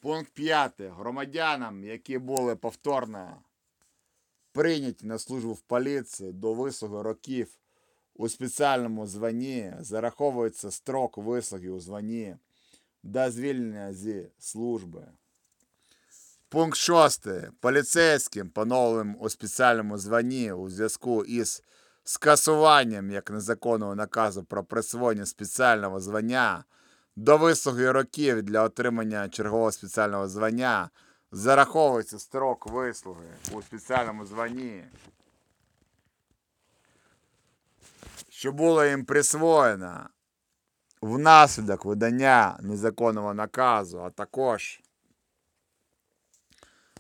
Пункт 5. Громадянам, які були повторно прийняті на службу в поліції до вислуги років у спеціальному званні, зараховується строк вислуги у званні до звільнення зі служби. Пункт 6. Поліцейським, поновленим у спеціальному званні у зв'язку із скасуванням як незаконного наказу про присвоєння спеціального звання до вислуги років для отримання чергового спеціального звання зараховується строк вислуги у спеціальному званні, що було їм присвоєно внаслідок видання незаконного наказу, а також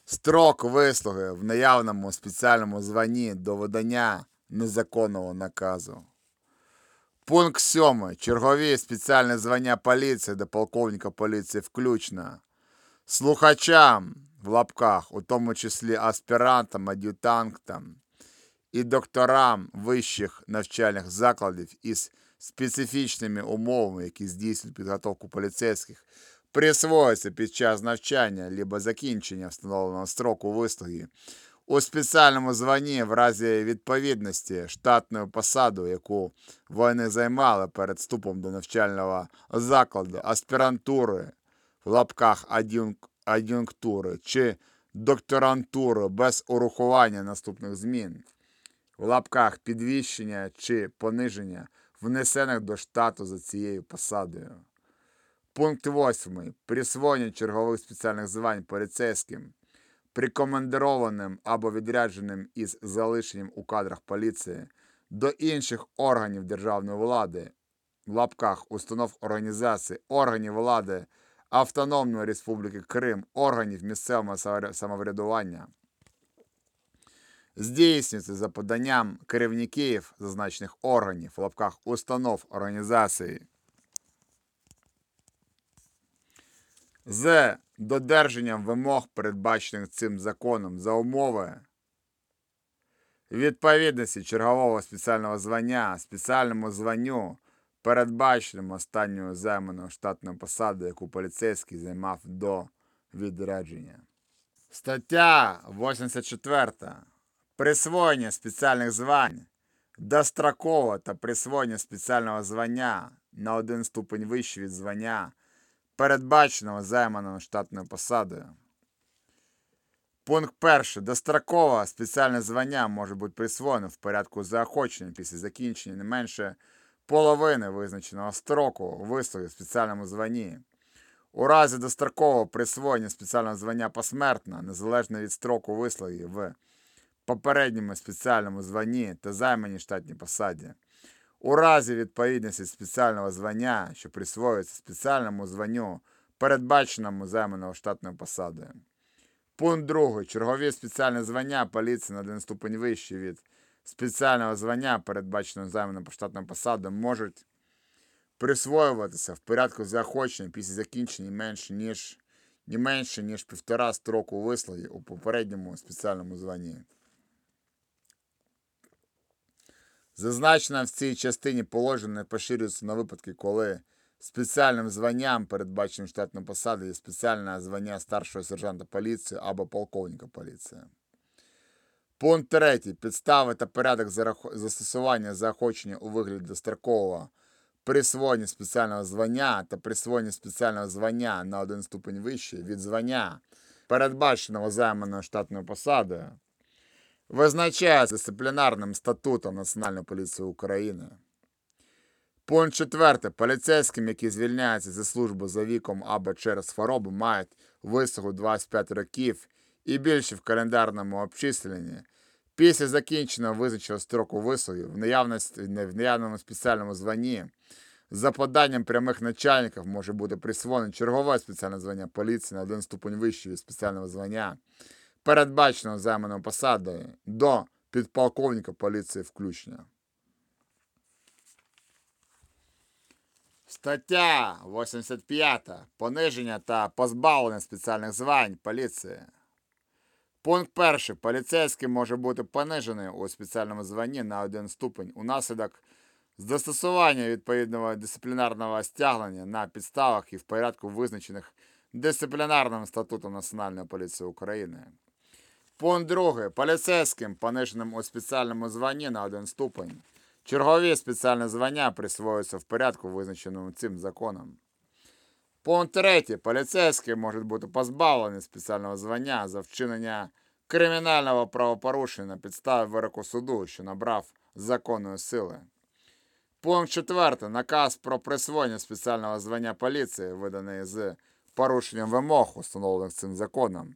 строк вислуги в наявному спеціальному званні до видання незаконного наказу. Пункт 7. Чергові спеціальне звання поліції до полковника поліції включно. Слухачам в лапках, у тому числі аспірантам, ад'ютантам і докторам вищих навчальних закладів із специфічними умовами, які здійснюють підготовку поліцейських, присвоюється під час навчання либо закінчення встановленого строку вислуги у спеціальному званні в разі відповідності штатною посаду, яку вони займали перед вступом до навчального закладу, аспірантури в лапках ад'юнктури чи докторантуру без урахування наступних змін в лапках підвищення чи пониження внесених до штату за цією посадою. Пункт 8. Присвоєння чергових спеціальних звань поліцейським, прикомандированим або відрядженим із залишенням у кадрах поліції до інших органів державної влади, в лапках установ організацій, органів влади Автономної Республіки Крим, органів місцевого самоврядування. Здійснюється за поданням керівників зазначених органів, в лапках установ організації з додержанням вимог, передбачених цим законом за умови відповідності чергового спеціального звання спеціальному званню, передбаченому останньою займаною штатною посадою, яку поліцейський займав до відрядження. Стаття 84. Присвоєння спеціальних звань достроково та присвоєння спеціального звання на один ступень вище від звання, передбаченого займаною штатною посадою. Пункт 1. Достроково спеціальне звання може бути присвоєно в порядку заохочення після закінчення не менше половини визначеного строку вислуги в спеціальному званні. У разі дострокового присвоєння спеціального звання посмертно, незалежно від строку вислуги в попередньому спеціальному званні та займаній штатній посаді. У разі відповідності спеціального звання, що присвоюється спеціальному званню, передбаченому займаною штатною посадою. Пункт 2. Чергові спеціальні звання поліції на один ступень вище від спеціального звання, передбаченого займаною штатною посадою, можуть присвоюватися в порядку заохочення після закінчення менше, ніж, не менше, ніж півтора строку вислуги у попередньому спеціальному званні. Зазначено в цій частині положення поширюється на випадки, коли спеціальним званням, передбаченим штатною посадою, є спеціальне звання старшого сержанта поліції або полковника поліції. Пункт 3. Підстави та порядок застосування заохочення у вигляді дострокового присвоєння спеціального звання та присвоєння спеціального звання на один ступень вище від звання, передбаченого займаною штатною посадою, визначається дисциплінарним статутом Національної поліції України. Пункт 4. Поліцейським, які звільняються зі служби за віком або через хворобу, мають висогу 25 років і більше в календарному обчисленні. Після закінченого визначеного строку вислуги в, наявності, наявному спеціальному званні за поданням прямих начальників може бути присвоєно чергове спеціальне звання поліції на один ступень від спеціального звання, передбаченого займаною посадою до підполковника поліції включно. Стаття 85. Пониження та позбавлення спеціальних звань поліції. Пункт 1. Поліцейський може бути понижений у спеціальному званні на один ступень унаслідок застосування відповідного дисциплінарного стягнення на підставах і в порядку визначених дисциплінарним статутом Національної поліції України. Пункт 2. Поліцейським, пониженим у спеціальному званні на один ступень. Чергові спеціальні звання присвоюються в порядку, визначеному цим законом. Пункт 3. Поліцейський можуть бути позбавлені спеціального звання за вчинення кримінального правопорушення на підставі вироку суду, що набрав законної сили. Пункт 4. Наказ про присвоєння спеціального звання поліції, виданий з порушенням вимог, установлених цим законом,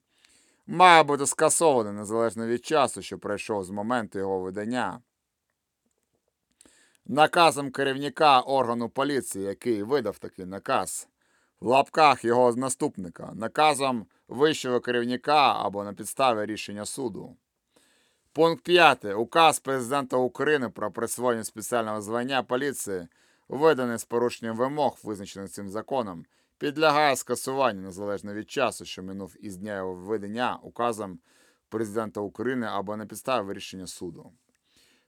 має бути скасований незалежно від часу, що пройшов з моменту його видання. Наказом керівника органу поліції, який видав такий наказ, в лапках його наступника, наказом вищого керівника або на підставі рішення суду. Пункт 5. Указ президента України про присвоєння спеціального звання поліції, виданий з порушенням вимог, визначених цим законом, підлягає скасуванню незалежно від часу, що минув із дня його видання указом президента України або на підставі рішення суду.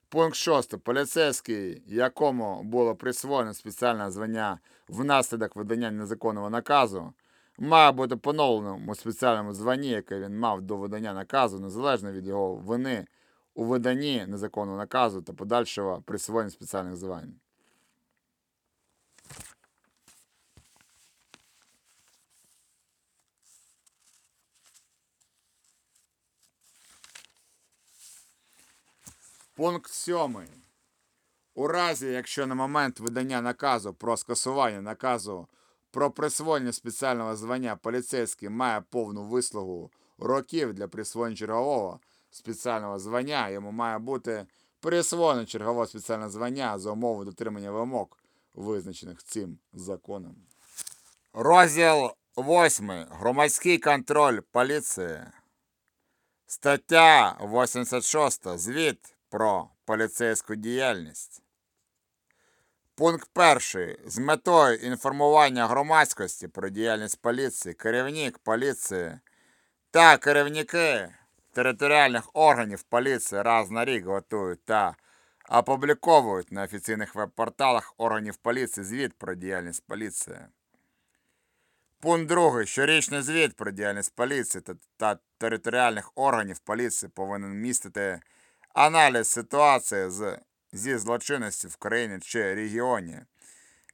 Пункт 6. Поліцейський, якому було присвоєно спеціальне звання внаслідок видання незаконного наказу, має бути поновленим у спеціальному званні, яке він мав до видання наказу, незалежно від його вини у виданні незаконного наказу та подальшого присвоєння спеціальних звань. Пункт 7. У разі, якщо на момент видання наказу про скасування наказу про присвоєння спеціального звання поліцейський має повну вислугу років для присвоєння чергового спеціального звання, йому має бути присвоєно чергове спеціальне звання за умови дотримання вимог, визначених цим законом. Розділ 8. Громадський контроль поліції. Стаття 86. Звіт про поліцейську діяльність. Пункт 1. З метою інформування громадськості про діяльність поліції, керівник поліції та керівники територіальних органів поліції раз на рік готують та опубліковують на офіційних веб-порталах органів поліції звіт про діяльність поліції. Пункт 2. Щорічний звіт про діяльність поліції та, та територіальних органів поліції повинен містити аналіз ситуації з, зі злочинністю в країні чи регіоні.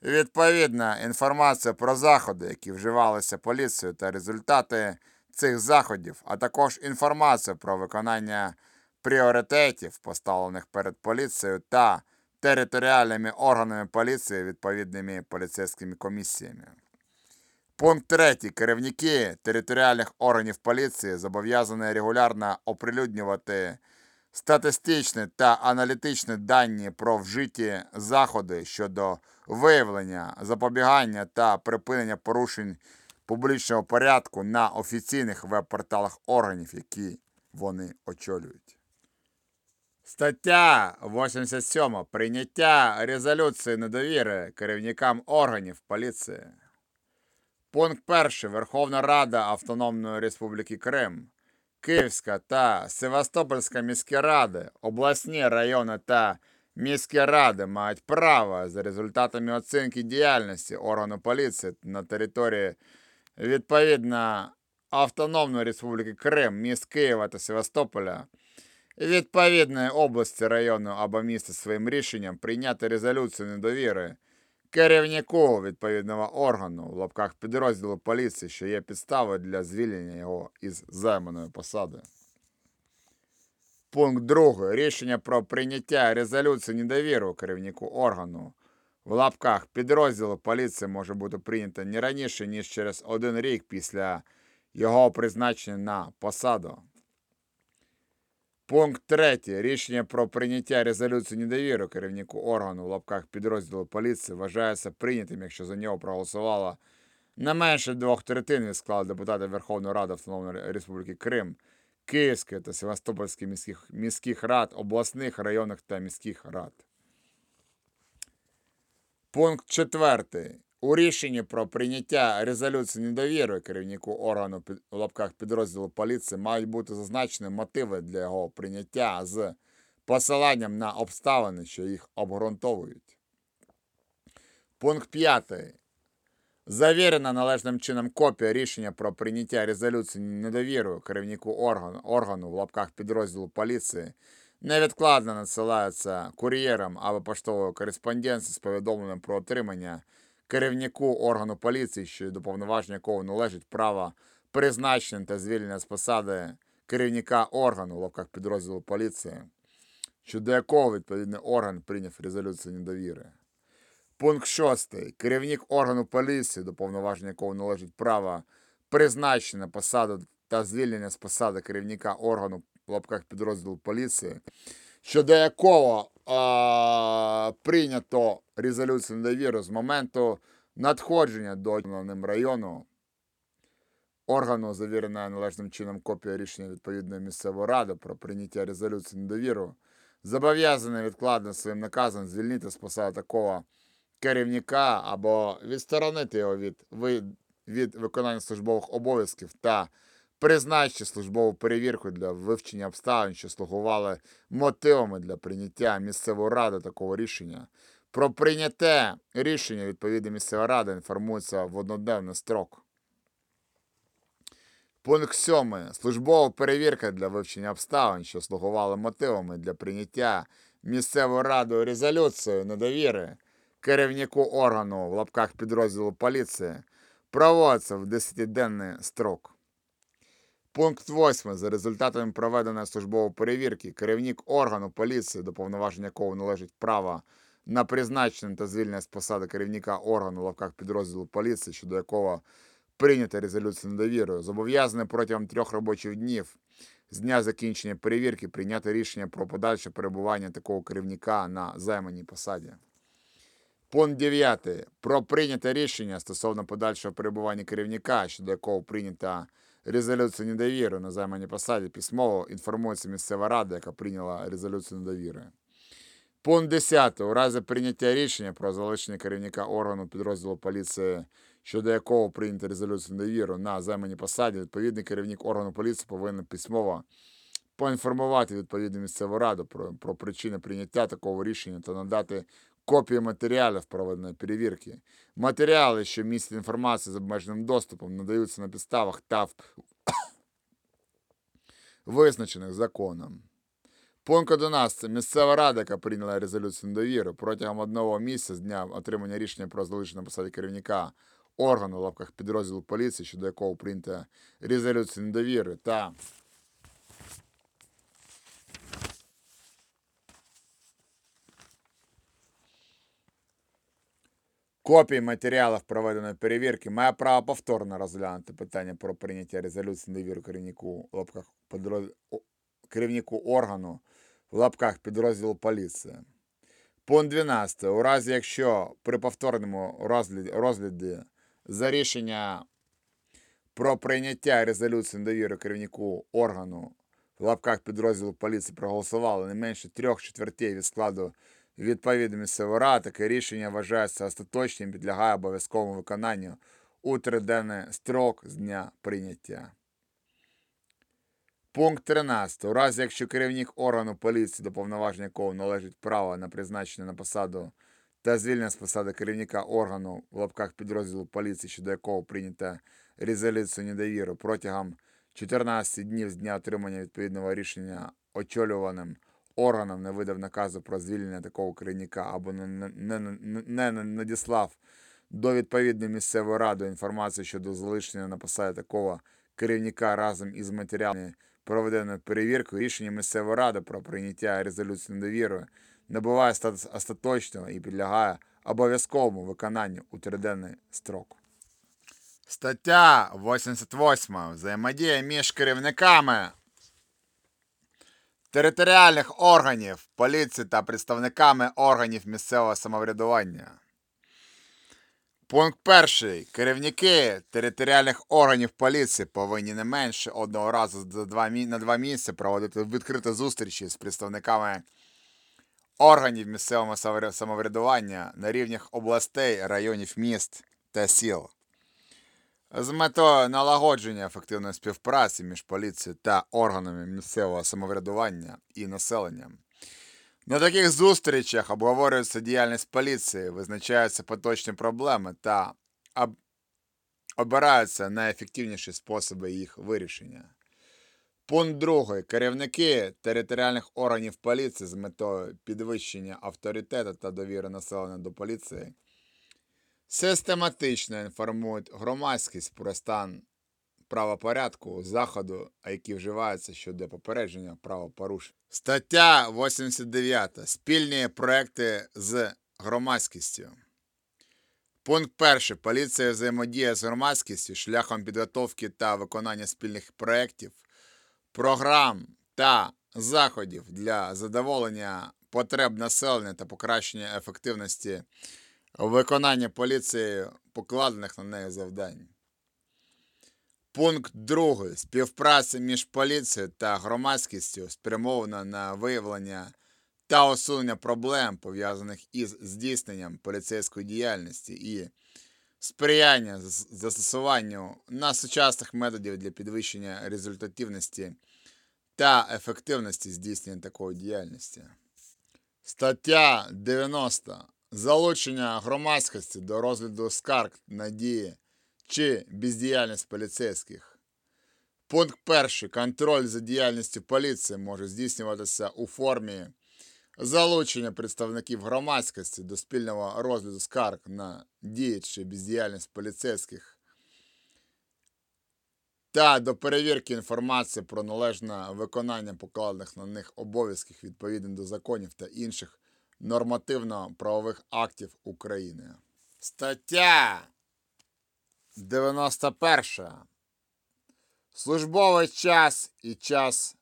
Відповідна інформація про заходи, які вживалися поліцією та результати цих заходів, а також інформація про виконання пріоритетів, поставлених перед поліцією та територіальними органами поліції відповідними поліцейськими комісіями. Пункт 3. Керівники територіальних органів поліції зобов'язані регулярно оприлюднювати статистичні та аналітичні дані про вжиті заходи щодо виявлення, запобігання та припинення порушень публічного порядку на офіційних веб-порталах органів, які вони очолюють. Стаття 87. Прийняття резолюції недовіри керівникам органів поліції. Пункт 1. Верховна Рада Автономної Республіки Крим, Київська та Севастопольська міські ради, обласні райони та міські ради мають право за результатами оцінки діяльності органу поліції на території відповідно Автономної Республіки Крим, міст Києва та Севастополя. Відповідної області, району або міста своїм рішенням прийняти резолюцію недовіри керівнику відповідного органу в лапках підрозділу поліції, що є підставою для звільнення його із займаної посади. Пункт 2. Рішення про прийняття резолюції недовіру керівнику органу в лапках підрозділу поліції може бути прийнято не раніше, ніж через один рік після його призначення на посаду. Пункт 3. Рішення про прийняття резолюції недовіри керівнику органу в лапках підрозділу поліції вважається прийнятим, якщо за нього проголосувало не менше двох третин від складу депутатів Верховної Ради Автономної Республіки Крим, Київської та Севастопольських міських, міських рад, обласних, районних та міських рад. Пункт 4. У рішенні про прийняття резолюції недовіри керівнику органу у лапках підрозділу поліції мають бути зазначені мотиви для його прийняття з посиланням на обставини, що їх обґрунтовують. Пункт 5. Завірена належним чином копія рішення про прийняття резолюції недовіру керівнику органу, органу в лапках підрозділу поліції невідкладно надсилається кур'єром або поштовою кореспонденцією з повідомленням про отримання керівнику органу поліції, що до повноваження якого належить право призначення та звільнення з посади керівника органу в лапках підрозділу поліції, щодо якого відповідний орган прийняв резолюцію недовіри. Пункт 6. Керівник органу поліції, до повноваження якого належить право призначення на посаду та звільнення з посади керівника органу в лапках підрозділу поліції, щодо якого а, прийнято резолюцію недовіри з моменту надходження до ним району органу, завірена належним чином копія рішення відповідної місцевої ради про прийняття резолюції недовіру, зобов'язаний відкладно своїм наказом звільнити з посади такого керівника або відсторонити його від, від виконання службових обов'язків та призначити службову перевірку для вивчення обставин, що слугували мотивами для прийняття місцевої ради такого рішення. Про прийняте рішення відповідна місцева рада інформується в одноденний строк. Пункт 7. Службова перевірка для вивчення обставин, що слугували мотивами для прийняття місцевою радою резолюції недовіри керівнику органу в лапках підрозділу поліції проводиться в 10-денний строк. Пункт 8. За результатами проведеної службової перевірки, керівник органу поліції, до повноваження якого належить право на призначення та звільнення з посади керівника органу в лавках підрозділу поліції, щодо якого прийнята резолюція недовірою, зобов'язаний протягом трьох робочих днів з дня закінчення перевірки прийняти рішення про подальше перебування такого керівника на займаній посаді. Пункт 9. Про прийняте рішення стосовно подальшого перебування керівника, щодо якого прийнята резолюція недовіри на займаній посаді, письмово інформується місцева рада, яка прийняла резолюцію недовіри. Пункт 10. У разі прийняття рішення про залишення керівника органу підрозділу поліції, щодо якого прийнята резолюція недовіри на займаній посаді, відповідний керівник органу поліції повинен письмово поінформувати відповідну місцеву раду про, про причини прийняття такого рішення та надати копії матеріалів проведеної перевірки. Матеріали, що містять інформацію з обмеженим доступом, надаються на підставах та [coughs] визначених законом. Пункт 11. Місцева рада, яка прийняла резолюцію недовіри, протягом одного місяця з дня отримання рішення про залишення на посаді керівника органу в лапках підрозділу поліції, щодо якого прийнята резолюція недовіри, та копії матеріалів проведеної перевірки має право повторно розглянути питання про прийняття резолюції недовіри керівнику лапках підроз... керівнику органу в лапках підрозділу поліції. Пункт 12. У разі, якщо при повторному розгляді, розгляді за рішення про прийняття резолюції недовіри керівнику органу в лапках підрозділу поліції проголосували не менше трьох четвертей від складу відповідної місцевої таке рішення вважається остаточним, підлягає обов'язковому виконанню у триденний строк з дня прийняття. Пункт 13. У разі, якщо керівник органу поліції, до повноваження якого належить право на призначення на посаду та звільнення з посади керівника органу в лапках підрозділу поліції, щодо якого прийнята резолюція недовіри протягом 14 днів з дня отримання відповідного рішення очолюваним органом не видав наказу про звільнення такого керівника або не, не, не, не, надіслав до відповідної місцевої ради інформацію щодо залишення на посаді такого керівника разом із матеріалами проведеної перевірки, рішення місцевої ради про прийняття резолюції недовіри набуває статус остаточного і підлягає обов'язковому виконанню у триденний строк. Стаття 88. Взаємодія між керівниками територіальних органів поліції та представниками органів місцевого самоврядування. Пункт перший. Керівники територіальних органів поліції повинні не менше одного разу на два місяці проводити відкриті зустрічі з представниками органів місцевого самоврядування на рівнях областей, районів міст та сіл. З метою налагодження ефективної співпраці між поліцією та органами місцевого самоврядування і населенням. На таких зустрічах обговорюється діяльність поліції, визначаються поточні проблеми та об... обираються найефективніші способи їх вирішення. Пункт 2. Керівники територіальних органів поліції з метою підвищення авторитету та довіри населення до поліції систематично інформують громадськість про стан правопорядку заходу, які вживаються щодо попередження правопорушень. Стаття 89. Спільні проекти з громадськістю. Пункт 1. Поліція взаємодіє з громадськістю шляхом підготовки та виконання спільних проєктів, програм та заходів для задоволення потреб населення та покращення ефективності виконання поліцією покладених на неї завдань. Пункт 2. Співпраця між поліцією та громадськістю спрямована на виявлення та усунення проблем, пов'язаних із здійсненням поліцейської діяльності і сприяння застосуванню на сучасних методів для підвищення результативності та ефективності здійснення такої діяльності. Стаття 90. Залучення громадськості до розгляду скарг на дії чи бездіяльність поліцейських. Пункт 1. Контроль за діяльністю поліції може здійснюватися у формі залучення представників громадськості до спільного розгляду скарг на дії чи бездіяльність поліцейських та до перевірки інформації про належне виконання покладених на них обов'язків відповідно до законів та інших нормативно-правових актів України. Стаття 91. Службовий час і час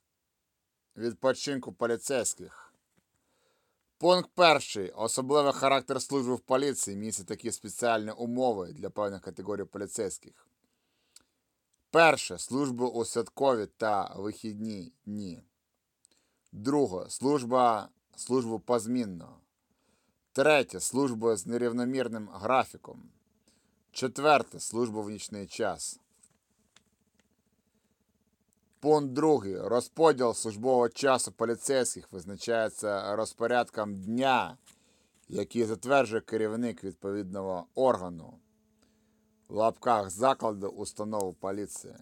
відпочинку поліцейських. Пункт перший. Особливий характер служби в поліції містить такі спеціальні умови для певних категорій поліцейських. Перше. Служба у святкові та вихідні дні. Друге. Служба службу позмінно. Третє. Служба з нерівномірним графіком. Четверте. Служба в нічний час. Пункт другий. Розподіл службового часу поліцейських визначається розпорядком дня, який затверджує керівник відповідного органу в лапках закладу установи поліції.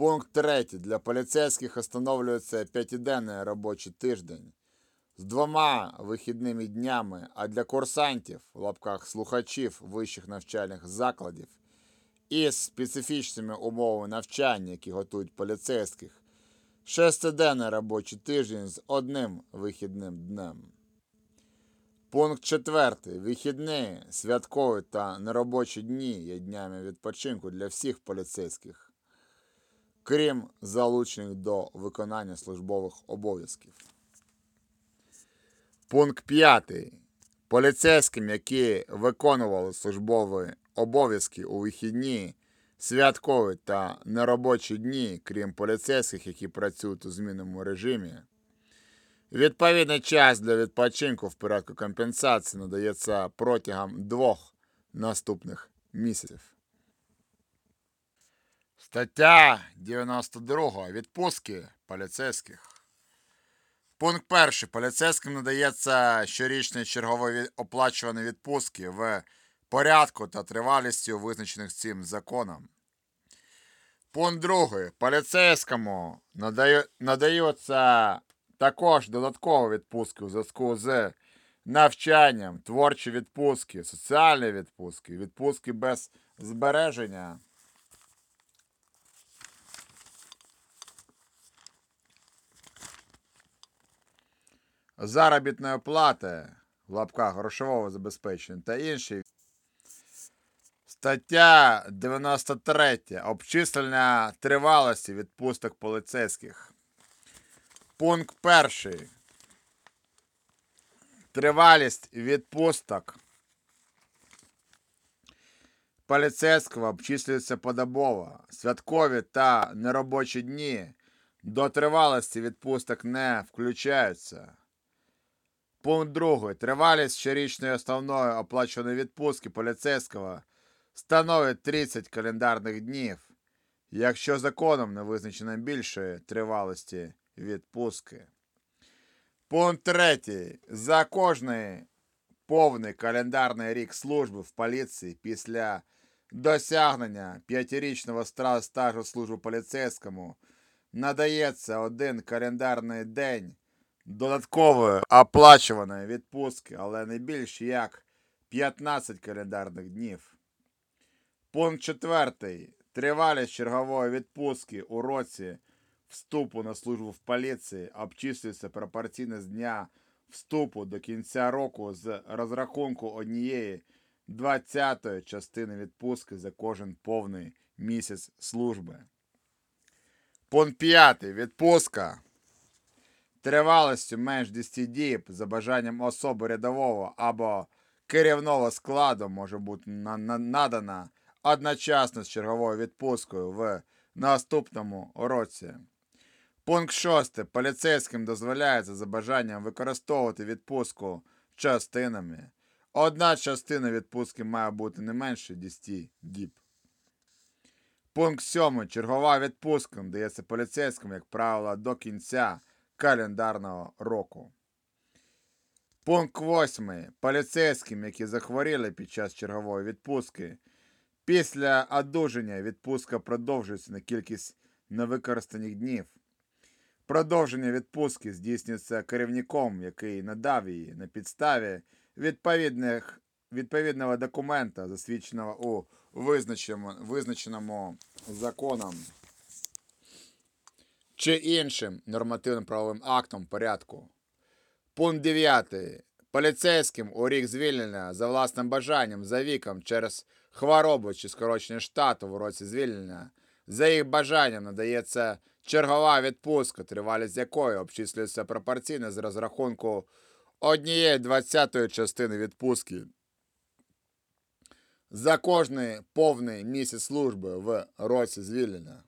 Пункт 3. Для поліцейських встановлюється п'ятиденний робочий тиждень з двома вихідними днями, а для курсантів в лапках слухачів вищих навчальних закладів із специфічними умовами навчання, які готують поліцейських, шестиденний робочий тиждень з одним вихідним днем. Пункт 4. Вихідні, святкові та неробочі дні є днями відпочинку для всіх поліцейських, крім залучених до виконання службових обов'язків. Пункт 5. Поліцейським, які виконували службові обов'язки у вихідні, святкові та неробочі дні, крім поліцейських, які працюють у змінному режимі, Відповідний час для відпочинку в порядку компенсації надається протягом двох наступних місяців. Стаття 92. Відпустки поліцейських. Пункт 1. Поліцейським надається щорічні чергові оплачувані відпустки в порядку та тривалістю, визначених цим законом. Пункт 2. Поліцейському надаю- надаються також додаткові відпустки у зв'язку з навчанням, творчі відпустки, соціальні відпустки, відпустки без збереження. Заробітної плати в лапках грошового забезпечення та інші. Стаття 93. Обчислення тривалості відпусток поліцейських. Пункт перший. Тривалість відпусток поліцейського обчислюється подобово. Святкові та неробочі дні до тривалості відпусток не включаються. Пункт другий. Тривалість щорічної основної оплачуваної відпустки поліцейського становить 30 календарних днів, якщо законом не визначено більшої тривалості відпустки. Пункт 3. За кожний повний календарний рік служби в поліції після досягнення п'ятирічного стажу служби поліцейському надається один календарний день додаткової оплачуваної відпустки, але не більш як 15 календарних днів. Пункт 4. Тривалість чергової відпустки у році вступу на службу в поліції обчислюється пропорційно з дня вступу до кінця року з розрахунку однієї двадцятої частини відпустки за кожен повний місяць служби. Пункт 5. Відпустка. Тривалістю менш 10 діб за бажанням особи рядового або керівного складу може бути на- на- надана одночасно з черговою відпусткою в наступному році. Пункт 6. Поліцейським дозволяється за бажанням використовувати відпустку частинами. Одна частина відпустки має бути не менше 10 діб. Пункт 7. Чергова відпустка дається поліцейським, як правило, до кінця календарного року. Пункт 8. Поліцейським, які захворіли під час чергової відпустки, після одужання відпустка продовжується на кількість невикористаних днів. Продовження відпустки здійснюється керівником, який надав її на підставі відповідних відповідного документа, засвідченого у визначеному, визначеному законом чи іншим нормативним правовим актом порядку. Пункт 9. Поліцейським у рік звільнення за власним бажанням, за віком, через хворобу чи скорочення штату в році звільнення, за їх бажанням надається чергова відпустка, тривалість якої обчислюється пропорційно з розрахунку однієї двадцятої частини відпустки. За кожний повний місяць служби в році звільнення.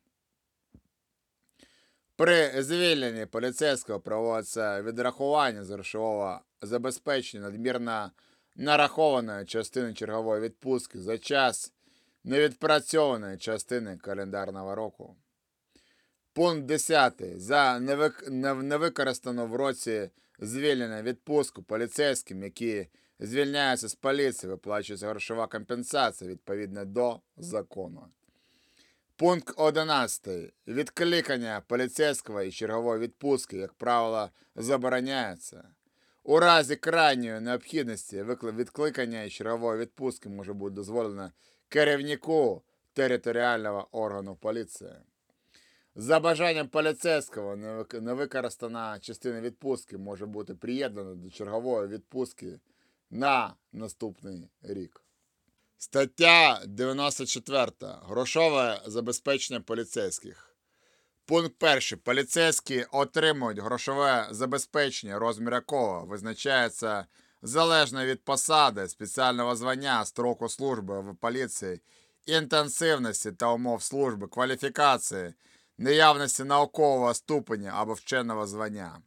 При звільненні поліцейського проводиться відрахування з грошового забезпечення надмірно нарахованої частини чергової відпустки за час невідпрацьованої частини календарного року. Пункт 10. За невик... невикористану в році звільнення відпустку поліцейським, які звільняються з поліції, виплачується грошова компенсація відповідно до закону. Пункт 11. Відкликання поліцейського і чергової відпустки, як правило, забороняється. У разі крайньої необхідності відкликання і чергової відпустки може бути дозволено керівнику територіального органу поліції. За бажанням поліцейського невикористана частина відпустки може бути приєднана до чергової відпустки на наступний рік. Стаття 94. Грошове забезпечення поліцейських. Пункт 1. Поліцейські отримують грошове забезпечення, розмір якого визначається залежно від посади, спеціального звання, строку служби в поліції, інтенсивності та умов служби, кваліфікації, наявності наукового ступеня або вченого звання.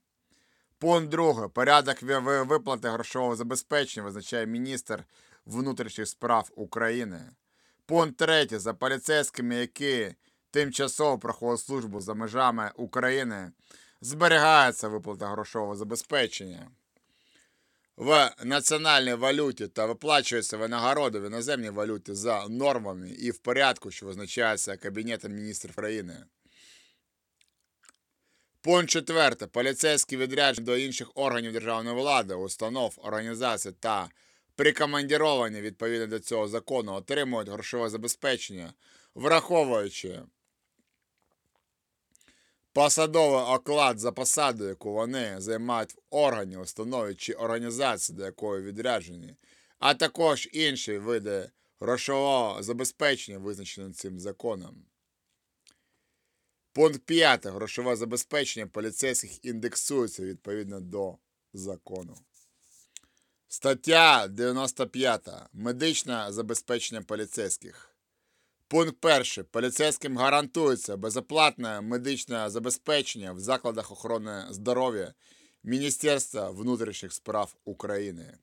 Пункт 2. Порядок ви- ви- виплати грошового забезпечення визначає міністр внутрішніх справ України. Пункт 3. За поліцейськими, які тимчасово проходять службу за межами України, зберігається виплата грошового забезпечення в національній валюті та виплачується винагорода в іноземній валюті за нормами і в порядку, що визначається Кабінетом міністрів країни. Пункт 4. Поліцейські відрядження до інших органів державної влади, установ, організацій та прикомандіровані відповідно до цього закону отримують грошове забезпечення, враховуючи посадовий оклад за посаду, яку вони займають в органі, установі чи організації, до якої відряджені, а також інші види грошового забезпечення, визначені цим законом. Пункт 5. Грошове забезпечення поліцейських індексується відповідно до закону. Стаття 95. Медичне забезпечення поліцейських. Пункт 1. Поліцейським гарантується безоплатне медичне забезпечення в закладах охорони здоров'я Міністерства внутрішніх справ України.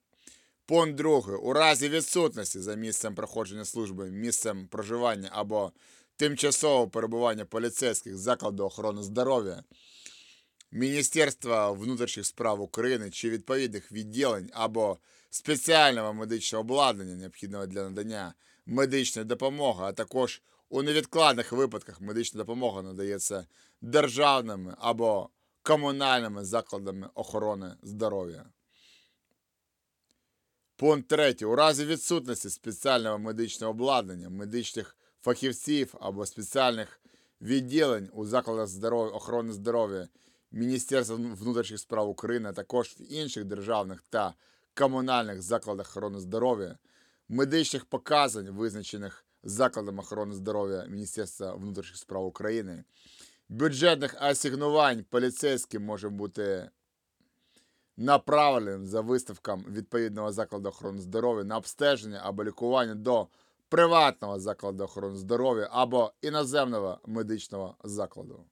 Пункт 2. У разі відсутності за місцем проходження служби, місцем проживання або тимчасового перебування поліцейських закладу охорони здоров'я Міністерства внутрішніх справ України чи відповідних відділень або спеціального медичного обладнання, необхідного для надання медичної допомоги, а також у невідкладних випадках медична допомога надається державними або комунальними закладами охорони здоров'я. Пункт 3. У разі відсутності спеціального медичного обладнання, медичних фахівців або спеціальних відділень у закладах здоров'я, охорони здоров'я Міністерства внутрішніх справ України, а також в інших державних та комунальних закладах охорони здоров'я, медичних показань, визначених закладом охорони здоров'я Міністерства внутрішніх справ України, бюджетних асигнувань поліцейським може бути направленим за виставком відповідного закладу охорони здоров'я на обстеження або лікування до приватного закладу охорони здоров'я або іноземного медичного закладу.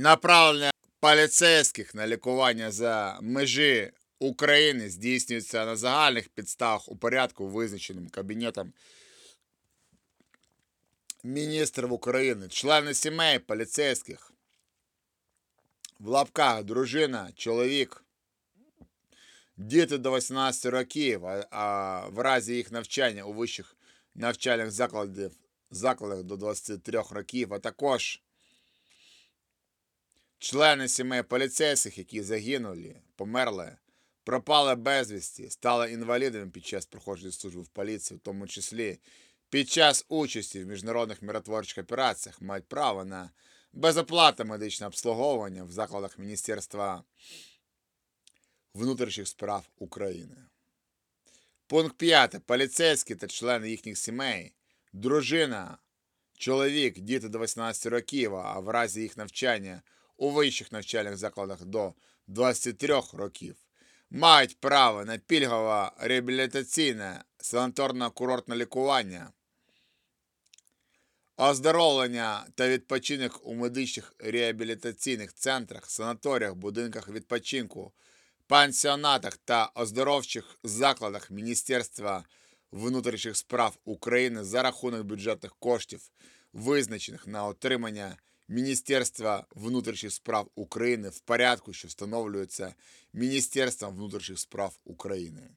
Направлення поліцейських на лікування за межі України здійснюється на загальних підставах у порядку, визначеним Кабінетом міністрів України, члени сімей поліцейських, в лапках дружина, чоловік, діти до 18 років, а, а в разі їх навчання у вищих навчальних закладів, закладах до 23 років, а також члени сімей поліцейських, які загинули, померли, пропали безвісті, стали інвалідами під час проходження служби в поліції, в тому числі під час участі в міжнародних миротворчих операціях, мають право на безоплатне медичне обслуговування в закладах Міністерства внутрішніх справ України. Пункт 5. Поліцейські та члени їхніх сімей, дружина, чоловік, діти до 18 років, а в разі їх навчання у вищих навчальних закладах до 23 років, мають право на пільгове реабілітаційне санаторно-курортне лікування, оздоровлення та відпочинок у медичних реабілітаційних центрах, санаторіях, будинках відпочинку, пансіонатах та оздоровчих закладах Міністерства внутрішніх справ України за рахунок бюджетних коштів, визначених на отримання Міністерства внутрішніх справ України в порядку, що встановлюється Міністерством внутрішніх справ України.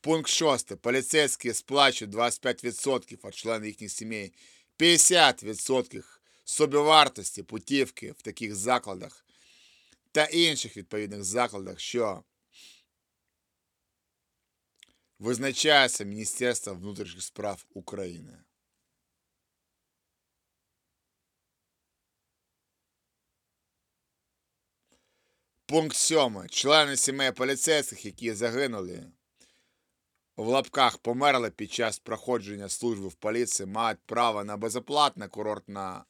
Пункт 6. Поліцейські сплачують 25% а члени їхніх сімей 50% собівартості путівки в таких закладах та інших відповідних закладах, що визначається Міністерством внутрішніх справ України. Пункт 7. Члени сімей поліцейських, які загинули в лапках померли під час проходження служби в поліції, мають право на безоплатне курортне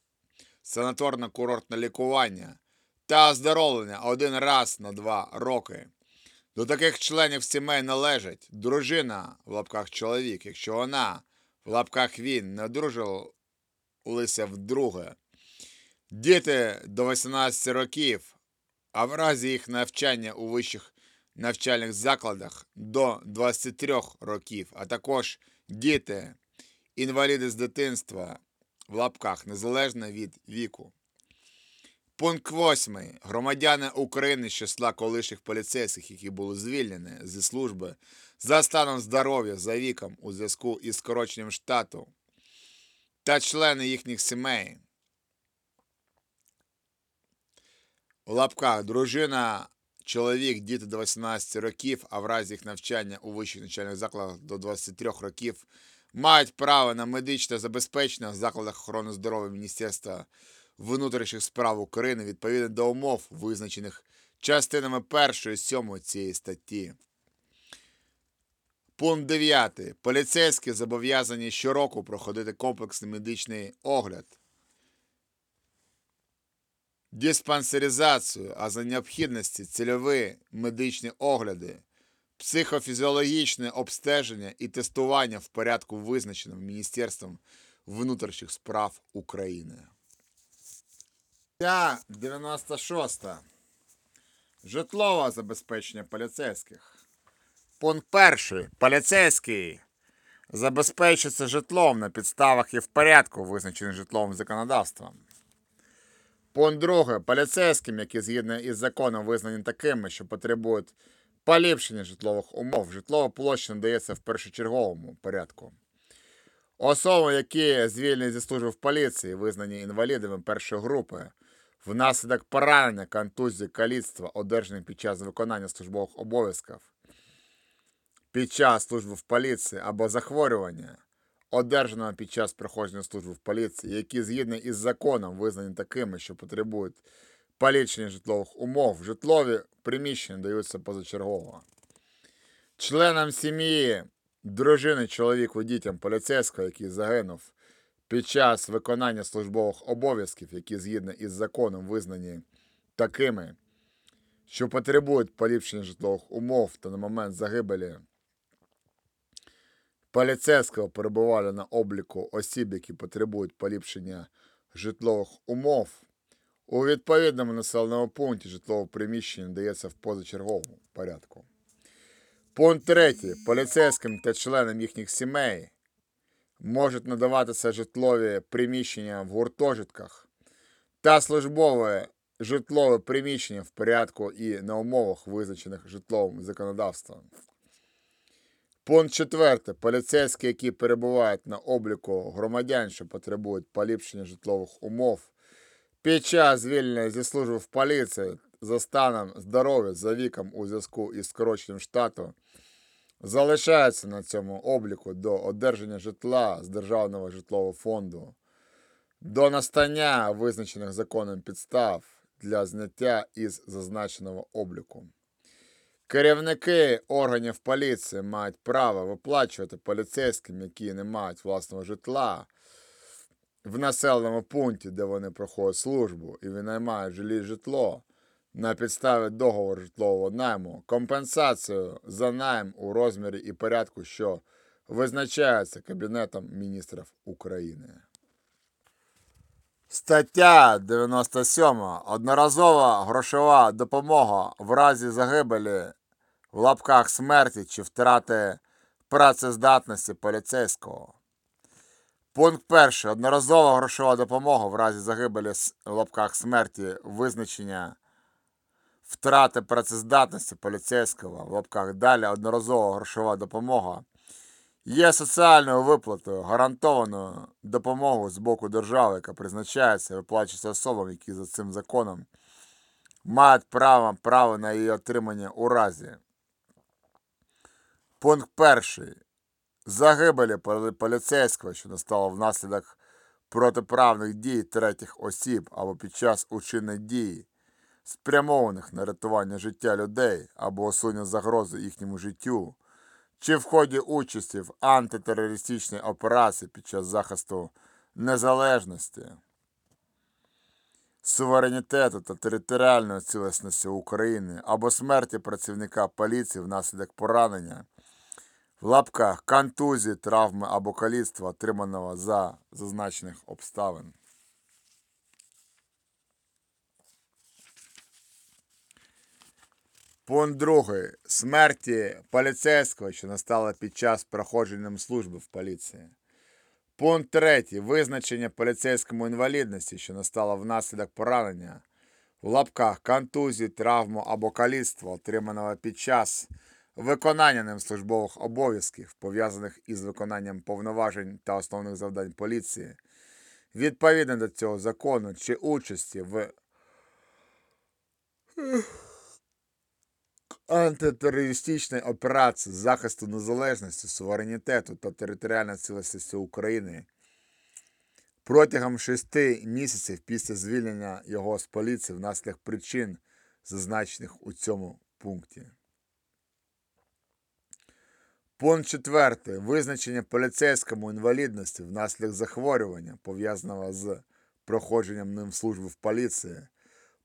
санаторно-курортне лікування та оздоровлення один раз на два роки. До таких членів сімей належать дружина в лапках чоловік, якщо вона в лапках він не одружилися вдруге, діти до 18 років, а в разі їх навчання у вищих навчальних закладах до 23 років, а також діти, інваліди з дитинства в лапках незалежно від віку. Пункт 8. Громадяни України з числа колишніх поліцейських, які були звільнені зі служби за станом здоров'я за віком у зв'язку із скороченням штату та члени їхніх сімей. У лапках дружина, чоловік, діти до 18 років, а в разі їх навчання у вищих навчальних закладах до 23 років мають право на медичне забезпечення в закладах охорони здоров'я Міністерства внутрішніх справ України відповідно до умов, визначених частинами 1 і 7 цієї статті. Пункт 9. Поліцейські зобов'язані щороку проходити комплексний медичний огляд диспансеризацію, а за необхідності цільові медичні огляди, психофізіологічне обстеження і тестування в порядку, визначеному Міністерством внутрішніх справ України. Стаття 96. Житлове забезпечення поліцейських. Пункт 1. Поліцейський забезпечується житлом на підставах і в порядку, визначених житловим законодавством. 2. Поліцейським, які згідно із законом визнані такими, що потребують поліпшення житлових умов, житлова площа надається в першочерговому порядку. Особи, які звільнені зі служби в поліції, визнані інвалідами першої групи, внаслідок поранення, контузії, каліцтва, одержаних під час виконання службових обов'язків, під час служби в поліції або захворювання, одержаного під час проходження служби в поліції, які згідно із законом визнані такими, що потребують поліпшення житлових умов, житлові приміщення даються позачергово. Членам сім'ї, дружини, чоловіку, дітям поліцейського, який загинув під час виконання службових обов'язків, які згідно із законом визнані такими, що потребують поліпшення житлових умов та на момент загибелі поліцейського перебували на обліку осіб, які потребують поліпшення житлових умов. У відповідному населеному пункті житлове приміщення дається в позачерговому порядку. Пункт 3. Поліцейським та членам їхніх сімей можуть надаватися житлові приміщення в гуртожитках та службове житлове приміщення в порядку і на умовах, визначених житловим законодавством. Пункт 4. Поліцейські, які перебувають на обліку громадян, що потребують поліпшення житлових умов, під час звільнення зі служби в поліції за станом здоров'я за віком у зв'язку із скороченням штату, залишаються на цьому обліку до одержання житла з Державного житлового фонду, до настання визначених законом підстав для зняття із зазначеного обліку. Керівники органів поліції мають право виплачувати поліцейським, які не мають власного житла в населеному пункті, де вони проходять службу і винаймають жилі житло на підставі договору житлового найму, компенсацію за найм у розмірі і порядку, що визначається Кабінетом міністрів України. Стаття 97. Одноразова грошова допомога в разі загибелі в лапках смерті чи втрати працездатності поліцейського. Пункт перший. Одноразова грошова допомога в разі загибелі в лапках смерті визначення втрати працездатності поліцейського в лапках далі одноразова грошова допомога є соціальною виплатою, гарантованою допомогою з боку держави, яка призначається і виплачується особам, які за цим законом мають право, право на її отримання у разі. Пункт перший. Загибелі поліцейського, що настало внаслідок протиправних дій третіх осіб або під час учинення дії, спрямованих на рятування життя людей або усунення загрози їхньому життю, чи в ході участі в антитерористичній операції під час захисту незалежності, суверенітету та територіальної цілісності України або смерті працівника поліції внаслідок поранення в лапках контузії, травми або каліцтва, отриманого за зазначених обставин. Пункт другий. Смерті поліцейського, що настала під час проходження служби в поліції. Пункт третій. Визначення поліцейському інвалідності, що настала внаслідок поранення в лапках контузії, травму або каліцтва, отриманого під час виконання ним службових обов'язків, пов'язаних із виконанням повноважень та основних завдань поліції, відповідно до цього закону чи участі в антитерористичній операції захисту незалежності, суверенітету та територіальної цілісності України протягом шести місяців після звільнення його з поліції внаслідок причин, зазначених у цьому пункті. Пункт 4. Визначення поліцейському інвалідності внаслідок захворювання, пов'язаного з проходженням ним служби в поліції,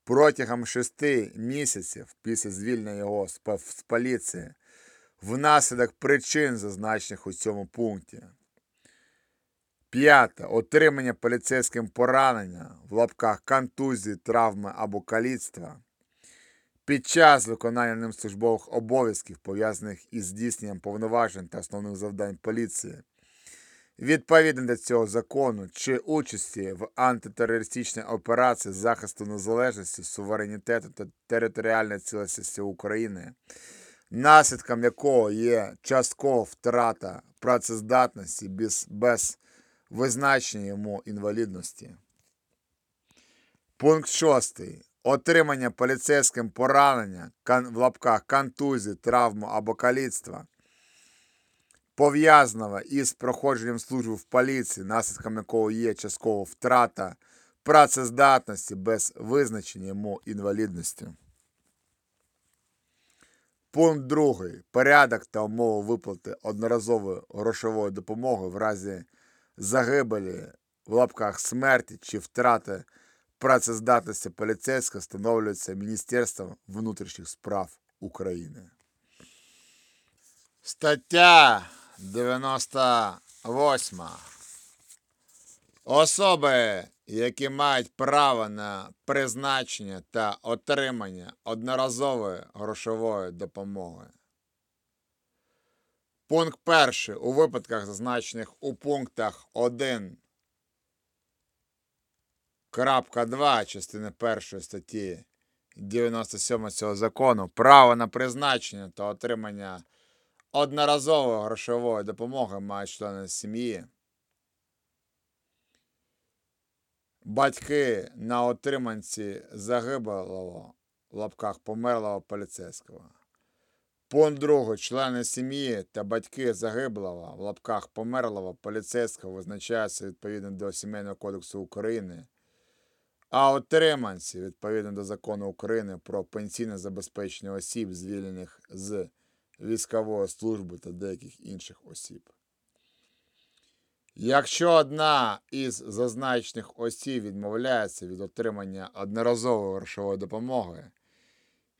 протягом шести місяців після звільнення його з поліції, внаслідок причин, зазначених у цьому пункті. П'яте. Отримання поліцейським поранення в лапках контузії, травми або каліцтва під час виконання ним службових обов'язків, пов'язаних із здійсненням повноважень та основних завдань поліції, відповідно до цього закону чи участі в антитерористичній операції захисту незалежності, суверенітету та територіальної цілісності України, наслідком якого є часткова втрата працездатності без, без визначення йому інвалідності. Пункт 6. Отримання поліцейським поранення в лапках контузії, травму або каліцтва, пов'язаного із проходженням служби в поліції, наслідком якого є часткова втрата працездатності без визначення йому інвалідності. Пункт 2. Порядок та умови виплати одноразової грошової допомоги в разі загибелі в лапках смерті чи втрати працездатності поліцейського встановлюється Міністерством внутрішніх справ України. Стаття 98. Особи, які мають право на призначення та отримання одноразової грошової допомоги. Пункт перший. У випадках, зазначених у пунктах 1 крапка 2 частини першої статті 97 цього закону право на призначення та отримання одноразової грошової допомоги мають члени сім'ї. Батьки на отриманці загиблого в лапках померлого поліцейського. Пункт 2. Члени сім'ї та батьки загиблого в лапках померлого поліцейського визначаються відповідно до Сімейного кодексу України, а отриманці відповідно до закону України про пенсійне забезпечення осіб, звільнених з військової служби та деяких інших осіб. Якщо одна із зазначених осіб відмовляється від отримання одноразової грошової допомоги,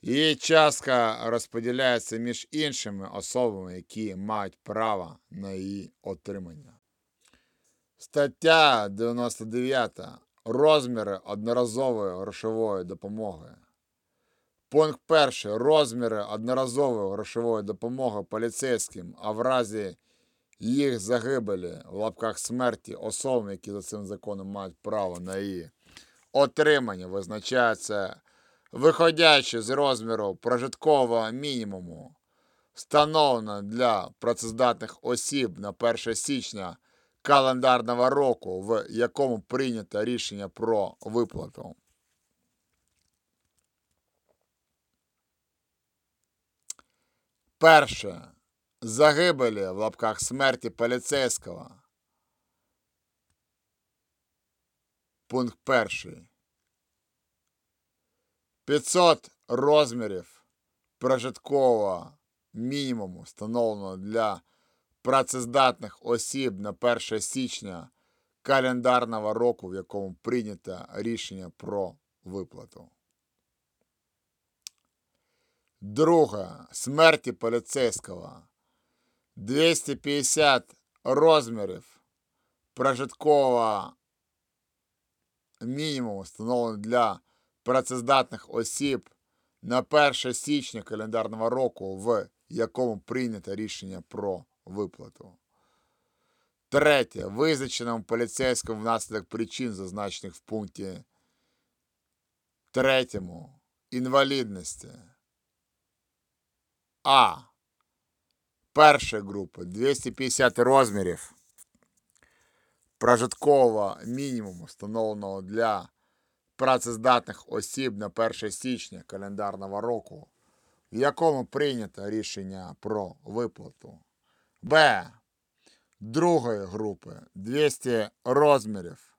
Її частка розподіляється між іншими особами, які мають право на її отримання. Стаття 99. Розміри одноразової грошової допомоги. Пункт 1. Розміри одноразової грошової допомоги поліцейським, а в разі їх загибелі в лапках смерті особам, які за цим законом мають право на її отримання, визначаються виходячи з розміру прожиткового мінімуму, встановлено для працездатних осіб на 1 січня календарного року, в якому прийнято рішення про виплату. Перше. Загибелі в лапках смерті поліцейського. Пункт перший. 500 розмірів прожиткового мінімуму встановлено для працездатних осіб на 1 січня календарного року, в якому прийнято рішення про виплату. Друге. Смерті поліцейського. 250 розмірів прожиткового мінімуму встановлено для працездатних осіб на 1 січня календарного року, в якому прийнято рішення про виплату. Третє. Визначеному поліцейському внаслідок причин, зазначених в пункті третьому інвалідності. А. Першої групи 250 розмірів прожиткового мінімуму, встановленого для працездатних осіб на 1 січня календарного року, в якому прийнято рішення про виплату. Б. Другої групи 200 розмірів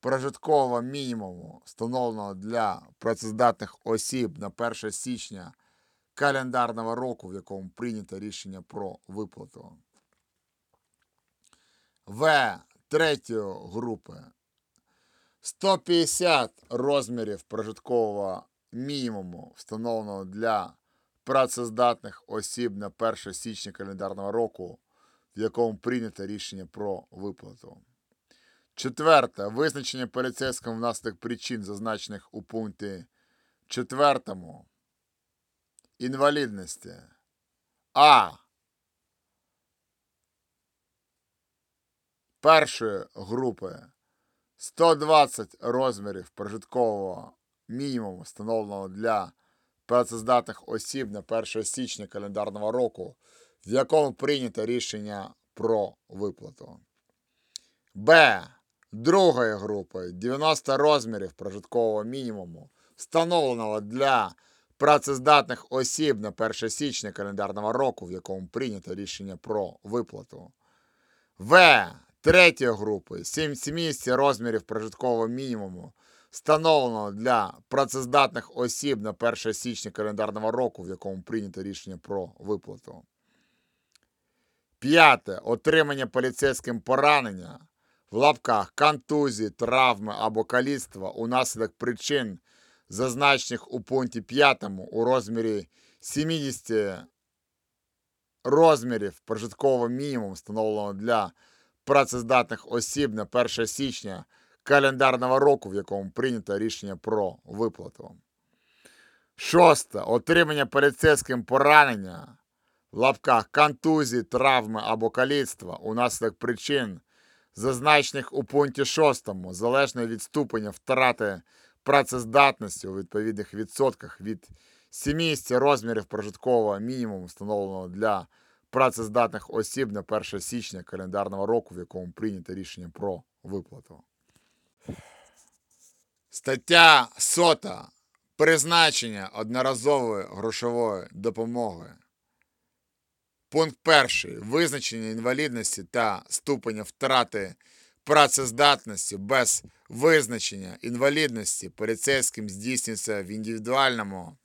прожиткового мінімуму, встановленого для працездатних осіб на 1 січня календарного року, в якому прийнято рішення про виплату. В. Третьої групи 150 розмірів прожиткового мінімуму, встановленого для працездатних осіб на 1 січня календарного року, в якому прийнято рішення про виплату. Четверте. Визначення поліцейським внаслідок причин, зазначених у пункті 4 інвалідності. А. Першої групи 120 розмірів прожиткового мінімуму, встановленого для працездатних осіб на 1 січня календарного року, в якому прийнято рішення про виплату. Б. Другої групи 90 розмірів прожиткового мінімуму, встановленого для працездатних осіб на 1 січня календарного року, в якому прийнято рішення про виплату. В. Третьої групи 70 розмірів прожиткового мінімуму, встановленого для працездатних осіб на 1 січня календарного року, в якому прийнято рішення про виплату. П'яте. Отримання поліцейським поранення в лапках контузії, травми або каліцтва унаслідок причин, зазначених у пункті 5 у розмірі 70 розмірів прожиткового мінімуму, встановленого для працездатних осіб на 1 січня календарного року, в якому прийнято рішення про виплату. Шосте. Отримання поліцейським поранення в лапках контузії, травми або каліцтва унаслідок причин, зазначених у пункті 6, залежно від ступеня втрати працездатності у відповідних відсотках від 70 розмірів прожиткового мінімуму, встановленого для працездатних осіб на 1 січня календарного року, в якому прийнято рішення про виплату. Стаття 100. Призначення одноразової грошової допомоги. Пункт 1. Визначення інвалідності та ступеня втрати працездатності без визначення інвалідності поліцейським здійснюється в індивідуальному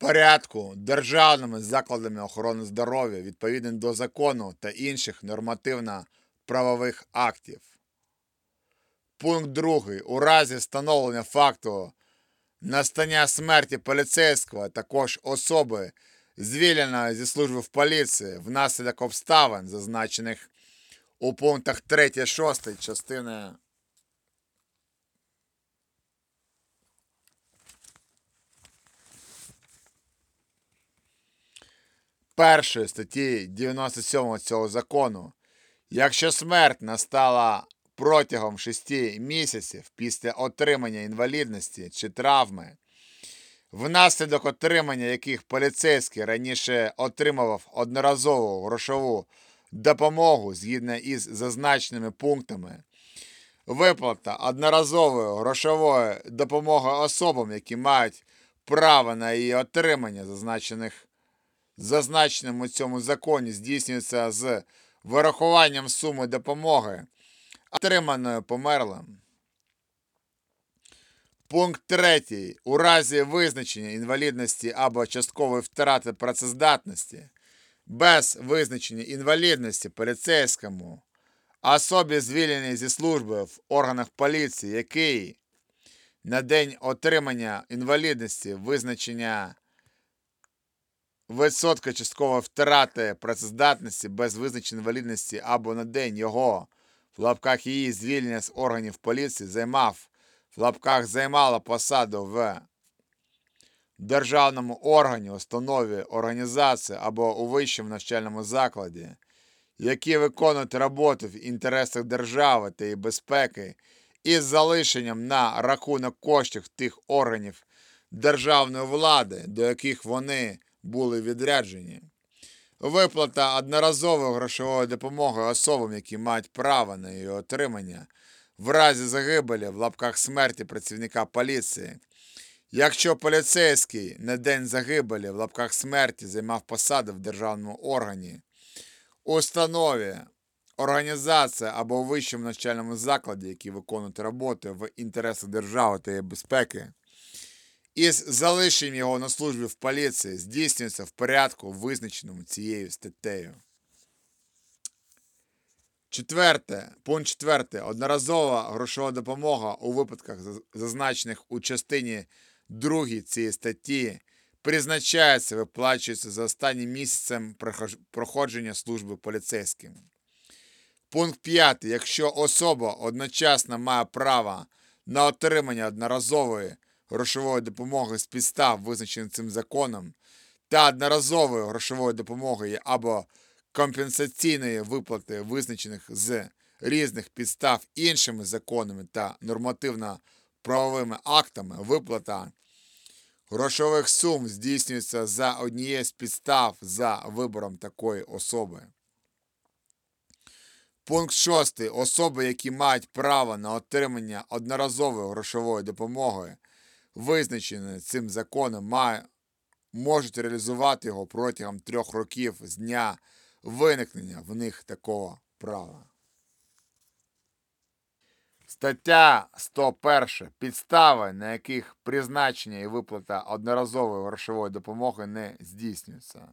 порядку державними закладами охорони здоров'я відповідно до закону та інших нормативно-правових актів. Пункт 2. У разі встановлення факту настання смерті поліцейського, також особи, звільненої зі служби в поліції внаслідок обставин, зазначених у пунктах 3-6 частини першої статті 97 цього закону, якщо смерть настала протягом 6 місяців після отримання інвалідності чи травми, внаслідок отримання яких поліцейський раніше отримував одноразову грошову допомогу згідно із зазначеними пунктами, виплата одноразової грошової допомоги особам, які мають право на її отримання, зазначених зазначеним у цьому законі здійснюється з вирахуванням суми допомоги, отриманої померлим. Пункт 3. У разі визначення інвалідності або часткової втрати працездатності без визначення інвалідності поліцейському, особі звільненій зі служби в органах поліції, який на день отримання інвалідності визначення відсотка часткової втрати працездатності без визначення інвалідності або на день. Його в лапках її звільнення з органів поліції займав в лапках займала посаду в державному органі, установі, організації або у вищому навчальному закладі, які виконують роботу в інтересах держави та її безпеки із залишенням на рахунок коштів тих органів державної влади, до яких вони були відряджені. Виплата одноразової грошової допомоги особам, які мають право на її отримання, в разі загибелі в лапках смерті працівника поліції. Якщо поліцейський на день загибелі в лапках смерті займав посаду в державному органі, установі, організації або вищому навчальному закладі, які виконують роботу в інтересах держави та її безпеки, із залишенням його на службі в поліції здійснюється в порядку, визначеному цією статтею. Четверте, пункт четвертий. Одноразова грошова допомога у випадках, зазначених у частині 2 цієї статті, призначається, виплачується за останнім місяцем проходження служби поліцейським. Пункт 5. Якщо особа одночасно має право на отримання одноразової грошової допомоги з підстав, визначених цим законом, та одноразової грошової допомоги або компенсаційної виплати, визначених з різних підстав іншими законами та нормативно-правовими актами, виплата грошових сум здійснюється за однією з підстав за вибором такої особи. Пункт 6. Особи, які мають право на отримання одноразової грошової допомоги, визначеної цим законом, має, можуть реалізувати його протягом трьох років з дня виникнення в них такого права. Стаття 101. Підстави, на яких призначення і виплата одноразової грошової допомоги не здійснюється.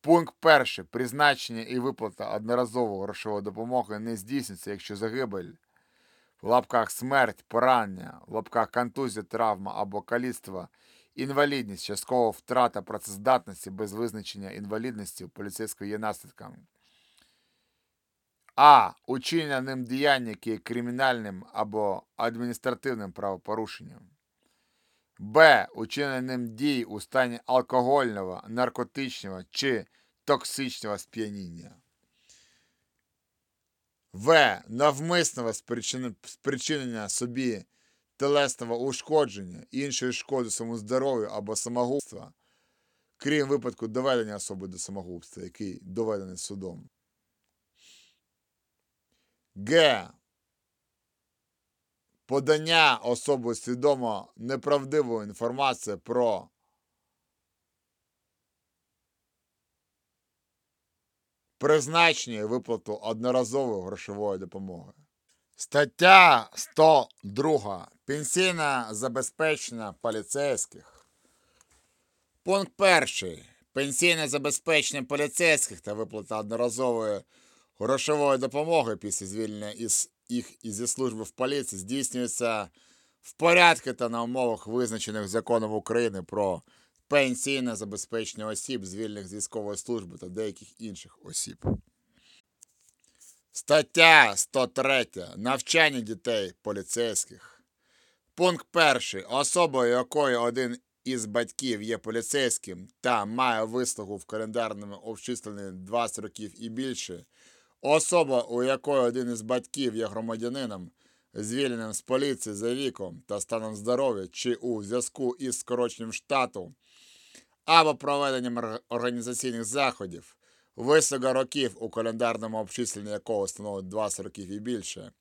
Пункт 1. Призначення і виплата одноразової грошової допомоги не здійснюється, якщо загибель в лапках смерть, поранення, в лапках контузія, травма або каліцтво інвалідність, часткова втрата працездатності без визначення інвалідності у поліцейського є наслідками. А. Учинення ним діяння, яке є кримінальним або адміністративним правопорушенням. Б. Учинення ним дій у стані алкогольного, наркотичного чи токсичного сп'яніння. В. Навмисного спричинення собі телесного ушкодження, іншої шкоди своєму здоров'ю або самогубства, крім випадку доведення особи до самогубства, який доведений судом. Г. Подання особою свідомо неправдивої інформації про призначення виплату одноразової грошової допомоги. Стаття 102. Пенсійне забезпечення поліцейських. Пункт перший. Пенсійне забезпечення поліцейських та виплата одноразової грошової допомоги після звільнення із їх із служби в поліції здійснюється в порядку та на умовах, визначених законом України про пенсійне забезпечення осіб, звільнених з військової служби та деяких інших осіб. Стаття 103. Навчання дітей поліцейських. Пункт перший. Особою, якої один із батьків є поліцейським та має вислугу в календарному обчисленні 20 років і більше, особа, у якої один із батьків є громадянином, звільненим з поліції за віком та станом здоров'я чи у зв'язку із скороченням штату або проведенням організаційних заходів, вислуга років у календарному обчисленні якого становить 20 років і більше,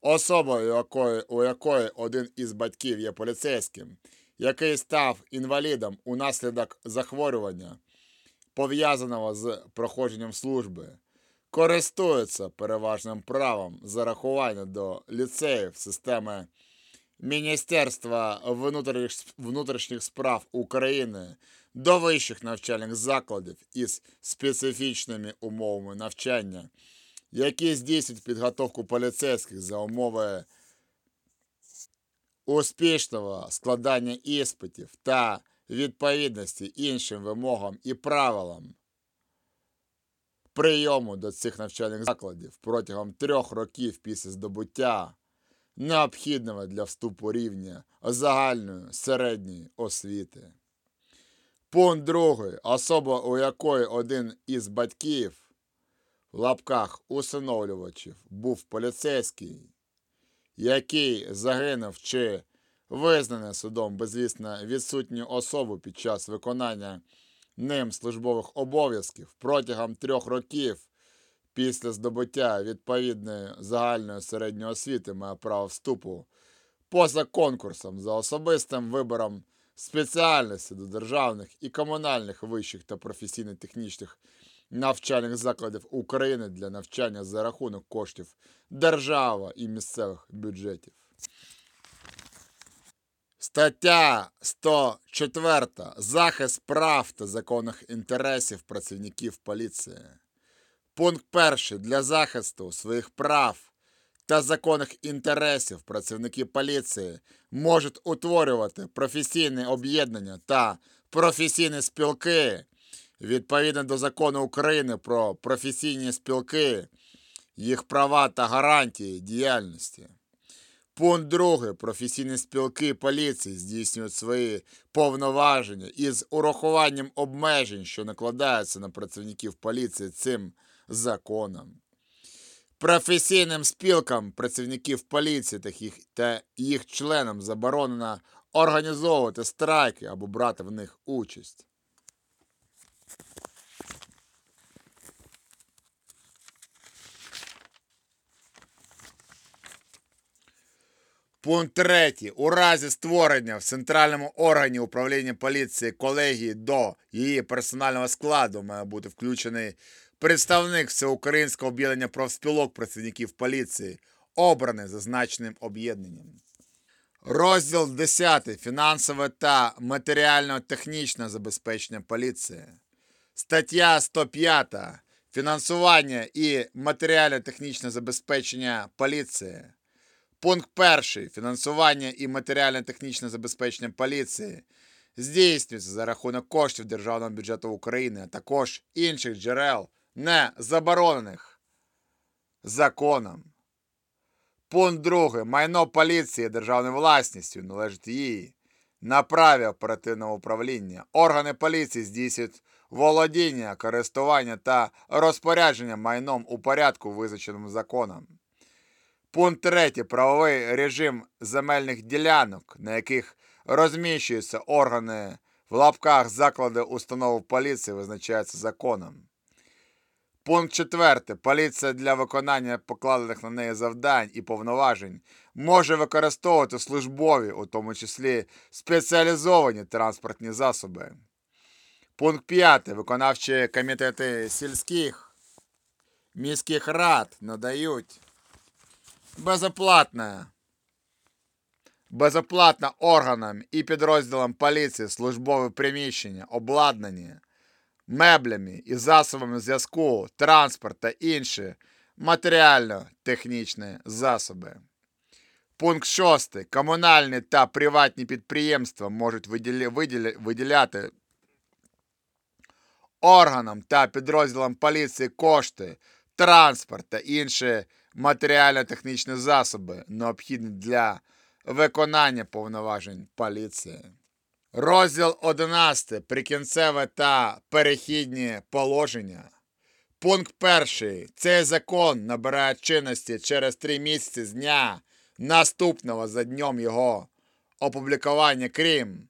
особа, у якої, у якої один із батьків є поліцейським, який став інвалідом унаслідок захворювання, пов'язаного з проходженням служби, користується переважним правом зарахування до ліцеїв системи Міністерства внутрішніх справ України до вищих навчальних закладів із специфічними умовами навчання, які здійснюють підготовку поліцейських за умови успішного складання іспитів та відповідності іншим вимогам і правилам прийому до цих навчальних закладів протягом трьох років після здобуття необхідного для вступу рівня загальної середньої освіти. Пункт другий. Особа, у якої один із батьків в лапках усиновлювачів був поліцейський, який загинув чи визнаний судом безвісно відсутню особу під час виконання ним службових обов'язків протягом трьох років після здобуття відповідної загальної середньої освіти має право вступу поза конкурсом за особистим вибором спеціальності до державних і комунальних вищих та професійно-технічних навчальних закладів України для навчання за рахунок коштів держава і місцевих бюджетів. Стаття 104. Захист прав та законних інтересів працівників поліції. Пункт перший. Для захисту своїх прав та законних інтересів працівники поліції можуть утворювати професійні об'єднання та професійні спілки відповідно до закону України про професійні спілки, їх права та гарантії діяльності. Пункт 2. Професійні спілки поліції здійснюють свої повноваження із урахуванням обмежень, що накладаються на працівників поліції цим законом. Професійним спілкам працівників поліції та їх, та їх членам заборонено організовувати страйки або брати в них участь. Пункт 3. У разі створення в центральному органі управління поліції колегії до її персонального складу має бути включений представник Всеукраїнського об'єднання профспілок працівників поліції, обраний зазначеним об'єднанням. Розділ 10. Фінансове та матеріально-технічне забезпечення поліції. Стаття 105. Фінансування і матеріально-технічне забезпечення поліції. Пункт 1. Фінансування і матеріально-технічне забезпечення поліції здійснюється за рахунок коштів державного бюджету України, а також інших джерел, не заборонених законом. Пункт 2. Майно поліції державною власністю належить їй. На праві оперативного управління органи поліції здійснюють володіння, користування та розпорядження майном у порядку, визначеному законом. Пункт 3. Правовий режим земельних ділянок, на яких розміщуються органи в лапках заклади установ поліції, визначається законом. Пункт 4. Поліція для виконання покладених на неї завдань і повноважень може використовувати службові, у тому числі спеціалізовані транспортні засоби. Пункт 5. Виконавчі комітети сільських міських рад надають безоплатне безоплатно органам і підрозділам поліції службове приміщення, обладнані меблями і засобами зв'язку, транспорт та інші матеріально-технічні засоби. Пункт 6. Комунальні та приватні підприємства можуть виділя- виділя- виділяти органам та підрозділам поліції кошти, транспорт та інші матеріально-технічні засоби, необхідні для виконання повноважень поліції. Розділ 11. Прикінцеве та перехідні положення. Пункт 1. Цей закон набирає чинності через три місяці з дня наступного за днем його опублікування, крім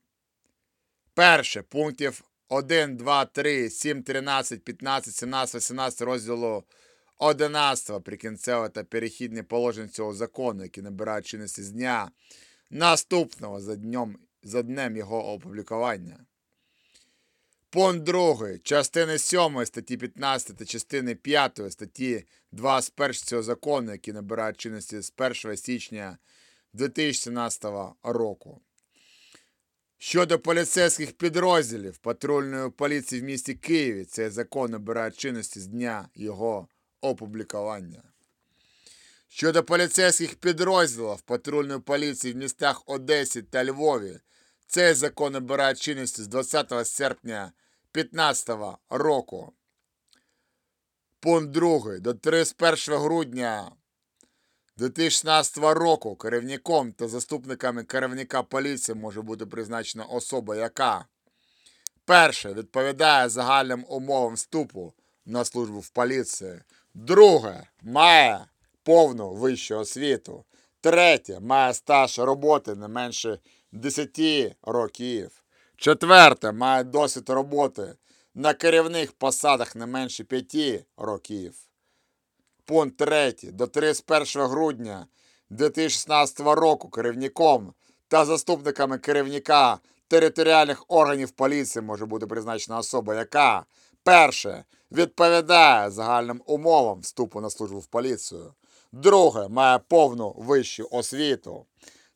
перше пунктів 1, 2, 3, 7, 13, 15, 17, 18 розділу 11 прикінцеве та перехідне положення цього закону, які набирають чинності з дня наступного за днем за днем його опублікування. Пункт 2. Частини 7 статті 15 та частини 5 статті 21 цього закону, які набирають чинності з 1 січня 2017 року. Щодо поліцейських підрозділів патрульної поліції в місті Києві, цей закон набирає чинності з дня його опублікування. Щодо поліцейських підрозділів патрульної поліції в містах Одесі та Львові, цей закон набирає чинності з 20 серпня 2015 року. Пункт 2. До 31 грудня 2016 року керівником та заступниками керівника поліції може бути призначена особа, яка перше відповідає загальним умовам вступу на службу в поліції, друге має повну вищу освіту, третє має стаж роботи не менше 10 років, четверте має досвід роботи на керівних посадах не менше 5 років. Пункт 3. До 31 грудня 2016 року керівником та заступниками керівника територіальних органів поліції може бути призначена особа, яка перше відповідає загальним умовам вступу на службу в поліцію, друге має повну вищу освіту,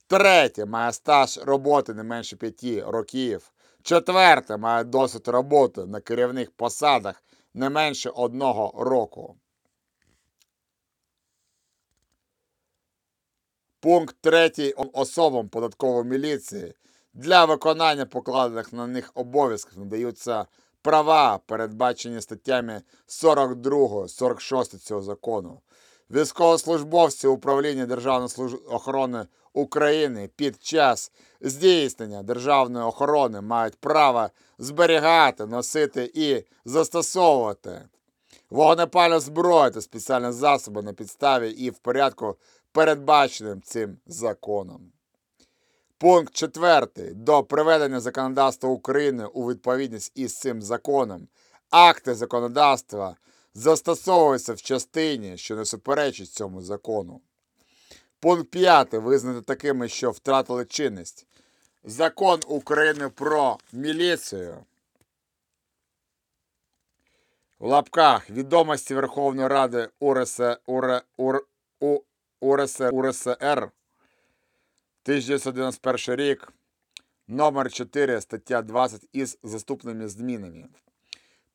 третє має стаж роботи не менше 5 років, четверте має досвід роботи на керівних посадах не менше одного року. Пункт 3. Особам податкової міліції для виконання покладених на них обов'язків надаються права, передбачені статтями 42, 46 цього закону. Військовослужбовці управління Державної охорони України під час здійснення державної охорони мають право зберігати, носити і застосовувати вогнепальну зброю та спеціальні засоби на підставі і в порядку, передбаченим цим законом. Пункт 4. До приведення законодавства України у відповідність із цим законом акти законодавства застосовуються в частині, що не суперечить цьому закону. Пункт 5. Визнати такими, що втратили чинність. Закон України про міліцію. В лапках відомості Верховної Ради УРС, УР, УР, УРСР 1991 рік, номер 4, стаття 20 із заступними змінами.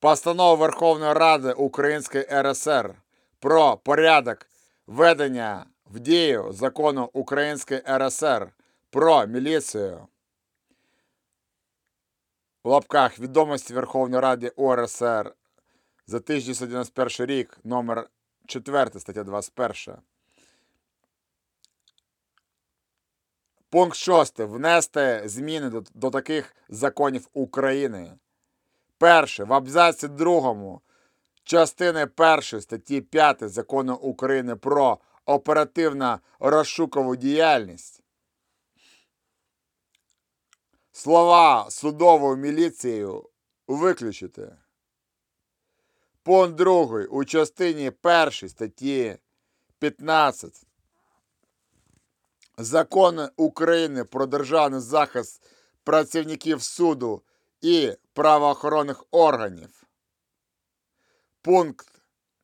Постанова Верховної Ради Української РСР про порядок ведення в дію закону Української РСР про міліцію у лапках відомості Верховної Ради УРСР за 1991 рік, номер 4, стаття 21. Пункт 6. Внести зміни до, до таких законів України. Перше. В абзаці 2 частини 1 статті 5 Закону України про оперативно розшукову діяльність. Слова судовою міліцією виключити. Пункт 2. У частині 1 статті 15 Закону України про державний захист працівників суду і правоохоронних органів. Пункт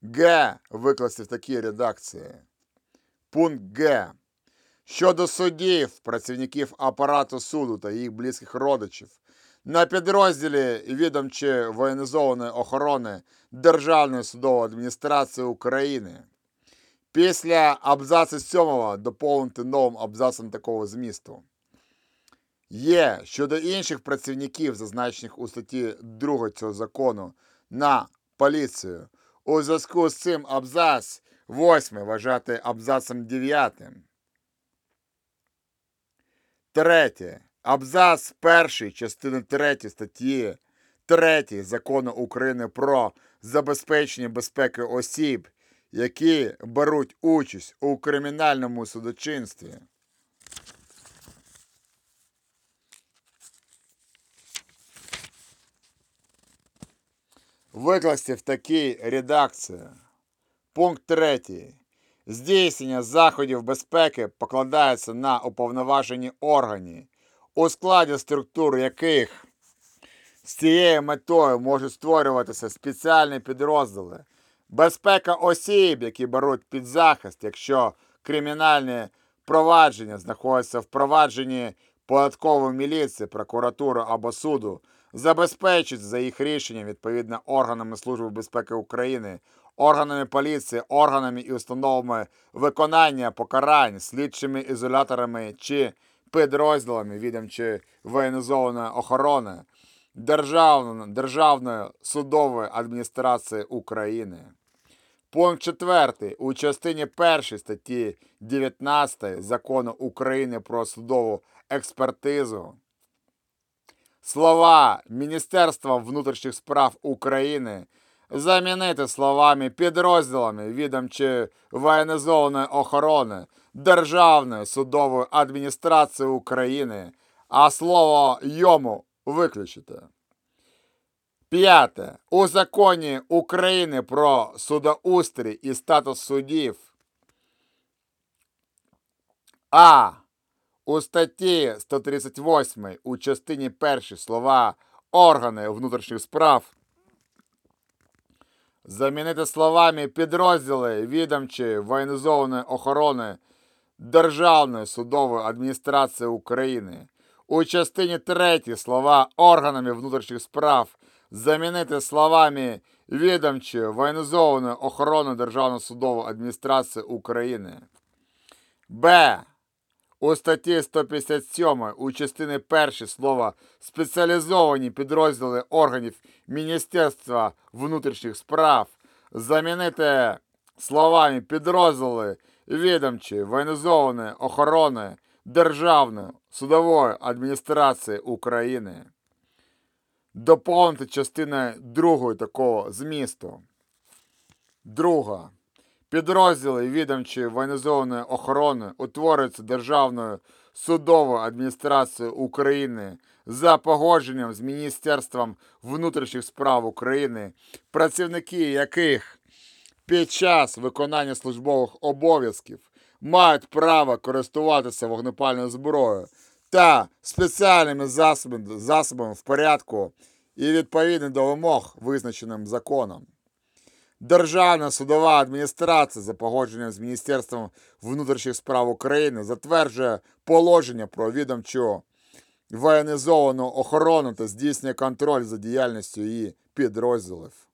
Г викласти в такій редакції. Пункт Г. Щодо суддів, працівників апарату суду та їх близьких родичів на підрозділі відомчої воєнізованої охорони Державної судової адміністрації України. Після абзацу 7 доповнити новим абзацом такого змісту. Є щодо інших працівників, зазначених у статті 2 цього закону, на поліцію. У зв'язку з цим абзац 8 вважати абзацом 9. Третє. Абзац 1 частини 3 статті 3 Закону України про забезпечення безпеки осіб, які беруть участь у кримінальному судочинстві. Викласти в такій редакції. Пункт 3. Здійснення заходів безпеки покладається на уповноважені органи, у складі структур яких з цією метою можуть створюватися спеціальні підрозділи, безпека осіб, які беруть під захист, якщо кримінальні провадження знаходяться в провадженні податкової міліції, прокуратури або суду, забезпечить за їх рішенням відповідно органами Служби безпеки України, органами поліції, органами і установами виконання покарань, слідчими ізоляторами чи підрозділами відомчої воєнізованої охорони Державної, Державної судової адміністрації України. Пункт 4. У частині 1 статті 19 Закону України про судову експертизу слова Міністерства внутрішніх справ України замінити словами підрозділами відомчої воєнізованої охорони Державної судової адміністрації України, а слово йому виключити. П'яте. У законі України про судоустрій і статус суддів. А. У статті 138 у частині 1 слова органи внутрішніх справ замінити словами підрозділи відомчої воєнізованої охорони Державної судової адміністрації України. У частині 3 слова органами внутрішніх справ замінити словами відомчої воєнізованої охорони Державної судової адміністрації України. Б. У статті 157 у частини 1 слова спеціалізовані підрозділи органів Міністерства внутрішніх справ замінити словами підрозділи відомчої воєнізованої охорони Державної судової адміністрації України. Доповнити частиною другої такого змісту. Друга. Підрозділи відомчої воєнізованої охорони утворюються Державною судовою адміністрацією України за погодженням з Міністерством внутрішніх справ України, працівники яких під час виконання службових обов'язків мають право користуватися вогнепальною зброєю та спеціальними засобами, засобами в порядку і відповідно до вимог, визначеним законом. Державна судова адміністрація за погодженням з Міністерством внутрішніх справ України затверджує положення про відомчу воєнізовану охорону та здійснює контроль за діяльністю її підрозділів.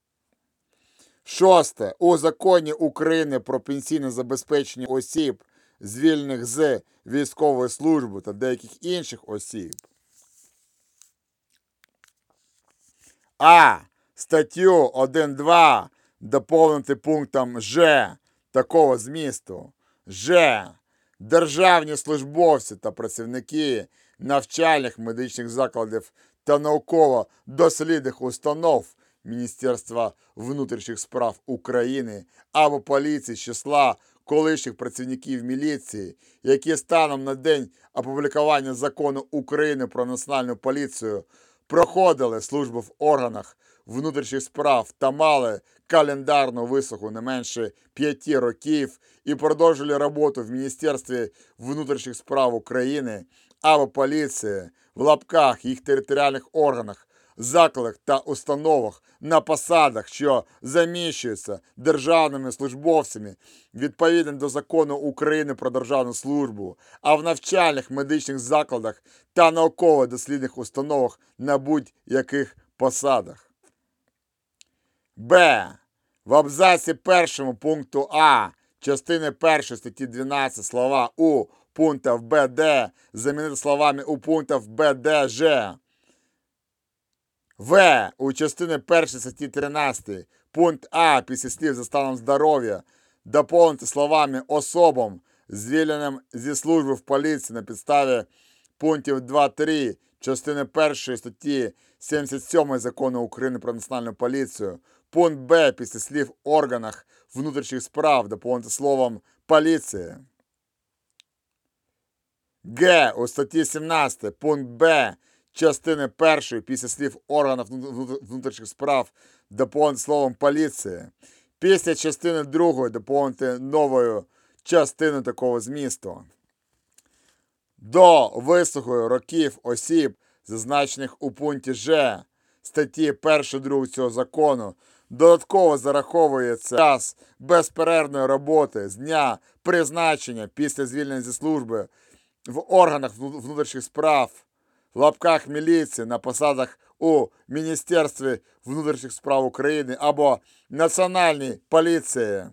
Шосте. У законі України про пенсійне забезпечення осіб, звільнених з військової служби та деяких інших осіб. А. Статтю 1.2 доповнити пунктом Ж такого змісту. Ж. Державні службовці та працівники навчальних медичних закладів та науково-дослідних установ Міністерства внутрішніх справ України або поліції з числа колишніх працівників міліції, які станом на день опублікування закону України про національну поліцію проходили службу в органах внутрішніх справ та мали календарну висоху не менше 5 років і продовжили роботу в Міністерстві внутрішніх справ України або поліції в лапках їх територіальних органах, закладах та установах на посадах, що заміщуються державними службовцями відповідно до закону України про державну службу, а в навчальних медичних закладах та науково-дослідних установах на будь-яких посадах. Б. В абзаці першому пункту А частини 1 статті 12 слова у пунктах Б, Д замінити словами у пунктах Б, Д, Ж. В. У частини 1 статті 13 пункт А після слів за станом здоров'я доповнити словами особам, звільненим зі служби в поліції на підставі пунктів 2-3 частини 1 статті 77 закону України про національну поліцію, пункт Б після слів органах внутрішніх справ доповнити словом поліція. Г. У статті 17 пункт Б частини 1 після слів органів внутрішніх справ доповнити словом поліція. Після частини 2 доповнити новою частиною такого змісту. До висуху років осіб, зазначених у пункті Ж статті 1 2 цього закону, додатково зараховується час безперервної роботи з дня призначення після звільнення зі служби в органах внутрішніх справ, в лапках міліції на посадах у Міністерстві внутрішніх справ України або Національній поліції,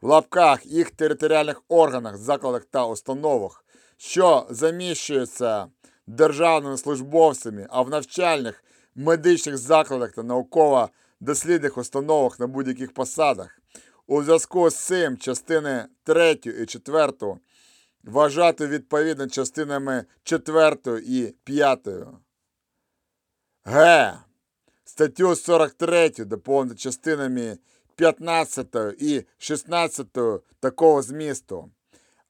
в лапках їх територіальних органах, закладах та установах, що заміщуються державними службовцями, а в навчальних медичних закладах та науково-дослідних установах на будь-яких посадах. У зв'язку з цим частини 3 і 4 вважати відповідно частинами 4 і 5. Г. Статтю 43 доповнити частинами 15 і 16 такого змісту.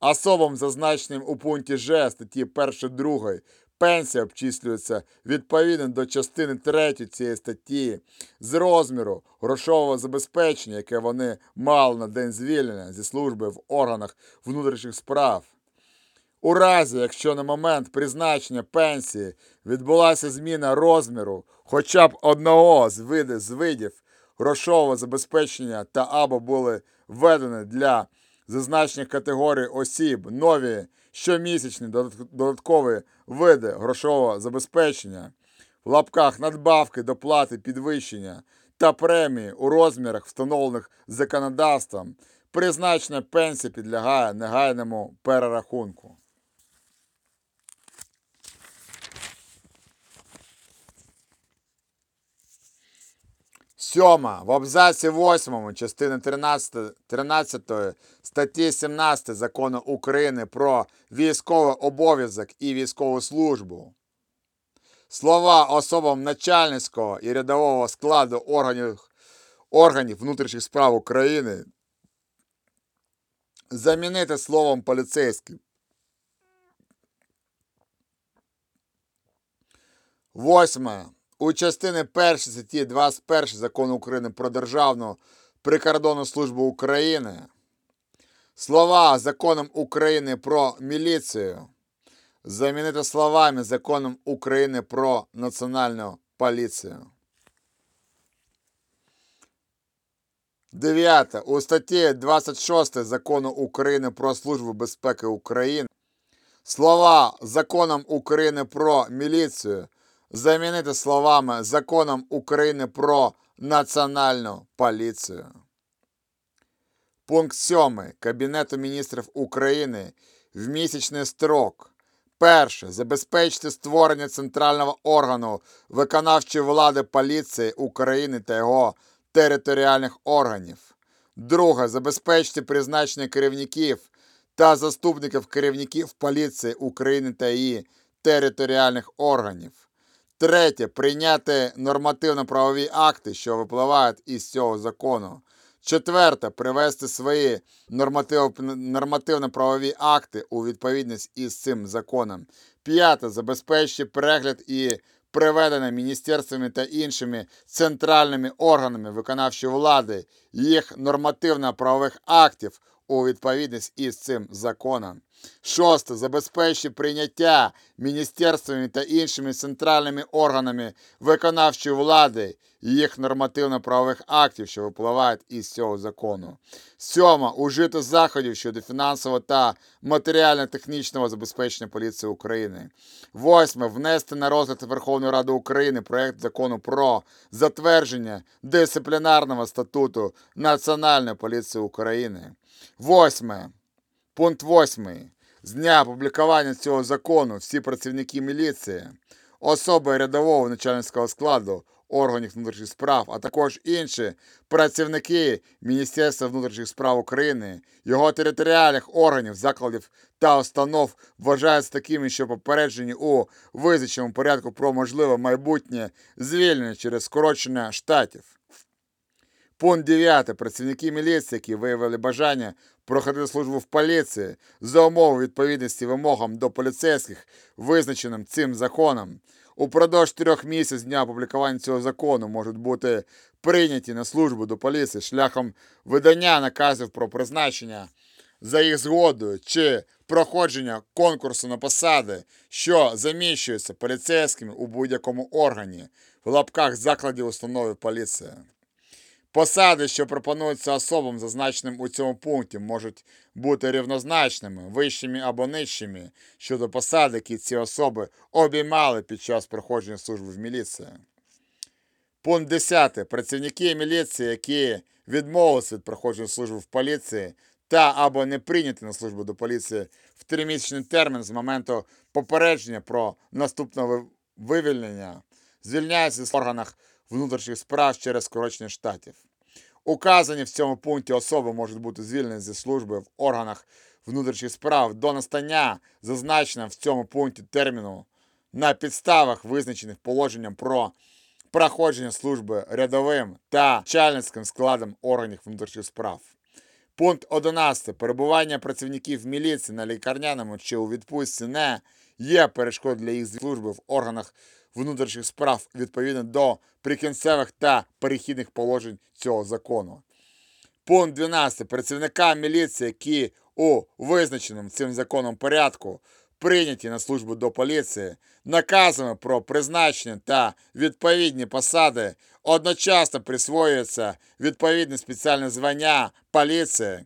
Особам, зазначеним у пункті Ж статті 1-2, пенсія обчислюється відповідно до частини 3 цієї статті з розміру грошового забезпечення, яке вони мали на день звільнення зі служби в органах внутрішніх справ. У разі, якщо на момент призначення пенсії відбулася зміна розміру хоча б одного з видів, з видів грошового забезпечення та або були введені для зазначених категорій осіб нові щомісячні додат- додаткові види грошового забезпечення в лапках надбавки, доплати, підвищення та премії у розмірах, встановлених законодавством, призначення пенсії підлягає негайному перерахунку. Сьома. В абзаці 8 частини 13, 13 статті 17 Закону України про військовий обов'язок і військову службу. Слова особам начальницького і рядового складу органів, органів внутрішніх справ України замінити словом поліцейський. Восьме. У частини 1 статті 21 Закону України про Державну прикордонну службу України слова Законом України про міліцію замінити словами Законом України про Національну поліцію. Дев'яте. У статті 26 Закону України про Службу безпеки України слова Законом України про міліцію замінити словами Законом України про Національну поліцію. Пункт 7. Кабінету міністрів України в місячний строк Перше. Забезпечити створення центрального органу виконавчої влади поліції України та його територіальних органів. Друге. Забезпечити призначення керівників та заступників керівників поліції України та її територіальних органів. Третє. Прийняти нормативно-правові акти, що випливають із цього закону. Четверте. Привести свої нормативно-правові акти у відповідність із цим законом. П'яте. Забезпечити перегляд і приведення міністерствами та іншими центральними органами виконавчої влади їх нормативно-правових актів у відповідність із цим законом. Шосте. Забезпечити прийняття міністерствами та іншими центральними органами виконавчої влади їх нормативно-правових актів, що випливають із цього закону. Сьоме. Ужити заходів щодо фінансового та матеріально-технічного забезпечення поліції України. Восьме. Внести на розгляд Верховної Ради України проект закону про затвердження дисциплінарного статуту Національної поліції України. Восьме. Пункт 8. З дня опублікування цього закону всі працівники міліції, особи рядового начальницького складу органів внутрішніх справ, а також інші працівники Міністерства внутрішніх справ України, його територіальних органів, закладів та установ вважаються такими, що попереджені у визначеному порядку про можливе майбутнє звільнення через скорочення штатів. Пункт 9. Працівники міліції, які виявили бажання проходити службу в поліції за умови відповідності вимогам до поліцейських, визначеним цим законом, упродовж трьох місяців дня опублікування цього закону можуть бути прийняті на службу до поліції шляхом видання наказів про призначення за їх згодою чи проходження конкурсу на посади, що заміщуються поліцейськими у будь-якому органі в лапках закладів установи поліції. Посади, що пропонуються особам, зазначеним у цьому пункті, можуть бути рівнозначними, вищими або нижчими щодо посад, які ці особи обіймали під час проходження служби в міліції. Пункт 10. Працівники міліції, які відмовилися від проходження служби в поліції та або не прийняті на службу до поліції в тримісячний термін з моменту попередження про наступне вивільнення, звільняються з органах внутрішніх справ через скорочення штатів. Указані в цьому пункті особи можуть бути звільнені зі служби в органах внутрішніх справ до настання, зазначеного в цьому пункті терміну, на підставах, визначених положенням про проходження служби рядовим та начальницьким складом органів внутрішніх справ. Пункт 11. Перебування працівників міліції на лікарняному чи у відпустці не є перешкод для їх служби в органах внутрішніх справ відповідно до прикінцевих та перехідних положень цього закону. Пункт 12. Працівникам міліції, які у визначеному цим законом порядку прийняті на службу до поліції, наказами про призначення та відповідні посади одночасно присвоюється відповідне спеціальне звання поліції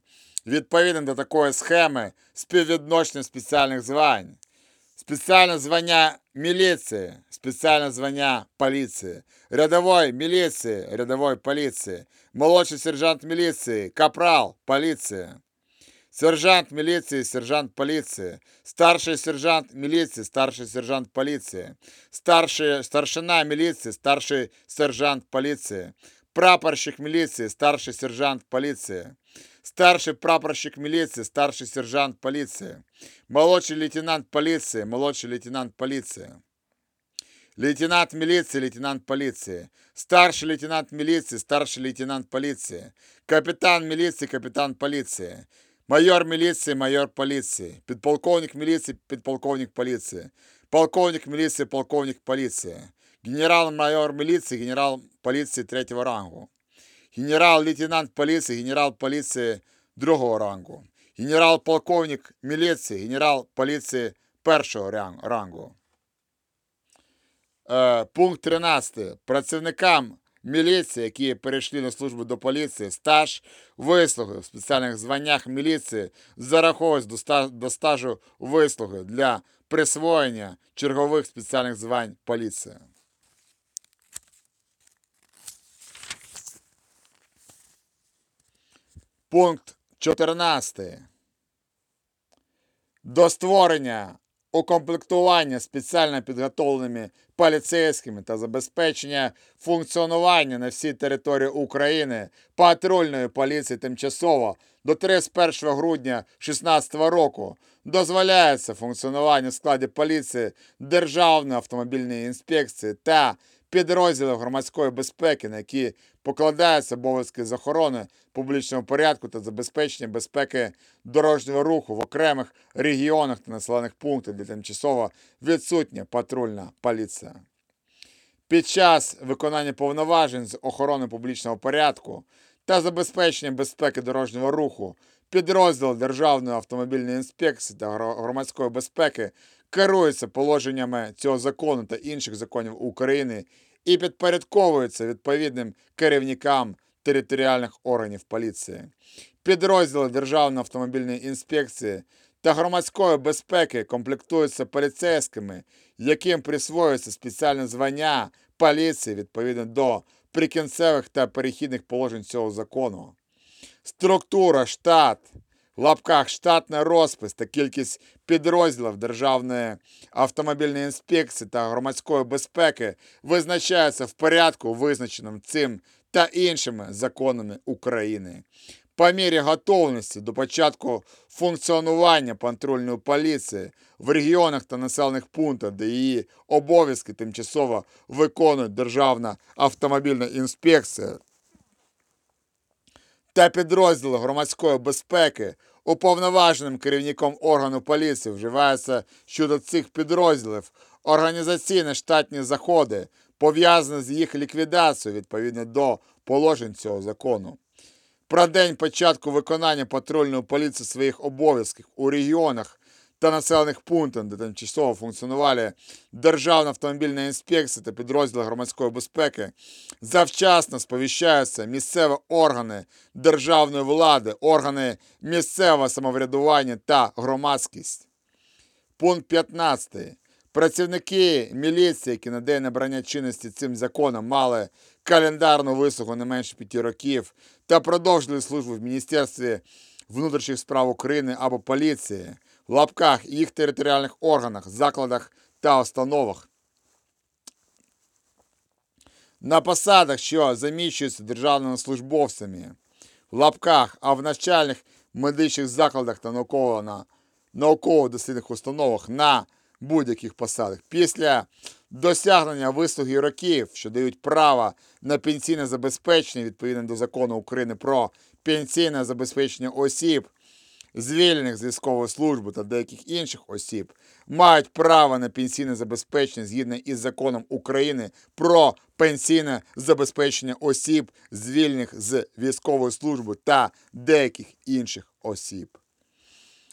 відповідно до такої схеми співвідношення спеціальних звань. Спеціальне звання міліції, спеціальне звання поліції, рядової міліції, рядової поліції, молодший сержант міліції, капрал поліції, сержант міліції, сержант поліції, старший сержант міліції, старший сержант поліції, старший старшина міліції, старший сержант поліції, прапорщик міліції, старший сержант поліції, старший прапорщик міліції, старший сержант поліції, молодший лейтенант поліції, молодший лейтенант поліції. Лейтенант міліції, лейтенант поліції, старший лейтенант міліції, старший лейтенант поліції, капітан міліції, капітан поліції, майор міліції, майор поліції, підполковник міліції, підполковник поліції, полковник міліції, полковник поліції, генерал-майор міліції, генерал поліції третього рангу, генерал-лейтенант поліції, генерал поліції другого рангу, генерал-полковник міліції, генерал поліції першого рангу. Е, пункт 13. Працівникам міліції, які перейшли на службу до поліції, стаж вислуги в спеціальних званнях міліції ста- до стажу вислуги для присвоєння чергових спеціальних звань поліції. Пункт 14. До створення укомплектування спеціально підготовленими поліцейськими та забезпечення функціонування на всій території України патрульної поліції тимчасово до 31 грудня 2016 року дозволяється функціонування в складі поліції Державної автомобільної інспекції та підрозділів громадської безпеки, на які покладаються обов'язки з охорони публічного порядку та забезпечення безпеки дорожнього руху в окремих регіонах та населених пунктах, де тимчасово відсутня патрульна поліція. Під час виконання повноважень з охорони публічного порядку та забезпечення безпеки дорожнього руху підрозділ Державної автомобільної інспекції та громадської безпеки керується положеннями цього закону та інших законів України і підпорядковується відповідним керівникам територіальних органів поліції. Підрозділи Державної автомобільної інспекції та громадської безпеки комплектуються поліцейськими, яким присвоюється спеціальне звання поліції відповідно до прикінцевих та перехідних положень цього закону. Структура, штат, в лапках штатний розпис та кількість підрозділів Державної автомобільної інспекції та громадської безпеки визначаються в порядку, визначеному цим та іншими законами України. По мірі готовності до початку функціонування патрульної поліції в регіонах та населених пунктах, де її обов'язки тимчасово виконує Державна автомобільна інспекція та підрозділ громадської безпеки уповноваженим керівником органу поліції вживаються щодо цих підрозділів організаційні штатні заходи, пов'язані з їх ліквідацією відповідно до положень цього закону. Про день початку виконання патрульної поліції своїх обов'язків у регіонах та населених пунктах, де тимчасово функціонували Державна автомобільна інспекція та підрозділи громадської безпеки, завчасно сповіщаються місцеві органи державної влади, органи місцевого самоврядування та громадськість. Пункт 15. Працівники міліції, які на день набрання чинності цим законом мали календарну висугу не менше 5 років та продовжили службу в Міністерстві внутрішніх справ України або поліції, лапках їх територіальних органах, закладах та установах. На посадах, що заміщуються державними службовцями, в лапках, а в навчальних медичних закладах та на науково-дослідних установах на будь-яких посадах. Після досягнення вислуги років, що дають право на пенсійне забезпечення відповідно до закону України про пенсійне забезпечення осіб, звільнених з військової служби та деяких інших осіб, мають право на пенсійне забезпечення згідно із законом України про пенсійне забезпечення осіб, звільнених з військової служби та деяких інших осіб.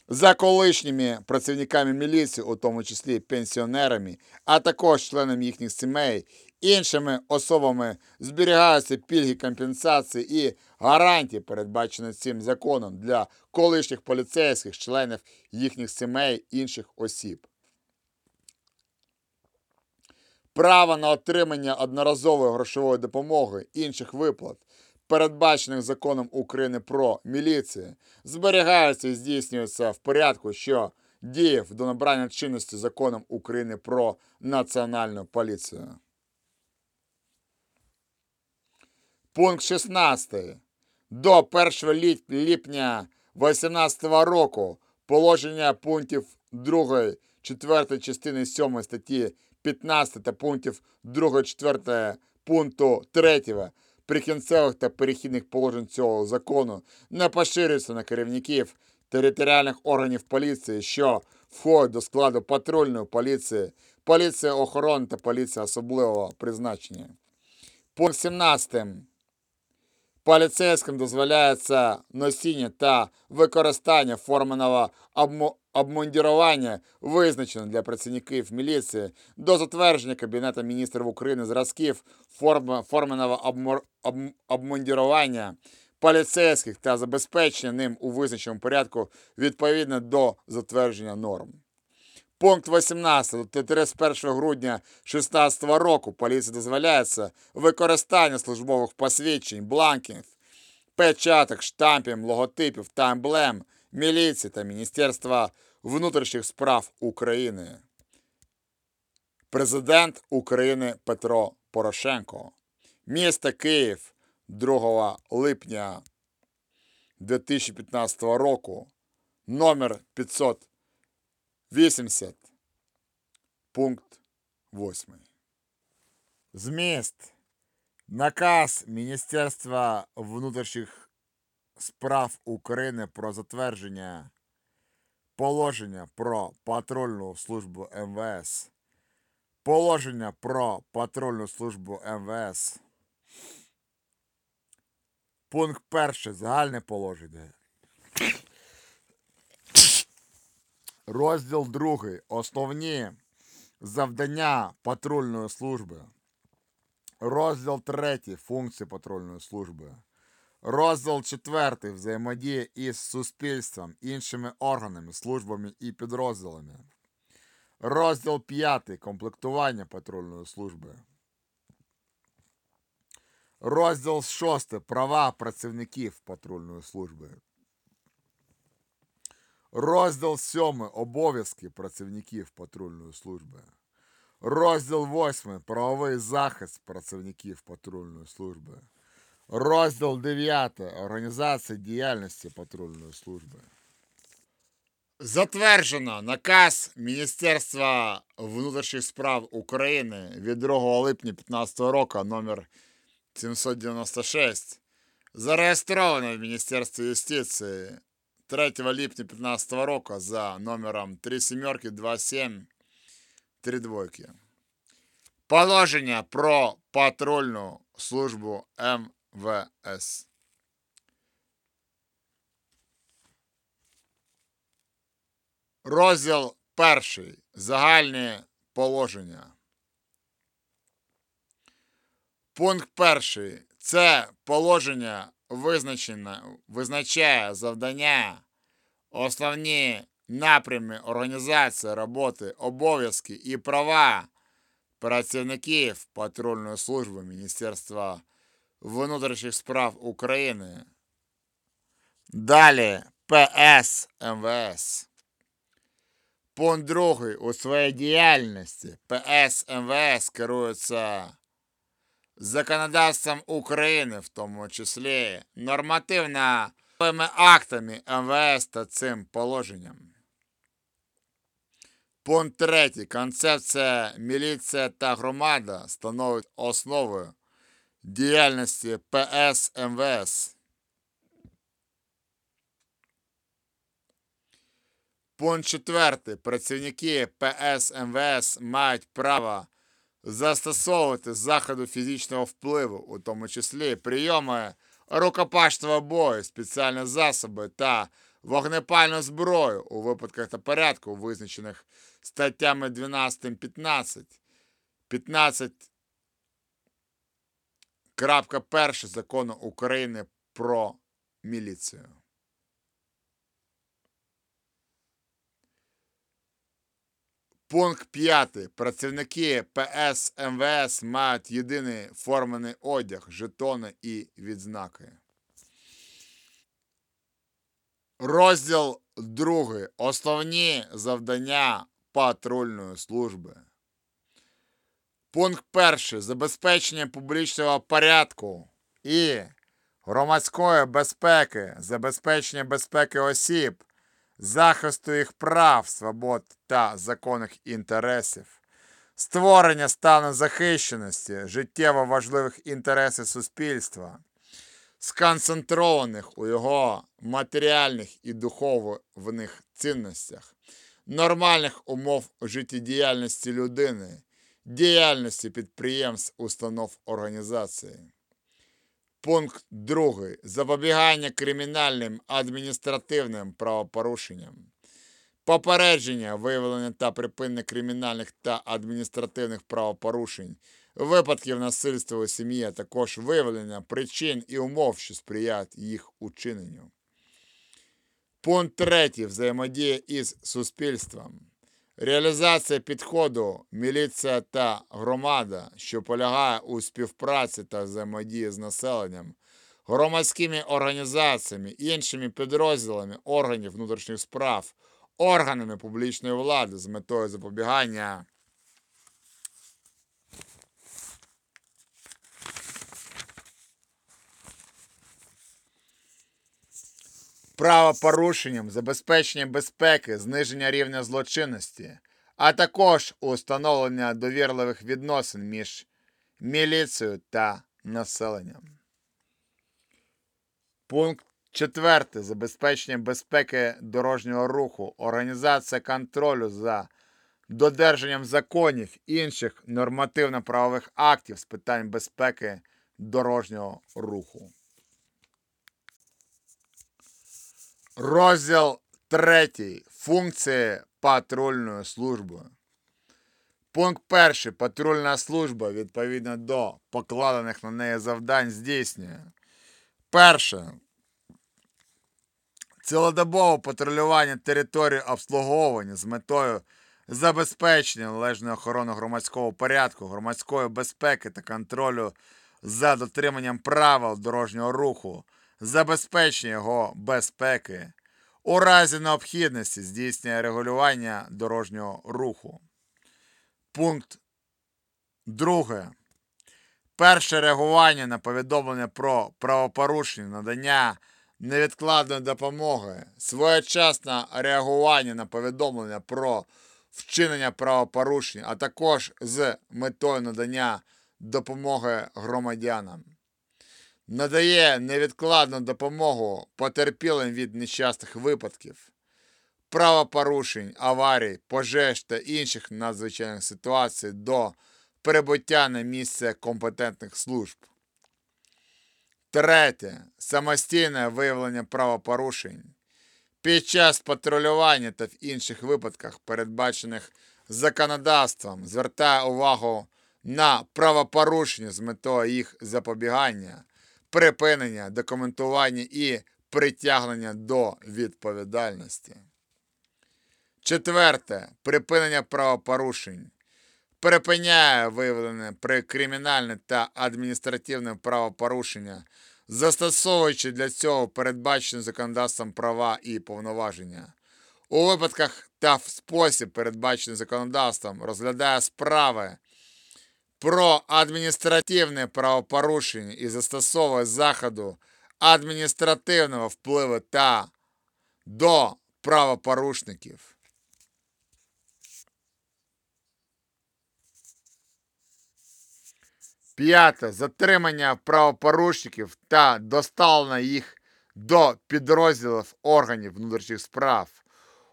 За колишніми працівниками міліції, у тому числі пенсіонерами, а також членами їхніх сімей, іншими особами зберігаються пільги компенсації і гарантії, передбачені цим законом для колишніх поліцейських, членів їхніх сімей, інших осіб. Право на отримання одноразової грошової допомоги інших виплат, передбачених законом України про міліцію, зберігаються і здійснюються в порядку, що діяв до набрання чинності законом України про національну поліцію. Пункт 16. До 1 липня 2018 року положення пунктів 2, 4 частини 7 статті 15 та пунктів 2, 4 пункту 3 прикінцевих та перехідних положень цього закону не поширюються на керівників територіальних органів поліції, що входять до складу патрульної поліції, поліції охорони та поліції особливого призначення. Пункт 17. Поліцейським дозволяється носіння та використання форменого обму- обмундірування, визначеного для працівників міліції, до затвердження Кабінетом міністрів України зразків форм- форменого обмундірування поліцейських та забезпечення ним у визначеному порядку відповідно до затвердження норм. Пункт 18. До 31 грудня 2016 року поліції дозволяється використання службових посвідчень, бланків, печаток, штампів, логотипів та емблем міліції та Міністерства внутрішніх справ України. Президент України Петро Порошенко. Місто Київ 2 липня 2015 року. Номер 580. Пункт 8. Зміст. Наказ Міністерства внутрішніх справ України про затвердження положення про патрульну службу МВС. Положення про патрульну службу МВС. Пункт перший. Загальне положення. Розділ другий. Основні завдання патрульної служби. Розділ третій. Функції патрульної служби. Розділ четвертий. Взаємодія із суспільством, іншими органами, службами і підрозділами. Розділ п'ятий. Комплектування патрульної служби. Розділ шостий. Права працівників патрульної служби. Розділ сьомий. Обов'язки працівників патрульної служби. Розділ восьмий. Правовий захист працівників патрульної служби. Розділ 9. Організація діяльності патрульної служби. Затверджено наказ Міністерства внутрішніх справ України від 2 липня 2015 року номер 796. Зареєстровано в Міністерстві юстиції 3 липня 2015 року за номером 3 сімерки 27 3 двойки. Положення про патрульну службу МВС. Розділ перший. Загальні положення. Пункт перший. Це положення визначено, визначає завдання, основні напрями організації роботи, обов'язки і права працівників патрульної служби Міністерства внутрішніх справ України. Далі ПС МВС. Пункт другий. У своїй діяльності ПС МВС керується законодавством України, в тому числі нормативними актами МВС та цим положенням. Пункт третій. Концепція міліція та громада становить основою діяльності ПС МВС. Пункт 4. Працівники ПС МВС мають право застосовувати заходи фізичного впливу, у тому числі прийоми рукопашного бою, спеціальні засоби та вогнепальну зброю у випадках та порядку, визначених статтями 12 15, 15 крапка перше закону України про міліцію. Пункт 5. Працівники ПС МВС мають єдиний формений одяг, жетони і відзнаки. Розділ 2. Основні завдання патрульної служби. Пункт 1. Забезпечення публічного порядку і громадської безпеки, забезпечення безпеки осіб, захисту їх прав, свобод та законних інтересів, створення стану захищеності життєво важливих інтересів суспільства, сконцентрованих у його матеріальних і духовних цінностях, нормальних умов життєдіяльності людини, діяльності підприємств, установ організації. Пункт 2. Запобігання кримінальним адміністративним правопорушенням. Попередження, виявлення та припинення кримінальних та адміністративних правопорушень, випадків насильства у сім'ї, а також виявлення причин і умов, що сприяють їх учиненню. Пункт 3. Взаємодія із суспільством. Реалізація підходу міліція та громада, що полягає у співпраці та взаємодії з населенням, громадськими організаціями, іншими підрозділами органів внутрішніх справ, органами публічної влади з метою запобігання правопорушенням, забезпечення безпеки, зниження рівня злочинності, а також установлення довірливих відносин між міліцією та населенням. Пункт 4. Забезпечення безпеки дорожнього руху, організація контролю за додержанням законів інших нормативно-правових актів з питань безпеки дорожнього руху. Розділ 3. Функції патрульної служби. Пункт 1. Патрульна служба відповідно до покладених на неї завдань здійснює. Перше. Цілодобове патрулювання території обслуговування з метою забезпечення належної охорони громадського порядку, громадської безпеки та контролю за дотриманням правил дорожнього руху, забезпечення його безпеки, у разі необхідності здійснює регулювання дорожнього руху. Пункт 2. Перше реагування на повідомлення про правопорушення, надання невідкладної допомоги, своєчасне реагування на повідомлення про вчинення правопорушень, а також з метою надання допомоги громадянам. Надає невідкладну допомогу потерпілим від нещасних випадків, правопорушень, аварій, пожеж та інших надзвичайних ситуацій до прибуття на місце компетентних служб. Третє. Самостійне виявлення правопорушень. Під час патрулювання та в інших випадках, передбачених законодавством, звертає увагу на правопорушення з метою їх запобігання, припинення, документування і притягнення до відповідальності. Четверте. Припинення правопорушень. Припиняє виявлене при кримінальне та адміністративне правопорушення, застосовуючи для цього передбачені законодавством права і повноваження. У випадках та в спосіб, передбачений законодавством, розглядає справи про адміністративне правопорушення і застосовує заходу адміністративного впливу та до правопорушників. П'яте. Затримання правопорушників та доставлення їх до підрозділів органів внутрішніх справ.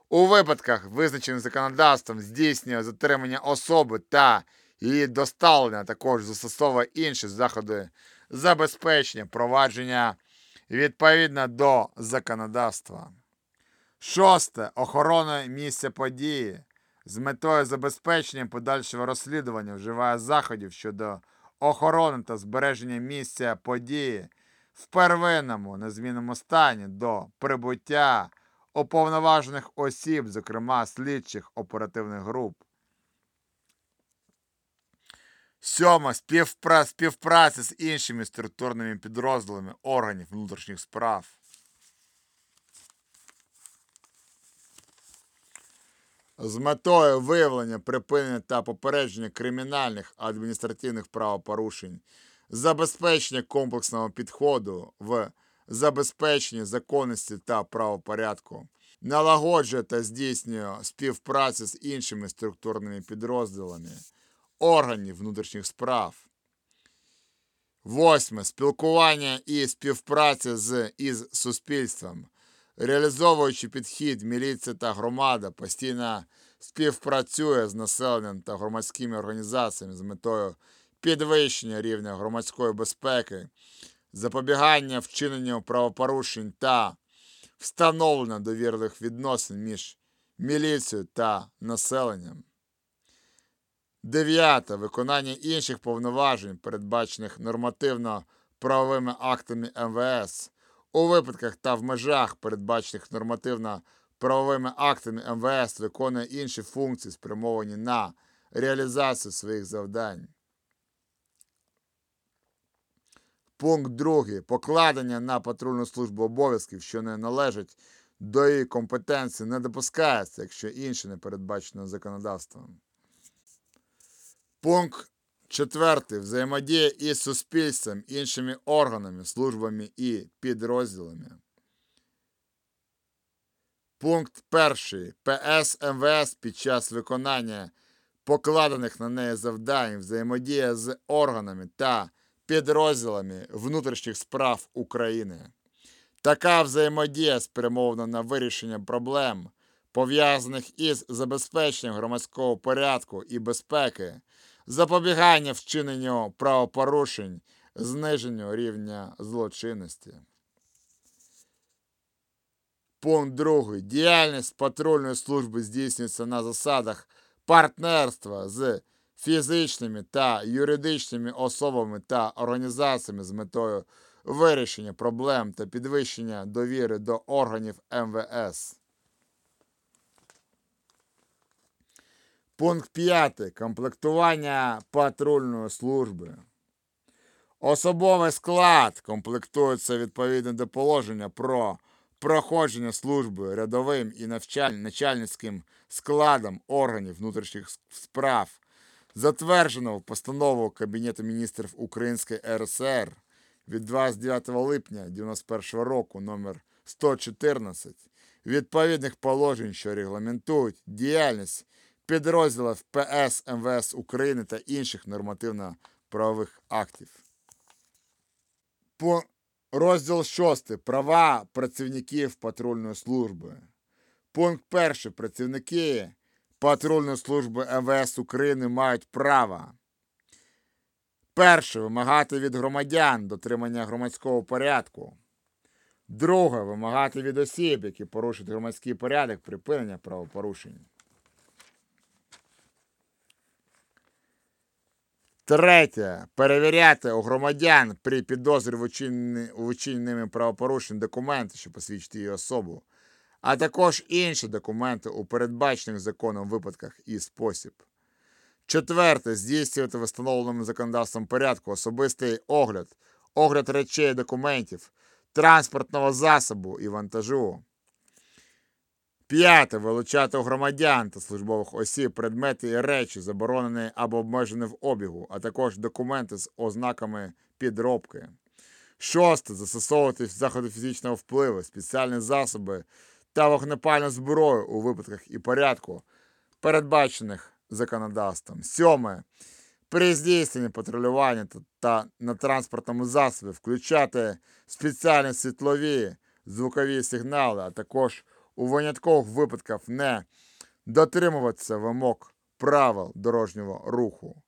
У випадках, визначених законодавством, здійснює затримання особи та її доставлення, також застосовує інші заходи забезпечення провадження відповідно до законодавства. Шосте. Охорона місця події з метою забезпечення подальшого розслідування вживає заходів щодо охорони та збереження місця події в первинному незмінному стані до прибуття уповноважених осіб, зокрема слідчих оперативних груп. Співпра... Співпраця з іншими структурними підрозділами органів внутрішніх справ. з метою виявлення, припинення та попередження кримінальних адміністративних правопорушень, забезпечення комплексного підходу в забезпеченні законності та правопорядку, налагоджує та здійснює співпрацю з іншими структурними підрозділами органів внутрішніх справ. Восьме. Спілкування і співпраця з із суспільством. Реалізовуючи підхід, міліція та громада постійно співпрацює з населенням та громадськими організаціями з метою підвищення рівня громадської безпеки, запобігання вчиненню правопорушень та встановлення довірливих відносин між міліцією та населенням. Дев'яте. Виконання інших повноважень, передбачених нормативно-правовими актами МВС у випадках та в межах, передбачених нормативно-правовими актами МВС, виконує інші функції, спрямовані на реалізацію своїх завдань. Пункт 2. Покладення на патрульну службу обов'язків, що не належать до її компетенції, не допускається, якщо інше не передбачено законодавством. Пункт 4. Взаємодія із суспільством, іншими органами, службами і підрозділами. Пункт 1. ПС МВС під час виконання покладених на неї завдань взаємодія з органами та підрозділами внутрішніх справ України. Така взаємодія спрямована на вирішення проблем, пов'язаних із забезпеченням громадського порядку і безпеки, запобігання вчиненню правопорушень, зниженню рівня злочинності. Пункт 2. Діяльність патрульної служби здійснюється на засадах партнерства з фізичними та юридичними особами та організаціями з метою вирішення проблем та підвищення довіри до органів МВС. Пункт 5. Комплектування патрульної служби. Особовий склад комплектується відповідно до положення про проходження служби рядовим і начальницьким складом органів внутрішніх справ, затвердженого постановою Кабінету міністрів Української РСР від 29 липня 1991 року номер 114 відповідних положень, що регламентують діяльність підрозділів ПС МВС України та інших нормативно-правових актів. По розділ 6. Права працівників патрульної служби. Пункт 1. Працівники патрульної служби МВС України мають право Перше. Вимагати від громадян дотримання громадського порядку. Друге. Вимагати від осіб, які порушують громадський порядок, припинення правопорушень. Третє. Перевіряти у громадян при підозрі у вчиненні правопорушень документи, що посвідчують її особу, а також інші документи у передбачених законом випадках і спосіб. Четверте. Здійснювати в встановленому законодавством порядку особистий огляд, огляд речей документів, транспортного засобу і вантажу. П'яте. Вилучати у громадян та службових осіб предмети і речі, заборонені або обмежені в обігу, а також документи з ознаками підробки. Шосте. Застосовувати заходи фізичного впливу, спеціальні засоби та вогнепальну зброю у випадках і порядку, передбачених законодавством. Сьоме. При здійсненні патрулювання та, на транспортному засобі включати спеціальні світлові, звукові сигнали, а також у виняткових випадках не дотримуватися вимог правил дорожнього руху.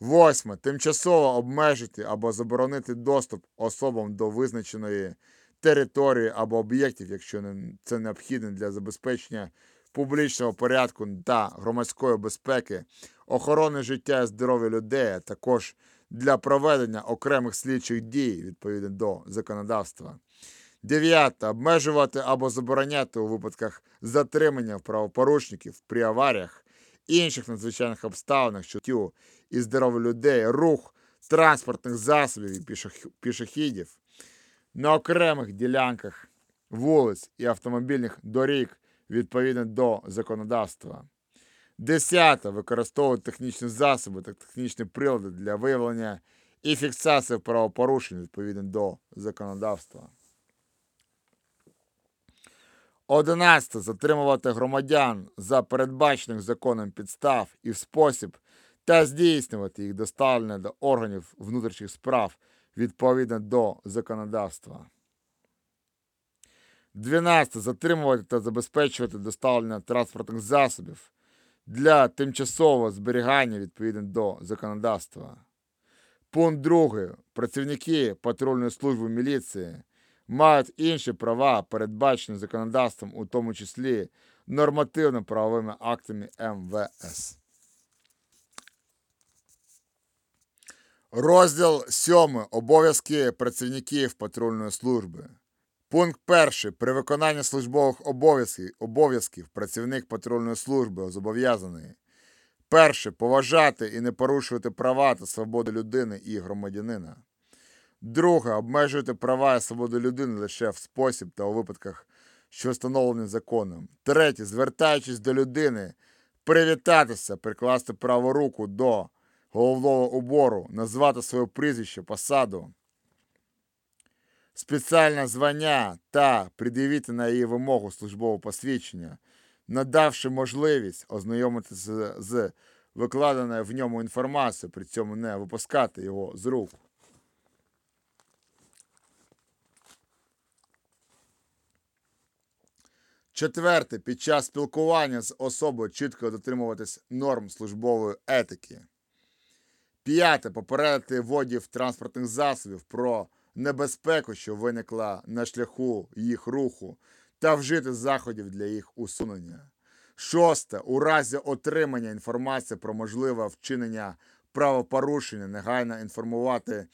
Восьме. Тимчасово обмежити або заборонити доступ особам до визначеної території або об'єктів, якщо це необхідно для забезпечення публічного порядку та громадської безпеки, охорони життя і здоров'я людей, а також для проведення окремих слідчих дій відповідно до законодавства. Дев'яте. Обмежувати або забороняти у випадках затримання правопорушників при аваріях, інших надзвичайних обставинах, що і здоров'я людей, рух транспортних засобів і пішохідів на окремих ділянках вулиць і автомобільних доріг відповідно до законодавства. Десяте. Використовувати технічні засоби та технічні прилади для виявлення і фіксації правопорушень відповідно до законодавства. Одинадцяте. Затримувати громадян за передбачених законом підстав і в спосіб та здійснювати їх доставлення до органів внутрішніх справ відповідно до законодавства. 12. Затримувати та забезпечувати доставлення транспортних засобів для тимчасового зберігання відповідно до законодавства. Пункт 2. Працівники патрульної служби міліції мають інші права, передбачені законодавством, у тому числі нормативно-правовими актами МВС. Розділ 7. Обов'язки працівників патрульної служби. Пункт 1. При виконанні службових обов'язків, обов'язків працівник патрульної служби зобов'язаний перше поважати і не порушувати права та свободи людини і громадянина. Друге, обмежуйте права і свободу людини лише в спосіб та у випадках, що встановлені законом. Третє, звертаючись до людини, привітатися, прикласти праву руку до головного убору, назвати своє прізвище, посаду, спеціальне звання та пред'явити на її вимогу службове посвідчення, надавши можливість ознайомитися з викладеною в ньому інформацією, при цьому не випускати його з рук. Четверте, під час спілкування з особою чітко дотримуватись норм службової етики. П'яте, попередити водіїв транспортних засобів про небезпеку, що виникла на шляху їх руху, та вжити заходів для їх усунення. Шосте, у разі отримання інформації про можливе вчинення правопорушення, негайно інформувати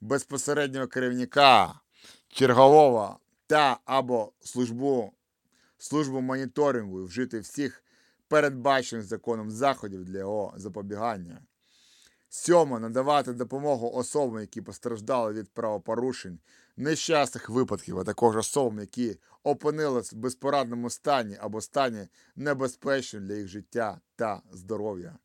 безпосереднього керівника, чергового та або службу службу моніторингу і вжити всіх передбачених законом заходів для його запобігання. Сьомо Надавати допомогу особам, які постраждали від правопорушень, нещасних випадків, а також особам, які опинились в безпорадному стані або стані небезпечним для їх життя та здоров'я.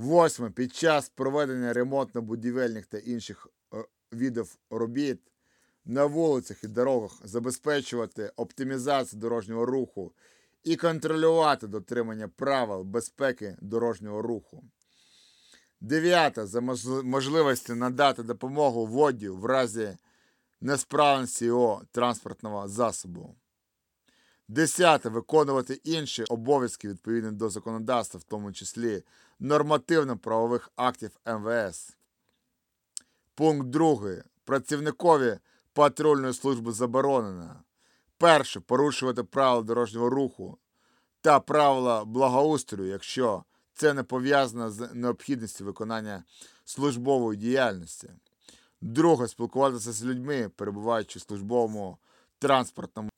Восьме. Під час проведення ремонтно-будівельних та інших е, видів робіт на вулицях і дорогах забезпечувати оптимізацію дорожнього руху і контролювати дотримання правил безпеки дорожнього руху. Дев'яте. За можливості надати допомогу водію в разі несправності його транспортного засобу. Десяте. Виконувати інші обов'язки відповідно до законодавства, в тому числі нормативно-правових актів МВС. Пункт 2. Працівникові патрульної служби заборонено. Перше. Порушувати правила дорожнього руху та правила благоустрою, якщо це не пов'язано з необхідністю виконання службової діяльності. Друге. Спілкуватися з людьми, перебуваючи в службовому транспортному.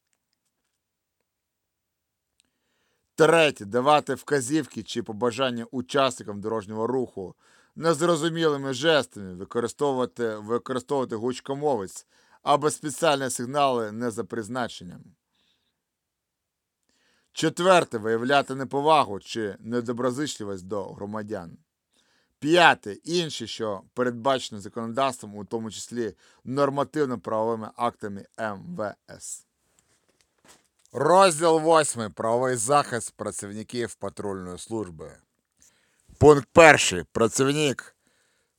Третє. Давати вказівки чи побажання учасникам дорожнього руху незрозумілими жестами, використовувати, використовувати гучкомовець або спеціальні сигнали не за призначенням. Четверте. Виявляти неповагу чи недоброзичливість до громадян. П'яте. Інші, що передбачено законодавством, у тому числі нормативно-правовими актами МВС. Розділ 8. Правовий захист працівників патрульної служби. Пункт 1. Працівник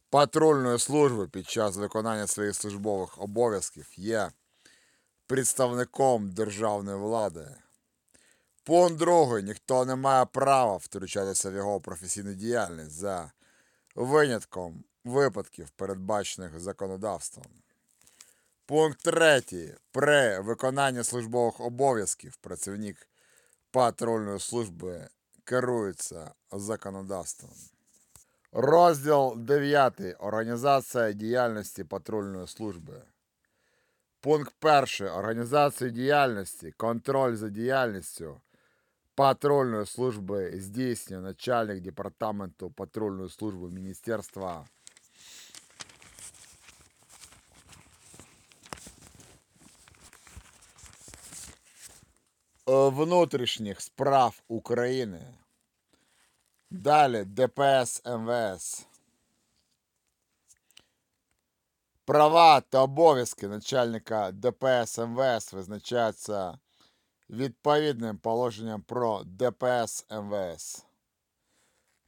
патрульної служби під час виконання своїх службових обов'язків є представником державної влади. Пункт 2. Ніхто не має права втручатися в його професійну діяльність за винятком випадків, передбачених законодавством. Пункт 3. При виконанні службових обов'язків працівник патрульної служби керується законодавством. Розділ 9. Організація діяльності патрульної служби. Пункт 1. Організацію діяльності, контроль за діяльністю патрульної служби здійснює начальник департаменту патрульної служби Міністерства внутрішніх справ України. Далі ДПС МВС. Права та обов'язки начальника ДПС МВС визначаються відповідним положенням про ДПС МВС.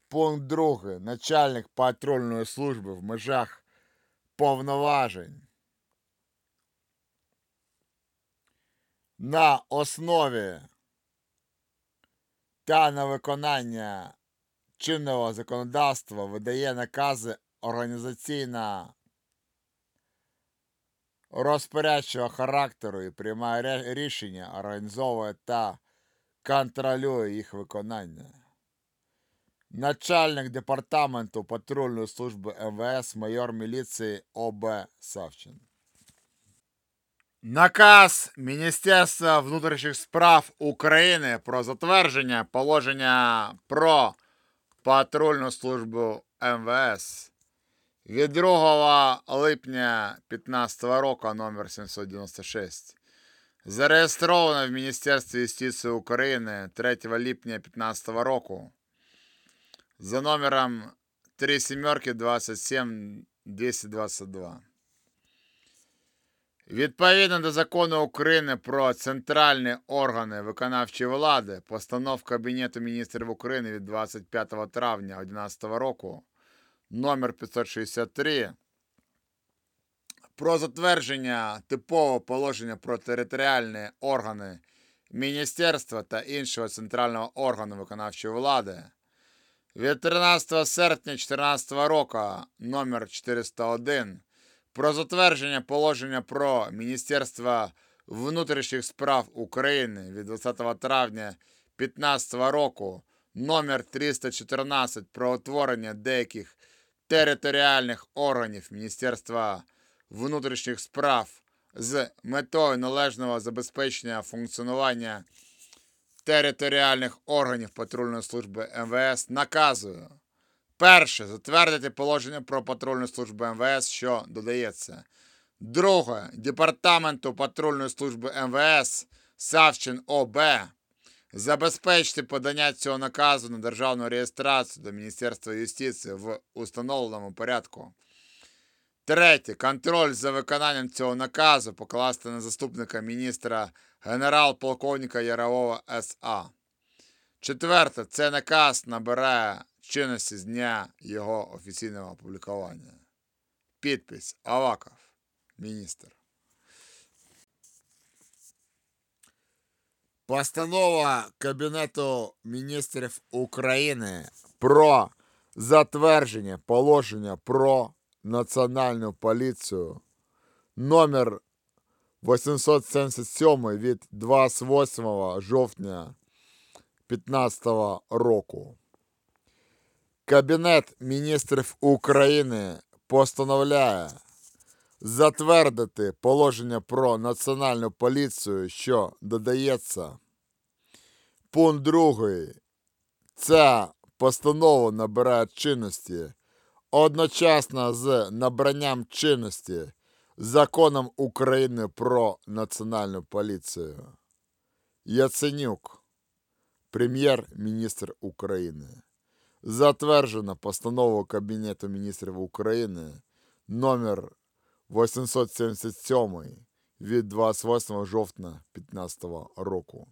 Пункт 2. Начальник патрульної служби в межах повноважень на основі та на виконання чинного законодавства видає накази організаційно розпорядчого характеру і приймає рішення, організовує та контролює їх виконання. Начальник департаменту патрульної служби МВС майор міліції ОБ Савчин. Наказ Міністерства внутрішніх справ України про затвердження положення про патрульну службу МВС від 2 липня 2015 року номер 796 зареєстровано в Міністерстві юстиції України 3 липня 2015 року за номером 3 сімерки 27 222. Відповідно до закону України про центральні органи виконавчої влади, постанов Кабінету міністрів України від 25 травня 2011 року номер 563 про затвердження типового положення про територіальні органи міністерства та іншого центрального органу виконавчої влади від 13 серпня 2014 року номер 401 про затвердження положення про Міністерство внутрішніх справ України від 20 травня 2015 року номер 314 про утворення деяких територіальних органів Міністерства внутрішніх справ з метою належного забезпечення функціонування територіальних органів патрульної служби МВС наказую Перше. Затвердити положення про патрульну службу МВС, що додається. Друге. Департаменту патрульної служби МВС Савчин ОБ забезпечити подання цього наказу на державну реєстрацію до Міністерства юстиції в установленому порядку. Третє. Контроль за виконанням цього наказу покласти на заступника міністра генерал-полковника Ярового СА. Четверте, цей наказ набирає чинності з дня його офіційного опублікування. Підпис Аваков, міністр. Постанова Кабінету міністрів України про затвердження положення про національну поліцію номер 877 від 28 жовтня 2015 року. Кабінет міністрів України постановляє затвердити положення про національну поліцію, що додається. Пункт 2. Ця постанова набирає чинності одночасно з набранням чинності законом України про національну поліцію. Яценюк, прем'єр-міністр України. Затверджена постанова Кабінету міністрів України номер 877 від 28 жовтня 2015 року.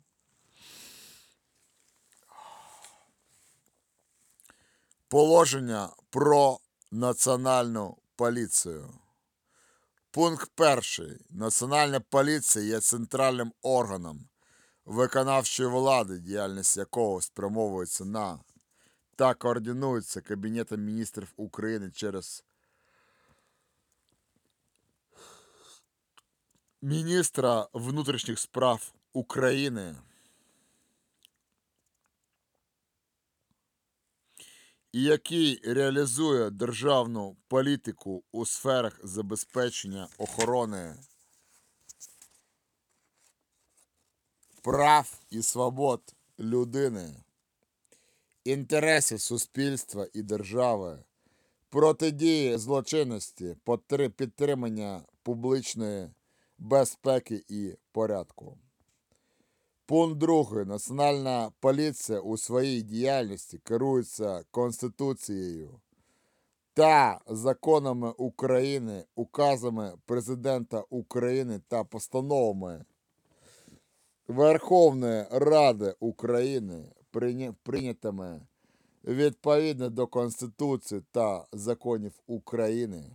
Положення про національну поліцію. Пункт перший. Національна поліція є центральним органом виконавчої влади, діяльність якого спрямовується на та координується Кабінетом міністрів України через міністра внутрішніх справ України. І який реалізує державну політику у сферах забезпечення охорони прав і свобод людини інтересів суспільства і держави, протидії злочинності, підтримання публічної безпеки і порядку. Пункт 2. Національна поліція у своїй діяльності керується Конституцією та законами України, указами Президента України та постановами Верховної Ради України, прийнятими відповідно до Конституції та законів України,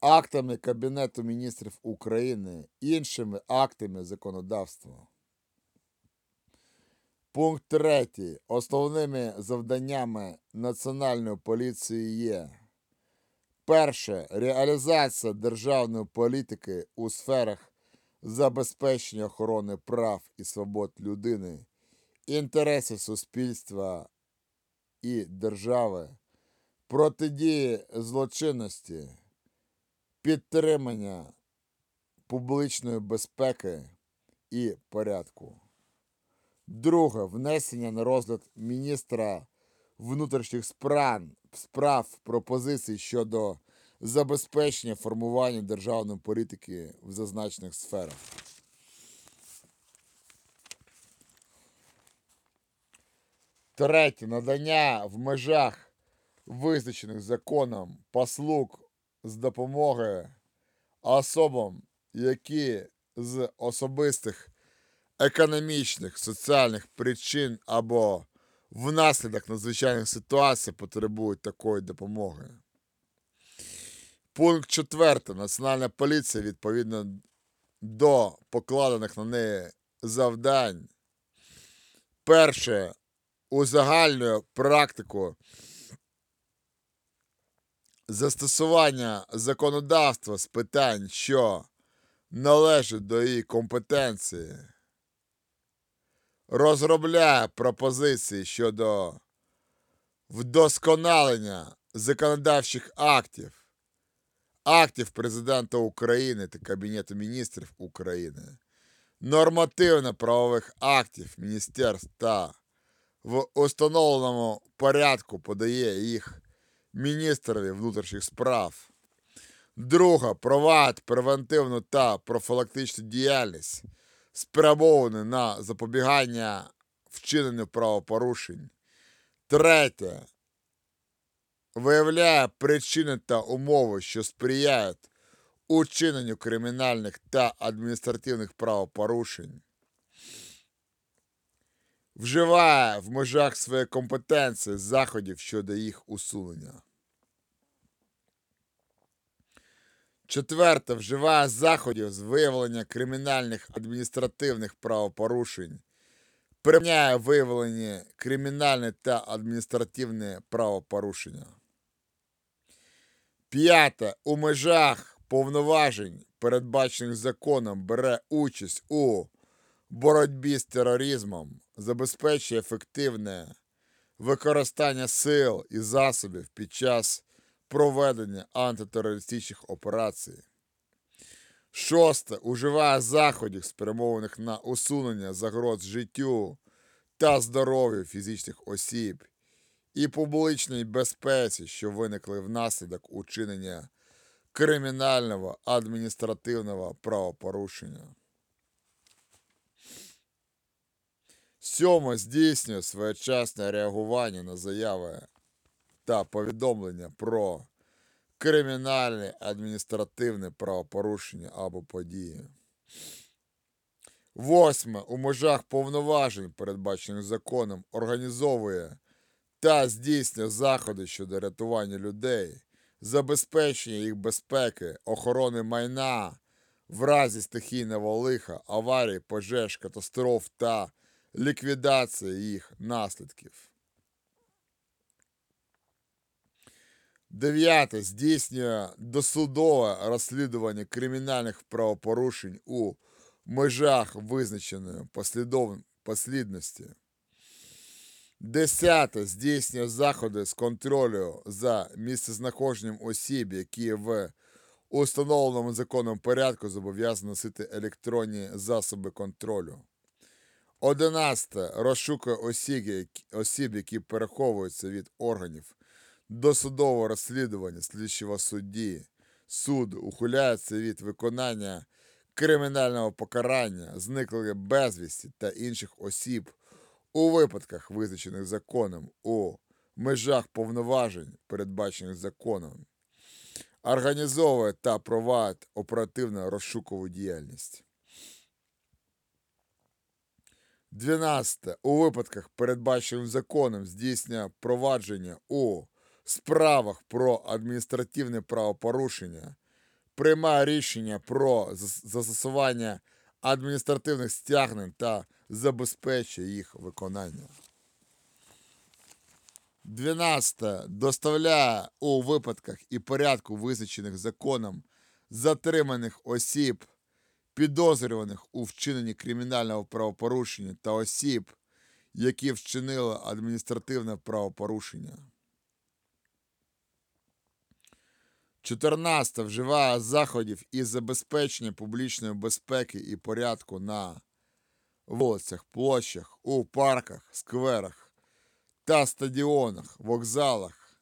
актами Кабінету міністрів України, іншими актами законодавства. Пункт 3. Основними завданнями Національної поліції є перше реалізація державної політики у сферах забезпечення охорони прав і свобод людини, інтересів суспільства і держави, протидії злочинності, підтримання публічної безпеки і порядку. Друге. Внесення на розгляд міністра внутрішніх справ, справ пропозицій щодо забезпечення формування державної політики в зазначених сферах. Третє. Надання в межах визначених законом послуг з допомоги особам, які з особистих економічних, соціальних причин або внаслідок надзвичайних ситуацій потребують такої допомоги. Пункт 4. Національна поліція відповідно до покладених на неї завдань. Перше. Узагальнює практику застосування законодавства з питань, що належать до її компетенції, розробляє пропозиції щодо вдосконалення законодавчих актів, актів Президента України та Кабінету міністрів України, нормативно-правових актів міністерств та в установленому порядку подає їх міністрові внутрішніх справ. Друге, провадить превентивну та профілактичну діяльність, спрямовану на запобігання вчиненню правопорушень. Третє. Виявляє причини та умови, що сприяють учиненню кримінальних та адміністративних правопорушень. Вживає в межах своєї компетенції заходів щодо їх усунення. Четверте, вживає заходів з виявлення кримінальних адміністративних правопорушень, приміняє виявлені кримінальні та адміністративні правопорушення. П'яте. У межах повноважень, передбачених законом, бере участь у боротьбі з тероризмом, забезпечує ефективне використання сил і засобів під час проведення антитерористичних операцій. Шосте. Уживає заходів, спрямованих на усунення загроз життю та здоров'ю фізичних осіб і публічній безпеці, що виникли внаслідок учинення кримінального адміністративного правопорушення. Сьоме здійснює своєчасне реагування на заяви та повідомлення про кримінальне адміністративне правопорушення або події. Восьме. У межах повноважень, передбачених законом, організовує та здійснює заходи щодо рятування людей, забезпечення їх безпеки, охорони майна в разі стихійного лиха, аварій, пожеж, катастроф та ліквідації їх наслідків. Дев'яте. Здійснює досудове розслідування кримінальних правопорушень у межах визначеної послідов... Десяте. Здійснює заходи з контролю за місцезнаходженням осіб, які в установленому законом порядку зобов'язані носити електронні засоби контролю. Одинадцяте. Розшукує осіб, які- переховуються від органів досудового розслідування слідчого судді, суду, ухиляється від виконання кримінального покарання, зниклих безвісті та інших осіб у випадках, визначених законом у межах повноважень, передбачених законом, організовує та провадить оперативно розшукову діяльність. 12. У випадках, передбачених законом, здійснює провадження у справах про адміністративне правопорушення, приймає рішення про застосування адміністративних стягнень та забезпечує їх виконання. 12. Доставляє у випадках і порядку, визначених законом, затриманих осіб, підозрюваних у вчиненні кримінального правопорушення та осіб, які вчинили адміністративне правопорушення. 14. Вживає заходів із забезпечення публічної безпеки і порядку на вулицях, площах, у парках, скверах та стадіонах, вокзалах,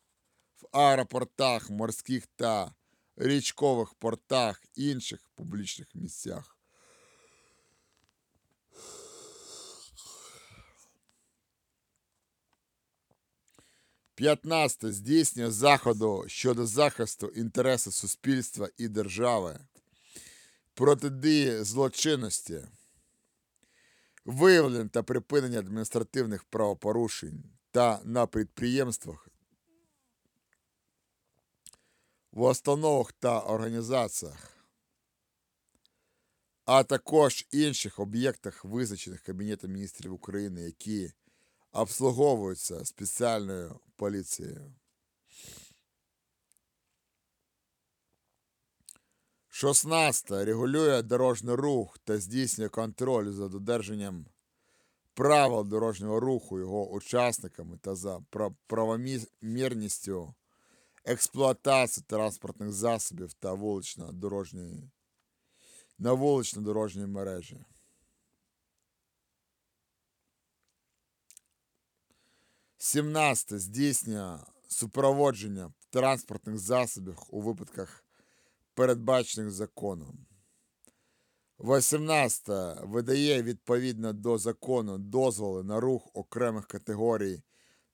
в аеропортах, морських та річкових портах, інших публічних місцях. 15. Здійснює заходу щодо захисту інтересів суспільства і держави, протидії злочинності, виявлення та припинення адміністративних правопорушень та на підприємствах, в установах та організаціях, а також інших об'єктах, визначених Кабінетом міністрів України, які обслуговуються спеціальною поліцією. 16. Регулює дорожній рух та здійснює контроль за додержанням правил дорожнього руху його учасниками та за правомірністю експлуатації транспортних засобів та вулично-дорожньої на вулично-дорожній мережі. 17. Здійснює супроводження транспортних засобів у випадках, передбачених законом. 18. Видає відповідно до закону дозволи на рух окремих категорій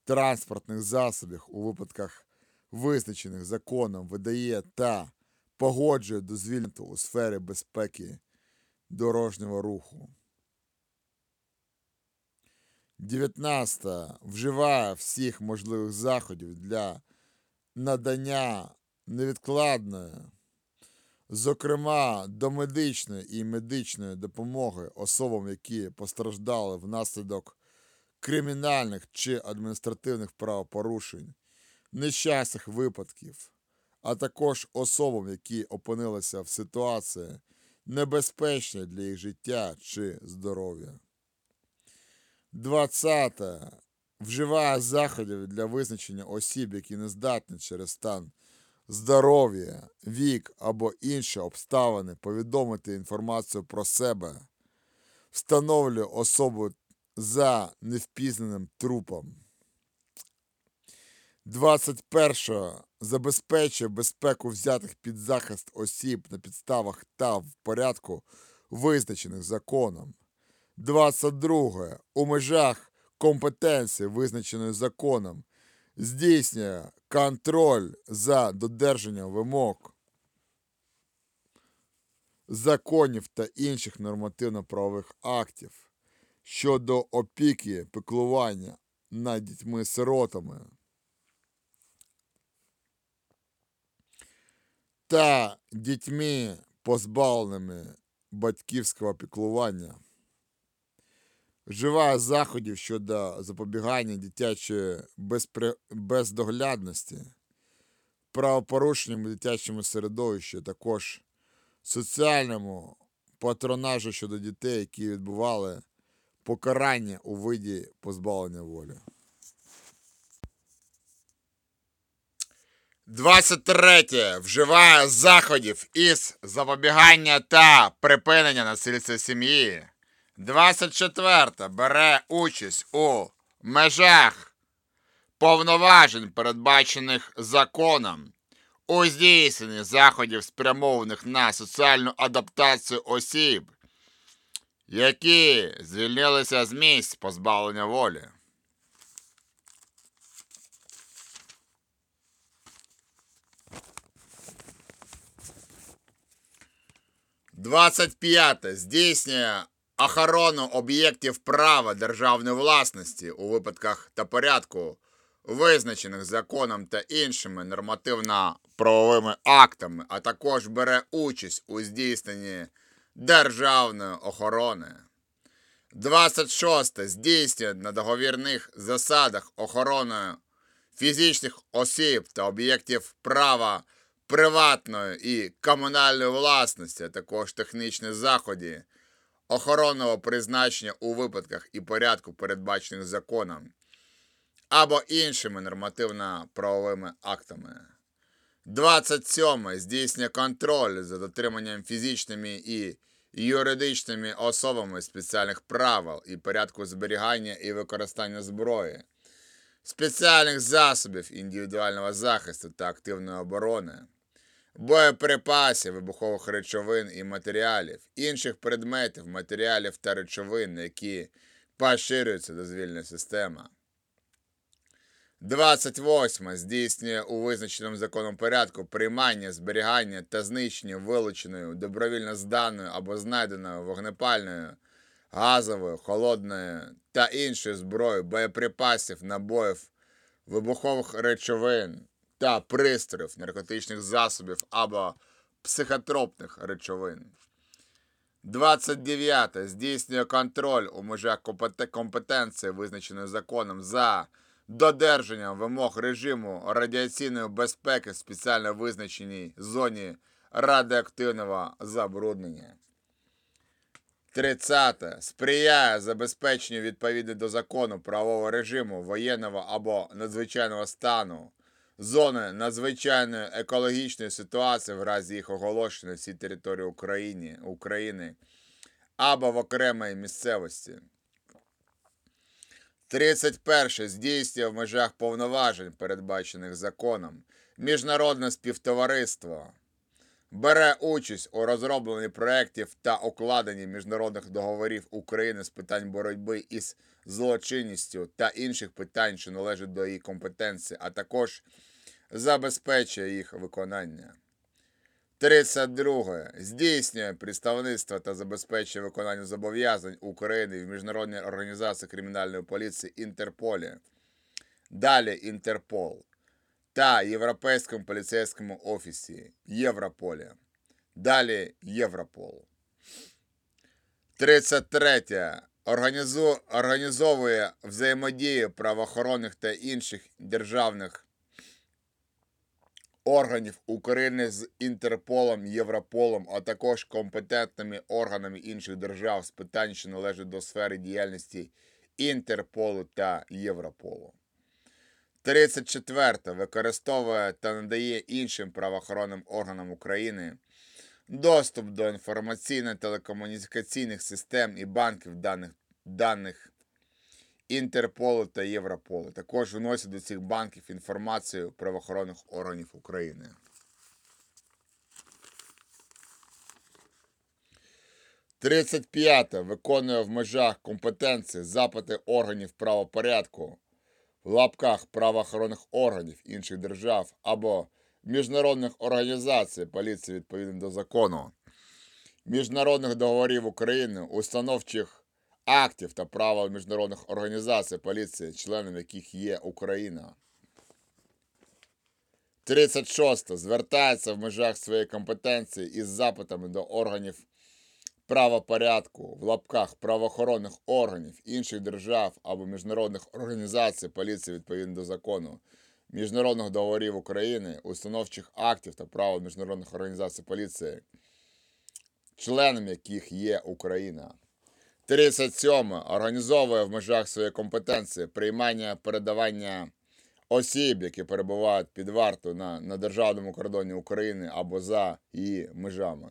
транспортних засобів у випадках, визначених законом, видає та погоджує дозвільну у сфері безпеки дорожнього руху. 19. Вживає всіх можливих заходів для надання невідкладної, зокрема домедичної і медичної допомоги особам, які постраждали внаслідок кримінальних чи адміністративних правопорушень, нещасних випадків, а також особам, які опинилися в ситуації небезпечній для їх життя чи здоров'я. 20. Вживає заходів для визначення осіб, які не здатні через стан здоров'я, вік або інші обставини повідомити інформацію про себе, встановлює особу за невпізнаним трупом. 21. Забезпечує безпеку взятих під захист осіб на підставах та в порядку, визначених законом. 22. У межах компетенції, визначеної законом, здійснює контроль за додержанням вимог законів та інших нормативно-правових актів щодо опіки, піклування над дітьми-сиротами та дітьми, позбавленими батьківського піклування вживає заходів щодо запобігання дитячої безпри... бездоглядності, правопорушенням у дитячому середовищі, також соціальному патронажу щодо дітей, які відбували покарання у виді позбавлення волі. 23. Вживає заходів із запобігання та припинення насильства сім'ї. 24. Бере участь у межах повноважень, передбачених законом, у здійсненні заходів, спрямованих на соціальну адаптацію осіб, які звільнилися з місць позбавлення волі. Двадцять п'яте. Здійснює охорону об'єктів права державної власності у випадках та порядку, визначених законом та іншими нормативно-правовими актами, а також бере участь у здійсненні державної охорони. 26. Здійснює на договірних засадах охороною фізичних осіб та об'єктів права приватної і комунальної власності, а також технічних заходів охоронного призначення у випадках і порядку, передбачених законом або іншими нормативно-правовими актами. 27. Здійснює контроль за дотриманням фізичними і юридичними особами спеціальних правил і порядку зберігання і використання зброї, спеціальних засобів індивідуального захисту та активної оборони, боєприпасів, вибухових речовин і матеріалів, інших предметів, матеріалів та речовин, які поширюються дозвільна система. 28. Здійснює у визначеному законом порядку приймання, зберігання та знищення вилученою, добровільно зданою або знайденою вогнепальною, газовою, холодною та іншою зброєю, боєприпасів, набоїв, вибухових речовин та пристроїв, наркотичних засобів або психотропних речовин. 29. Здійснює контроль у межах компетенції, визначеної законом, за додержанням вимог режиму радіаційної безпеки в спеціально визначеній зоні радіоактивного забруднення. 30. Сприяє забезпеченню відповідно до закону правового режиму воєнного або надзвичайного стану, зони надзвичайної екологічної ситуації в разі їх оголошення всій території України, України або в окремій місцевості. 31. Здійснює в межах повноважень, передбачених законом, міжнародне співтовариство бере участь у розробленні проєктів та укладенні міжнародних договорів України з питань боротьби із злочинністю та інших питань, що належать до її компетенції, а також забезпечує їх виконання. 32. Здійснює представництво та забезпечує виконання зобов'язань України в Міжнародній організації кримінальної поліції Інтерполі. Далі Інтерпол та Європейському поліцейському офісі Європолі. Далі Європол. 33. Організовує взаємодію правоохоронних та інших державних органів України з Інтерполом, Європолом, а також компетентними органами інших держав з питань, що належать до сфери діяльності Інтерполу та Європолу. 34. Використовує та надає іншим правоохоронним органам України доступ до інформаційно-телекомунікаційних систем і банків даних, даних Інтерполу та Європолу. Також вносять до цих банків інформацію правоохоронних органів України. Тридцять п'яте виконує в межах компетенції запити органів правопорядку в лапках правоохоронних органів інших держав або міжнародних організацій поліції відповідно до закону, міжнародних договорів України, установчих актів та правил міжнародних організацій поліції, членом яких є Україна. 36. Звертається в межах своєї компетенції із запитами до органів правопорядку в лапках правоохоронних органів інших держав або міжнародних організацій поліції відповідно до закону, міжнародних договорів України, установчих актів та правил міжнародних організацій поліції, членом яких є Україна. 37. Організовує в межах своєї компетенції приймання передавання осіб, які перебувають під вартою на, на державному кордоні України або за її межами.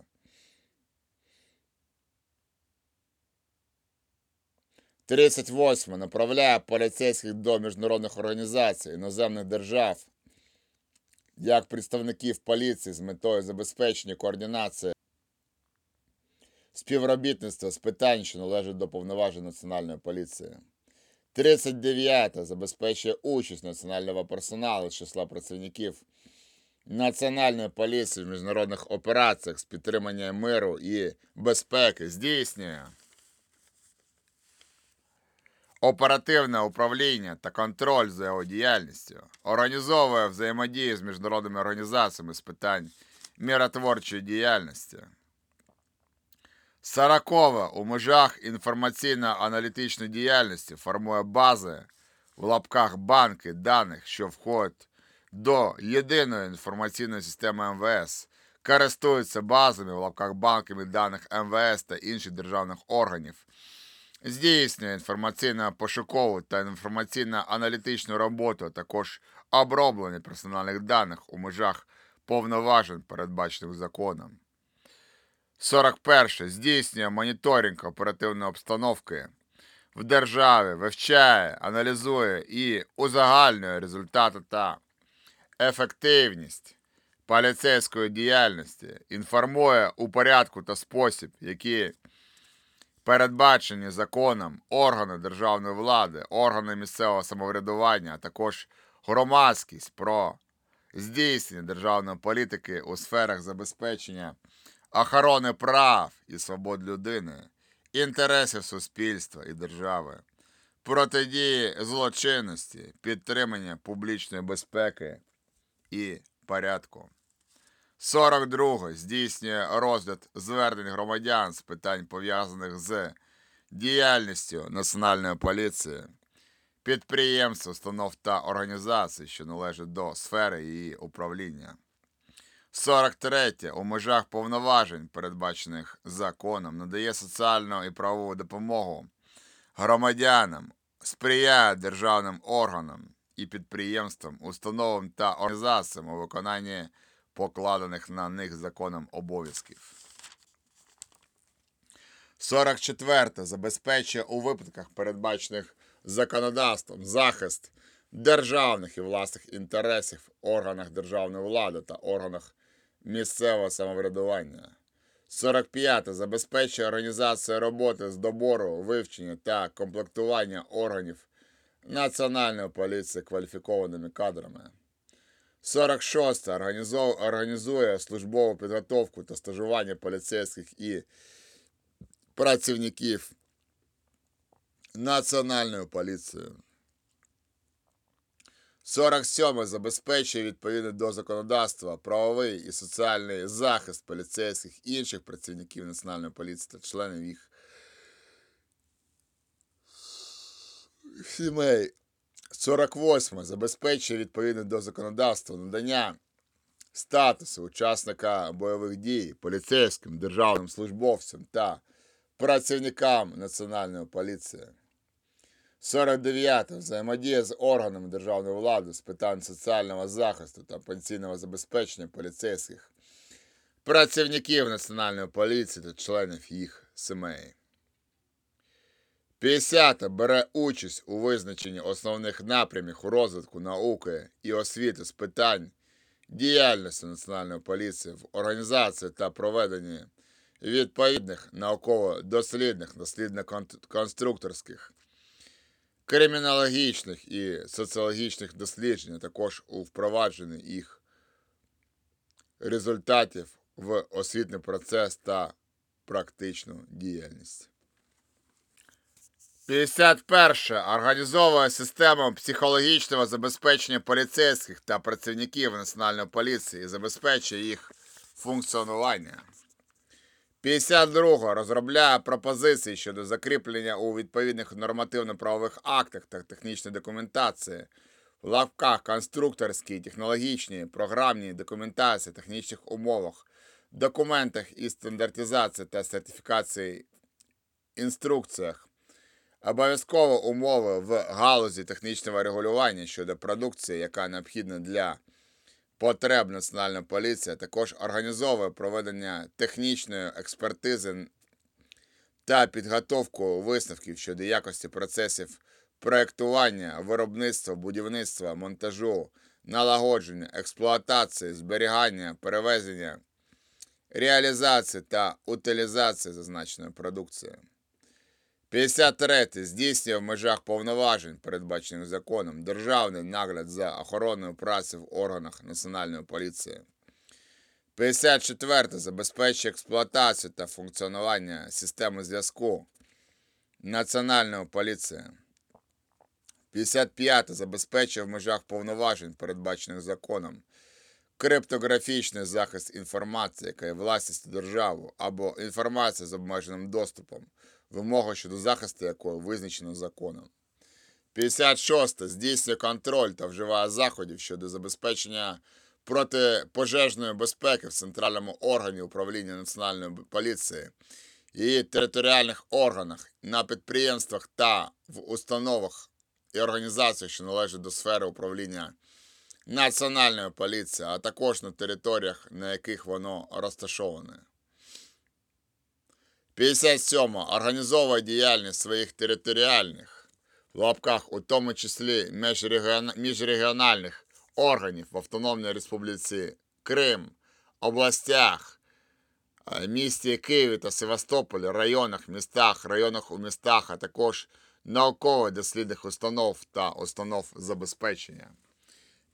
38. Направляє поліцейських до міжнародних організацій іноземних держав як представників поліції з метою забезпечення координації співробітництва з питань, що належать до повноважень Національної поліції. 39. Забезпечує участь національного персоналу з числа працівників Національної поліції в міжнародних операціях з підтримання миру і безпеки. Здійснює оперативне управління та контроль за його діяльністю, організовує взаємодію з міжнародними організаціями з питань миротворчої діяльності. Сорокове у межах інформаційно-аналітичної діяльності формує бази в лапках банки даних, що входять до єдиної інформаційної системи МВС, користуються базами в лапках банками даних МВС та інших державних органів, здійснює інформаційно-пошукову та інформаційно-аналітичну роботу, а також оброблення персональних даних у межах повноважень, передбачених законом. 41. Здійснює моніторинг оперативної обстановки в державі, вивчає, аналізує і узагальнює результати та ефективність поліцейської діяльності, інформує у порядку та спосіб, які передбачені законом органи державної влади, органи місцевого самоврядування, а також громадськість про здійснення державної політики у сферах забезпечення охорони прав і свобод людини, інтересів суспільства і держави, протидії злочинності, підтримання публічної безпеки і порядку. 42. Здійснює розгляд звернень громадян з питань пов'язаних з діяльністю Національної поліції, підприємств, установ та організацій, що належать до сфери її управління. 43. У межах повноважень, передбачених законом, надає соціальну і правову допомогу громадянам, сприяє державним органам і підприємствам, установам та організаціям у виконанні покладених на них законом обов'язків. 44. Забезпечує у випадках, передбачених законодавством, захист державних і власних інтересів органах державної влади та органах місцевого самоврядування. 45. Забезпечує організацію роботи з добору, вивчення та комплектування органів Національної поліції кваліфікованими кадрами. 46. Організов- Організує службову підготовку та стажування поліцейських і працівників Національної поліції. 47. Забезпечує відповідно до законодавства правовий і соціальний захист поліцейських і інших працівників Національної поліції та членів їх сімей. 48. Забезпечує відповідно до законодавства надання статусу учасника бойових дій поліцейським, державним службовцям та працівникам Національної поліції. 49. Взаємодія з органами державної влади з питань соціального захисту та пенсійного забезпечення поліцейських, працівників Національної поліції та членів їх сімей. 50. Бере участь у визначенні основних напрямів розвитку науки і освіти з питань діяльності Національної поліції в організації та проведенні відповідних науково-дослідних, дослідно-конструкторських, кримінологічних і соціологічних досліджень, а також у впровадженні їх результатів в освітній процес та практичну діяльність. 51. Організовує систему психологічного забезпечення поліцейських та працівників Національної поліції і забезпечує їх функціонування. 52. Розробляє пропозиції щодо закріплення у відповідних нормативно-правових актах та технічної документації в лавках конструкторській, технологічній, програмній документації, технічних умовах, документах і стандартизації та сертифікації інструкціях. Обов'язково умови в галузі технічного регулювання щодо продукції, яка необхідна для потреб Національної поліції, а також організовує проведення технічної експертизи та підготовку висновків щодо якості процесів проєктування, виробництва, будівництва, монтажу, налагодження, експлуатації, зберігання, перевезення, реалізації та утилізації зазначеної продукції. 53. Здійснює в межах повноважень, передбачених законом, державний нагляд за охороною праці в органах Національної поліції. 54. Забезпечує експлуатацію та функціонування системи зв'язку Національної поліції. 55. Забезпечує в межах повноважень, передбачених законом, криптографічний захист інформації, яка є власністю держави, або інформація з обмеженим доступом, вимога щодо захисту якої визначено законом. 56. Здійснює контроль та вживає заходів щодо забезпечення протипожежної безпеки в центральному органі управління Національної поліції, її територіальних органах, на підприємствах та в установах і організаціях, що належать до сфери управління Національної поліції, а також на територіях, на яких воно розташоване. 57. Організовує діяльність своїх територіальних, в лапках, у тому числі міжрегіональних органів в Автономній Республіці Крим, областях, е, місті Києві та Севастополі, районах, містах, районах у містах, а також науково-дослідних установ та установ забезпечення.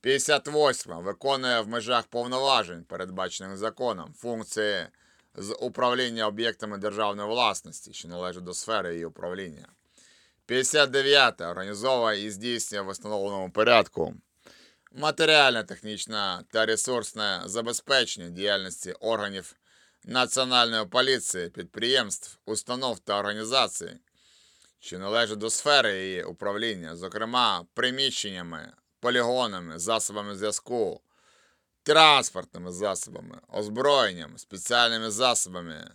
58. Виконує в межах повноважень, передбачених законом, функції з управління об'єктами державної власності, що належать до сфери її управління. 59. Організовує і здійснює в встановленому порядку матеріальне, технічне та ресурсне забезпечення діяльності органів Національної поліції, підприємств, установ та організацій, що належать до сфери її управління, зокрема приміщеннями, полігонами, засобами зв'язку, транспортними засобами, озброєнням, спеціальними засобами,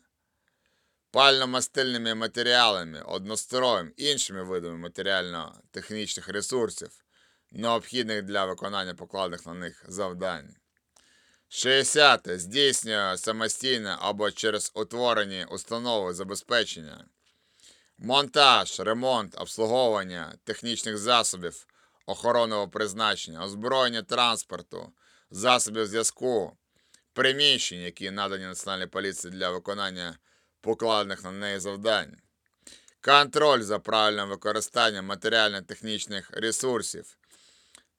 пально-мастильними матеріалами, одностроєм, іншими видами матеріально-технічних ресурсів, необхідних для виконання покладених на них завдань. 60. Здійснює самостійно або через утворені установи забезпечення, монтаж, ремонт, обслуговування технічних засобів охоронного призначення, озброєння транспорту, засобів зв'язку, приміщень, які надані Національній поліції для виконання покладених на неї завдань, контроль за правильним використанням матеріально-технічних ресурсів,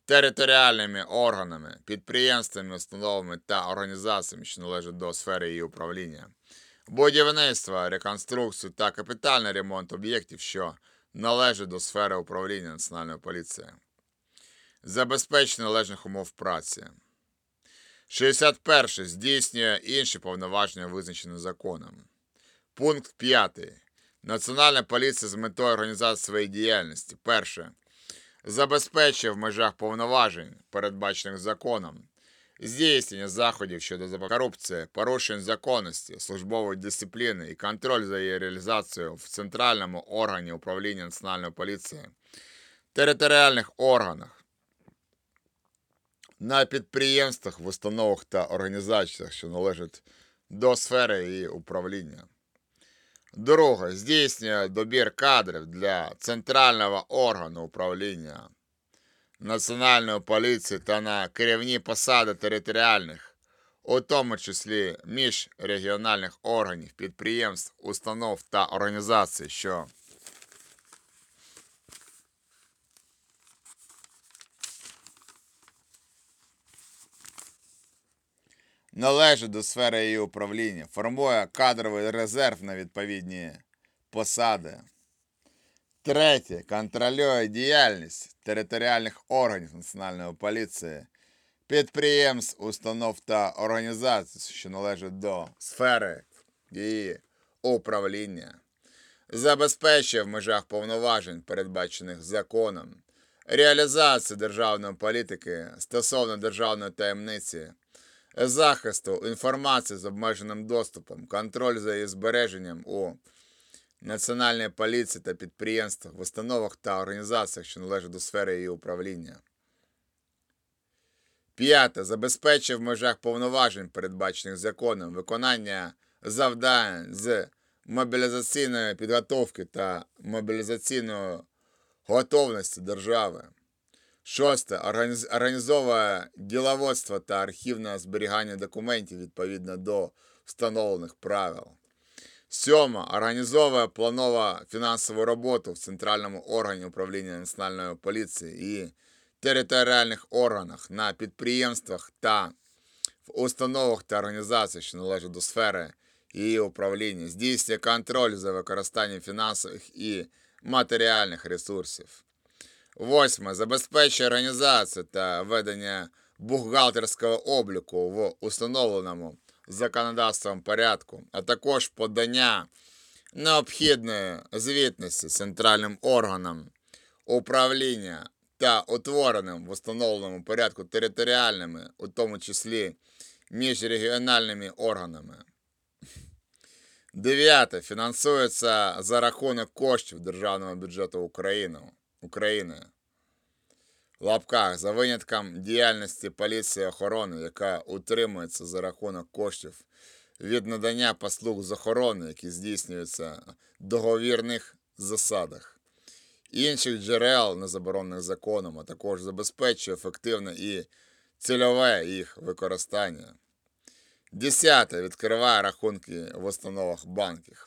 територіальними органами, підприємствами, установами та організаціями, що належать до сфери її управління, будівництво, реконструкцію та капітальний ремонт об'єктів, що належать до сфери управління Національної поліції, забезпечення належних умов праці. 61. Здійснює інші повноваження, визначені законом. Пункт 5. Національна поліція з метою організації своєї діяльності. Перше. Забезпечує в межах повноважень, передбачених законом, здійснення заходів щодо корупції, порушень законності, службової дисципліни і контроль за її реалізацією в центральному органі управління Національної поліції, територіальних органах, на підприємствах, в установах та організаціях, що належать до сфери її управління. Друге. Здійснює добір кадрів для центрального органу управління Національної поліції та на керівні посади територіальних, у тому числі міжрегіональних органів, підприємств, установ та організацій, що належить до сфери її управління, формує кадровий резерв на відповідні посади. Третє. Контролює діяльність територіальних органів Національної поліції, підприємств, установ та організацій, що належать до сфери її управління. Забезпечує в межах повноважень, передбачених законом, реалізацію державної політики стосовно державної таємниці, захисту інформації з обмеженим доступом, контроль за її збереженням у Національній поліції та підприємствах, в установах та організаціях, що належать до сфери її управління. П'яте. Забезпечує в межах повноважень, передбачених законом, виконання завдань з мобілізаційної підготовки та мобілізаційної готовності держави. Шосте. Організ- Організовує діловодство та архівне зберігання документів відповідно до встановлених правил. Сьоме. Організовує планово фінансову роботу в центральному органі управління Національної поліції і територіальних органах на підприємствах та в установах та організаціях, що належать до сфери її управління, здійснює контроль за використанням фінансових і матеріальних ресурсів. Восьме. Забезпечує організацію та ведення бухгалтерського обліку в установленому законодавством порядку, а також подання необхідної звітності центральним органам управління та утвореним в установленому порядку територіальними, у тому числі міжрегіональними органами. Дев'яте. Фінансується за рахунок коштів Державного бюджету України. України. в лапках за винятком діяльності поліції охорони, яка утримується за рахунок коштів від надання послуг з охорони, які здійснюються в договірних засадах, інших джерел, не заборонених законом, а також забезпечує ефективне і цільове їх використання. Десяте. Відкриває рахунки в установах банків.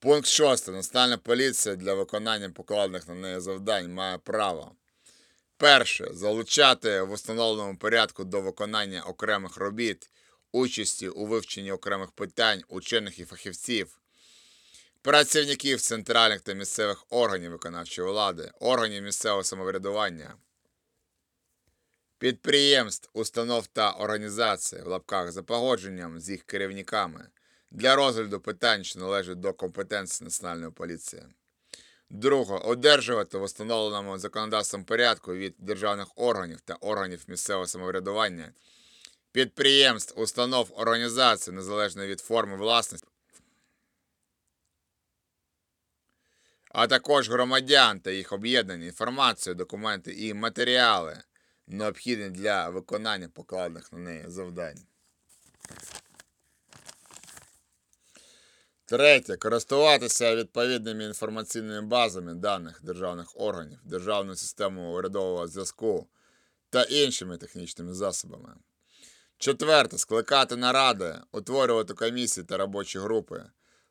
Пункт 6. Національна поліція для виконання покладених на неї завдань має право. Перше. Залучати в установленому порядку до виконання окремих робіт, участі у вивченні окремих питань учених і фахівців, працівників центральних та місцевих органів виконавчої влади, органів місцевого самоврядування, підприємств, установ та організацій в лапках за погодженням з їх керівниками для розгляду питань, що належать до компетенції Національної поліції. Друге. Одержувати в установленому законодавством порядку від державних органів та органів місцевого самоврядування, підприємств, установ, організацій, незалежно від форми власності, а також громадян та їх об'єднань, інформацію, документи і матеріали, необхідні для виконання покладених на неї завдань. Третє. Користуватися відповідними інформаційними базами даних державних органів, державною системою урядового зв'язку та іншими технічними засобами. Четверте. Скликати наради, утворювати комісії та робочі групи,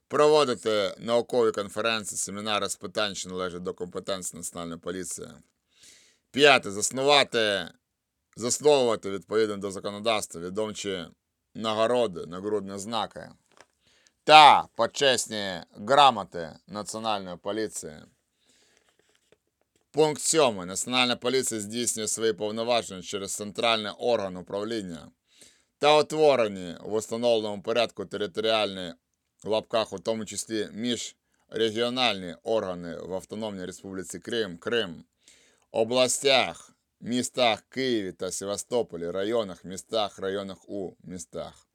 проводити наукові конференції, семінари з питань, що належать до компетенції Національної поліції. П'яте. Заснувати, засновувати відповідно до законодавства відомчі нагороди, нагрудні знаки та почесні грамоти Національної поліції. Пункт 7. Національна поліція здійснює свої повноваження через центральний орган управління та утворені в установленому порядку територіальні в лапках, у тому числі міжрегіональні органи в Автономній Республіці Крим, Крим, областях, містах Києві та Севастополі, районах, містах, районах у містах.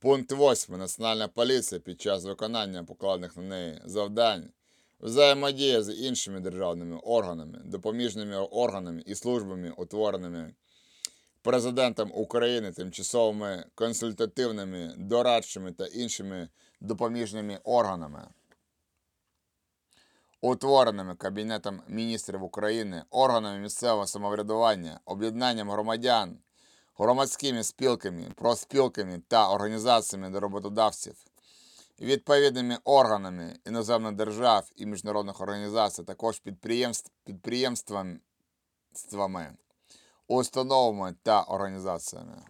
Пункт 8. Національна поліція під час виконання покладених на неї завдань взаємодіє з іншими державними органами, допоміжними органами і службами, утвореними Президентом України, тимчасовими консультативними, дорадчими та іншими допоміжними органами, утвореними Кабінетом міністрів України, органами місцевого самоврядування, об'єднанням громадян громадськими спілками, профспілками та організаціями до роботодавців, відповідними органами іноземних держав і міжнародних організацій, також підприємств, підприємствами, установами та організаціями.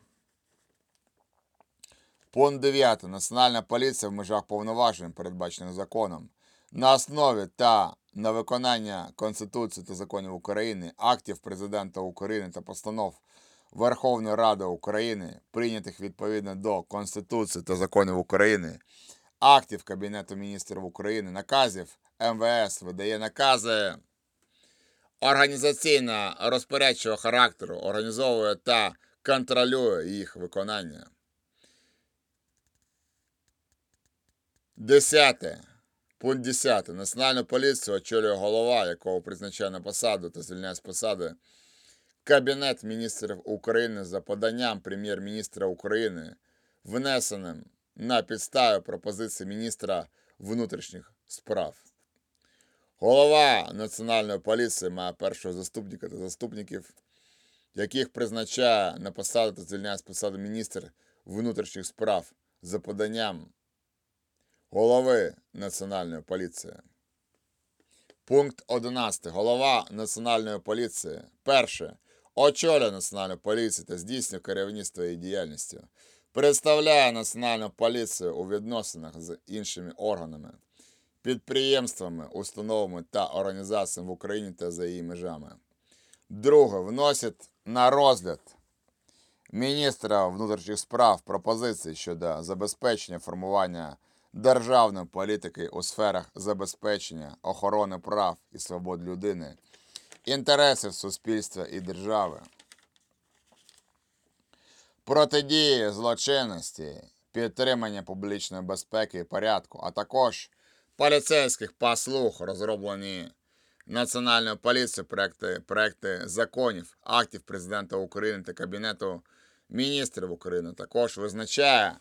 Пункт 9. Національна поліція в межах повноважень, передбачених законом, на основі та на виконання Конституції та законів України, актів Президента України та постанов Верховної Ради України, прийнятих відповідно до Конституції та законів України, актів Кабінету міністрів України, наказів МВС видає накази організаційно розпорядчого характеру, організовує та контролює їх виконання. Десяте. Пункт 10. Національну поліцію очолює голова, якого призначає на посаду та звільняє з посади Кабінет міністрів України за поданням прем'єр-міністра України, внесеним на підставі пропозиції міністра внутрішніх справ. Голова Національної поліції має першого заступника та заступників, яких призначає на посаду та звільняє з посади міністр внутрішніх справ за поданням голови Національної поліції. Пункт 11. Голова Національної поліції. Перше. Очолює Національну поліцію та здійснює керівництво її діяльністю. Представляє Національну поліцію у відносинах з іншими органами, підприємствами, установами та організаціями в Україні та за її межами. Друге. Вносить на розгляд міністра внутрішніх справ пропозиції щодо забезпечення формування державної політики у сферах забезпечення охорони прав і свобод людини, інтересів суспільства і держави, протидії злочинності, підтримання публічної безпеки і порядку, а також поліцейських послуг, розроблені Національної поліції, проекти, проекти законів, актів Президента України та Кабінету міністрів України. Також визначає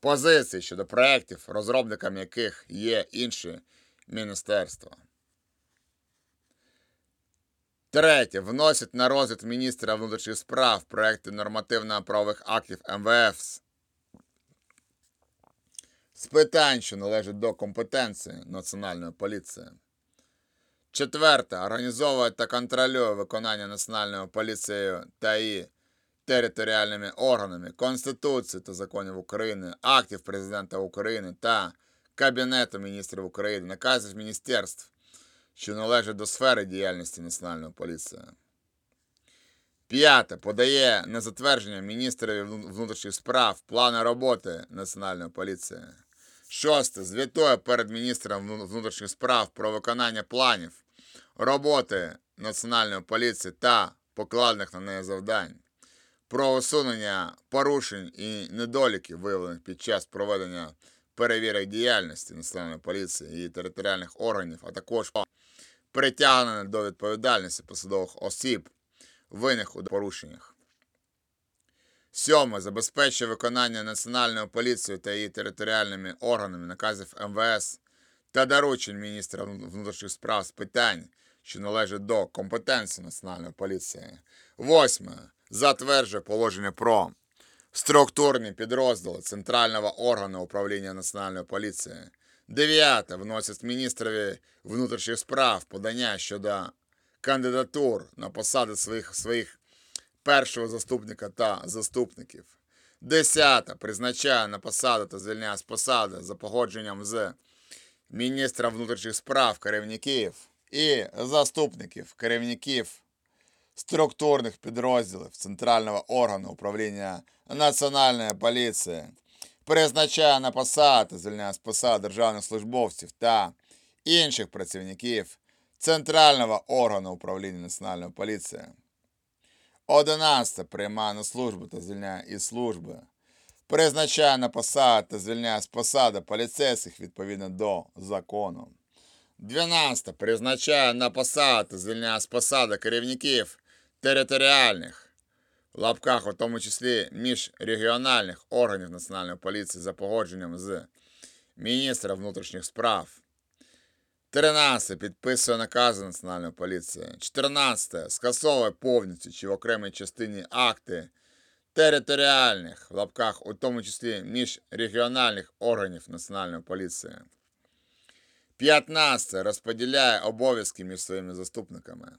позиції щодо проєктів, розробниками яких є інші міністерства. Третє. Вносять на розгляд міністра внутрішніх справ проекти нормативно-правових актів МВФ з питань, що належать до компетенції Національної поліції. Четверте. Організовує та контролює виконання Національною поліцією та її територіальними органами Конституції та законів України, актів Президента України та Кабінету міністрів України, наказів міністерств, що належать до сфери діяльності Національної поліції. П'яте. Подає на затвердження міністрові внутрішніх справ плани роботи Національної поліції. Шосте. Звітує перед міністром внутрішніх справ про виконання планів роботи Національної поліції та покладених на неї завдань. Про усунення порушень і недоліків, виявлених під час проведення перевірок діяльності Національної поліції і територіальних органів, а також про притягнення до відповідальності посадових осіб, винних у порушеннях. Сьоме. Забезпечує виконання Національною поліцією та її територіальними органами наказів МВС та доручень міністра внутрішніх справ з питань, що належать до компетенції Національної поліції. Восьме. Затверджує положення про структурні підрозділи Центрального органу управління Національної поліції. Дев'яте. Вносять міністрові внутрішніх справ подання щодо кандидатур на посади своїх, своїх першого заступника та заступників. Десяте. Призначає на посаду та звільняє з посади за погодженням з міністра внутрішніх справ керівників і заступників керівників структурних підрозділів Центрального органу управління Національної поліції, призначає на посади, звільняє з посад державних службовців та інших працівників Центрального органу управління Національної поліції. 11. Приймає на службу та звільняє із служби. Призначає на посади та звільняє з посади поліцейських відповідно до закону. 12. Призначає на посади та звільняє з посади керівників територіальних, лапках, у тому числі міжрегіональних органів Національної поліції за погодженням з міністра внутрішніх справ. 13. Підписує накази Національної поліції. 14. Скасовує повністю чи в окремій частині акти територіальних, в лапках, у тому числі міжрегіональних органів Національної поліції. 15. Розподіляє обов'язки між своїми заступниками.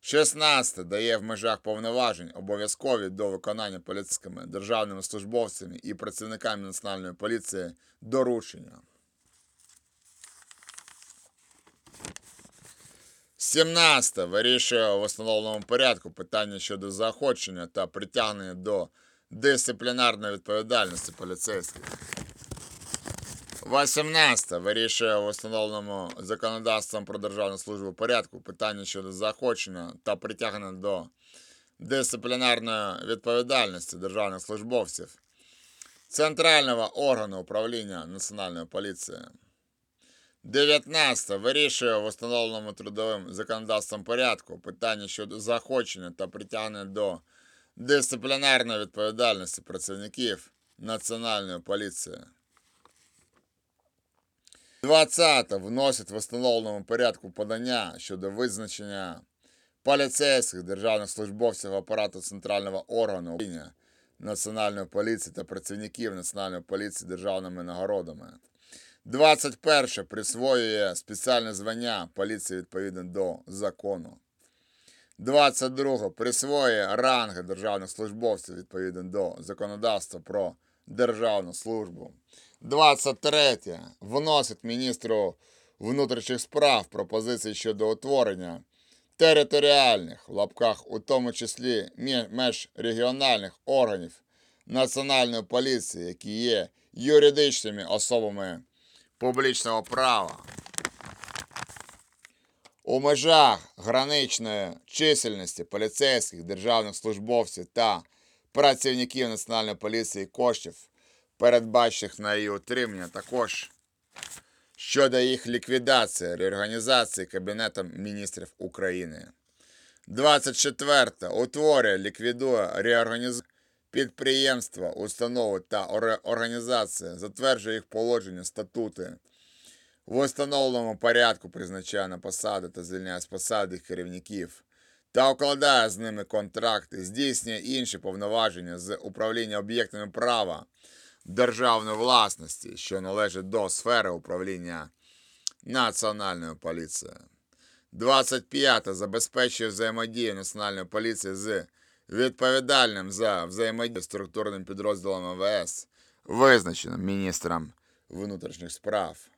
16. Дає в межах повноважень обов'язкові до виконання поліцейськими державними службовцями і працівниками Національної поліції доручення. 17. Вирішує в установленому порядку питання щодо заохочення та притягнення до дисциплінарної відповідальності поліцейських. 18. Вирішує в установленому законодавством про державну службу порядку питання щодо заохочення та притягнення до дисциплінарної відповідальності державних службовців Центрального органу управління Національної поліції. 19. Вирішує в установленому трудовим законодавством порядку питання щодо заохочення та притягнення до дисциплінарної відповідальності працівників Національної поліції. 20. Вносять в установленому порядку подання щодо визначення поліцейських державних службовців апарату центрального органу Національної поліції та працівників Національної поліції державними нагородами. 21. Присвоює спеціальне звання поліції відповідно до закону. 22. Присвоює ранги державних службовців відповідно до законодавства про державну службу. 23. Вносить міністру внутрішніх справ пропозиції щодо утворення територіальних в лапках, у тому числі межрегіональних органів Національної поліції, які є юридичними особами публічного права. У межах граничної чисельності поліцейських державних службовців та працівників Національної поліції коштів, передбачених на її утримання, також щодо їх ліквідації, реорганізації Кабінетом міністрів України. 24. Утворює, ліквідує, реорганізує підприємства, установи та організації, затверджує їх положення, статути. В установленому порядку призначає на посади та звільняє з посади керівників та укладає з ними контракти, здійснює інші повноваження з управління об'єктами права державної власності, що належать до сфери управління Національної поліції. 25. Забезпечує взаємодію Національної поліції з відповідальним за взаємодію структурним підрозділом МВС, визначеним міністром внутрішніх справ.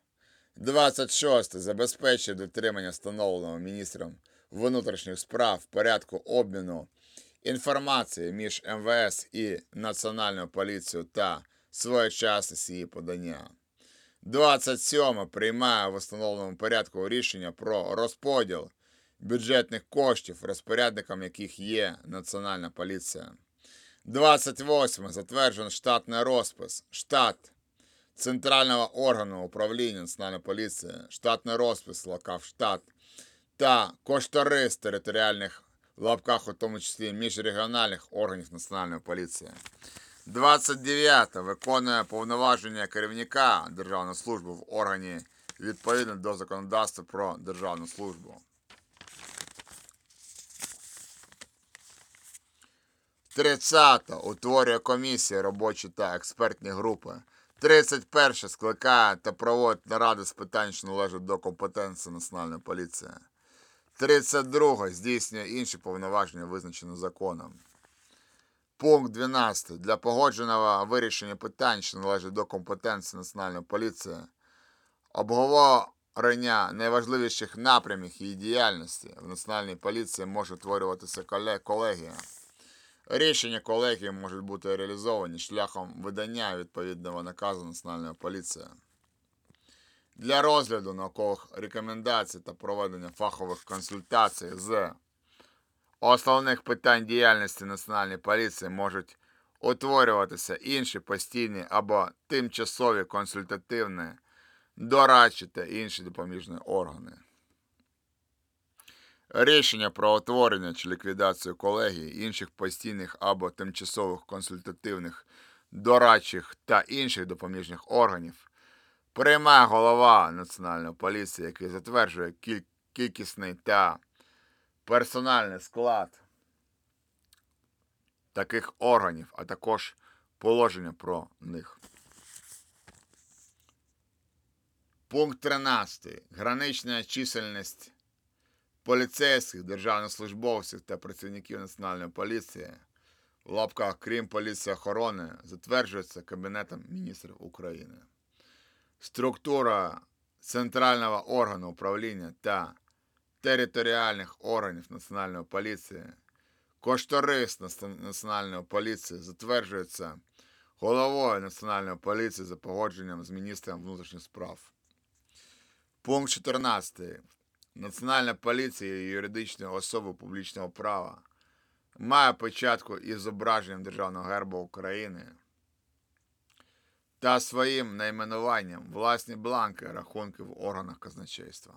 26. Забезпечує дотримання встановленого міністром внутрішніх справ порядку обміну інформації між МВС і Національною поліцією та своєчасність її подання. 27. Приймає в установленому порядку рішення про розподіл бюджетних коштів, розпорядником яких є Національна поліція. 28. Затверджений штатний розпис. Штат Центрального органу управління Національної поліції, штатний розпис локав штат та кошторис територіальних лапках, у тому числі міжрегіональних органів Національної поліції. 29. Виконує повноваження керівника Державної служби в органі відповідно до законодавства про державну службу. 30. Утворює комісії, робочі та експертні групи. 31. Скликає та проводить наради з питань, що належать до компетенції Національної поліції. 32. Здійснює інші повноваження, визначені законом. Пункт 12. Для погодженого вирішення питань, що належать до компетенції Національної поліції, обговорення найважливіших напрямів її діяльності в Національній поліції може утворюватися колегія. Рішення колегії можуть бути реалізовані шляхом видання відповідного наказу Національної поліції. Для розгляду наукових рекомендацій та проведення фахових консультацій з основних питань діяльності Національної поліції можуть утворюватися інші постійні або тимчасові консультативні, дорадчі та інші допоміжні органи. Рішення про утворення чи ліквідацію колегії, інших постійних або тимчасових консультативних, дорадчих та інших допоміжних органів приймає голова Національної поліції, який затверджує кількісний та персональний склад таких органів, а також положення про них. Пункт 13. Гранична чисельність поліцейських, державних службовців та працівників Національної поліції в лапках, крім поліції охорони, затверджується Кабінетом міністрів України. Структура центрального органу управління та територіальних органів Національної поліції, кошторис Національної поліції затверджується головою Національної поліції за погодженням з міністром внутрішніх справ. Пункт 14. Національна поліція є юридичною особою публічного права. Має початку із зображенням Державного герба України та своїм найменуванням власні бланки рахунки в органах казначейства.